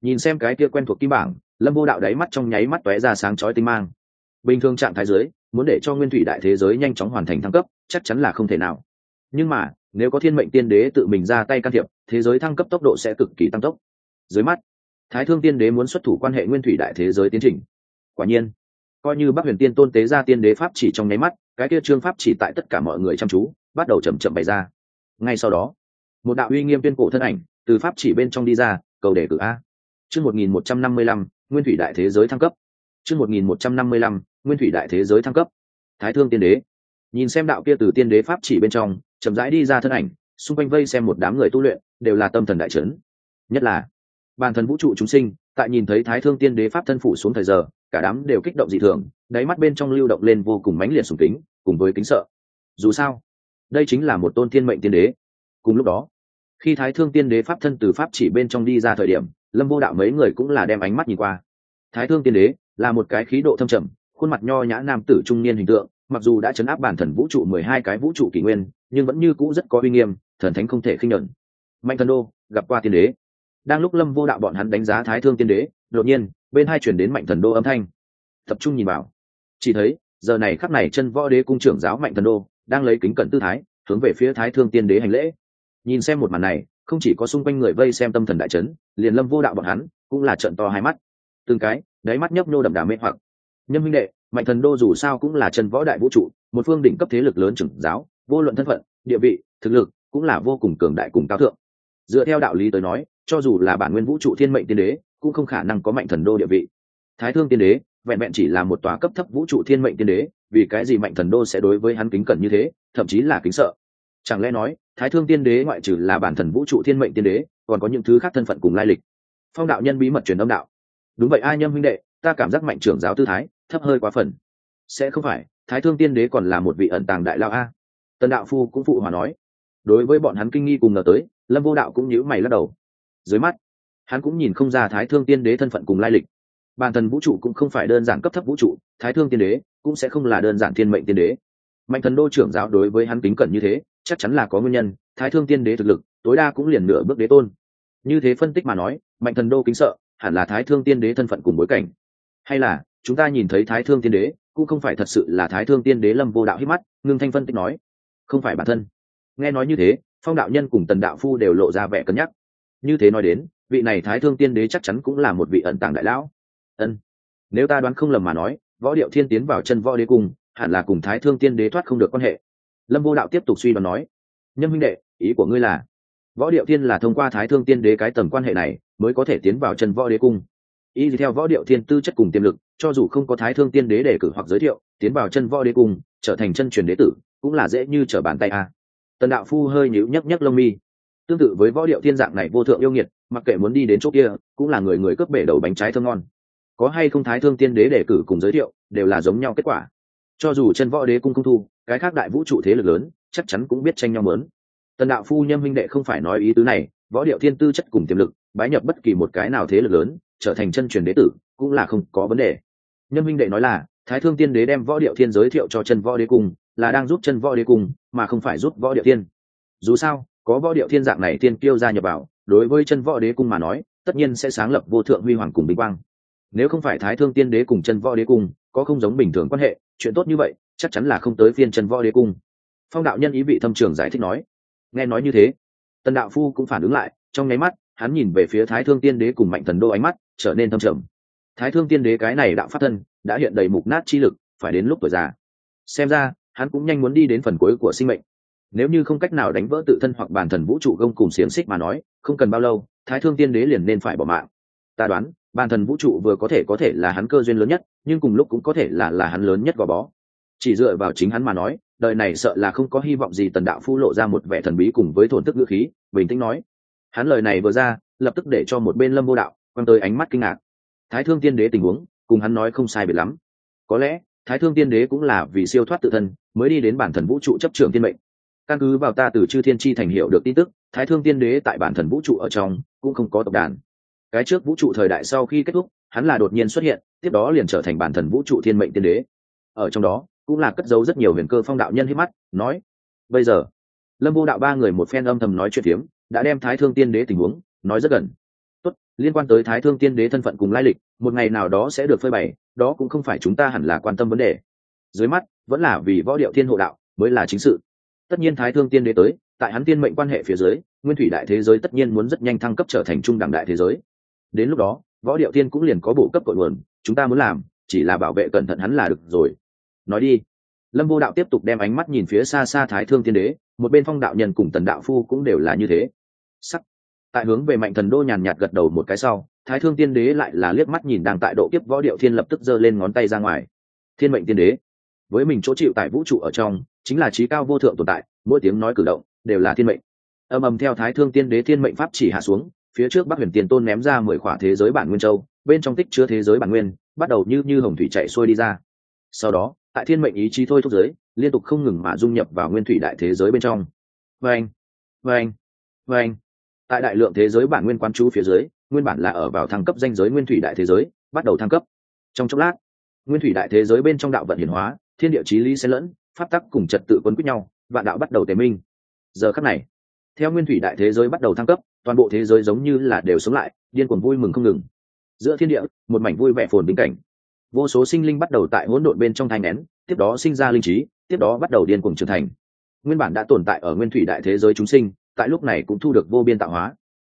Nhìn xem cái kia quen thuộc kim bảng lâm vô đạo đáy mắt trong nháy mắt tóe ra sáng chói tinh mang. Bình thường trạng thái giới muốn để cho nguyên thủy đại thế giới nhanh chóng hoàn thành thăng cấp, chắc chắn là không thể nào. Nhưng mà, nếu có thiên mệnh tiên đế tự mình ra tay can thiệp, thế giới thăng cấp tốc độ sẽ cực kỳ tăng tốc. Dưới mắt, thái thương tiên đế muốn xuất thủ quan hệ nguyên thủy đại thế giới tiến trình. Quả nhiên, coi như bắc huyền tiên tôn tế ra tiên đế pháp chỉ trong nháy mắt, cái kia trương pháp chỉ tại tất cả mọi người chăm chú, bắt đầu chậm chậm bày ra. Ngay sau đó, một đạo uy nghiêm tuyên cổ thân ảnh từ pháp chỉ bên trong đi ra, cầu đề cử a chương một nghìn một trăm năm mươi lăm, nguyên thủy đại thế giới thăng cấp. Chương một nghìn một trăm năm mươi lăm, nguyên thủy đại thế giới thăng cấp. Thái thương tiên đế. Nhìn xem đạo kia từ tiên đế pháp chỉ bên trong, chậm rãi đi ra thân ảnh, xung quanh vây xem một đám người tu luyện, đều là tâm thần đại chấn. nhất là, bản thân vũ trụ chúng sinh, tại nhìn thấy thái thương tiên đế pháp thân phủ xuống thời giờ, cả đám đều kích động dị thường, đáy mắt bên trong lưu động lên vô cùng mãnh liệt sùng kính, cùng với kính sợ. Dù sao, đây chính là một tôn thiên mệnh tiên đế. Cùng lúc đó khi thái thương tiên đế pháp thân từ pháp chỉ bên trong đi ra thời điểm, lâm vô đạo mấy người cũng là đem ánh mắt nhìn qua. Thái thương tiên đế là một cái khí độ thâm trầm, khuôn mặt nho nhã nam tử trung niên hình tượng, mặc dù đã chấn áp bản thần vũ trụ mười hai cái vũ trụ kỷ nguyên, nhưng vẫn như cũ rất có uy nghiêm, thần thánh không thể khinh nhuận. Mạnh thần đô, gặp qua tiên đế. Đang lúc lâm vô đạo bọn hắn đánh giá thái thương tiên đế, đột nhiên, bên hai chuyển đến mạnh thần đô âm thanh. Tập trung nhìn vào. Chỉ thấy, giờ này khắc này chân võ đế cung trưởng giáo mạnh thần đô đang lấy kính cận tư thái, hướng về phía thái thương tiên đế hành lễ nhìn xem một màn này, không chỉ có xung quanh người vây xem tâm thần đại trấn liền lâm vô đạo bọn hắn cũng là trận to hai mắt. Từng cái, đáy mắt nhấp nhô đậm đà mê hoặc. Nhân minh đệ, mạnh thần đô dù sao cũng là chân võ đại vũ trụ, một phương đỉnh cấp thế lực lớn trưởng giáo, vô luận thân phận, địa vị, thực lực cũng là vô cùng cường đại cùng cao thượng. Dựa theo đạo lý tới nói, cho dù là bản nguyên vũ trụ thiên mệnh tiên đế, cũng không khả năng có mạnh thần đô địa vị. Thái thương tiên đế, vẹn vẹn chỉ là một tòa cấp thấp vũ trụ thiên mệnh tiên đế, vì cái gì mạnh thần đô sẽ đối với hắn kính cẩn như thế, thậm chí là kính sợ? Chẳng lẽ nói thái thương tiên đế ngoại trừ là bản thần vũ trụ thiên mệnh tiên đế, còn có những thứ khác thân phận cùng lai lịch. Phong đạo nhân bí mật truyền âm đạo. Đúng vậy, ai nhâm huynh đệ, ta cảm giác mạnh trưởng giáo tư thái, thấp hơi quá phần. Sẽ không phải, thái thương tiên đế còn là một vị ẩn tàng đại lao a. Tần đạo phu cũng phụ hòa nói. Đối với bọn hắn kinh nghi cùng ngờ tới, lâm vô đạo cũng nhíu mày lắc đầu. Dưới mắt, hắn cũng nhìn không ra thái thương tiên đế thân phận cùng lai lịch. Bản thần vũ trụ cũng không phải đơn giản cấp thấp vũ trụ, thái thương tiên đế cũng sẽ không là đơn giản thiên mệnh tiên đế. Mạnh thần đô trưởng giáo đối với hắn kính cẩn như thế chắc chắn là có nguyên nhân, thái thương tiên đế thực lực, tối đa cũng liền nửa bước đế tôn. Như thế phân tích mà nói, mạnh thần đô kính sợ, hẳn là thái thương tiên đế thân phận cùng bối cảnh. Hay là, chúng ta nhìn thấy thái thương tiên đế, cũng không phải thật sự là thái thương tiên đế lâm vô đạo hít mắt, ngưng thanh phân tích nói. Không phải bản thân. Nghe nói như thế, phong đạo nhân cùng tần đạo phu đều lộ ra vẻ cân nhắc. Như thế nói đến, vị này thái thương tiên đế chắc chắn cũng là một vị ẩn tàng đại lão. Ân. Nếu ta đoán không lầm mà nói, võ điệu thiên tiến vào chân võ đế cùng hẳn là cùng thái thương tiên đế thoát không được quan hệ lâm vô đạo tiếp tục suy đoán nói nhân huynh đệ, ý của ngươi là, võ điệu thiên là thông qua thái thương tiên đế cái tầm quan hệ này mới có thể tiến vào chân võ đế cung. Ý gì theo võ điệu thiên tư chất cùng tiềm lực, cho dù không có thái thương tiên đế đề cử hoặc giới thiệu, tiến vào chân võ đế cung, trở thành chân truyền đế tử, cũng là dễ như trở bàn tay a. Tần đạo phu hơi nhíu nhấc nhấc lông mi. Tương tự với võ điệu thiên dạng này vô thượng yêu nghiệt, mặc kệ muốn đi đến chỗ kia, cũng là người người cướp bể đầu bánh trái thơm ngon. Có hay không thái thương tiên đế đề cử cùng giới thiệu, đều là giống nhau kết quả. Cho dù chân võ đế cung công thu cái khác đại vũ trụ thế lực lớn, chắc chắn cũng biết tranh nhau mớn. Tần đạo phu nhâm huynh đệ không phải nói ý tứ này, võ điệu thiên tư chất cùng tiềm lực, bái nhập bất kỳ một cái nào thế lực lớn, trở thành chân truyền đế tử, cũng là không có vấn đề. Nhâm huynh đệ nói là, thái thương tiên đế đem võ điệu thiên giới thiệu cho chân võ đế cung, là đang giúp chân võ đế cung, mà không phải giúp võ điệu thiên. Dù sao, có võ điệu thiên dạng này tiên kiêu ra nhập vào, đối với chân võ đế cung mà nói, tất nhiên sẽ sáng lập vô thượng huy hoàng cùng bình quang. Nếu không phải thái thương tiên đế cùng chân võ đế cung, có không giống bình thường quan hệ, chuyện tốt như vậy chắc chắn là không tới phiên chân võ đế cung. Phong đạo nhân ý vị thâm trường giải thích nói. Nghe nói như thế, tần đạo phu cũng phản ứng lại, trong nháy mắt, hắn nhìn về phía thái thương tiên đế cùng mạnh thần đô ánh mắt trở nên thâm trầm. Thái thương tiên đế cái này đạo phát thân, đã hiện đầy mục nát chi lực, phải đến lúc tuổi già. Xem ra, hắn cũng nhanh muốn đi đến phần cuối của sinh mệnh. Nếu như không cách nào đánh vỡ tự thân hoặc bản thần vũ trụ gông cùng xiềng xích mà nói, không cần bao lâu, thái thương tiên đế liền nên phải bỏ mạng. Ta đoán, bản thần vũ trụ vừa có thể có thể là hắn cơ duyên lớn nhất, nhưng cùng lúc cũng có thể là là hắn lớn nhất gò bó chỉ dựa vào chính hắn mà nói, đời này sợ là không có hy vọng gì tần đạo phu lộ ra một vẻ thần bí cùng với thổn thức ngữ khí, bình tĩnh nói. Hắn lời này vừa ra, lập tức để cho một bên lâm vô đạo quăng tới ánh mắt kinh ngạc. Thái thương tiên đế tình huống, cùng hắn nói không sai biệt lắm. Có lẽ, thái thương tiên đế cũng là vì siêu thoát tự thân, mới đi đến bản thần vũ trụ chấp trường tiên mệnh. Căn cứ vào ta từ chư thiên tri thành hiệu được tin tức, thái thương tiên đế tại bản thần vũ trụ ở trong cũng không có tộc đàn. Cái trước vũ trụ thời đại sau khi kết thúc, hắn là đột nhiên xuất hiện, tiếp đó liền trở thành bản thần vũ trụ thiên mệnh tiên đế. Ở trong đó cũng là cất giấu rất nhiều huyền cơ phong đạo nhân hít mắt, nói, bây giờ, lâm vô đạo ba người một phen âm thầm nói chuyện phiếm, đã đem thái thương tiên đế tình huống nói rất gần. Tốt, liên quan tới thái thương tiên đế thân phận cùng lai lịch, một ngày nào đó sẽ được phơi bày, đó cũng không phải chúng ta hẳn là quan tâm vấn đề. Dưới mắt, vẫn là vì võ điệu thiên hộ đạo mới là chính sự. Tất nhiên thái thương tiên đế tới, tại hắn tiên mệnh quan hệ phía dưới, nguyên thủy đại thế giới tất nhiên muốn rất nhanh thăng cấp trở thành trung đẳng đại thế giới. Đến lúc đó, võ điệu tiên cũng liền có bộ cấp cội nguồn, chúng ta muốn làm, chỉ là bảo vệ cẩn thận hắn là được rồi nói đi. Lâm vô đạo tiếp tục đem ánh mắt nhìn phía xa xa thái thương tiên đế, một bên phong đạo nhân cùng tần đạo phu cũng đều là như thế. Sắc. Tại hướng về mạnh thần đô nhàn nhạt gật đầu một cái sau, thái thương tiên đế lại là liếc mắt nhìn đang tại độ kiếp võ điệu thiên lập tức giơ lên ngón tay ra ngoài. Thiên mệnh tiên đế. Với mình chỗ chịu tại vũ trụ ở trong, chính là trí cao vô thượng tồn tại, mỗi tiếng nói cử động đều là thiên mệnh. Âm ầm theo thái thương tiên đế thiên mệnh pháp chỉ hạ xuống, phía trước bắc huyền tiền tôn ném ra mười khỏa thế giới bản nguyên châu, bên trong tích chứa thế giới bản nguyên, bắt đầu như như hồng thủy chạy xuôi đi ra. Sau đó tại thiên mệnh ý chí thôi thúc giới, liên tục không ngừng mà dung nhập vào nguyên thủy đại thế giới bên trong. Vâng vâng vâng. Tại đại lượng thế giới bản nguyên quan chú phía dưới, nguyên bản là ở vào thăng cấp danh giới nguyên thủy đại thế giới, bắt đầu thăng cấp. Trong chốc lát, nguyên thủy đại thế giới bên trong đạo vận hiển hóa, thiên địa chí lý xen lẫn, pháp tắc cùng trật tự quấn quýt nhau, vạn đạo bắt đầu tề minh. Giờ khắc này, theo nguyên thủy đại thế giới bắt đầu thăng cấp, toàn bộ thế giới giống như là đều sống lại, điên cuồng vui mừng không ngừng. Giữa thiên địa, một mảnh vui vẻ phồn bình cảnh vô số sinh linh bắt đầu tại hỗn độn bên trong thai nén, tiếp đó sinh ra linh trí, tiếp đó bắt đầu điên cuồng trưởng thành. Nguyên bản đã tồn tại ở nguyên thủy đại thế giới chúng sinh, tại lúc này cũng thu được vô biên tạo hóa.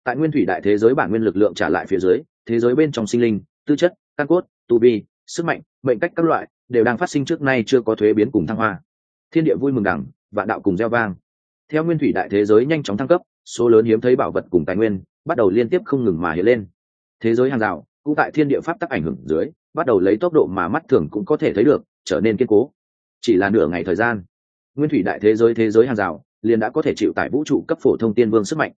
Tại nguyên thủy đại thế giới bản nguyên lực lượng trả lại phía dưới, thế giới bên trong sinh linh, tư chất, căn cốt, tu vi, sức mạnh, mệnh cách các loại, đều đang phát sinh trước nay chưa có thuế biến cùng thăng hoa. Thiên địa vui mừng đẳng, vạn đạo cùng gieo vang. Theo nguyên thủy đại thế giới nhanh chóng thăng cấp, số lớn hiếm thấy bảo vật cùng tài nguyên, bắt đầu liên tiếp không ngừng mà hiện lên. Thế giới hàng rào cũng tại thiên địa pháp tắc ảnh hưởng dưới, bắt đầu lấy tốc độ mà mắt thường cũng có thể thấy được, trở nên kiên cố. Chỉ là nửa ngày thời gian, nguyên thủy đại thế giới thế giới hàng rào liền đã có thể chịu tại vũ trụ cấp phổ thông tiên vương sức mạnh.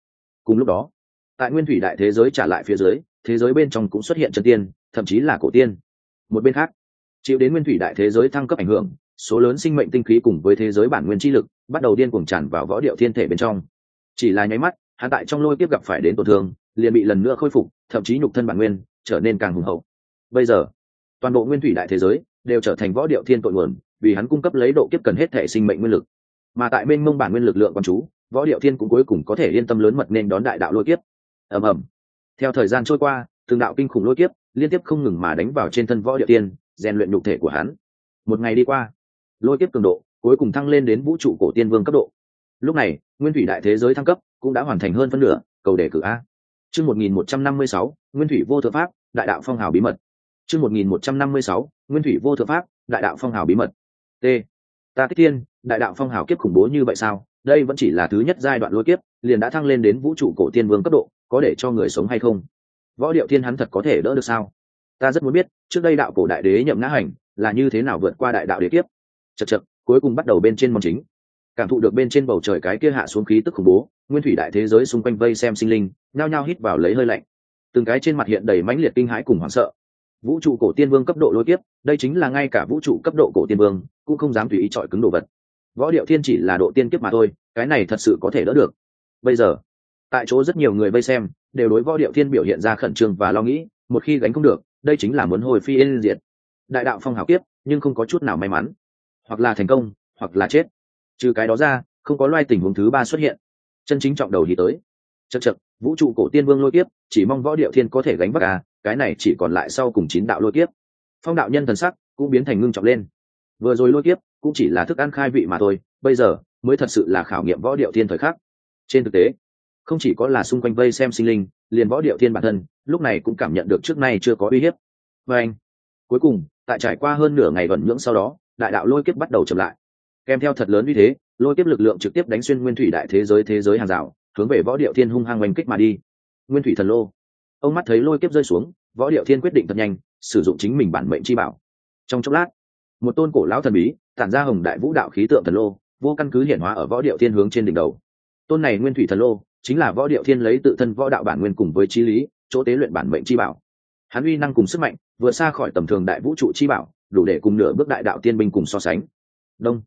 Cùng lúc đó, tại nguyên thủy đại thế giới trả lại phía dưới, thế giới bên trong cũng xuất hiện chân tiên, thậm chí là cổ tiên. Một bên khác, chịu đến nguyên thủy đại thế giới thăng cấp ảnh hưởng, số lớn sinh mệnh tinh khí cùng với thế giới bản nguyên chi lực bắt đầu điên cuồng tràn vào võ điệu thiên thể bên trong. Chỉ là nháy mắt hạ tại trong lôi tiếp gặp phải đến tổn thương, liền bị lần nữa khôi phục, thậm chí nhục thân bản nguyên trở nên càng hùng hậu. Bây giờ toàn bộ nguyên thủy đại thế giới đều trở thành võ điệu thiên tội nguồn vì hắn cung cấp lấy độ kiếp cần hết thể sinh mệnh nguyên lực. Mà tại bên mông bản nguyên lực lượng quan chú võ điệu thiên cũng cuối cùng có thể yên tâm lớn mật nên đón đại đạo lôi kiếp. Ầm ầm. Theo thời gian trôi qua từng đạo kinh khủng lôi kiếp liên tiếp không ngừng mà đánh vào trên thân võ điệu thiên, rèn luyện nhục thể của hắn. Một ngày đi qua lôi kiếp cường độ cuối cùng thăng lên đến vũ trụ cổ tiên vương cấp độ. Lúc này nguyên thủy đại thế giới thăng cấp cũng đã hoàn thành hơn phân nửa cầu đề cử a chương một nghìn một trăm năm mươi sáu nguyên thủy vô thượng pháp đại đạo phong hào bí mật. Chương một nghìn một trăm năm mươi sáu nguyên thủy vô thượng pháp đại đạo phong hào bí mật. T. Ta Tích tiên đại đạo phong hào kiếp khủng bố như vậy sao? Đây vẫn chỉ là thứ nhất giai đoạn lôi kiếp liền đã thăng lên đến vũ trụ cổ tiên vương cấp độ có để cho người sống hay không? Võ điệu thiên hắn thật có thể đỡ được sao? Ta rất muốn biết trước đây đạo cổ đại đế nhậm ngã hành là như thế nào vượt qua đại đạo đế kiếp? Chậc chậc, cuối cùng bắt đầu bên trên môn chính. Cảm thụ được bên trên bầu trời cái kia hạ xuống khí tức khủng bố nguyên thủy đại thế giới xung quanh vây xem sinh linh, nhao nhao hít vào lấy hơi lạnh. Từng cái trên mặt hiện đầy mãnh liệt kinh hãi cùng hoảng sợ. Vũ trụ cổ tiên vương cấp độ lôi tiếp đây chính là ngay cả vũ trụ cấp độ cổ tiên vương cũng không dám tùy ý chọi cứng đồ vật. Võ điệu thiên chỉ là độ tiên kiếp mà thôi, cái này thật sự có thể đỡ được. Bây giờ, tại chỗ rất nhiều người vây xem, đều đối võ điệu thiên biểu hiện ra khẩn trương và lo nghĩ, một khi gánh không được, đây chính là muốn hồi phi yên diệt. Đại đạo phong hào kiếp, nhưng không có chút nào may mắn. Hoặc là thành công, hoặc là chết. Trừ cái đó ra, không có loài tình huống thứ ba xuất hiện chân chính trọng đầu đi tới. Chật chật vũ trụ cổ tiên vương lôi kiếp, chỉ mong võ điệu thiên có thể gánh vác à cái này chỉ còn lại sau cùng chín đạo lôi kiếp. Phong đạo nhân thần sắc cũng biến thành ngưng trọng lên. Vừa rồi lôi kiếp cũng chỉ là thức ăn khai vị mà thôi, bây giờ mới thật sự là khảo nghiệm võ điệu thiên thời khắc. Trên thực tế, không chỉ có là xung quanh vây xem sinh linh, liền võ điệu thiên bản thân, lúc này cũng cảm nhận được trước nay chưa có uy hiếp. Và anh, cuối cùng, tại trải qua hơn nửa ngày gần nhưỡng sau đó, đại đạo lôi kiếp bắt đầu chậm lại. Kèm theo thật lớn như thế lôi tiếp lực lượng trực tiếp đánh xuyên nguyên thủy đại thế giới thế giới hàng rào, hướng về võ điệu thiên hung hăng oanh kích mà đi. Nguyên thủy thần lô. Ông mắt thấy lôi kiếp rơi xuống, võ điệu thiên quyết định thật nhanh, sử dụng chính mình bản mệnh chi bảo. Trong chốc lát, một tôn cổ lão thần bí, tản ra hồng đại vũ đạo khí tượng thần lô, vô căn cứ hiển hóa ở võ điệu thiên hướng trên đỉnh đầu. Tôn này nguyên thủy thần lô, chính là võ điệu thiên lấy tự thân võ đạo bản nguyên cùng với trí lý, chỗ tế luyện bản mệnh chi bảo. Hắn uy năng cùng sức mạnh, vừa xa khỏi tầm thường đại vũ trụ chi bảo, đủ để cùng nửa bước đại đạo tiên binh cùng so sánh. Đông.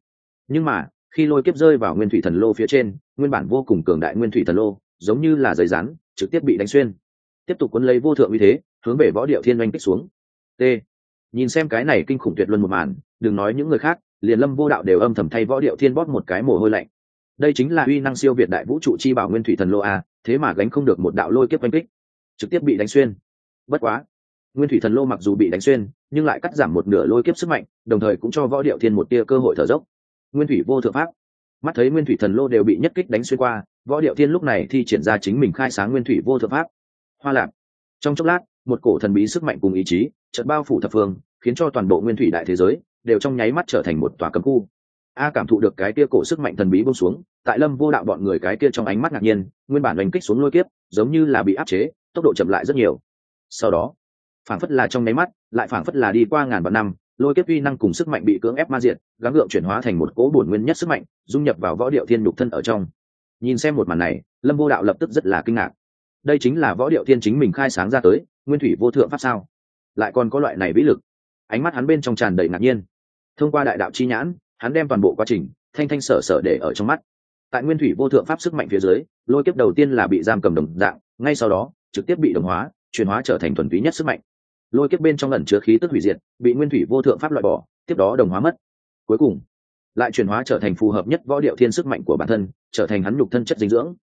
Nhưng mà khi lôi kiếp rơi vào nguyên thủy thần lô phía trên, nguyên bản vô cùng cường đại nguyên thủy thần lô, giống như là giấy rán, trực tiếp bị đánh xuyên. Tiếp tục cuốn lấy vô thượng uy thế, hướng về võ điệu thiên oanh kích xuống. T. Nhìn xem cái này kinh khủng tuyệt luân một màn, đừng nói những người khác, liền lâm vô đạo đều âm thầm thay võ điệu thiên bóp một cái mồ hôi lạnh. Đây chính là uy năng siêu việt đại vũ trụ chi bảo nguyên thủy thần lô a, thế mà gánh không được một đạo lôi kiếp oanh kích. Trực tiếp bị đánh xuyên. Bất quá, nguyên thủy thần lô mặc dù bị đánh xuyên, nhưng lại cắt giảm một nửa lôi kiếp sức mạnh, đồng thời cũng cho võ điệu thiên một tia cơ hội thở dốc nguyên thủy vô thượng pháp. Mắt thấy nguyên thủy thần lô đều bị nhất kích đánh xuyên qua, võ điệu thiên lúc này thi triển ra chính mình khai sáng nguyên thủy vô thượng pháp. Hoa lạc trong chốc lát, một cổ thần bí sức mạnh cùng ý chí, chợt bao phủ thập phương, khiến cho toàn bộ nguyên thủy đại thế giới, đều trong nháy mắt trở thành một tòa cấm khu. A cảm thụ được cái kia cổ sức mạnh thần bí bông xuống, tại lâm vô đạo bọn người cái kia trong ánh mắt ngạc nhiên, nguyên bản đánh kích xuống lôi kiếp, giống như là bị áp chế, tốc độ chậm lại rất nhiều. Sau đó, phảng phất là trong nháy mắt, lại phảng phất là đi qua ngàn vạn năm lôi kiếp uy năng cùng sức mạnh bị cưỡng ép ma diệt, gắng gượng chuyển hóa thành một cỗ bổn nguyên nhất sức mạnh, dung nhập vào võ điệu thiên nhục thân ở trong. Nhìn xem một màn này, lâm vô đạo lập tức rất là kinh ngạc. Đây chính là võ điệu thiên chính mình khai sáng ra tới, nguyên thủy vô thượng pháp sao? Lại còn có loại này vĩ lực. Ánh mắt hắn bên trong tràn đầy ngạc nhiên. Thông qua đại đạo chi nhãn, hắn đem toàn bộ quá trình, thanh thanh sở sở để ở trong mắt. Tại nguyên thủy vô thượng pháp sức mạnh phía dưới, lôi kiếp đầu tiên là bị giam cầm đồng dạng, ngay sau đó, trực tiếp bị đồng hóa, chuyển hóa trở thành thuần túy nhất sức mạnh lôi kiếp bên trong ẩn chứa khí tức hủy diệt, bị nguyên thủy vô thượng pháp loại bỏ, tiếp đó đồng hóa mất. Cuối cùng, lại chuyển hóa trở thành phù hợp nhất võ điệu thiên sức mạnh của bản thân, trở thành hắn nhục thân chất dinh dưỡng.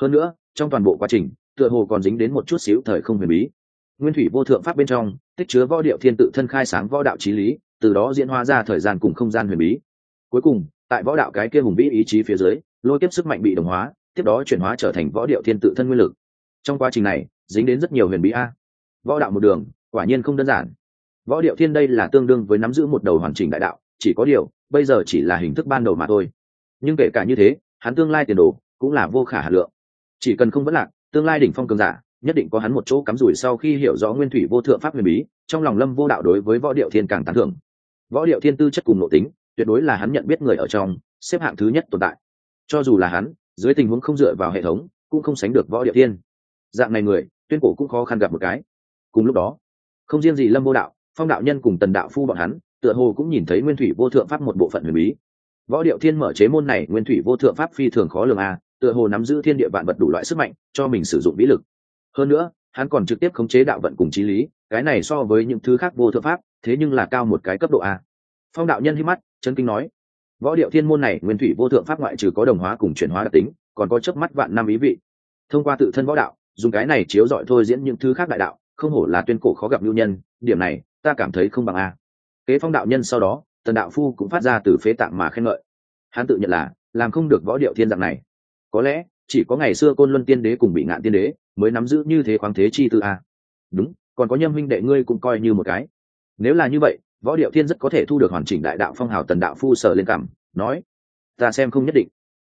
Hơn nữa, trong toàn bộ quá trình, tựa hồ còn dính đến một chút xíu thời không huyền bí. Nguyên thủy vô thượng pháp bên trong, tích chứa võ điệu thiên tự thân khai sáng võ đạo trí lý, từ đó diễn hóa ra thời gian cùng không gian huyền bí. Cuối cùng, tại võ đạo cái kia hùng vĩ ý chí phía dưới, lôi tiếp sức mạnh bị đồng hóa, tiếp đó chuyển hóa trở thành võ điệu thiên tự thân nguyên lực. Trong quá trình này, dính đến rất nhiều huyền bí a. Võ đạo một đường quả nhiên không đơn giản. Võ điệu thiên đây là tương đương với nắm giữ một đầu hoàn chỉnh đại đạo, chỉ có điều, bây giờ chỉ là hình thức ban đầu mà thôi. Nhưng kể cả như thế, hắn tương lai tiền đồ cũng là vô khả hà lượng. Chỉ cần không vấn lạc, tương lai đỉnh phong cường giả, nhất định có hắn một chỗ cắm rủi sau khi hiểu rõ nguyên thủy vô thượng pháp huyền bí, trong lòng lâm vô đạo đối với võ điệu thiên càng tán thưởng. Võ điệu thiên tư chất cùng nội tính, tuyệt đối là hắn nhận biết người ở trong, xếp hạng thứ nhất tồn tại. Cho dù là hắn, dưới tình huống không dựa vào hệ thống, cũng không sánh được võ điệu thiên. Dạng này người, tuyên cổ cũng khó khăn gặp một cái. Cùng lúc đó không riêng gì lâm vô đạo, phong đạo nhân cùng tần đạo phu bọn hắn, tựa hồ cũng nhìn thấy nguyên thủy vô thượng pháp một bộ phận huyền bí. Võ điệu thiên mở chế môn này, nguyên thủy vô thượng pháp phi thường khó lường a, tựa hồ nắm giữ thiên địa vạn vật đủ loại sức mạnh, cho mình sử dụng vĩ lực. Hơn nữa, hắn còn trực tiếp khống chế đạo vận cùng trí lý, cái này so với những thứ khác vô thượng pháp, thế nhưng là cao một cái cấp độ a. Phong đạo nhân hít mắt chân kinh nói, võ điệu thiên môn này, nguyên thủy vô thượng pháp ngoại trừ có đồng hóa cùng chuyển hóa đặc tính, còn có chớp mắt vạn năm ý vị. Thông qua tự thân võ đạo, dùng cái này chiếu dọi thôi diễn những thứ khác đại đạo không hổ là tuyên cổ khó gặp lưu nhân, điểm này, ta cảm thấy không bằng a. Kế phong đạo nhân sau đó, tần đạo phu cũng phát ra từ phế tạng mà khen ngợi. Hắn tự nhận là, làm không được võ điệu thiên dạng này. Có lẽ, chỉ có ngày xưa côn luân tiên đế cùng bị ngạn tiên đế mới nắm giữ như thế khoáng thế chi tư a. Đúng, còn có nhâm huynh đệ ngươi cũng coi như một cái. Nếu là như vậy, võ điệu thiên rất có thể thu được hoàn chỉnh đại đạo phong hào tần đạo phu sở lên cảm, nói, ta xem không nhất định.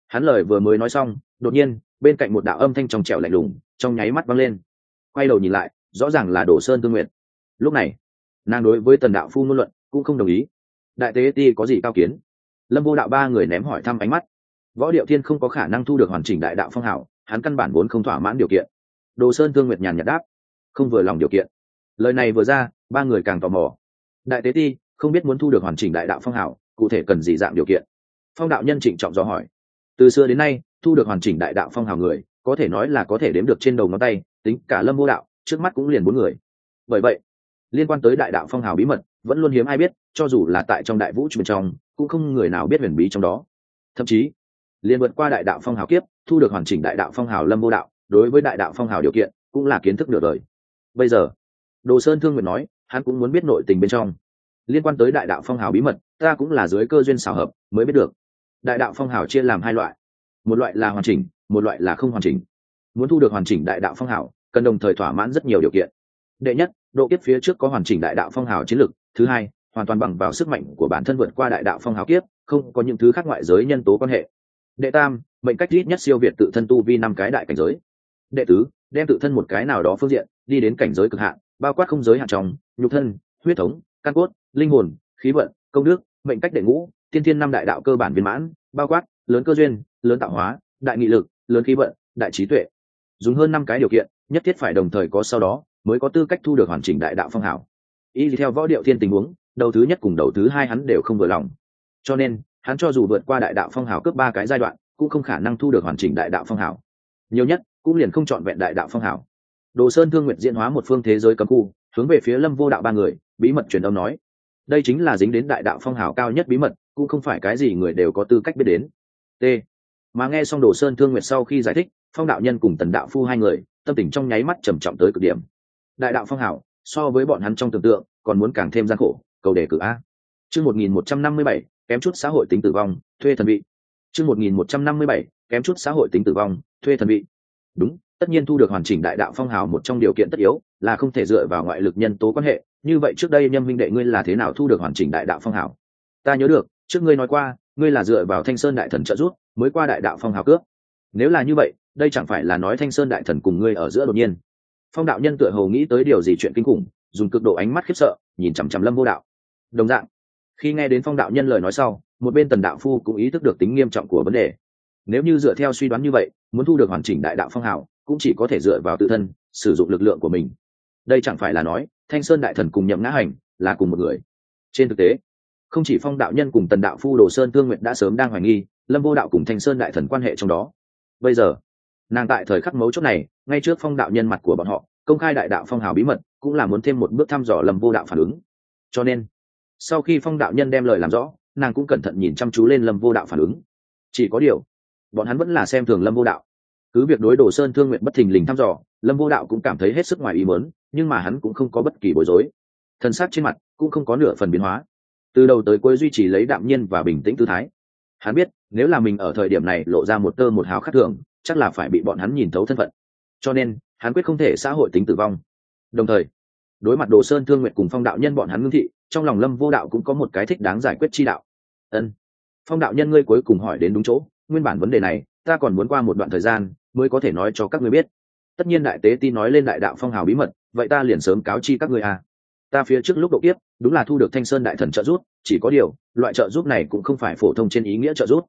Hắn lời vừa mới nói xong, đột nhiên, bên cạnh một đạo âm thanh trong trẻo lạnh lùng, trong nháy mắt văng lên. Quay đầu nhìn lại rõ ràng là đổ sơn tương nguyện lúc này nàng đối với tần đạo phu ngôn luận cũng không đồng ý. Đại tế ti có gì cao kiến? Lâm vô đạo ba người ném hỏi thăm ánh mắt. Võ điệu thiên không có khả năng thu được hoàn chỉnh đại đạo phong hảo, hắn căn bản vốn không thỏa mãn điều kiện. Đồ sơn thương nguyệt nhàn nhạt đáp không vừa lòng điều kiện. Lời này vừa ra ba người càng tò mò. Đại tế ti không biết muốn thu được hoàn chỉnh đại đạo phong hảo cụ thể cần gì dạng điều kiện? Phong đạo nhân trịnh trọng do hỏi. Từ xưa đến nay thu được hoàn chỉnh đại đạo phong hào người có thể nói là có thể đếm được trên đầu ngón tay tính cả lâm vô đạo trước mắt cũng liền bốn người. Bởi vậy, liên quan tới đại đạo phong hào bí mật, vẫn luôn hiếm ai biết, cho dù là tại trong đại vũ trụ trong, cũng không người nào biết huyền bí trong đó. Thậm chí liên vượt qua đại đạo phong hào kiếp, thu được hoàn chỉnh đại đạo phong hào lâm vô đạo, đối với đại đạo phong hào điều kiện, cũng là kiến thức nửa đời. Bây giờ, đồ sơn thương nguyện nói, hắn cũng muốn biết nội tình bên trong. Liên quan tới đại đạo phong hào bí mật, ta cũng là dưới cơ duyên xảo hợp, mới biết được. Đại đạo phong hào chia làm hai loại. Một loại là hoàn chỉnh, một loại là không hoàn chỉnh. Muốn thu được hoàn chỉnh đại đạo phong hào cần đồng thời thỏa mãn rất nhiều điều kiện. Đệ nhất, độ kiếp phía trước có hoàn chỉnh đại đạo phong hào chiến lược. thứ hai, hoàn toàn bằng vào sức mạnh của bản thân vượt qua đại đạo phong hào kiếp, không có những thứ khác ngoại giới nhân tố quan hệ. Đệ tam, mệnh cách ít nhất siêu việt tự thân tu vi năm cái đại cảnh giới. Đệ tứ, đem tự thân một cái nào đó phương diện, đi đến cảnh giới cực hạn, bao quát không giới hạn trong, nhục thân, huyết thống, căn cốt, linh hồn, khí vận, công đức, mệnh cách đệ ngũ, tiên thiên năm đại đạo cơ bản viên mãn, bao quát, lớn cơ duyên, lớn tạo hóa, đại nghị lực, lớn khí vận, đại trí tuệ. Dùng hơn năm cái điều kiện nhất thiết phải đồng thời có sau đó, mới có tư cách thu được hoàn chỉnh đại đạo phong hảo y theo võ điệu thiên tình huống, đầu thứ nhất cùng đầu thứ hai hắn đều không vừa lòng. Cho nên, hắn cho dù vượt qua đại đạo phong hảo cướp ba cái giai đoạn, cũng không khả năng thu được hoàn chỉnh đại đạo phong hảo nhiều nhất, cũng liền không chọn vẹn đại đạo phong hảo đồ sơn thương nguyện diễn hóa một phương thế giới cấm khu, hướng về phía lâm vô đạo ba người, bí mật truyền âm nói. Đây chính là dính đến đại đạo phong hảo cao nhất bí mật, cũng không phải cái gì người đều có tư cách biết đến. T. Mà nghe xong đồ sơn thương nguyệt sau khi giải thích, phong đạo nhân cùng tần đạo phu hai người tâm tình trong nháy mắt trầm trọng tới cực điểm. Đại đạo phong hảo, so với bọn hắn trong tưởng tượng, còn muốn càng thêm gian khổ, cầu đề cử a. Chương một nghìn một trăm năm mươi bảy, kém chút xã hội tính tử vong, thuê thần vị. Chương một nghìn một trăm năm mươi bảy, kém chút xã hội tính tử vong, thuê thần vị. Đúng, tất nhiên thu được hoàn chỉnh đại đạo phong hào một trong điều kiện tất yếu, là không thể dựa vào ngoại lực nhân tố quan hệ. Như vậy trước đây nhâm minh đệ ngươi là thế nào thu được hoàn chỉnh đại đạo phong hào ta nhớ được, trước ngươi nói qua, ngươi là dựa vào thanh sơn đại thần trợ giúp, mới qua đại đạo phong hào cướp. Nếu là như vậy đây chẳng phải là nói thanh sơn đại thần cùng ngươi ở giữa đột nhiên? Phong đạo nhân tựa hồ nghĩ tới điều gì chuyện kinh khủng, dùng cực độ ánh mắt khiếp sợ, nhìn chằm chằm lâm vô đạo. Đồng dạng, khi nghe đến phong đạo nhân lời nói sau, một bên tần đạo phu cũng ý thức được tính nghiêm trọng của vấn đề. Nếu như dựa theo suy đoán như vậy, muốn thu được hoàn chỉnh đại đạo phong hào, cũng chỉ có thể dựa vào tự thân, sử dụng lực lượng của mình. Đây chẳng phải là nói, thanh sơn đại thần cùng nhậm ngã hành là cùng một người. Trên thực tế, không chỉ phong đạo nhân cùng tần đạo phu đồ sơn thương nguyện đã sớm đang hoài nghi, lâm vô đạo cùng thanh sơn đại thần quan hệ trong đó. Bây giờ nàng tại thời khắc mấu chốt này, ngay trước phong đạo nhân mặt của bọn họ, công khai đại đạo phong hào bí mật, cũng là muốn thêm một bước thăm dò lâm vô đạo phản ứng. Cho nên, sau khi phong đạo nhân đem lời làm rõ, nàng cũng cẩn thận nhìn chăm chú lên lâm vô đạo phản ứng. Chỉ có điều, bọn hắn vẫn là xem thường lâm vô đạo. Cứ việc đối đồ sơn thương nguyện bất thình lình thăm dò lâm vô đạo cũng cảm thấy hết sức ngoài ý mớn nhưng mà hắn cũng không có bất kỳ bối rối. Thân xác trên mặt cũng không có nửa phần biến hóa. Từ đầu tới cuối duy trì lấy đạm nhiên và bình tĩnh tư thái. Hắn biết, nếu là mình ở thời điểm này lộ ra một tơ một hào khắc thường chắc là phải bị bọn hắn nhìn thấu thân phận. Cho nên, hắn quyết không thể xã hội tính tử vong. Đồng thời, đối mặt đồ sơn thương nguyện cùng phong đạo nhân bọn hắn ngưng thị, trong lòng lâm vô đạo cũng có một cái thích đáng giải quyết chi đạo. Ân, phong đạo nhân ngươi cuối cùng hỏi đến đúng chỗ, nguyên bản vấn đề này, ta còn muốn qua một đoạn thời gian, mới có thể nói cho các ngươi biết. Tất nhiên đại tế ti nói lên đại đạo phong hào bí mật, vậy ta liền sớm cáo chi các ngươi à. ta phía trước lúc độ tiếp đúng là thu được thanh sơn đại thần trợ giúp, chỉ có điều, loại trợ giúp này cũng không phải phổ thông trên ý nghĩa trợ giúp.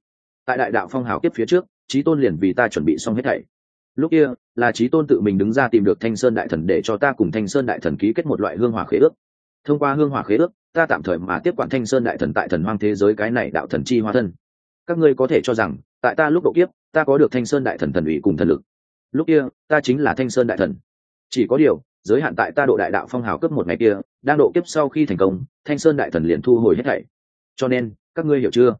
Tại đại đạo phong hào kiếp phía trước trí tôn liền vì ta chuẩn bị xong hết thảy. Lúc kia, là trí tôn tự mình đứng ra tìm được thanh sơn đại thần để cho ta cùng thanh sơn đại thần ký kết một loại hương hỏa khế ước. Thông qua hương hỏa khế ước, ta tạm thời mà tiếp quản thanh sơn đại thần tại thần hoang thế giới cái này đạo thần chi hóa thân. Các ngươi có thể cho rằng, tại ta lúc độ kiếp, ta có được thanh sơn đại thần thần ủy cùng thần lực. Lúc kia, ta chính là thanh sơn đại thần. Chỉ có điều, giới hạn tại ta độ đại đạo phong hào cấp một ngày kia, đang độ kiếp sau khi thành công, thanh sơn đại thần liền thu hồi hết thảy. Cho nên, các ngươi hiểu chưa?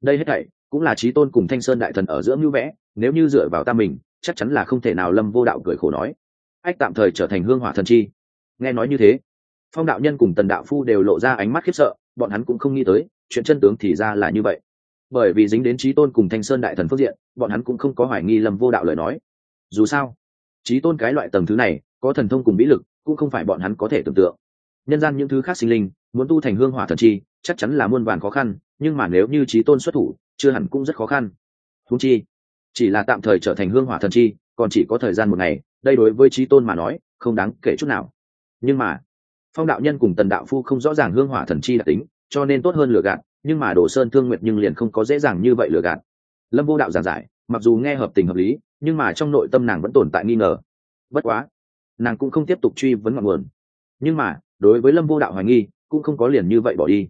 Đây hết thảy cũng là trí tôn cùng thanh sơn đại thần ở giữa mưu vẽ, nếu như dựa vào ta mình, chắc chắn là không thể nào lâm vô đạo cười khổ nói. Ách, tạm thời trở thành hương hỏa thần chi. Nghe nói như thế, phong đạo nhân cùng tần đạo phu đều lộ ra ánh mắt khiếp sợ, bọn hắn cũng không nghĩ tới, chuyện chân tướng thì ra là như vậy. Bởi vì dính đến trí tôn cùng thanh sơn đại thần phước diện, bọn hắn cũng không có hoài nghi lâm vô đạo lời nói. Dù sao, trí tôn cái loại tầng thứ này, có thần thông cùng mỹ lực, cũng không phải bọn hắn có thể tưởng tượng. Nhân gian những thứ khác sinh linh, muốn tu thành hương hỏa thần chi, chắc chắn là muôn vàn khó khăn, nhưng mà nếu như trí tôn xuất thủ chưa hẳn cũng rất khó khăn. Thú chi, chỉ là tạm thời trở thành hương hỏa thần chi, còn chỉ có thời gian một ngày, đây đối với trí tôn mà nói, không đáng kể chút nào. Nhưng mà, phong đạo nhân cùng tần đạo phu không rõ ràng hương hỏa thần chi đặc tính, cho nên tốt hơn lừa gạt, nhưng mà đồ sơn thương nguyệt nhưng liền không có dễ dàng như vậy lừa gạt. Lâm vô đạo giảng giải, mặc dù nghe hợp tình hợp lý, nhưng mà trong nội tâm nàng vẫn tồn tại nghi ngờ. Bất quá, nàng cũng không tiếp tục truy vấn ngọn nguồn. Nhưng mà, đối với lâm vô đạo hoài nghi, cũng không có liền như vậy bỏ đi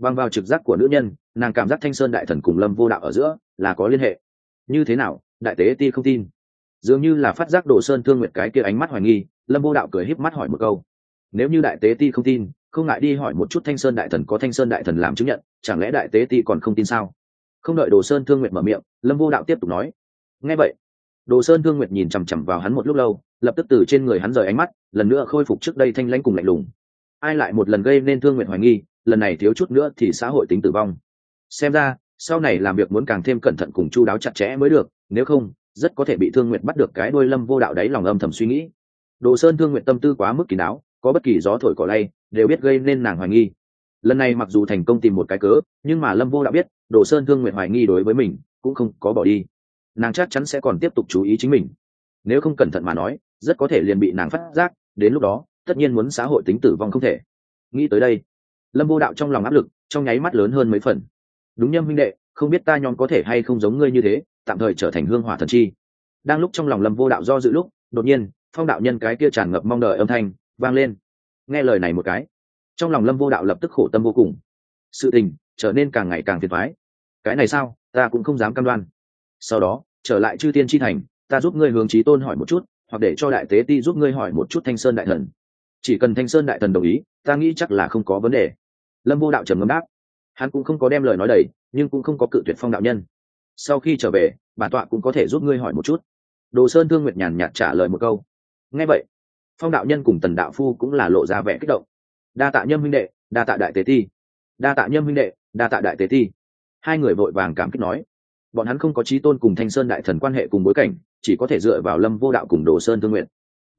bằng vào trực giác của nữ nhân, nàng cảm giác thanh sơn đại thần cùng lâm vô đạo ở giữa là có liên hệ. Như thế nào? Đại tế ti không tin. Dường như là phát giác đồ sơn thương nguyệt cái kia ánh mắt hoài nghi, lâm vô đạo cười híp mắt hỏi một câu. Nếu như đại tế ti không tin, không ngại đi hỏi một chút thanh sơn đại thần có thanh sơn đại thần làm chứng nhận, chẳng lẽ đại tế ti còn không tin sao? Không đợi đồ sơn thương nguyệt mở miệng, lâm vô đạo tiếp tục nói. Nghe vậy, đồ sơn thương nguyệt nhìn chằm chằm vào hắn một lúc lâu, lập tức từ trên người hắn rời ánh mắt, lần nữa khôi phục trước đây thanh lãnh cùng lạnh lùng. Ai lại một lần gây nên thương nguyệt hoài nghi lần này thiếu chút nữa thì xã hội tính tử vong. Xem ra, sau này làm việc muốn càng thêm cẩn thận cùng chu đáo chặt chẽ mới được, nếu không, rất có thể bị thương nguyệt bắt được cái đôi lâm vô đạo đáy lòng âm thầm suy nghĩ. Đồ sơn thương nguyệt tâm tư quá mức kỳ đáo có bất kỳ gió thổi cỏ lay, đều biết gây nên nàng hoài nghi. Lần này mặc dù thành công tìm một cái cớ, nhưng mà lâm vô đạo biết, đồ sơn thương nguyệt hoài nghi đối với mình, cũng không có bỏ đi. Nàng chắc chắn sẽ còn tiếp tục chú ý chính mình. Nếu không cẩn thận mà nói, rất có thể liền bị nàng phát giác, đến lúc đó, tất nhiên muốn xã hội tính tử vong không thể. Nghĩ tới đây lâm vô đạo trong lòng áp lực, trong nháy mắt lớn hơn mấy phần. Đúng nhâm huynh đệ, không biết ta nhóm có thể hay không giống ngươi như thế, tạm thời trở thành hương hỏa thần chi. Đang lúc trong lòng lâm vô đạo do dự lúc, đột nhiên, phong đạo nhân cái kia tràn ngập mong đợi âm thanh, vang lên. Nghe lời này một cái, trong lòng lâm vô đạo lập tức khổ tâm vô cùng. Sự tình, trở nên càng ngày càng phiền thoái cái này sao, ta cũng không dám cam đoan. Sau đó, trở lại chư tiên tri thành, ta giúp ngươi hướng trí tôn hỏi một chút, hoặc để cho đại tế ti giúp ngươi hỏi một chút thanh sơn đại thần. Chỉ cần thanh sơn đại thần đồng ý, ta nghĩ chắc là không có vấn đề lâm vô đạo trầm ngâm đáp. Hắn cũng không có đem lời nói đầy, nhưng cũng không có cự tuyệt phong đạo nhân. Sau khi trở về, bản tọa cũng có thể giúp ngươi hỏi một chút. Đồ sơn thương nguyệt nhàn nhạt trả lời một câu. Nghe vậy, phong đạo nhân cùng tần đạo phu cũng là lộ ra vẻ kích động. Đa tạ nhâm huynh đệ, đa tạ đại tế ti. Đa tạ nhâm huynh đệ, đa tạ đại tế ti. Hai người vội vàng cảm kích nói. Bọn hắn không có trí tôn cùng thanh sơn đại thần quan hệ cùng bối cảnh, chỉ có thể dựa vào lâm vô đạo cùng đồ sơn thương nguyện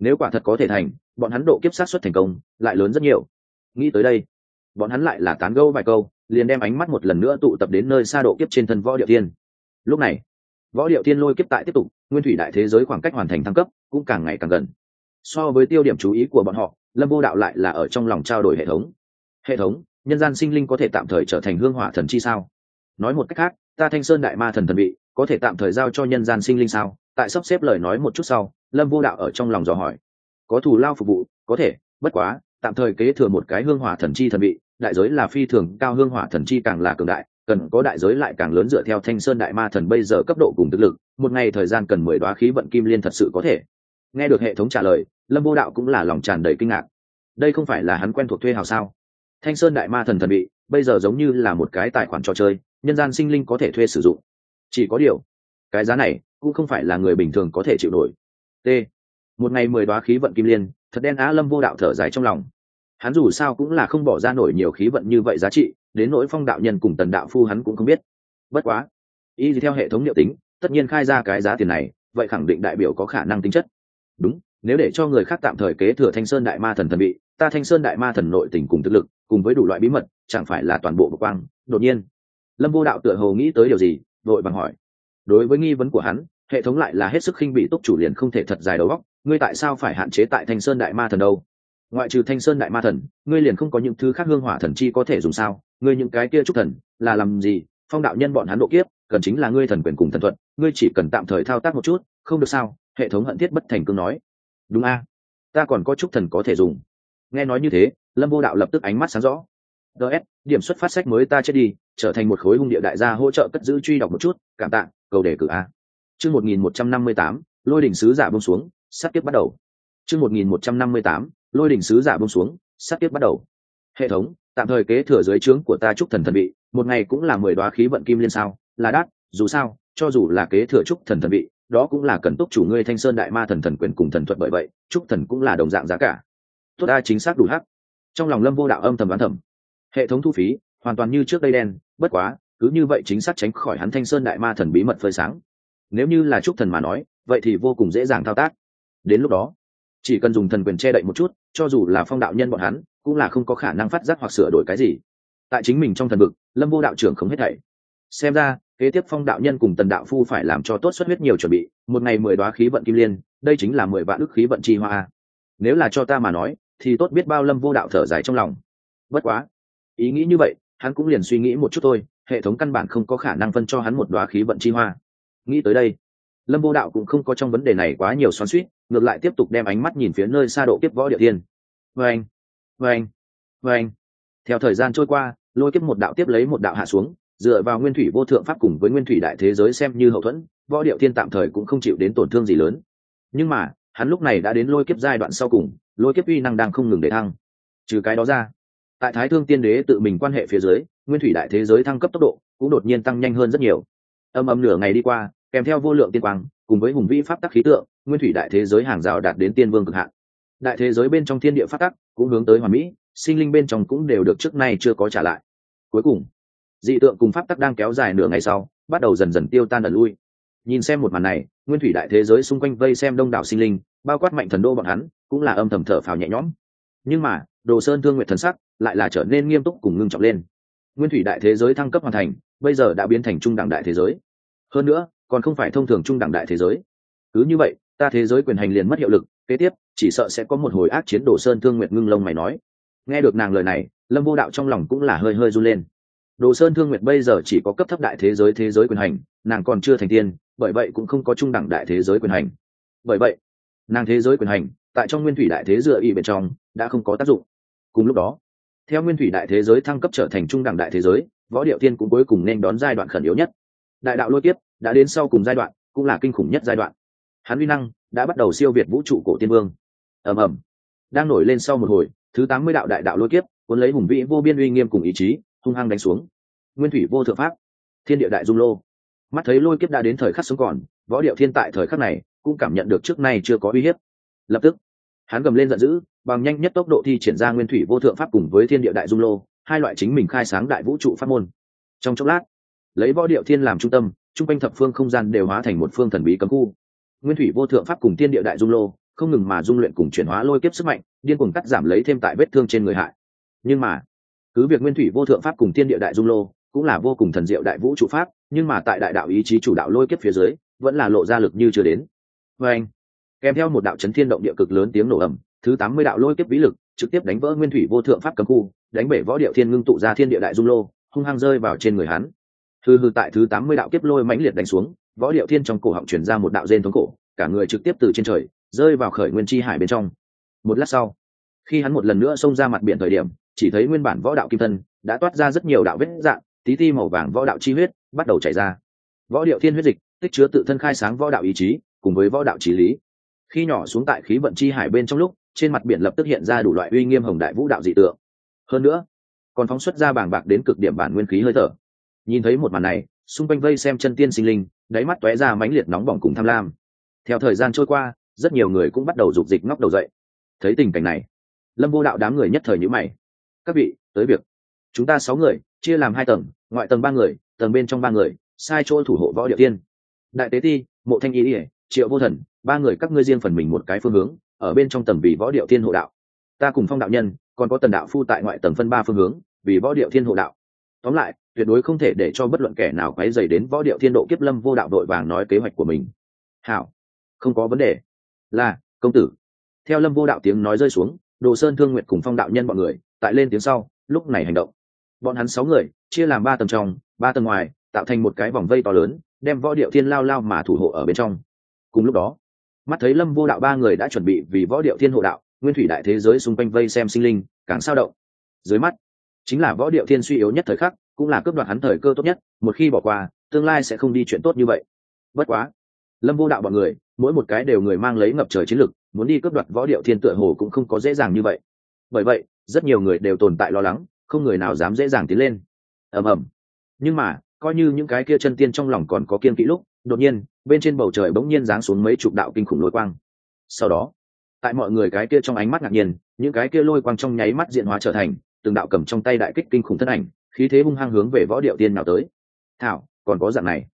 nếu quả thật có thể thành, bọn hắn độ kiếp sát xuất thành công, lại lớn rất nhiều. Nghĩ tới đây bọn hắn lại là tán gâu vài câu, liền đem ánh mắt một lần nữa tụ tập đến nơi xa độ kiếp trên thân võ điệu thiên. lúc này, võ điệu thiên lôi kiếp tại tiếp tục, nguyên thủy đại thế giới khoảng cách hoàn thành thăng cấp, cũng càng ngày càng gần. So với tiêu điểm chú ý của bọn họ, lâm vô đạo lại là ở trong lòng trao đổi hệ thống. Hệ thống, nhân gian sinh linh có thể tạm thời trở thành hương hỏa thần chi sao? Nói một cách khác, ta thanh sơn đại ma thần thần vị, có thể tạm thời giao cho nhân gian sinh linh sao? Tại sắp xếp lời nói một chút sau, lâm vô đạo ở trong lòng dò hỏi. Có thù lao phục vụ, có thể, bất quá tạm thời kế thừa một cái hương hỏa thần chi thần vị, đại giới là phi thường cao, hương hỏa thần chi càng là cường đại, cần có đại giới lại càng lớn dựa theo thanh sơn đại ma thần bây giờ cấp độ cùng thực lực, một ngày thời gian cần mười đoá khí vận kim liên thật sự có thể. Nghe được hệ thống trả lời, lâm vô đạo cũng là lòng tràn đầy kinh ngạc. Đây không phải là hắn quen thuộc thuê hào sao? Thanh sơn đại ma thần thần bị bây giờ giống như là một cái tài khoản trò chơi, nhân gian sinh linh có thể thuê sử dụng. Chỉ có điều, cái giá này cũng không phải là người bình thường có thể chịu nổi. T. Một ngày mười đoá khí vận kim liên thật đen á lâm vô đạo thở dài trong lòng. Hắn dù sao cũng là không bỏ ra nổi nhiều khí vận như vậy giá trị, đến nỗi phong đạo nhân cùng tần đạo phu hắn cũng không biết. Bất quá, y theo hệ thống liệu tính, tất nhiên khai ra cái giá tiền này, vậy khẳng định đại biểu có khả năng tính chất. Đúng, nếu để cho người khác tạm thời kế thừa thanh sơn đại ma thần thần bị ta thanh sơn đại ma thần nội tình cùng thực lực, cùng với đủ loại bí mật, chẳng phải là toàn bộ bậc quang. Đột nhiên, lâm vô đạo tựa hồ nghĩ tới điều gì, vội bằng hỏi. Đối với nghi vấn của hắn hệ thống lại là hết sức khinh bị túc chủ liền không thể thật dài đầu góc ngươi tại sao phải hạn chế tại thanh sơn đại ma thần đâu? Ngoại trừ thanh sơn đại ma thần, ngươi liền không có những thứ khác hương hỏa thần chi có thể dùng sao? Ngươi những cái kia trúc thần, là làm gì? Phong đạo nhân bọn hắn độ kiếp, cần chính là ngươi thần quyền cùng thần thuật, ngươi chỉ cần tạm thời thao tác một chút, không được sao? Hệ thống hận thiết bất thành cương nói. Đúng a, ta còn có trúc thần có thể dùng. Nghe nói như thế, lâm vô đạo lập tức ánh mắt sáng rõ. Ts điểm xuất phát sách mới ta chết đi, trở thành một khối hung địa đại gia hỗ trợ cất giữ truy đọc một chút, cảm tạ, cầu đề cử a chương một nghìn một trăm năm mươi tám, lôi đỉnh sứ giả bông xuống, sát tiếp bắt đầu. Chương một nghìn một trăm năm mươi tám, lôi đỉnh sứ giả bông xuống, sát tiếp bắt đầu. Hệ thống, tạm thời kế thừa dưới trướng của ta trúc thần thần bị một ngày cũng là mười đoá khí vận kim liên sao, là đắt dù sao, cho dù là kế thừa trúc thần thần bị đó cũng là cần túc chủ ngươi thanh sơn đại ma thần thần quyền cùng thần thuật bởi vậy, trúc thần cũng là đồng dạng giá cả. Tốt đa chính xác đủ hắc. Trong lòng lâm vô đạo âm thầm đoán thầm. Hệ thống thu phí, hoàn toàn như trước đây đen, bất quá, cứ như vậy chính xác tránh khỏi hắn thanh sơn đại ma thần bí mật phơi sáng nếu như là trúc thần mà nói, vậy thì vô cùng dễ dàng thao tác. Đến lúc đó, chỉ cần dùng thần quyền che đậy một chút, cho dù là phong đạo nhân bọn hắn, cũng là không có khả năng phát giác hoặc sửa đổi cái gì. Tại chính mình trong thần vực, lâm vô đạo trưởng không hết thảy. Xem ra, kế tiếp phong đạo nhân cùng tần đạo phu phải làm cho tốt xuất huyết nhiều chuẩn bị, một ngày mười đoá khí vận kim liên, đây chính là mười vạn ức khí vận chi hoa. Nếu là cho ta mà nói, thì tốt biết bao lâm vô đạo thở dài trong lòng. Bất quá, ý nghĩ như vậy, hắn cũng liền suy nghĩ một chút thôi, hệ thống căn bản không có khả năng phân cho hắn một đoá khí vận chi hoa nghĩ tới đây, lâm vô đạo cũng không có trong vấn đề này quá nhiều xoắn suýt ngược lại tiếp tục đem ánh mắt nhìn phía nơi xa độ kiếp võ địa tiên. Vâng vâng vâng theo thời gian trôi qua, lôi kiếp một đạo tiếp lấy một đạo hạ xuống, dựa vào nguyên thủy vô thượng pháp cùng với nguyên thủy đại thế giới xem như hậu thuẫn, võ điệu thiên tạm thời cũng không chịu đến tổn thương gì lớn. Nhưng mà, hắn lúc này đã đến lôi kiếp giai đoạn sau cùng, lôi kiếp uy năng đang không ngừng để thăng. Trừ cái đó ra, tại thái thương tiên đế tự mình quan hệ phía dưới, nguyên thủy đại thế giới thăng cấp tốc độ cũng đột nhiên tăng nhanh hơn rất nhiều âm âm nửa ngày đi qua, kèm theo vô lượng tiên quang, cùng với hùng vĩ pháp tắc khí tượng, nguyên thủy đại thế giới hàng rào đạt đến tiên vương cực hạn. Đại thế giới bên trong thiên địa pháp tắc cũng hướng tới hoàn mỹ, sinh linh bên trong cũng đều được trước nay chưa có trả lại. Cuối cùng, dị tượng cùng pháp tắc đang kéo dài nửa ngày sau, bắt đầu dần dần tiêu tan ẩn lui. Nhìn xem một màn này, nguyên thủy đại thế giới xung quanh vây xem đông đảo sinh linh, bao quát mạnh thần đô bọn hắn, cũng là âm thầm thở phào nhẹ nhõm. Nhưng mà, đồ sơn thương nguyện thần sắc lại là trở nên nghiêm túc cùng ngưng trọng lên. Nguyên thủy đại thế giới thăng cấp hoàn thành bây giờ đã biến thành trung đẳng đại thế giới. Hơn nữa, còn không phải thông thường trung đẳng đại thế giới. Cứ như vậy, ta thế giới quyền hành liền mất hiệu lực, kế tiếp, chỉ sợ sẽ có một hồi ác chiến đồ sơn thương nguyệt ngưng lông mày nói. Nghe được nàng lời này, lâm vô đạo trong lòng cũng là hơi hơi run lên. Đồ sơn thương nguyệt bây giờ chỉ có cấp thấp đại thế giới thế giới quyền hành, nàng còn chưa thành tiên, bởi vậy cũng không có trung đẳng đại thế giới quyền hành. Bởi vậy, nàng thế giới quyền hành, tại trong nguyên thủy đại thế dựa y bên trong, đã không có tác dụng. Cùng lúc đó theo nguyên thủy đại thế giới thăng cấp trở thành trung đẳng đại thế giới, võ điệu tiên cũng cuối cùng nên đón giai đoạn khẩn yếu nhất. Đại đạo lôi tiếp đã đến sau cùng giai đoạn, cũng là kinh khủng nhất giai đoạn. Hắn uy năng đã bắt đầu siêu việt vũ trụ cổ tiên vương. Ầm ầm. Đang nổi lên sau một hồi, thứ tám mươi đạo đại đạo lôi kiếp cuốn lấy hùng vĩ vô biên uy nghiêm cùng ý chí, hung hăng đánh xuống. Nguyên thủy vô thượng pháp, thiên địa đại dung lô. Mắt thấy lôi kiếp đã đến thời khắc sống còn, võ điệu thiên tại thời khắc này cũng cảm nhận được trước nay chưa có uy hiếp. Lập tức hắn gầm lên giận dữ, bằng nhanh nhất tốc độ thi triển ra nguyên thủy vô thượng pháp cùng với thiên địa đại dung lô, hai loại chính mình khai sáng đại vũ trụ pháp môn. Trong chốc lát, lấy võ điệu thiên làm trung tâm chung quanh thập phương không gian đều hóa thành một phương thần bí cấm khu. Nguyên thủy vô thượng pháp cùng thiên địa đại dung lô, không ngừng mà dung luyện cùng chuyển hóa lôi kiếp sức mạnh, điên cuồng cắt giảm lấy thêm tại vết thương trên người hại. Nhưng mà, cứ việc nguyên thủy vô thượng pháp cùng thiên địa đại dung lô cũng là vô cùng thần diệu đại vũ trụ pháp, nhưng mà tại đại đạo ý chí chủ đạo lôi kiếp phía dưới, vẫn là lộ ra lực như chưa đến. Vê anh kèm theo một đạo chấn thiên động địa cực lớn tiếng nổ ầm, thứ tám mươi đạo lôi kiếp vĩ lực trực tiếp đánh vỡ nguyên thủy vô thượng pháp cấm khu, đánh bể võ điệu thiên ngưng tụ ra thiên địa đại dung lô, hung hăng rơi vào trên người hắn. Hư hư tại thứ tám mươi đạo kiếp lôi mãnh liệt đánh xuống, võ điệu thiên trong cổ họng chuyển ra một đạo rên thống cổ cả người trực tiếp từ trên trời rơi vào khởi nguyên chi hải bên trong. Một lát sau, khi hắn một lần nữa xông ra mặt biển thời điểm, chỉ thấy nguyên bản võ đạo kim thân đã toát ra rất nhiều đạo vết dạng, tí ti màu vàng võ đạo chi huyết bắt đầu chảy ra. Võ điệu thiên huyết dịch tích chứa tự thân khai sáng võ đạo ý chí, cùng với võ đạo trí lý khi nhỏ xuống tại khí vận chi hải bên trong lúc, trên mặt biển lập tức hiện ra đủ loại uy nghiêm hồng đại vũ đạo dị tượng. Hơn nữa, còn phóng xuất ra bàng bạc đến cực điểm bản nguyên khí hơi thở. Nhìn thấy một màn này, xung quanh vây xem chân tiên sinh linh, đáy mắt tóe ra mãnh liệt nóng bỏng cùng tham lam. Theo thời gian trôi qua, rất nhiều người cũng bắt đầu rục dịch ngóc đầu dậy. Thấy tình cảnh này, lâm vô đạo đám người nhất thời nhữ mày. Các vị, tới việc. Chúng ta sáu người, chia làm hai tầng, ngoại tầng ba người, tầng bên trong ba người, sai chỗ thủ hộ võ địa tiên. Đại tế ti, mộ thanh y ỉa triệu vô thần ba người các ngươi riêng phần mình một cái phương hướng, ở bên trong tầm vì võ điệu thiên hộ đạo. Ta cùng phong đạo nhân, còn có tần đạo phu tại ngoại tầng phân ba phương hướng, vì võ điệu thiên hộ đạo. Tóm lại, tuyệt đối không thể để cho bất luận kẻ nào quấy dày đến võ điệu thiên độ kiếp lâm vô đạo đội vàng nói kế hoạch của mình. Hảo, không có vấn đề. Là, công tử. Theo lâm vô đạo tiếng nói rơi xuống, đồ sơn, thương nguyện cùng phong đạo nhân bọn người, tại lên tiếng sau, lúc này hành động. Bọn hắn sáu người, chia làm ba tầng trong, ba tầng ngoài, tạo thành một cái vòng vây to lớn, đem võ điệu thiên lao lao mà thủ hộ ở bên trong. Cùng lúc đó mắt thấy lâm vô đạo ba người đã chuẩn bị vì võ điệu thiên hộ đạo, nguyên thủy đại thế giới xung quanh vây xem sinh linh, càng sao động. Dưới mắt, chính là võ điệu thiên suy yếu nhất thời khắc, cũng là cướp đoạt hắn thời cơ tốt nhất, một khi bỏ qua, tương lai sẽ không đi chuyện tốt như vậy. Bất quá, lâm vô đạo bọn người, mỗi một cái đều người mang lấy ngập trời chiến lực, muốn đi cướp đoạt võ điệu thiên tựa hồ cũng không có dễ dàng như vậy. Bởi vậy, rất nhiều người đều tồn tại lo lắng, không người nào dám dễ dàng tiến lên. Ầm ầm. Nhưng mà, coi như những cái kia chân tiên trong lòng còn có kiên kỹ lúc, đột nhiên bên trên bầu trời bỗng nhiên giáng xuống mấy chục đạo kinh khủng lôi quang. Sau đó, tại mọi người cái kia trong ánh mắt ngạc nhiên, những cái kia lôi quang trong nháy mắt diện hóa trở thành từng đạo cầm trong tay đại kích kinh khủng thân ảnh, khí thế hung hăng hướng về võ điệu tiên nào tới. Thảo, còn có dạng này.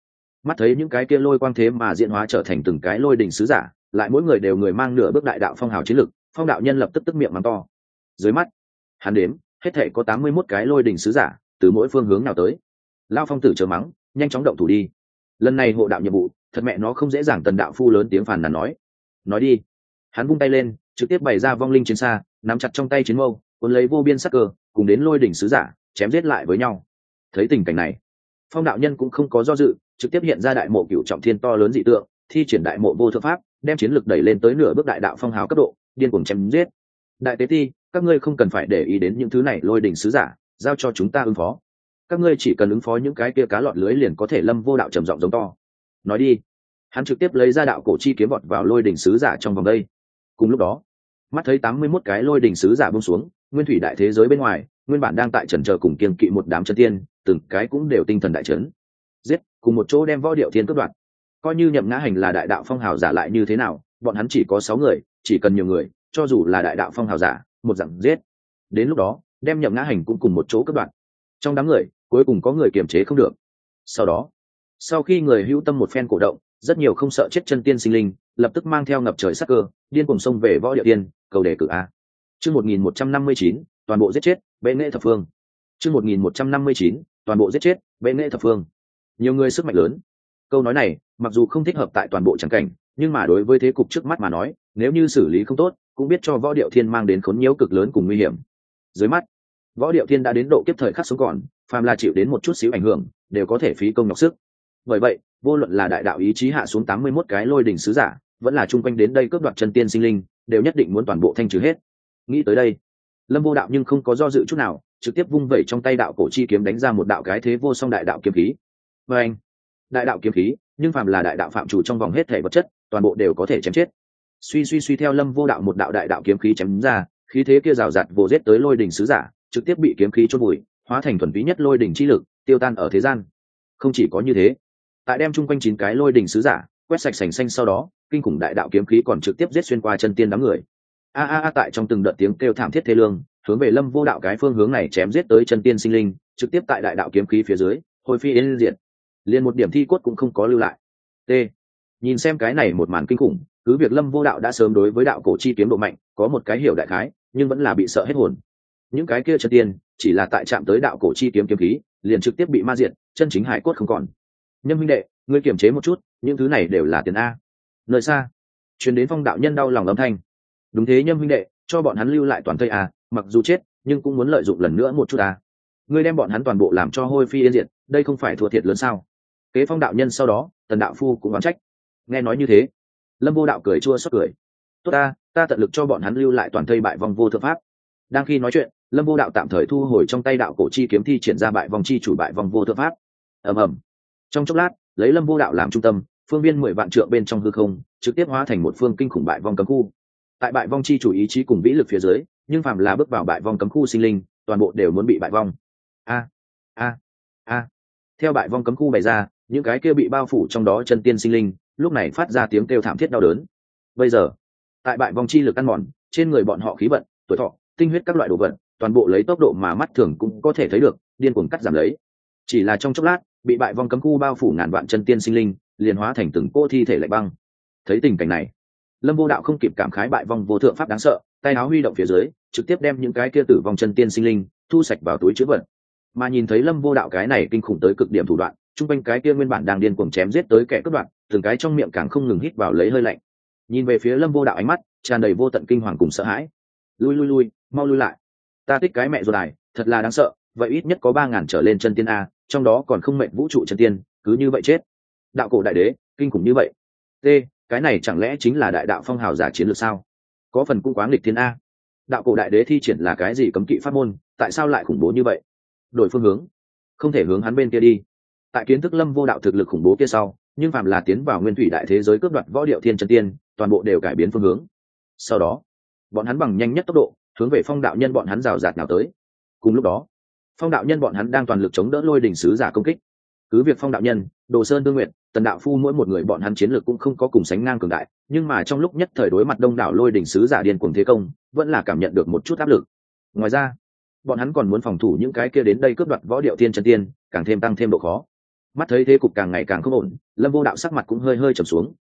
Mắt thấy những cái kia lôi quang thế mà diễn hóa trở thành từng cái lôi đỉnh sứ giả, lại mỗi người đều người mang nửa bước đại đạo phong hào chiến lực, phong đạo nhân lập tức tức miệng mắng to. Dưới mắt, hắn đếm, hết thể có tám mươi mốt cái lôi đỉnh sứ giả, từ mỗi phương hướng nào tới. Lao phong tử chờ mắng, nhanh chóng động thủ đi. Lần này hộ đạo nhiệm vụ thật mẹ nó không dễ dàng tần đạo phu lớn tiếng phàn nàn nói. Nói đi. Hắn vung tay lên, trực tiếp bày ra vong linh chiến xa, nắm chặt trong tay chiến mâu, cuốn lấy vô biên sắc cơ, cùng đến lôi đỉnh sứ giả, chém giết lại với nhau. Thấy tình cảnh này, phong đạo nhân cũng không có do dự, trực tiếp hiện ra đại mộ cựu trọng thiên to lớn dị tượng, thi triển đại mộ vô thượng pháp, đem chiến lực đẩy lên tới nửa bước đại đạo phong hào cấp độ, điên cuồng chém giết. Đại tế ti, các ngươi không cần phải để ý đến những thứ này, lôi đỉnh sứ giả, giao cho chúng ta ứng phó. Các ngươi chỉ cần ứng phó những cái kia cá lọt lưới liền có thể lâm vô đạo trầm giọng giống to nói đi. Hắn trực tiếp lấy ra đạo cổ chi kiếm vọt vào lôi đình sứ giả trong vòng đây. Cùng lúc đó, mắt thấy tám mươi mốt cái lôi đình sứ giả bông xuống, nguyên thủy đại thế giới bên ngoài, nguyên bản đang tại trần chờ cùng kiên kỵ một đám chân tiên, từng cái cũng đều tinh thần đại trấn giết, cùng một chỗ đem võ điệu thiên cướp đoạt. Coi như nhậm ngã hành là đại đạo phong hào giả lại như thế nào, bọn hắn chỉ có sáu người, chỉ cần nhiều người, cho dù là đại đạo phong hào giả, một dặm giết. Đến lúc đó, đem nhậm ngã hành cũng cùng một chỗ cướp đoạt. Trong đám người, cuối cùng có người kiềm chế không được. Sau đó sau khi người hữu tâm một phen cổ động, rất nhiều không sợ chết chân tiên sinh linh, lập tức mang theo ngập trời sắc cơ, điên cùng sông về võ địa tiên, cầu đề cử a. Chương một nghìn một trăm năm mươi chín, toàn bộ giết chết, bệ nghệ thập phương. Chương một nghìn một trăm năm mươi chín, toàn bộ giết chết, bệ nghệ thập phương. Nhiều người sức mạnh lớn. Câu nói này, mặc dù không thích hợp tại toàn bộ trắng cảnh, nhưng mà đối với thế cục trước mắt mà nói, nếu như xử lý không tốt, cũng biết cho võ điệu thiên mang đến khốn nhiễu cực lớn cùng nguy hiểm. Dưới mắt, võ điệu thiên đã đến độ kiếp thời khắc sống còn, phàm là chịu đến một chút xíu ảnh hưởng, đều có thể phí công nhọc sức bởi vậy, vô luận là đại đạo ý chí hạ xuống tám mươi mốt cái lôi đỉnh sứ giả, vẫn là chung quanh đến đây cướp đoạt chân tiên sinh linh, đều nhất định muốn toàn bộ thanh trừ hết. Nghĩ tới đây, lâm vô đạo nhưng không có do dự chút nào, trực tiếp vung vẩy trong tay đạo cổ chi kiếm đánh ra một đạo cái thế vô song đại đạo kiếm khí. Vê anh, đại đạo kiếm khí, nhưng phàm là đại đạo phạm chủ trong vòng hết thể vật chất, toàn bộ đều có thể chém chết. Suy suy suy theo lâm vô đạo một đạo đại đạo kiếm khí chém ra, khí thế kia rào rạt vồ rết tới lôi đỉnh sứ giả, trực tiếp bị kiếm khí chôn bụi hóa thành thuần túy nhất lôi đỉnh chi lực, tiêu tan ở thế gian. Không chỉ có như thế tại đem chung quanh chín cái lôi đỉnh sứ giả, quét sạch sành xanh sau đó, kinh khủng đại đạo kiếm khí còn trực tiếp giết xuyên qua chân tiên đám người. A a a, tại trong từng đợt tiếng kêu thảm thiết thê lương, hướng về lâm vô đạo cái phương hướng này chém giết tới chân tiên sinh linh, trực tiếp tại đại đạo kiếm khí phía dưới, hồi phi đến diện liền một điểm thi cốt cũng không có lưu lại. T. Nhìn xem cái này một màn kinh khủng, cứ việc lâm vô đạo đã sớm đối với đạo cổ chi kiếm độ mạnh, có một cái hiểu đại khái, nhưng vẫn là bị sợ hết hồn. Những cái kia chân tiên, chỉ là tại chạm tới đạo cổ chi kiếm kiếm khí, liền trực tiếp bị ma diện chân chính hải cốt không còn nhâm minh đệ, ngươi kiềm chế một chút, những thứ này đều là tiền a. Nơi xa chuyển đến phong đạo nhân đau lòng âm thanh. Đúng thế nhâm huynh đệ, cho bọn hắn lưu lại toàn thây a, mặc dù chết, nhưng cũng muốn lợi dụng lần nữa một chút a. Ngươi đem bọn hắn toàn bộ làm cho hôi phi yên diệt, đây không phải thua thiệt lớn sao? Kế phong đạo nhân sau đó, tần đạo phu cũng oán trách. Nghe nói như thế, lâm vô đạo cười chua xót cười. Tốt ta ta tận lực cho bọn hắn lưu lại toàn thây bại vòng vô thượng pháp. Đang khi nói chuyện, lâm vô đạo tạm thời thu hồi trong tay đạo cổ chi kiếm thi triển ra bại vòng chi chủ bại vòng vô thượng pháp. Ầm ầm trong chốc lát, lấy lâm vô đạo làm trung tâm, phương viên mười vạn trượng bên trong hư không, trực tiếp hóa thành một phương kinh khủng bại vong cấm khu. Tại bại vong chi chủ ý chí cùng vĩ lực phía dưới, nhưng phạm là bước vào bại vong cấm khu sinh linh, toàn bộ đều muốn bị bại vong. A a a. Theo bại vong cấm khu bày ra, những cái kia bị bao phủ trong đó chân tiên sinh linh, lúc này phát ra tiếng kêu thảm thiết đau đớn. Bây giờ, tại bại vong chi lực ăn mòn, trên người bọn họ khí vận, tuổi thọ, tinh huyết các loại đồ vật, toàn bộ lấy tốc độ mà mắt thường cũng có thể thấy được, điên cuồng cắt giảm lấy. Chỉ là trong chốc lát bị bại vong cấm khu bao phủ ngàn vạn chân tiên sinh linh liền hóa thành từng cô thi thể lạnh băng. Thấy tình cảnh này lâm vô đạo không kịp cảm khái bại vong vô thượng pháp đáng sợ tay áo huy động phía dưới trực tiếp đem những cái kia tử vong chân tiên sinh linh thu sạch vào túi chữ vật. Mà nhìn thấy lâm vô đạo cái này kinh khủng tới cực điểm thủ đoạn chung quanh cái kia nguyên bản đang điên cuồng chém giết tới kẻ cướp đoạn từng cái trong miệng càng không ngừng hít vào lấy hơi lạnh. Nhìn về phía lâm vô đạo ánh mắt tràn đầy vô tận kinh hoàng cùng sợ hãi. Lui lui lui mau lui lại. Ta thích cái mẹ ruột này, thật là đáng sợ vậy ít nhất có ba ngàn trở lên chân tiên a trong đó còn không mệnh vũ trụ chân tiên, cứ như vậy chết. Đạo cổ đại đế, kinh khủng như vậy. T, cái này chẳng lẽ chính là đại đạo phong hào giả chiến lược sao? Có phần cũng quá nghịch thiên a. Đạo cổ đại đế thi triển là cái gì cấm kỵ pháp môn, tại sao lại khủng bố như vậy? Đổi phương hướng. Không thể hướng hắn bên kia đi. Tại kiến thức lâm vô đạo thực lực khủng bố kia sau, nhưng phạm là tiến vào nguyên thủy đại thế giới cướp đoạt võ điệu thiên chân tiên, toàn bộ đều cải biến phương hướng. Sau đó, bọn hắn bằng nhanh nhất tốc độ, hướng về phong đạo nhân bọn hắn rào rạt nào tới. Cùng lúc đó phong đạo nhân bọn hắn đang toàn lực chống đỡ lôi đình sứ giả công kích. Cứ việc phong đạo nhân đồ sơn tương nguyện tần đạo phu mỗi một người bọn hắn chiến lược cũng không có cùng sánh ngang cường đại nhưng mà trong lúc nhất thời đối mặt đông đảo lôi đình sứ giả điên cuồng thế công vẫn là cảm nhận được một chút áp lực. Ngoài ra bọn hắn còn muốn phòng thủ những cái kia đến đây cướp đoạt võ điệu tiên chân tiên càng thêm tăng thêm độ khó. Mắt thấy thế cục càng ngày càng không ổn lâm vô đạo sắc mặt cũng hơi hơi trầm xuống.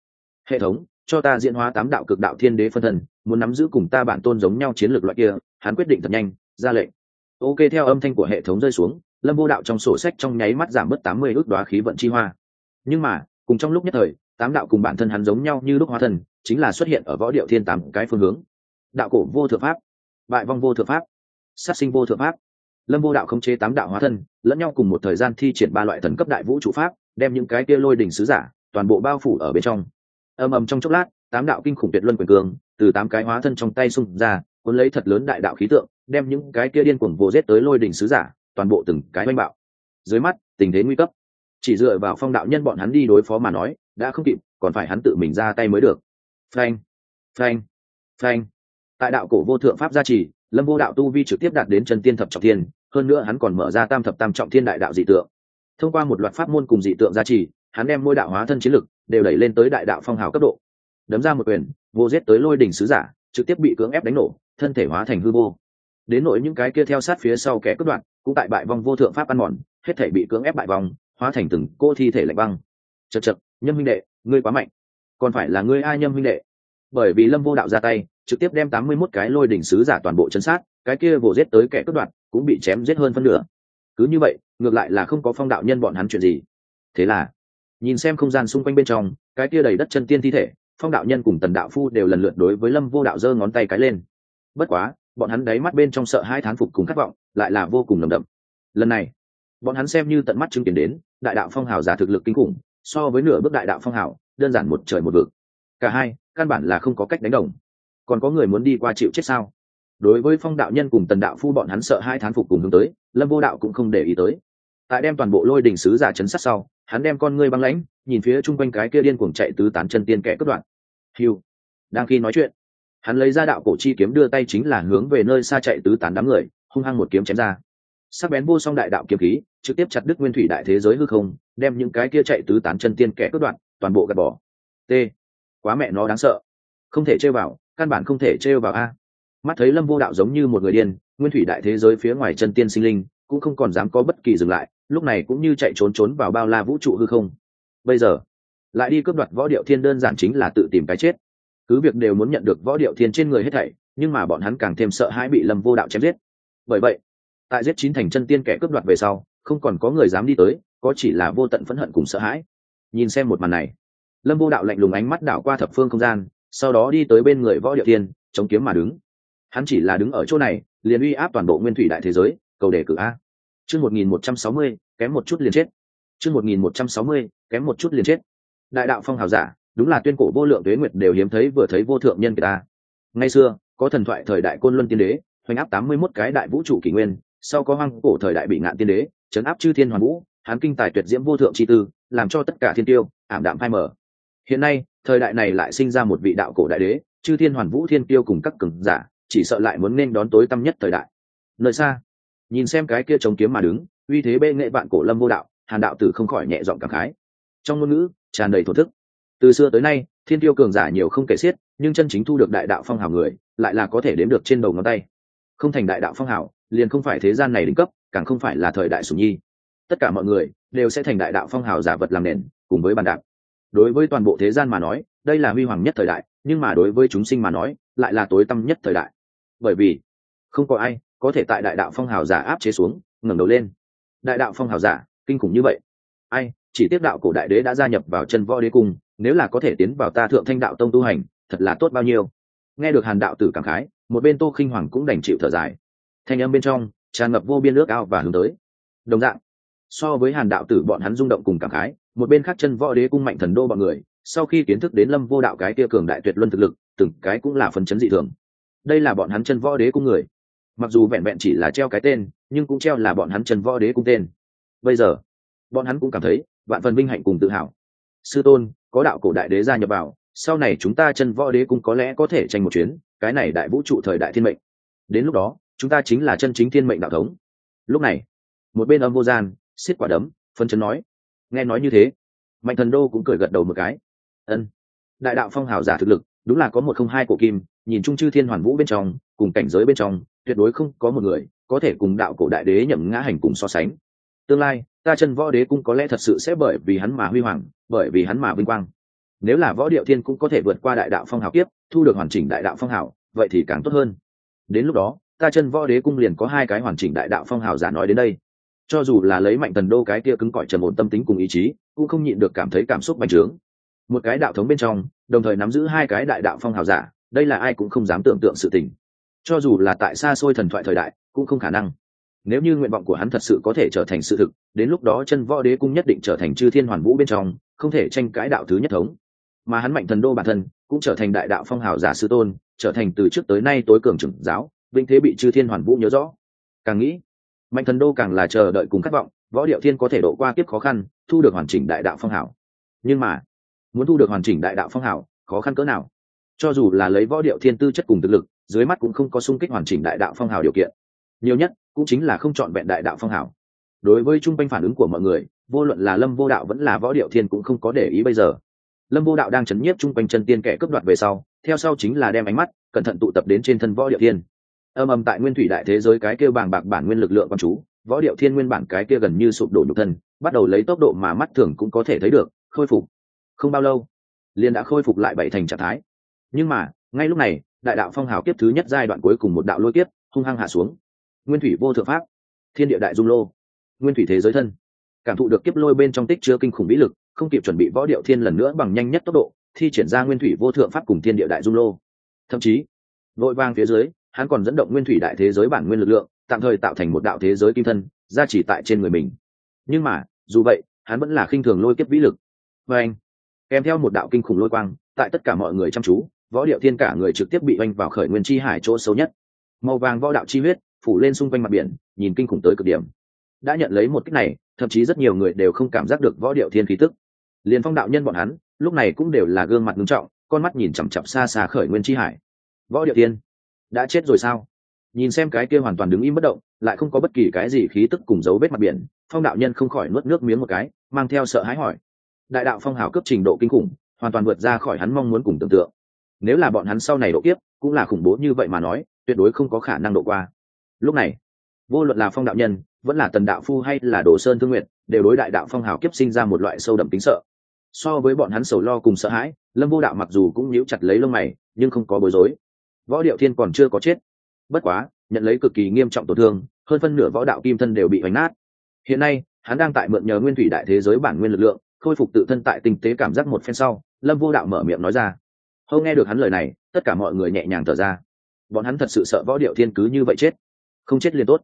Hệ thống cho ta diễn hóa tám đạo cực đạo thiên đế phân thần, muốn nắm giữ cùng ta bản tôn giống nhau chiến lược loại kia hắn quyết định thật nhanh ra lệnh ok theo âm thanh của hệ thống rơi xuống lâm vô đạo trong sổ sách trong nháy mắt giảm bớt tám mươi ước đoá khí vận chi hoa. Nhưng mà cùng trong lúc nhất thời tám đạo cùng bản thân hắn giống nhau như lúc hóa thần, chính là xuất hiện ở võ điệu thiên tám cái phương hướng. Đạo cổ vô thượng pháp bại vong vô thượng pháp sát sinh vô thượng pháp. Lâm vô đạo khống chế tám đạo hóa thân lẫn nhau cùng một thời gian thi triển ba loại thần cấp đại vũ trụ pháp đem những cái kia lôi đỉnh sứ giả toàn bộ bao phủ ở bên trong. Ầm ầm trong chốc lát tám đạo kinh khủng tuyệt luân quyền cường từ tám cái hóa thân trong tay xung ra cuốn lấy thật lớn đại đạo khí tượng đem những cái kia điên cuồng vô giết tới lôi đỉnh sứ giả, toàn bộ từng cái oanh bạo. Dưới mắt, tình thế nguy cấp. Chỉ dựa vào phong đạo nhân bọn hắn đi đối phó mà nói, đã không kịp, còn phải hắn tự mình ra tay mới được. Phanh phanh phanh. Tại đạo cổ vô thượng pháp gia trì, lâm vô đạo tu vi trực tiếp đạt đến chân tiên thập trọng thiên, hơn nữa hắn còn mở ra tam thập tam trọng thiên đại đạo dị tượng. Thông qua một loạt pháp môn cùng dị tượng gia trì, hắn đem môi đạo hóa thân chiến lực, đều đẩy lên tới đại đạo phong hào cấp độ. Đấm ra một quyền, vô giết tới lôi đỉnh sứ giả, trực tiếp bị cưỡng ép đánh nổ, thân thể hóa thành hư vô đến nỗi những cái kia theo sát phía sau kẻ cướp đoạn cũng tại bại vong vô thượng pháp ăn mòn, hết thể bị cưỡng ép bại vong, hóa thành từng cô thi thể lạnh băng. Chật chật nhâm huynh đệ, ngươi quá mạnh. Còn phải là ngươi ai nhâm huynh đệ? Bởi vì lâm vô đạo ra tay, trực tiếp đem tám mươi mốt cái lôi đỉnh sứ giả toàn bộ chân sát, cái kia vồ giết tới kẻ cướp đoạn cũng bị chém giết hơn phân nửa. Cứ như vậy, ngược lại là không có phong đạo nhân bọn hắn chuyện gì. Thế là, nhìn xem không gian xung quanh bên trong, cái kia đầy đất chân tiên thi thể, phong đạo nhân cùng tần đạo phu đều lần lượt đối với lâm vô đạo giơ ngón tay cái lên. Bất quá bọn hắn đáy mắt bên trong sợ hai thán phục cùng khát vọng, lại là vô cùng nồng đậm. Lần này, bọn hắn xem như tận mắt chứng kiến đến, đại đạo phong hào giả thực lực kinh khủng, so với nửa bước đại đạo phong hảo đơn giản một trời một vực. Cả hai, căn bản là không có cách đánh đồng. Còn có người muốn đi qua chịu chết sao? Đối với phong đạo nhân cùng tần đạo phu bọn hắn sợ hai thán phục cùng hướng tới, lâm vô đạo cũng không để ý tới. Tại đem toàn bộ lôi đình sứ giả chấn sát sau, hắn đem con ngươi băng lãnh, nhìn phía chung quanh cái kia điên cuồng chạy tứ tán chân tiên kẻ cất đoạn hiu đang khi nói chuyện hắn lấy ra đạo cổ chi kiếm đưa tay chính là hướng về nơi xa chạy tứ tán đám người, hung hăng một kiếm chém ra. Sắc bén vô song đại đạo kiếm khí, trực tiếp chặt đứt nguyên thủy đại thế giới hư không, đem những cái kia chạy tứ tán chân tiên kẻ cướp đoạn toàn bộ gạt bỏ. T. Quá mẹ nó đáng sợ. Không thể chơi vào, căn bản không thể chơi vào a. Mắt thấy lâm vô đạo giống như một người điên, nguyên thủy đại thế giới phía ngoài chân tiên sinh linh, cũng không còn dám có bất kỳ dừng lại, lúc này cũng như chạy trốn trốn vào bao la vũ trụ hư không. Bây giờ, lại đi cướp đoạt võ điệu thiên đơn giản chính là tự tìm cái chết cứ việc đều muốn nhận được võ điệu thiên trên người hết thảy, nhưng mà bọn hắn càng thêm sợ hãi bị lâm vô đạo chém giết. Bởi vậy, tại giết chín thành chân tiên kẻ cướp đoạt về sau, không còn có người dám đi tới, có chỉ là vô tận phẫn hận cùng sợ hãi. Nhìn xem một màn này, lâm vô đạo lạnh lùng ánh mắt đảo qua thập phương không gian, sau đó đi tới bên người võ điệu thiên, chống kiếm mà đứng. Hắn chỉ là đứng ở chỗ này, liền uy áp toàn bộ nguyên thủy đại thế giới, cầu đề cử a. Chương một nghìn một trăm sáu mươi, kém một chút liền chết. Chương một nghìn một trăm sáu mươi, kém một chút liền chết. Đại đạo phong hào giả đúng là tuyên cổ vô lượng tuế nguyệt đều hiếm thấy vừa thấy vô thượng nhân người ta. Ngay xưa, có thần thoại thời đại côn luân tiên đế, hoành áp tám mươi mốt cái đại vũ trụ kỷ nguyên, sau có hoang cổ thời đại bị ngạn tiên đế, chấn áp chư thiên hoàn vũ, hán kinh tài tuyệt diễm vô thượng chi tư, làm cho tất cả thiên tiêu, ảm đạm phai mở hiện nay, thời đại này lại sinh ra một vị đạo cổ đại đế, chư thiên hoàn vũ thiên tiêu cùng các cường giả, chỉ sợ lại muốn nên đón tối tăm nhất thời đại. Nơi xa, nhìn xem cái kia chống kiếm mà đứng, uy thế bê nghệ vạn cổ lâm vô đạo, hàn đạo tử không khỏi nhẹ giọng cảm khái. Trong ngôn ngữ, tràn đầy thổ thức từ xưa tới nay, thiên tiêu cường giả nhiều không kể xiết, nhưng chân chính thu được đại đạo phong hào người, lại là có thể đếm được trên đầu ngón tay. Không thành đại đạo phong hào, liền không phải thế gian này đỉnh cấp, càng không phải là thời đại sủng nhi. Tất cả mọi người đều sẽ thành đại đạo phong hào giả vật làm nền, cùng với bàn đạp. Đối với toàn bộ thế gian mà nói, đây là huy hoàng nhất thời đại, nhưng mà đối với chúng sinh mà nói, lại là tối tăm nhất thời đại. Bởi vì, không có ai có thể tại đại đạo phong hào giả áp chế xuống, ngẩng đầu lên. Đại đạo phong hào giả, kinh khủng như vậy. Ai chỉ tiếp đạo cổ đại đế đã gia nhập vào chân võ đế cung, nếu là có thể tiến vào ta thượng thanh đạo tông tu hành, thật là tốt bao nhiêu. Nghe được hàn đạo tử cảm khái, một bên tô khinh hoàng cũng đành chịu thở dài. Thanh âm bên trong, tràn ngập vô biên nước ao và hướng tới. Đồng dạng, so với hàn đạo tử bọn hắn rung động cùng cảm khái, một bên khác chân võ đế cung mạnh thần đô bọn người, sau khi kiến thức đến lâm vô đạo cái kia cường đại tuyệt luân thực lực, từng cái cũng là phần chấn dị thường. Đây là bọn hắn chân võ đế cung người. Mặc dù vẹn vẹn chỉ là treo cái tên, nhưng cũng treo là bọn hắn chân võ đế cung tên. Bây giờ, bọn hắn cũng cảm thấy vạn phần vinh hạnh cùng tự hào. Sư tôn, có đạo cổ đại đế gia nhập vào, sau này chúng ta chân võ đế cũng có lẽ có thể tranh một chuyến, cái này đại vũ trụ thời đại thiên mệnh. Đến lúc đó, chúng ta chính là chân chính thiên mệnh đạo thống. Lúc này, một bên âm vô gian, xiết quả đấm, phân chấn nói, nghe nói như thế. Mạnh thần đô cũng cười gật đầu một cái. Ân, đại đạo phong hào giả thực lực, đúng là có một không hai cổ kim, nhìn trung chư thiên hoàn vũ bên trong, cùng cảnh giới bên trong, tuyệt đối không có một người có thể cùng đạo cổ đại đế nhậm ngã hành cùng so sánh. Tương lai ta chân võ đế cung có lẽ thật sự sẽ bởi vì hắn mà huy hoàng bởi vì hắn mà vinh quang. Nếu là võ điệu thiên cũng có thể vượt qua đại đạo phong hào tiếp, thu được hoàn chỉnh đại đạo phong hào vậy thì càng tốt hơn. Đến lúc đó ta chân võ đế cung liền có hai cái hoàn chỉnh đại đạo phong hào giả nói đến đây. Cho dù là lấy mạnh tần đô cái kia cứng cỏi trầm ổn tâm tính cùng ý chí cũng không nhịn được cảm thấy cảm xúc bành trướng. Một cái đạo thống bên trong đồng thời nắm giữ hai cái đại đạo phong hào giả đây là ai cũng không dám tưởng tượng sự tình. Cho dù là tại xa xôi thần thoại thời đại cũng không khả năng nếu như nguyện vọng của hắn thật sự có thể trở thành sự thực, đến lúc đó chân võ đế cung nhất định trở thành chư thiên hoàn vũ bên trong, không thể tranh cãi đạo thứ nhất thống. Mà hắn mạnh thần đô bản thân, cũng trở thành đại đạo phong hào giả sư tôn, trở thành từ trước tới nay tối cường trưởng giáo, vinh thế bị chư thiên hoàn vũ nhớ rõ. Càng nghĩ, mạnh thần đô càng là chờ đợi cùng khát vọng, võ điệu thiên có thể độ qua kiếp khó khăn, thu được hoàn chỉnh đại đạo phong hảo nhưng mà, muốn thu được hoàn chỉnh đại đạo phong hảo khó khăn cỡ nào? Cho dù là lấy võ điệu thiên tư chất cùng thực lực, dưới mắt cũng không có sung kích hoàn chỉnh đại đạo phong hảo điều kiện nhiều nhất, cũng chính là không chọn vẹn đại đạo phong hảo đối với trung quanh phản ứng của mọi người, vô luận là lâm vô đạo vẫn là võ điệu thiên cũng không có để ý bây giờ. Lâm vô đạo đang chấn nhiếp trung quanh chân tiên kẻ cướp đoạt về sau, theo sau chính là đem ánh mắt, cẩn thận tụ tập đến trên thân võ điệu thiên. Âm âm tại nguyên thủy đại thế giới cái kia bàng bạc bản nguyên lực lượng con chú, võ điệu thiên nguyên bản cái kia gần như sụp đổ nhục thân, bắt đầu lấy tốc độ mà mắt thường cũng có thể thấy được, khôi phục. Không bao lâu, liền đã khôi phục lại bảy thành trạng thái. Nhưng mà, ngay lúc này, đại đạo phong hào kiếp thứ nhất giai đoạn cuối cùng một đạo lôi kiếp, hung hăng hạ xuống nguyên thủy vô thượng pháp, thiên địa đại dung lô, nguyên thủy thế giới thân. Cảm thụ được kiếp lôi bên trong tích chứa kinh khủng vĩ lực, không kịp chuẩn bị võ điệu thiên lần nữa bằng nhanh nhất tốc độ, thi triển ra nguyên thủy vô thượng pháp cùng thiên địa đại dung lô. Thậm chí vội vang phía dưới, hắn còn dẫn động nguyên thủy đại thế giới bản nguyên lực lượng, tạm thời tạo thành một đạo thế giới kim thân ra chỉ tại trên người mình. Nhưng mà, dù vậy, hắn vẫn là khinh thường lôi kiếp vĩ lực. Và anh, kèm theo một đạo kinh khủng lôi quang, tại tất cả mọi người chăm chú, võ điệu thiên cả người trực tiếp bị oanh vào khởi nguyên chi hải chỗ xấu nhất. Màu vàng võ đạo chi huyết phủ lên xung quanh mặt biển, nhìn kinh khủng tới cực điểm. Đã nhận lấy một cách này, thậm chí rất nhiều người đều không cảm giác được võ điệu thiên khí tức. Liền phong đạo nhân bọn hắn, lúc này cũng đều là gương mặt ngưng trọng, con mắt nhìn chằm chặp xa xa khởi nguyên chi hải. Võ điệu thiên, đã chết rồi sao? Nhìn xem cái kia hoàn toàn đứng im bất động, lại không có bất kỳ cái gì khí tức cùng dấu vết mặt biển, phong đạo nhân không khỏi nuốt nước miếng một cái, mang theo sợ hãi hỏi. Đại đạo phong hào cấp trình độ kinh khủng, hoàn toàn vượt ra khỏi hắn mong muốn cùng tưởng tượng. Nếu là bọn hắn sau này độ kiếp, cũng là khủng bố như vậy mà nói, tuyệt đối không có khả năng độ qua lúc này, vô luận là phong đạo nhân, vẫn là tần đạo phu hay là đồ sơn thương nguyện đều đối đại đạo phong hào kiếp sinh ra một loại sâu đậm tính sợ. So với bọn hắn sầu lo cùng sợ hãi, lâm vô đạo mặc dù cũng níu chặt lấy lông mày, nhưng không có bối rối. Võ điệu thiên còn chưa có chết. Bất quá, nhận lấy cực kỳ nghiêm trọng tổn thương, hơn phân nửa võ đạo kim thân đều bị hoành nát. Hiện nay, hắn đang tại mượn nhờ nguyên thủy đại thế giới bản nguyên lực lượng, khôi phục tự thân tại tinh tế cảm giác một phen sau, lâm vô đạo mở miệng nói ra. Hâu nghe được hắn lời này, tất cả mọi người nhẹ nhàng thở ra. Bọn hắn thật sự sợ võ điệu thiên cứ như vậy chết không chết liền tốt.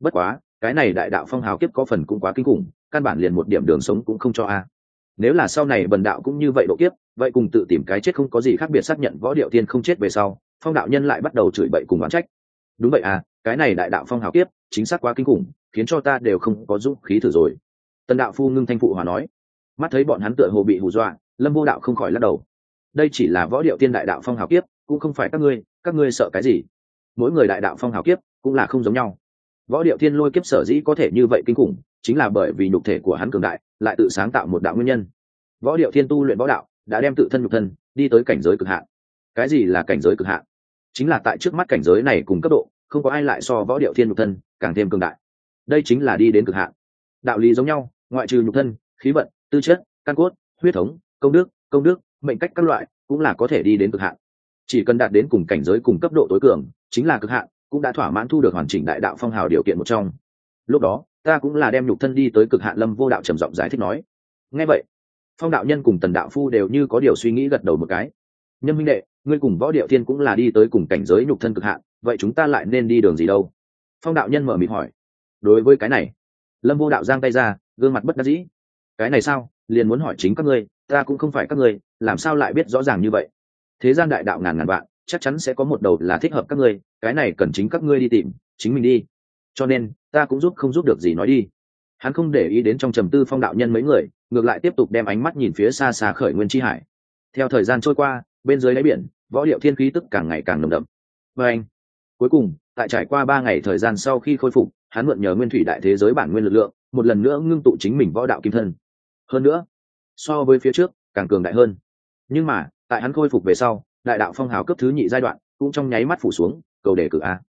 Bất quá, cái này đại đạo phong hào kiếp có phần cũng quá kinh khủng, căn bản liền một điểm đường sống cũng không cho a. Nếu là sau này bần đạo cũng như vậy độ kiếp, vậy cùng tự tìm cái chết không có gì khác biệt xác nhận võ điệu tiên không chết về sau, phong đạo nhân lại bắt đầu chửi bậy cùng oán trách. Đúng vậy à cái này đại đạo phong hào kiếp, chính xác quá kinh khủng, khiến cho ta đều không có dũng khí thử rồi. Tần đạo phu ngưng thanh phụ hòa nói. Mắt thấy bọn hắn tựa hồ bị hù dọa, lâm vô đạo không khỏi lắc đầu. Đây chỉ là võ điệu tiên đại đạo phong hào kiếp, cũng không phải các ngươi các ngươi sợ cái gì? Mỗi người đại đạo phong hào kiếp cũng là không giống nhau. Võ điệu thiên lôi kiếp sở dĩ có thể như vậy kinh khủng, chính là bởi vì nhục thể của hắn cường đại, lại tự sáng tạo một đạo nguyên nhân. Võ điệu thiên tu luyện võ đạo, đã đem tự thân nhục thân, đi tới cảnh giới cực hạn. Cái gì là cảnh giới cực hạn? Chính là tại trước mắt cảnh giới này cùng cấp độ, không có ai lại so võ điệu thiên nhục thân càng thêm cường đại. Đây chính là đi đến cực hạn. Đạo lý giống nhau, ngoại trừ nhục thân, khí vận, tư chất, căn cốt, huyết thống, công đức công đức, mệnh cách các loại, cũng là có thể đi đến cực hạn. Chỉ cần đạt đến cùng cảnh giới cùng cấp độ tối cường, chính là cực hạn cũng đã thỏa mãn thu được hoàn chỉnh đại đạo phong hào điều kiện một trong. Lúc đó, ta cũng là đem nhục thân đi tới cực hạn lâm vô đạo trầm giọng giải thích nói. Ngay vậy, phong đạo nhân cùng tần đạo phu đều như có điều suy nghĩ gật đầu một cái. Nhân minh đệ, ngươi cùng võ điệu thiên cũng là đi tới cùng cảnh giới nhục thân cực hạn, vậy chúng ta lại nên đi đường gì đâu? Phong đạo nhân mở mịt hỏi. Đối với cái này, lâm vô đạo giang tay ra, gương mặt bất đắc dĩ. Cái này sao? Liền muốn hỏi chính các ngươi, ta cũng không phải các ngươi, làm sao lại biết rõ ràng như vậy? Thế gian đại đạo ngàn ngàn vạn, chắc chắn sẽ có một đầu là thích hợp các ngươi cái này cần chính các ngươi đi tìm, chính mình đi. Cho nên, ta cũng giúp không giúp được gì nói đi. Hắn không để ý đến trong trầm tư phong đạo nhân mấy người, ngược lại tiếp tục đem ánh mắt nhìn phía xa xa khởi nguyên tri hải. Theo thời gian trôi qua, bên dưới đáy biển, võ điệu thiên khí tức càng ngày càng nồng đậm. Và anh, cuối cùng, tại trải qua ba ngày thời gian sau khi khôi phục, hắn mượn nhờ nguyên thủy đại thế giới bản nguyên lực lượng, một lần nữa ngưng tụ chính mình võ đạo kim thân. Hơn nữa, so với phía trước, càng cường đại hơn. Nhưng mà, tại hắn khôi phục về sau, đại đạo phong hào cấp thứ nhị giai đoạn cũng trong nháy mắt phủ xuống cầu đề cử a.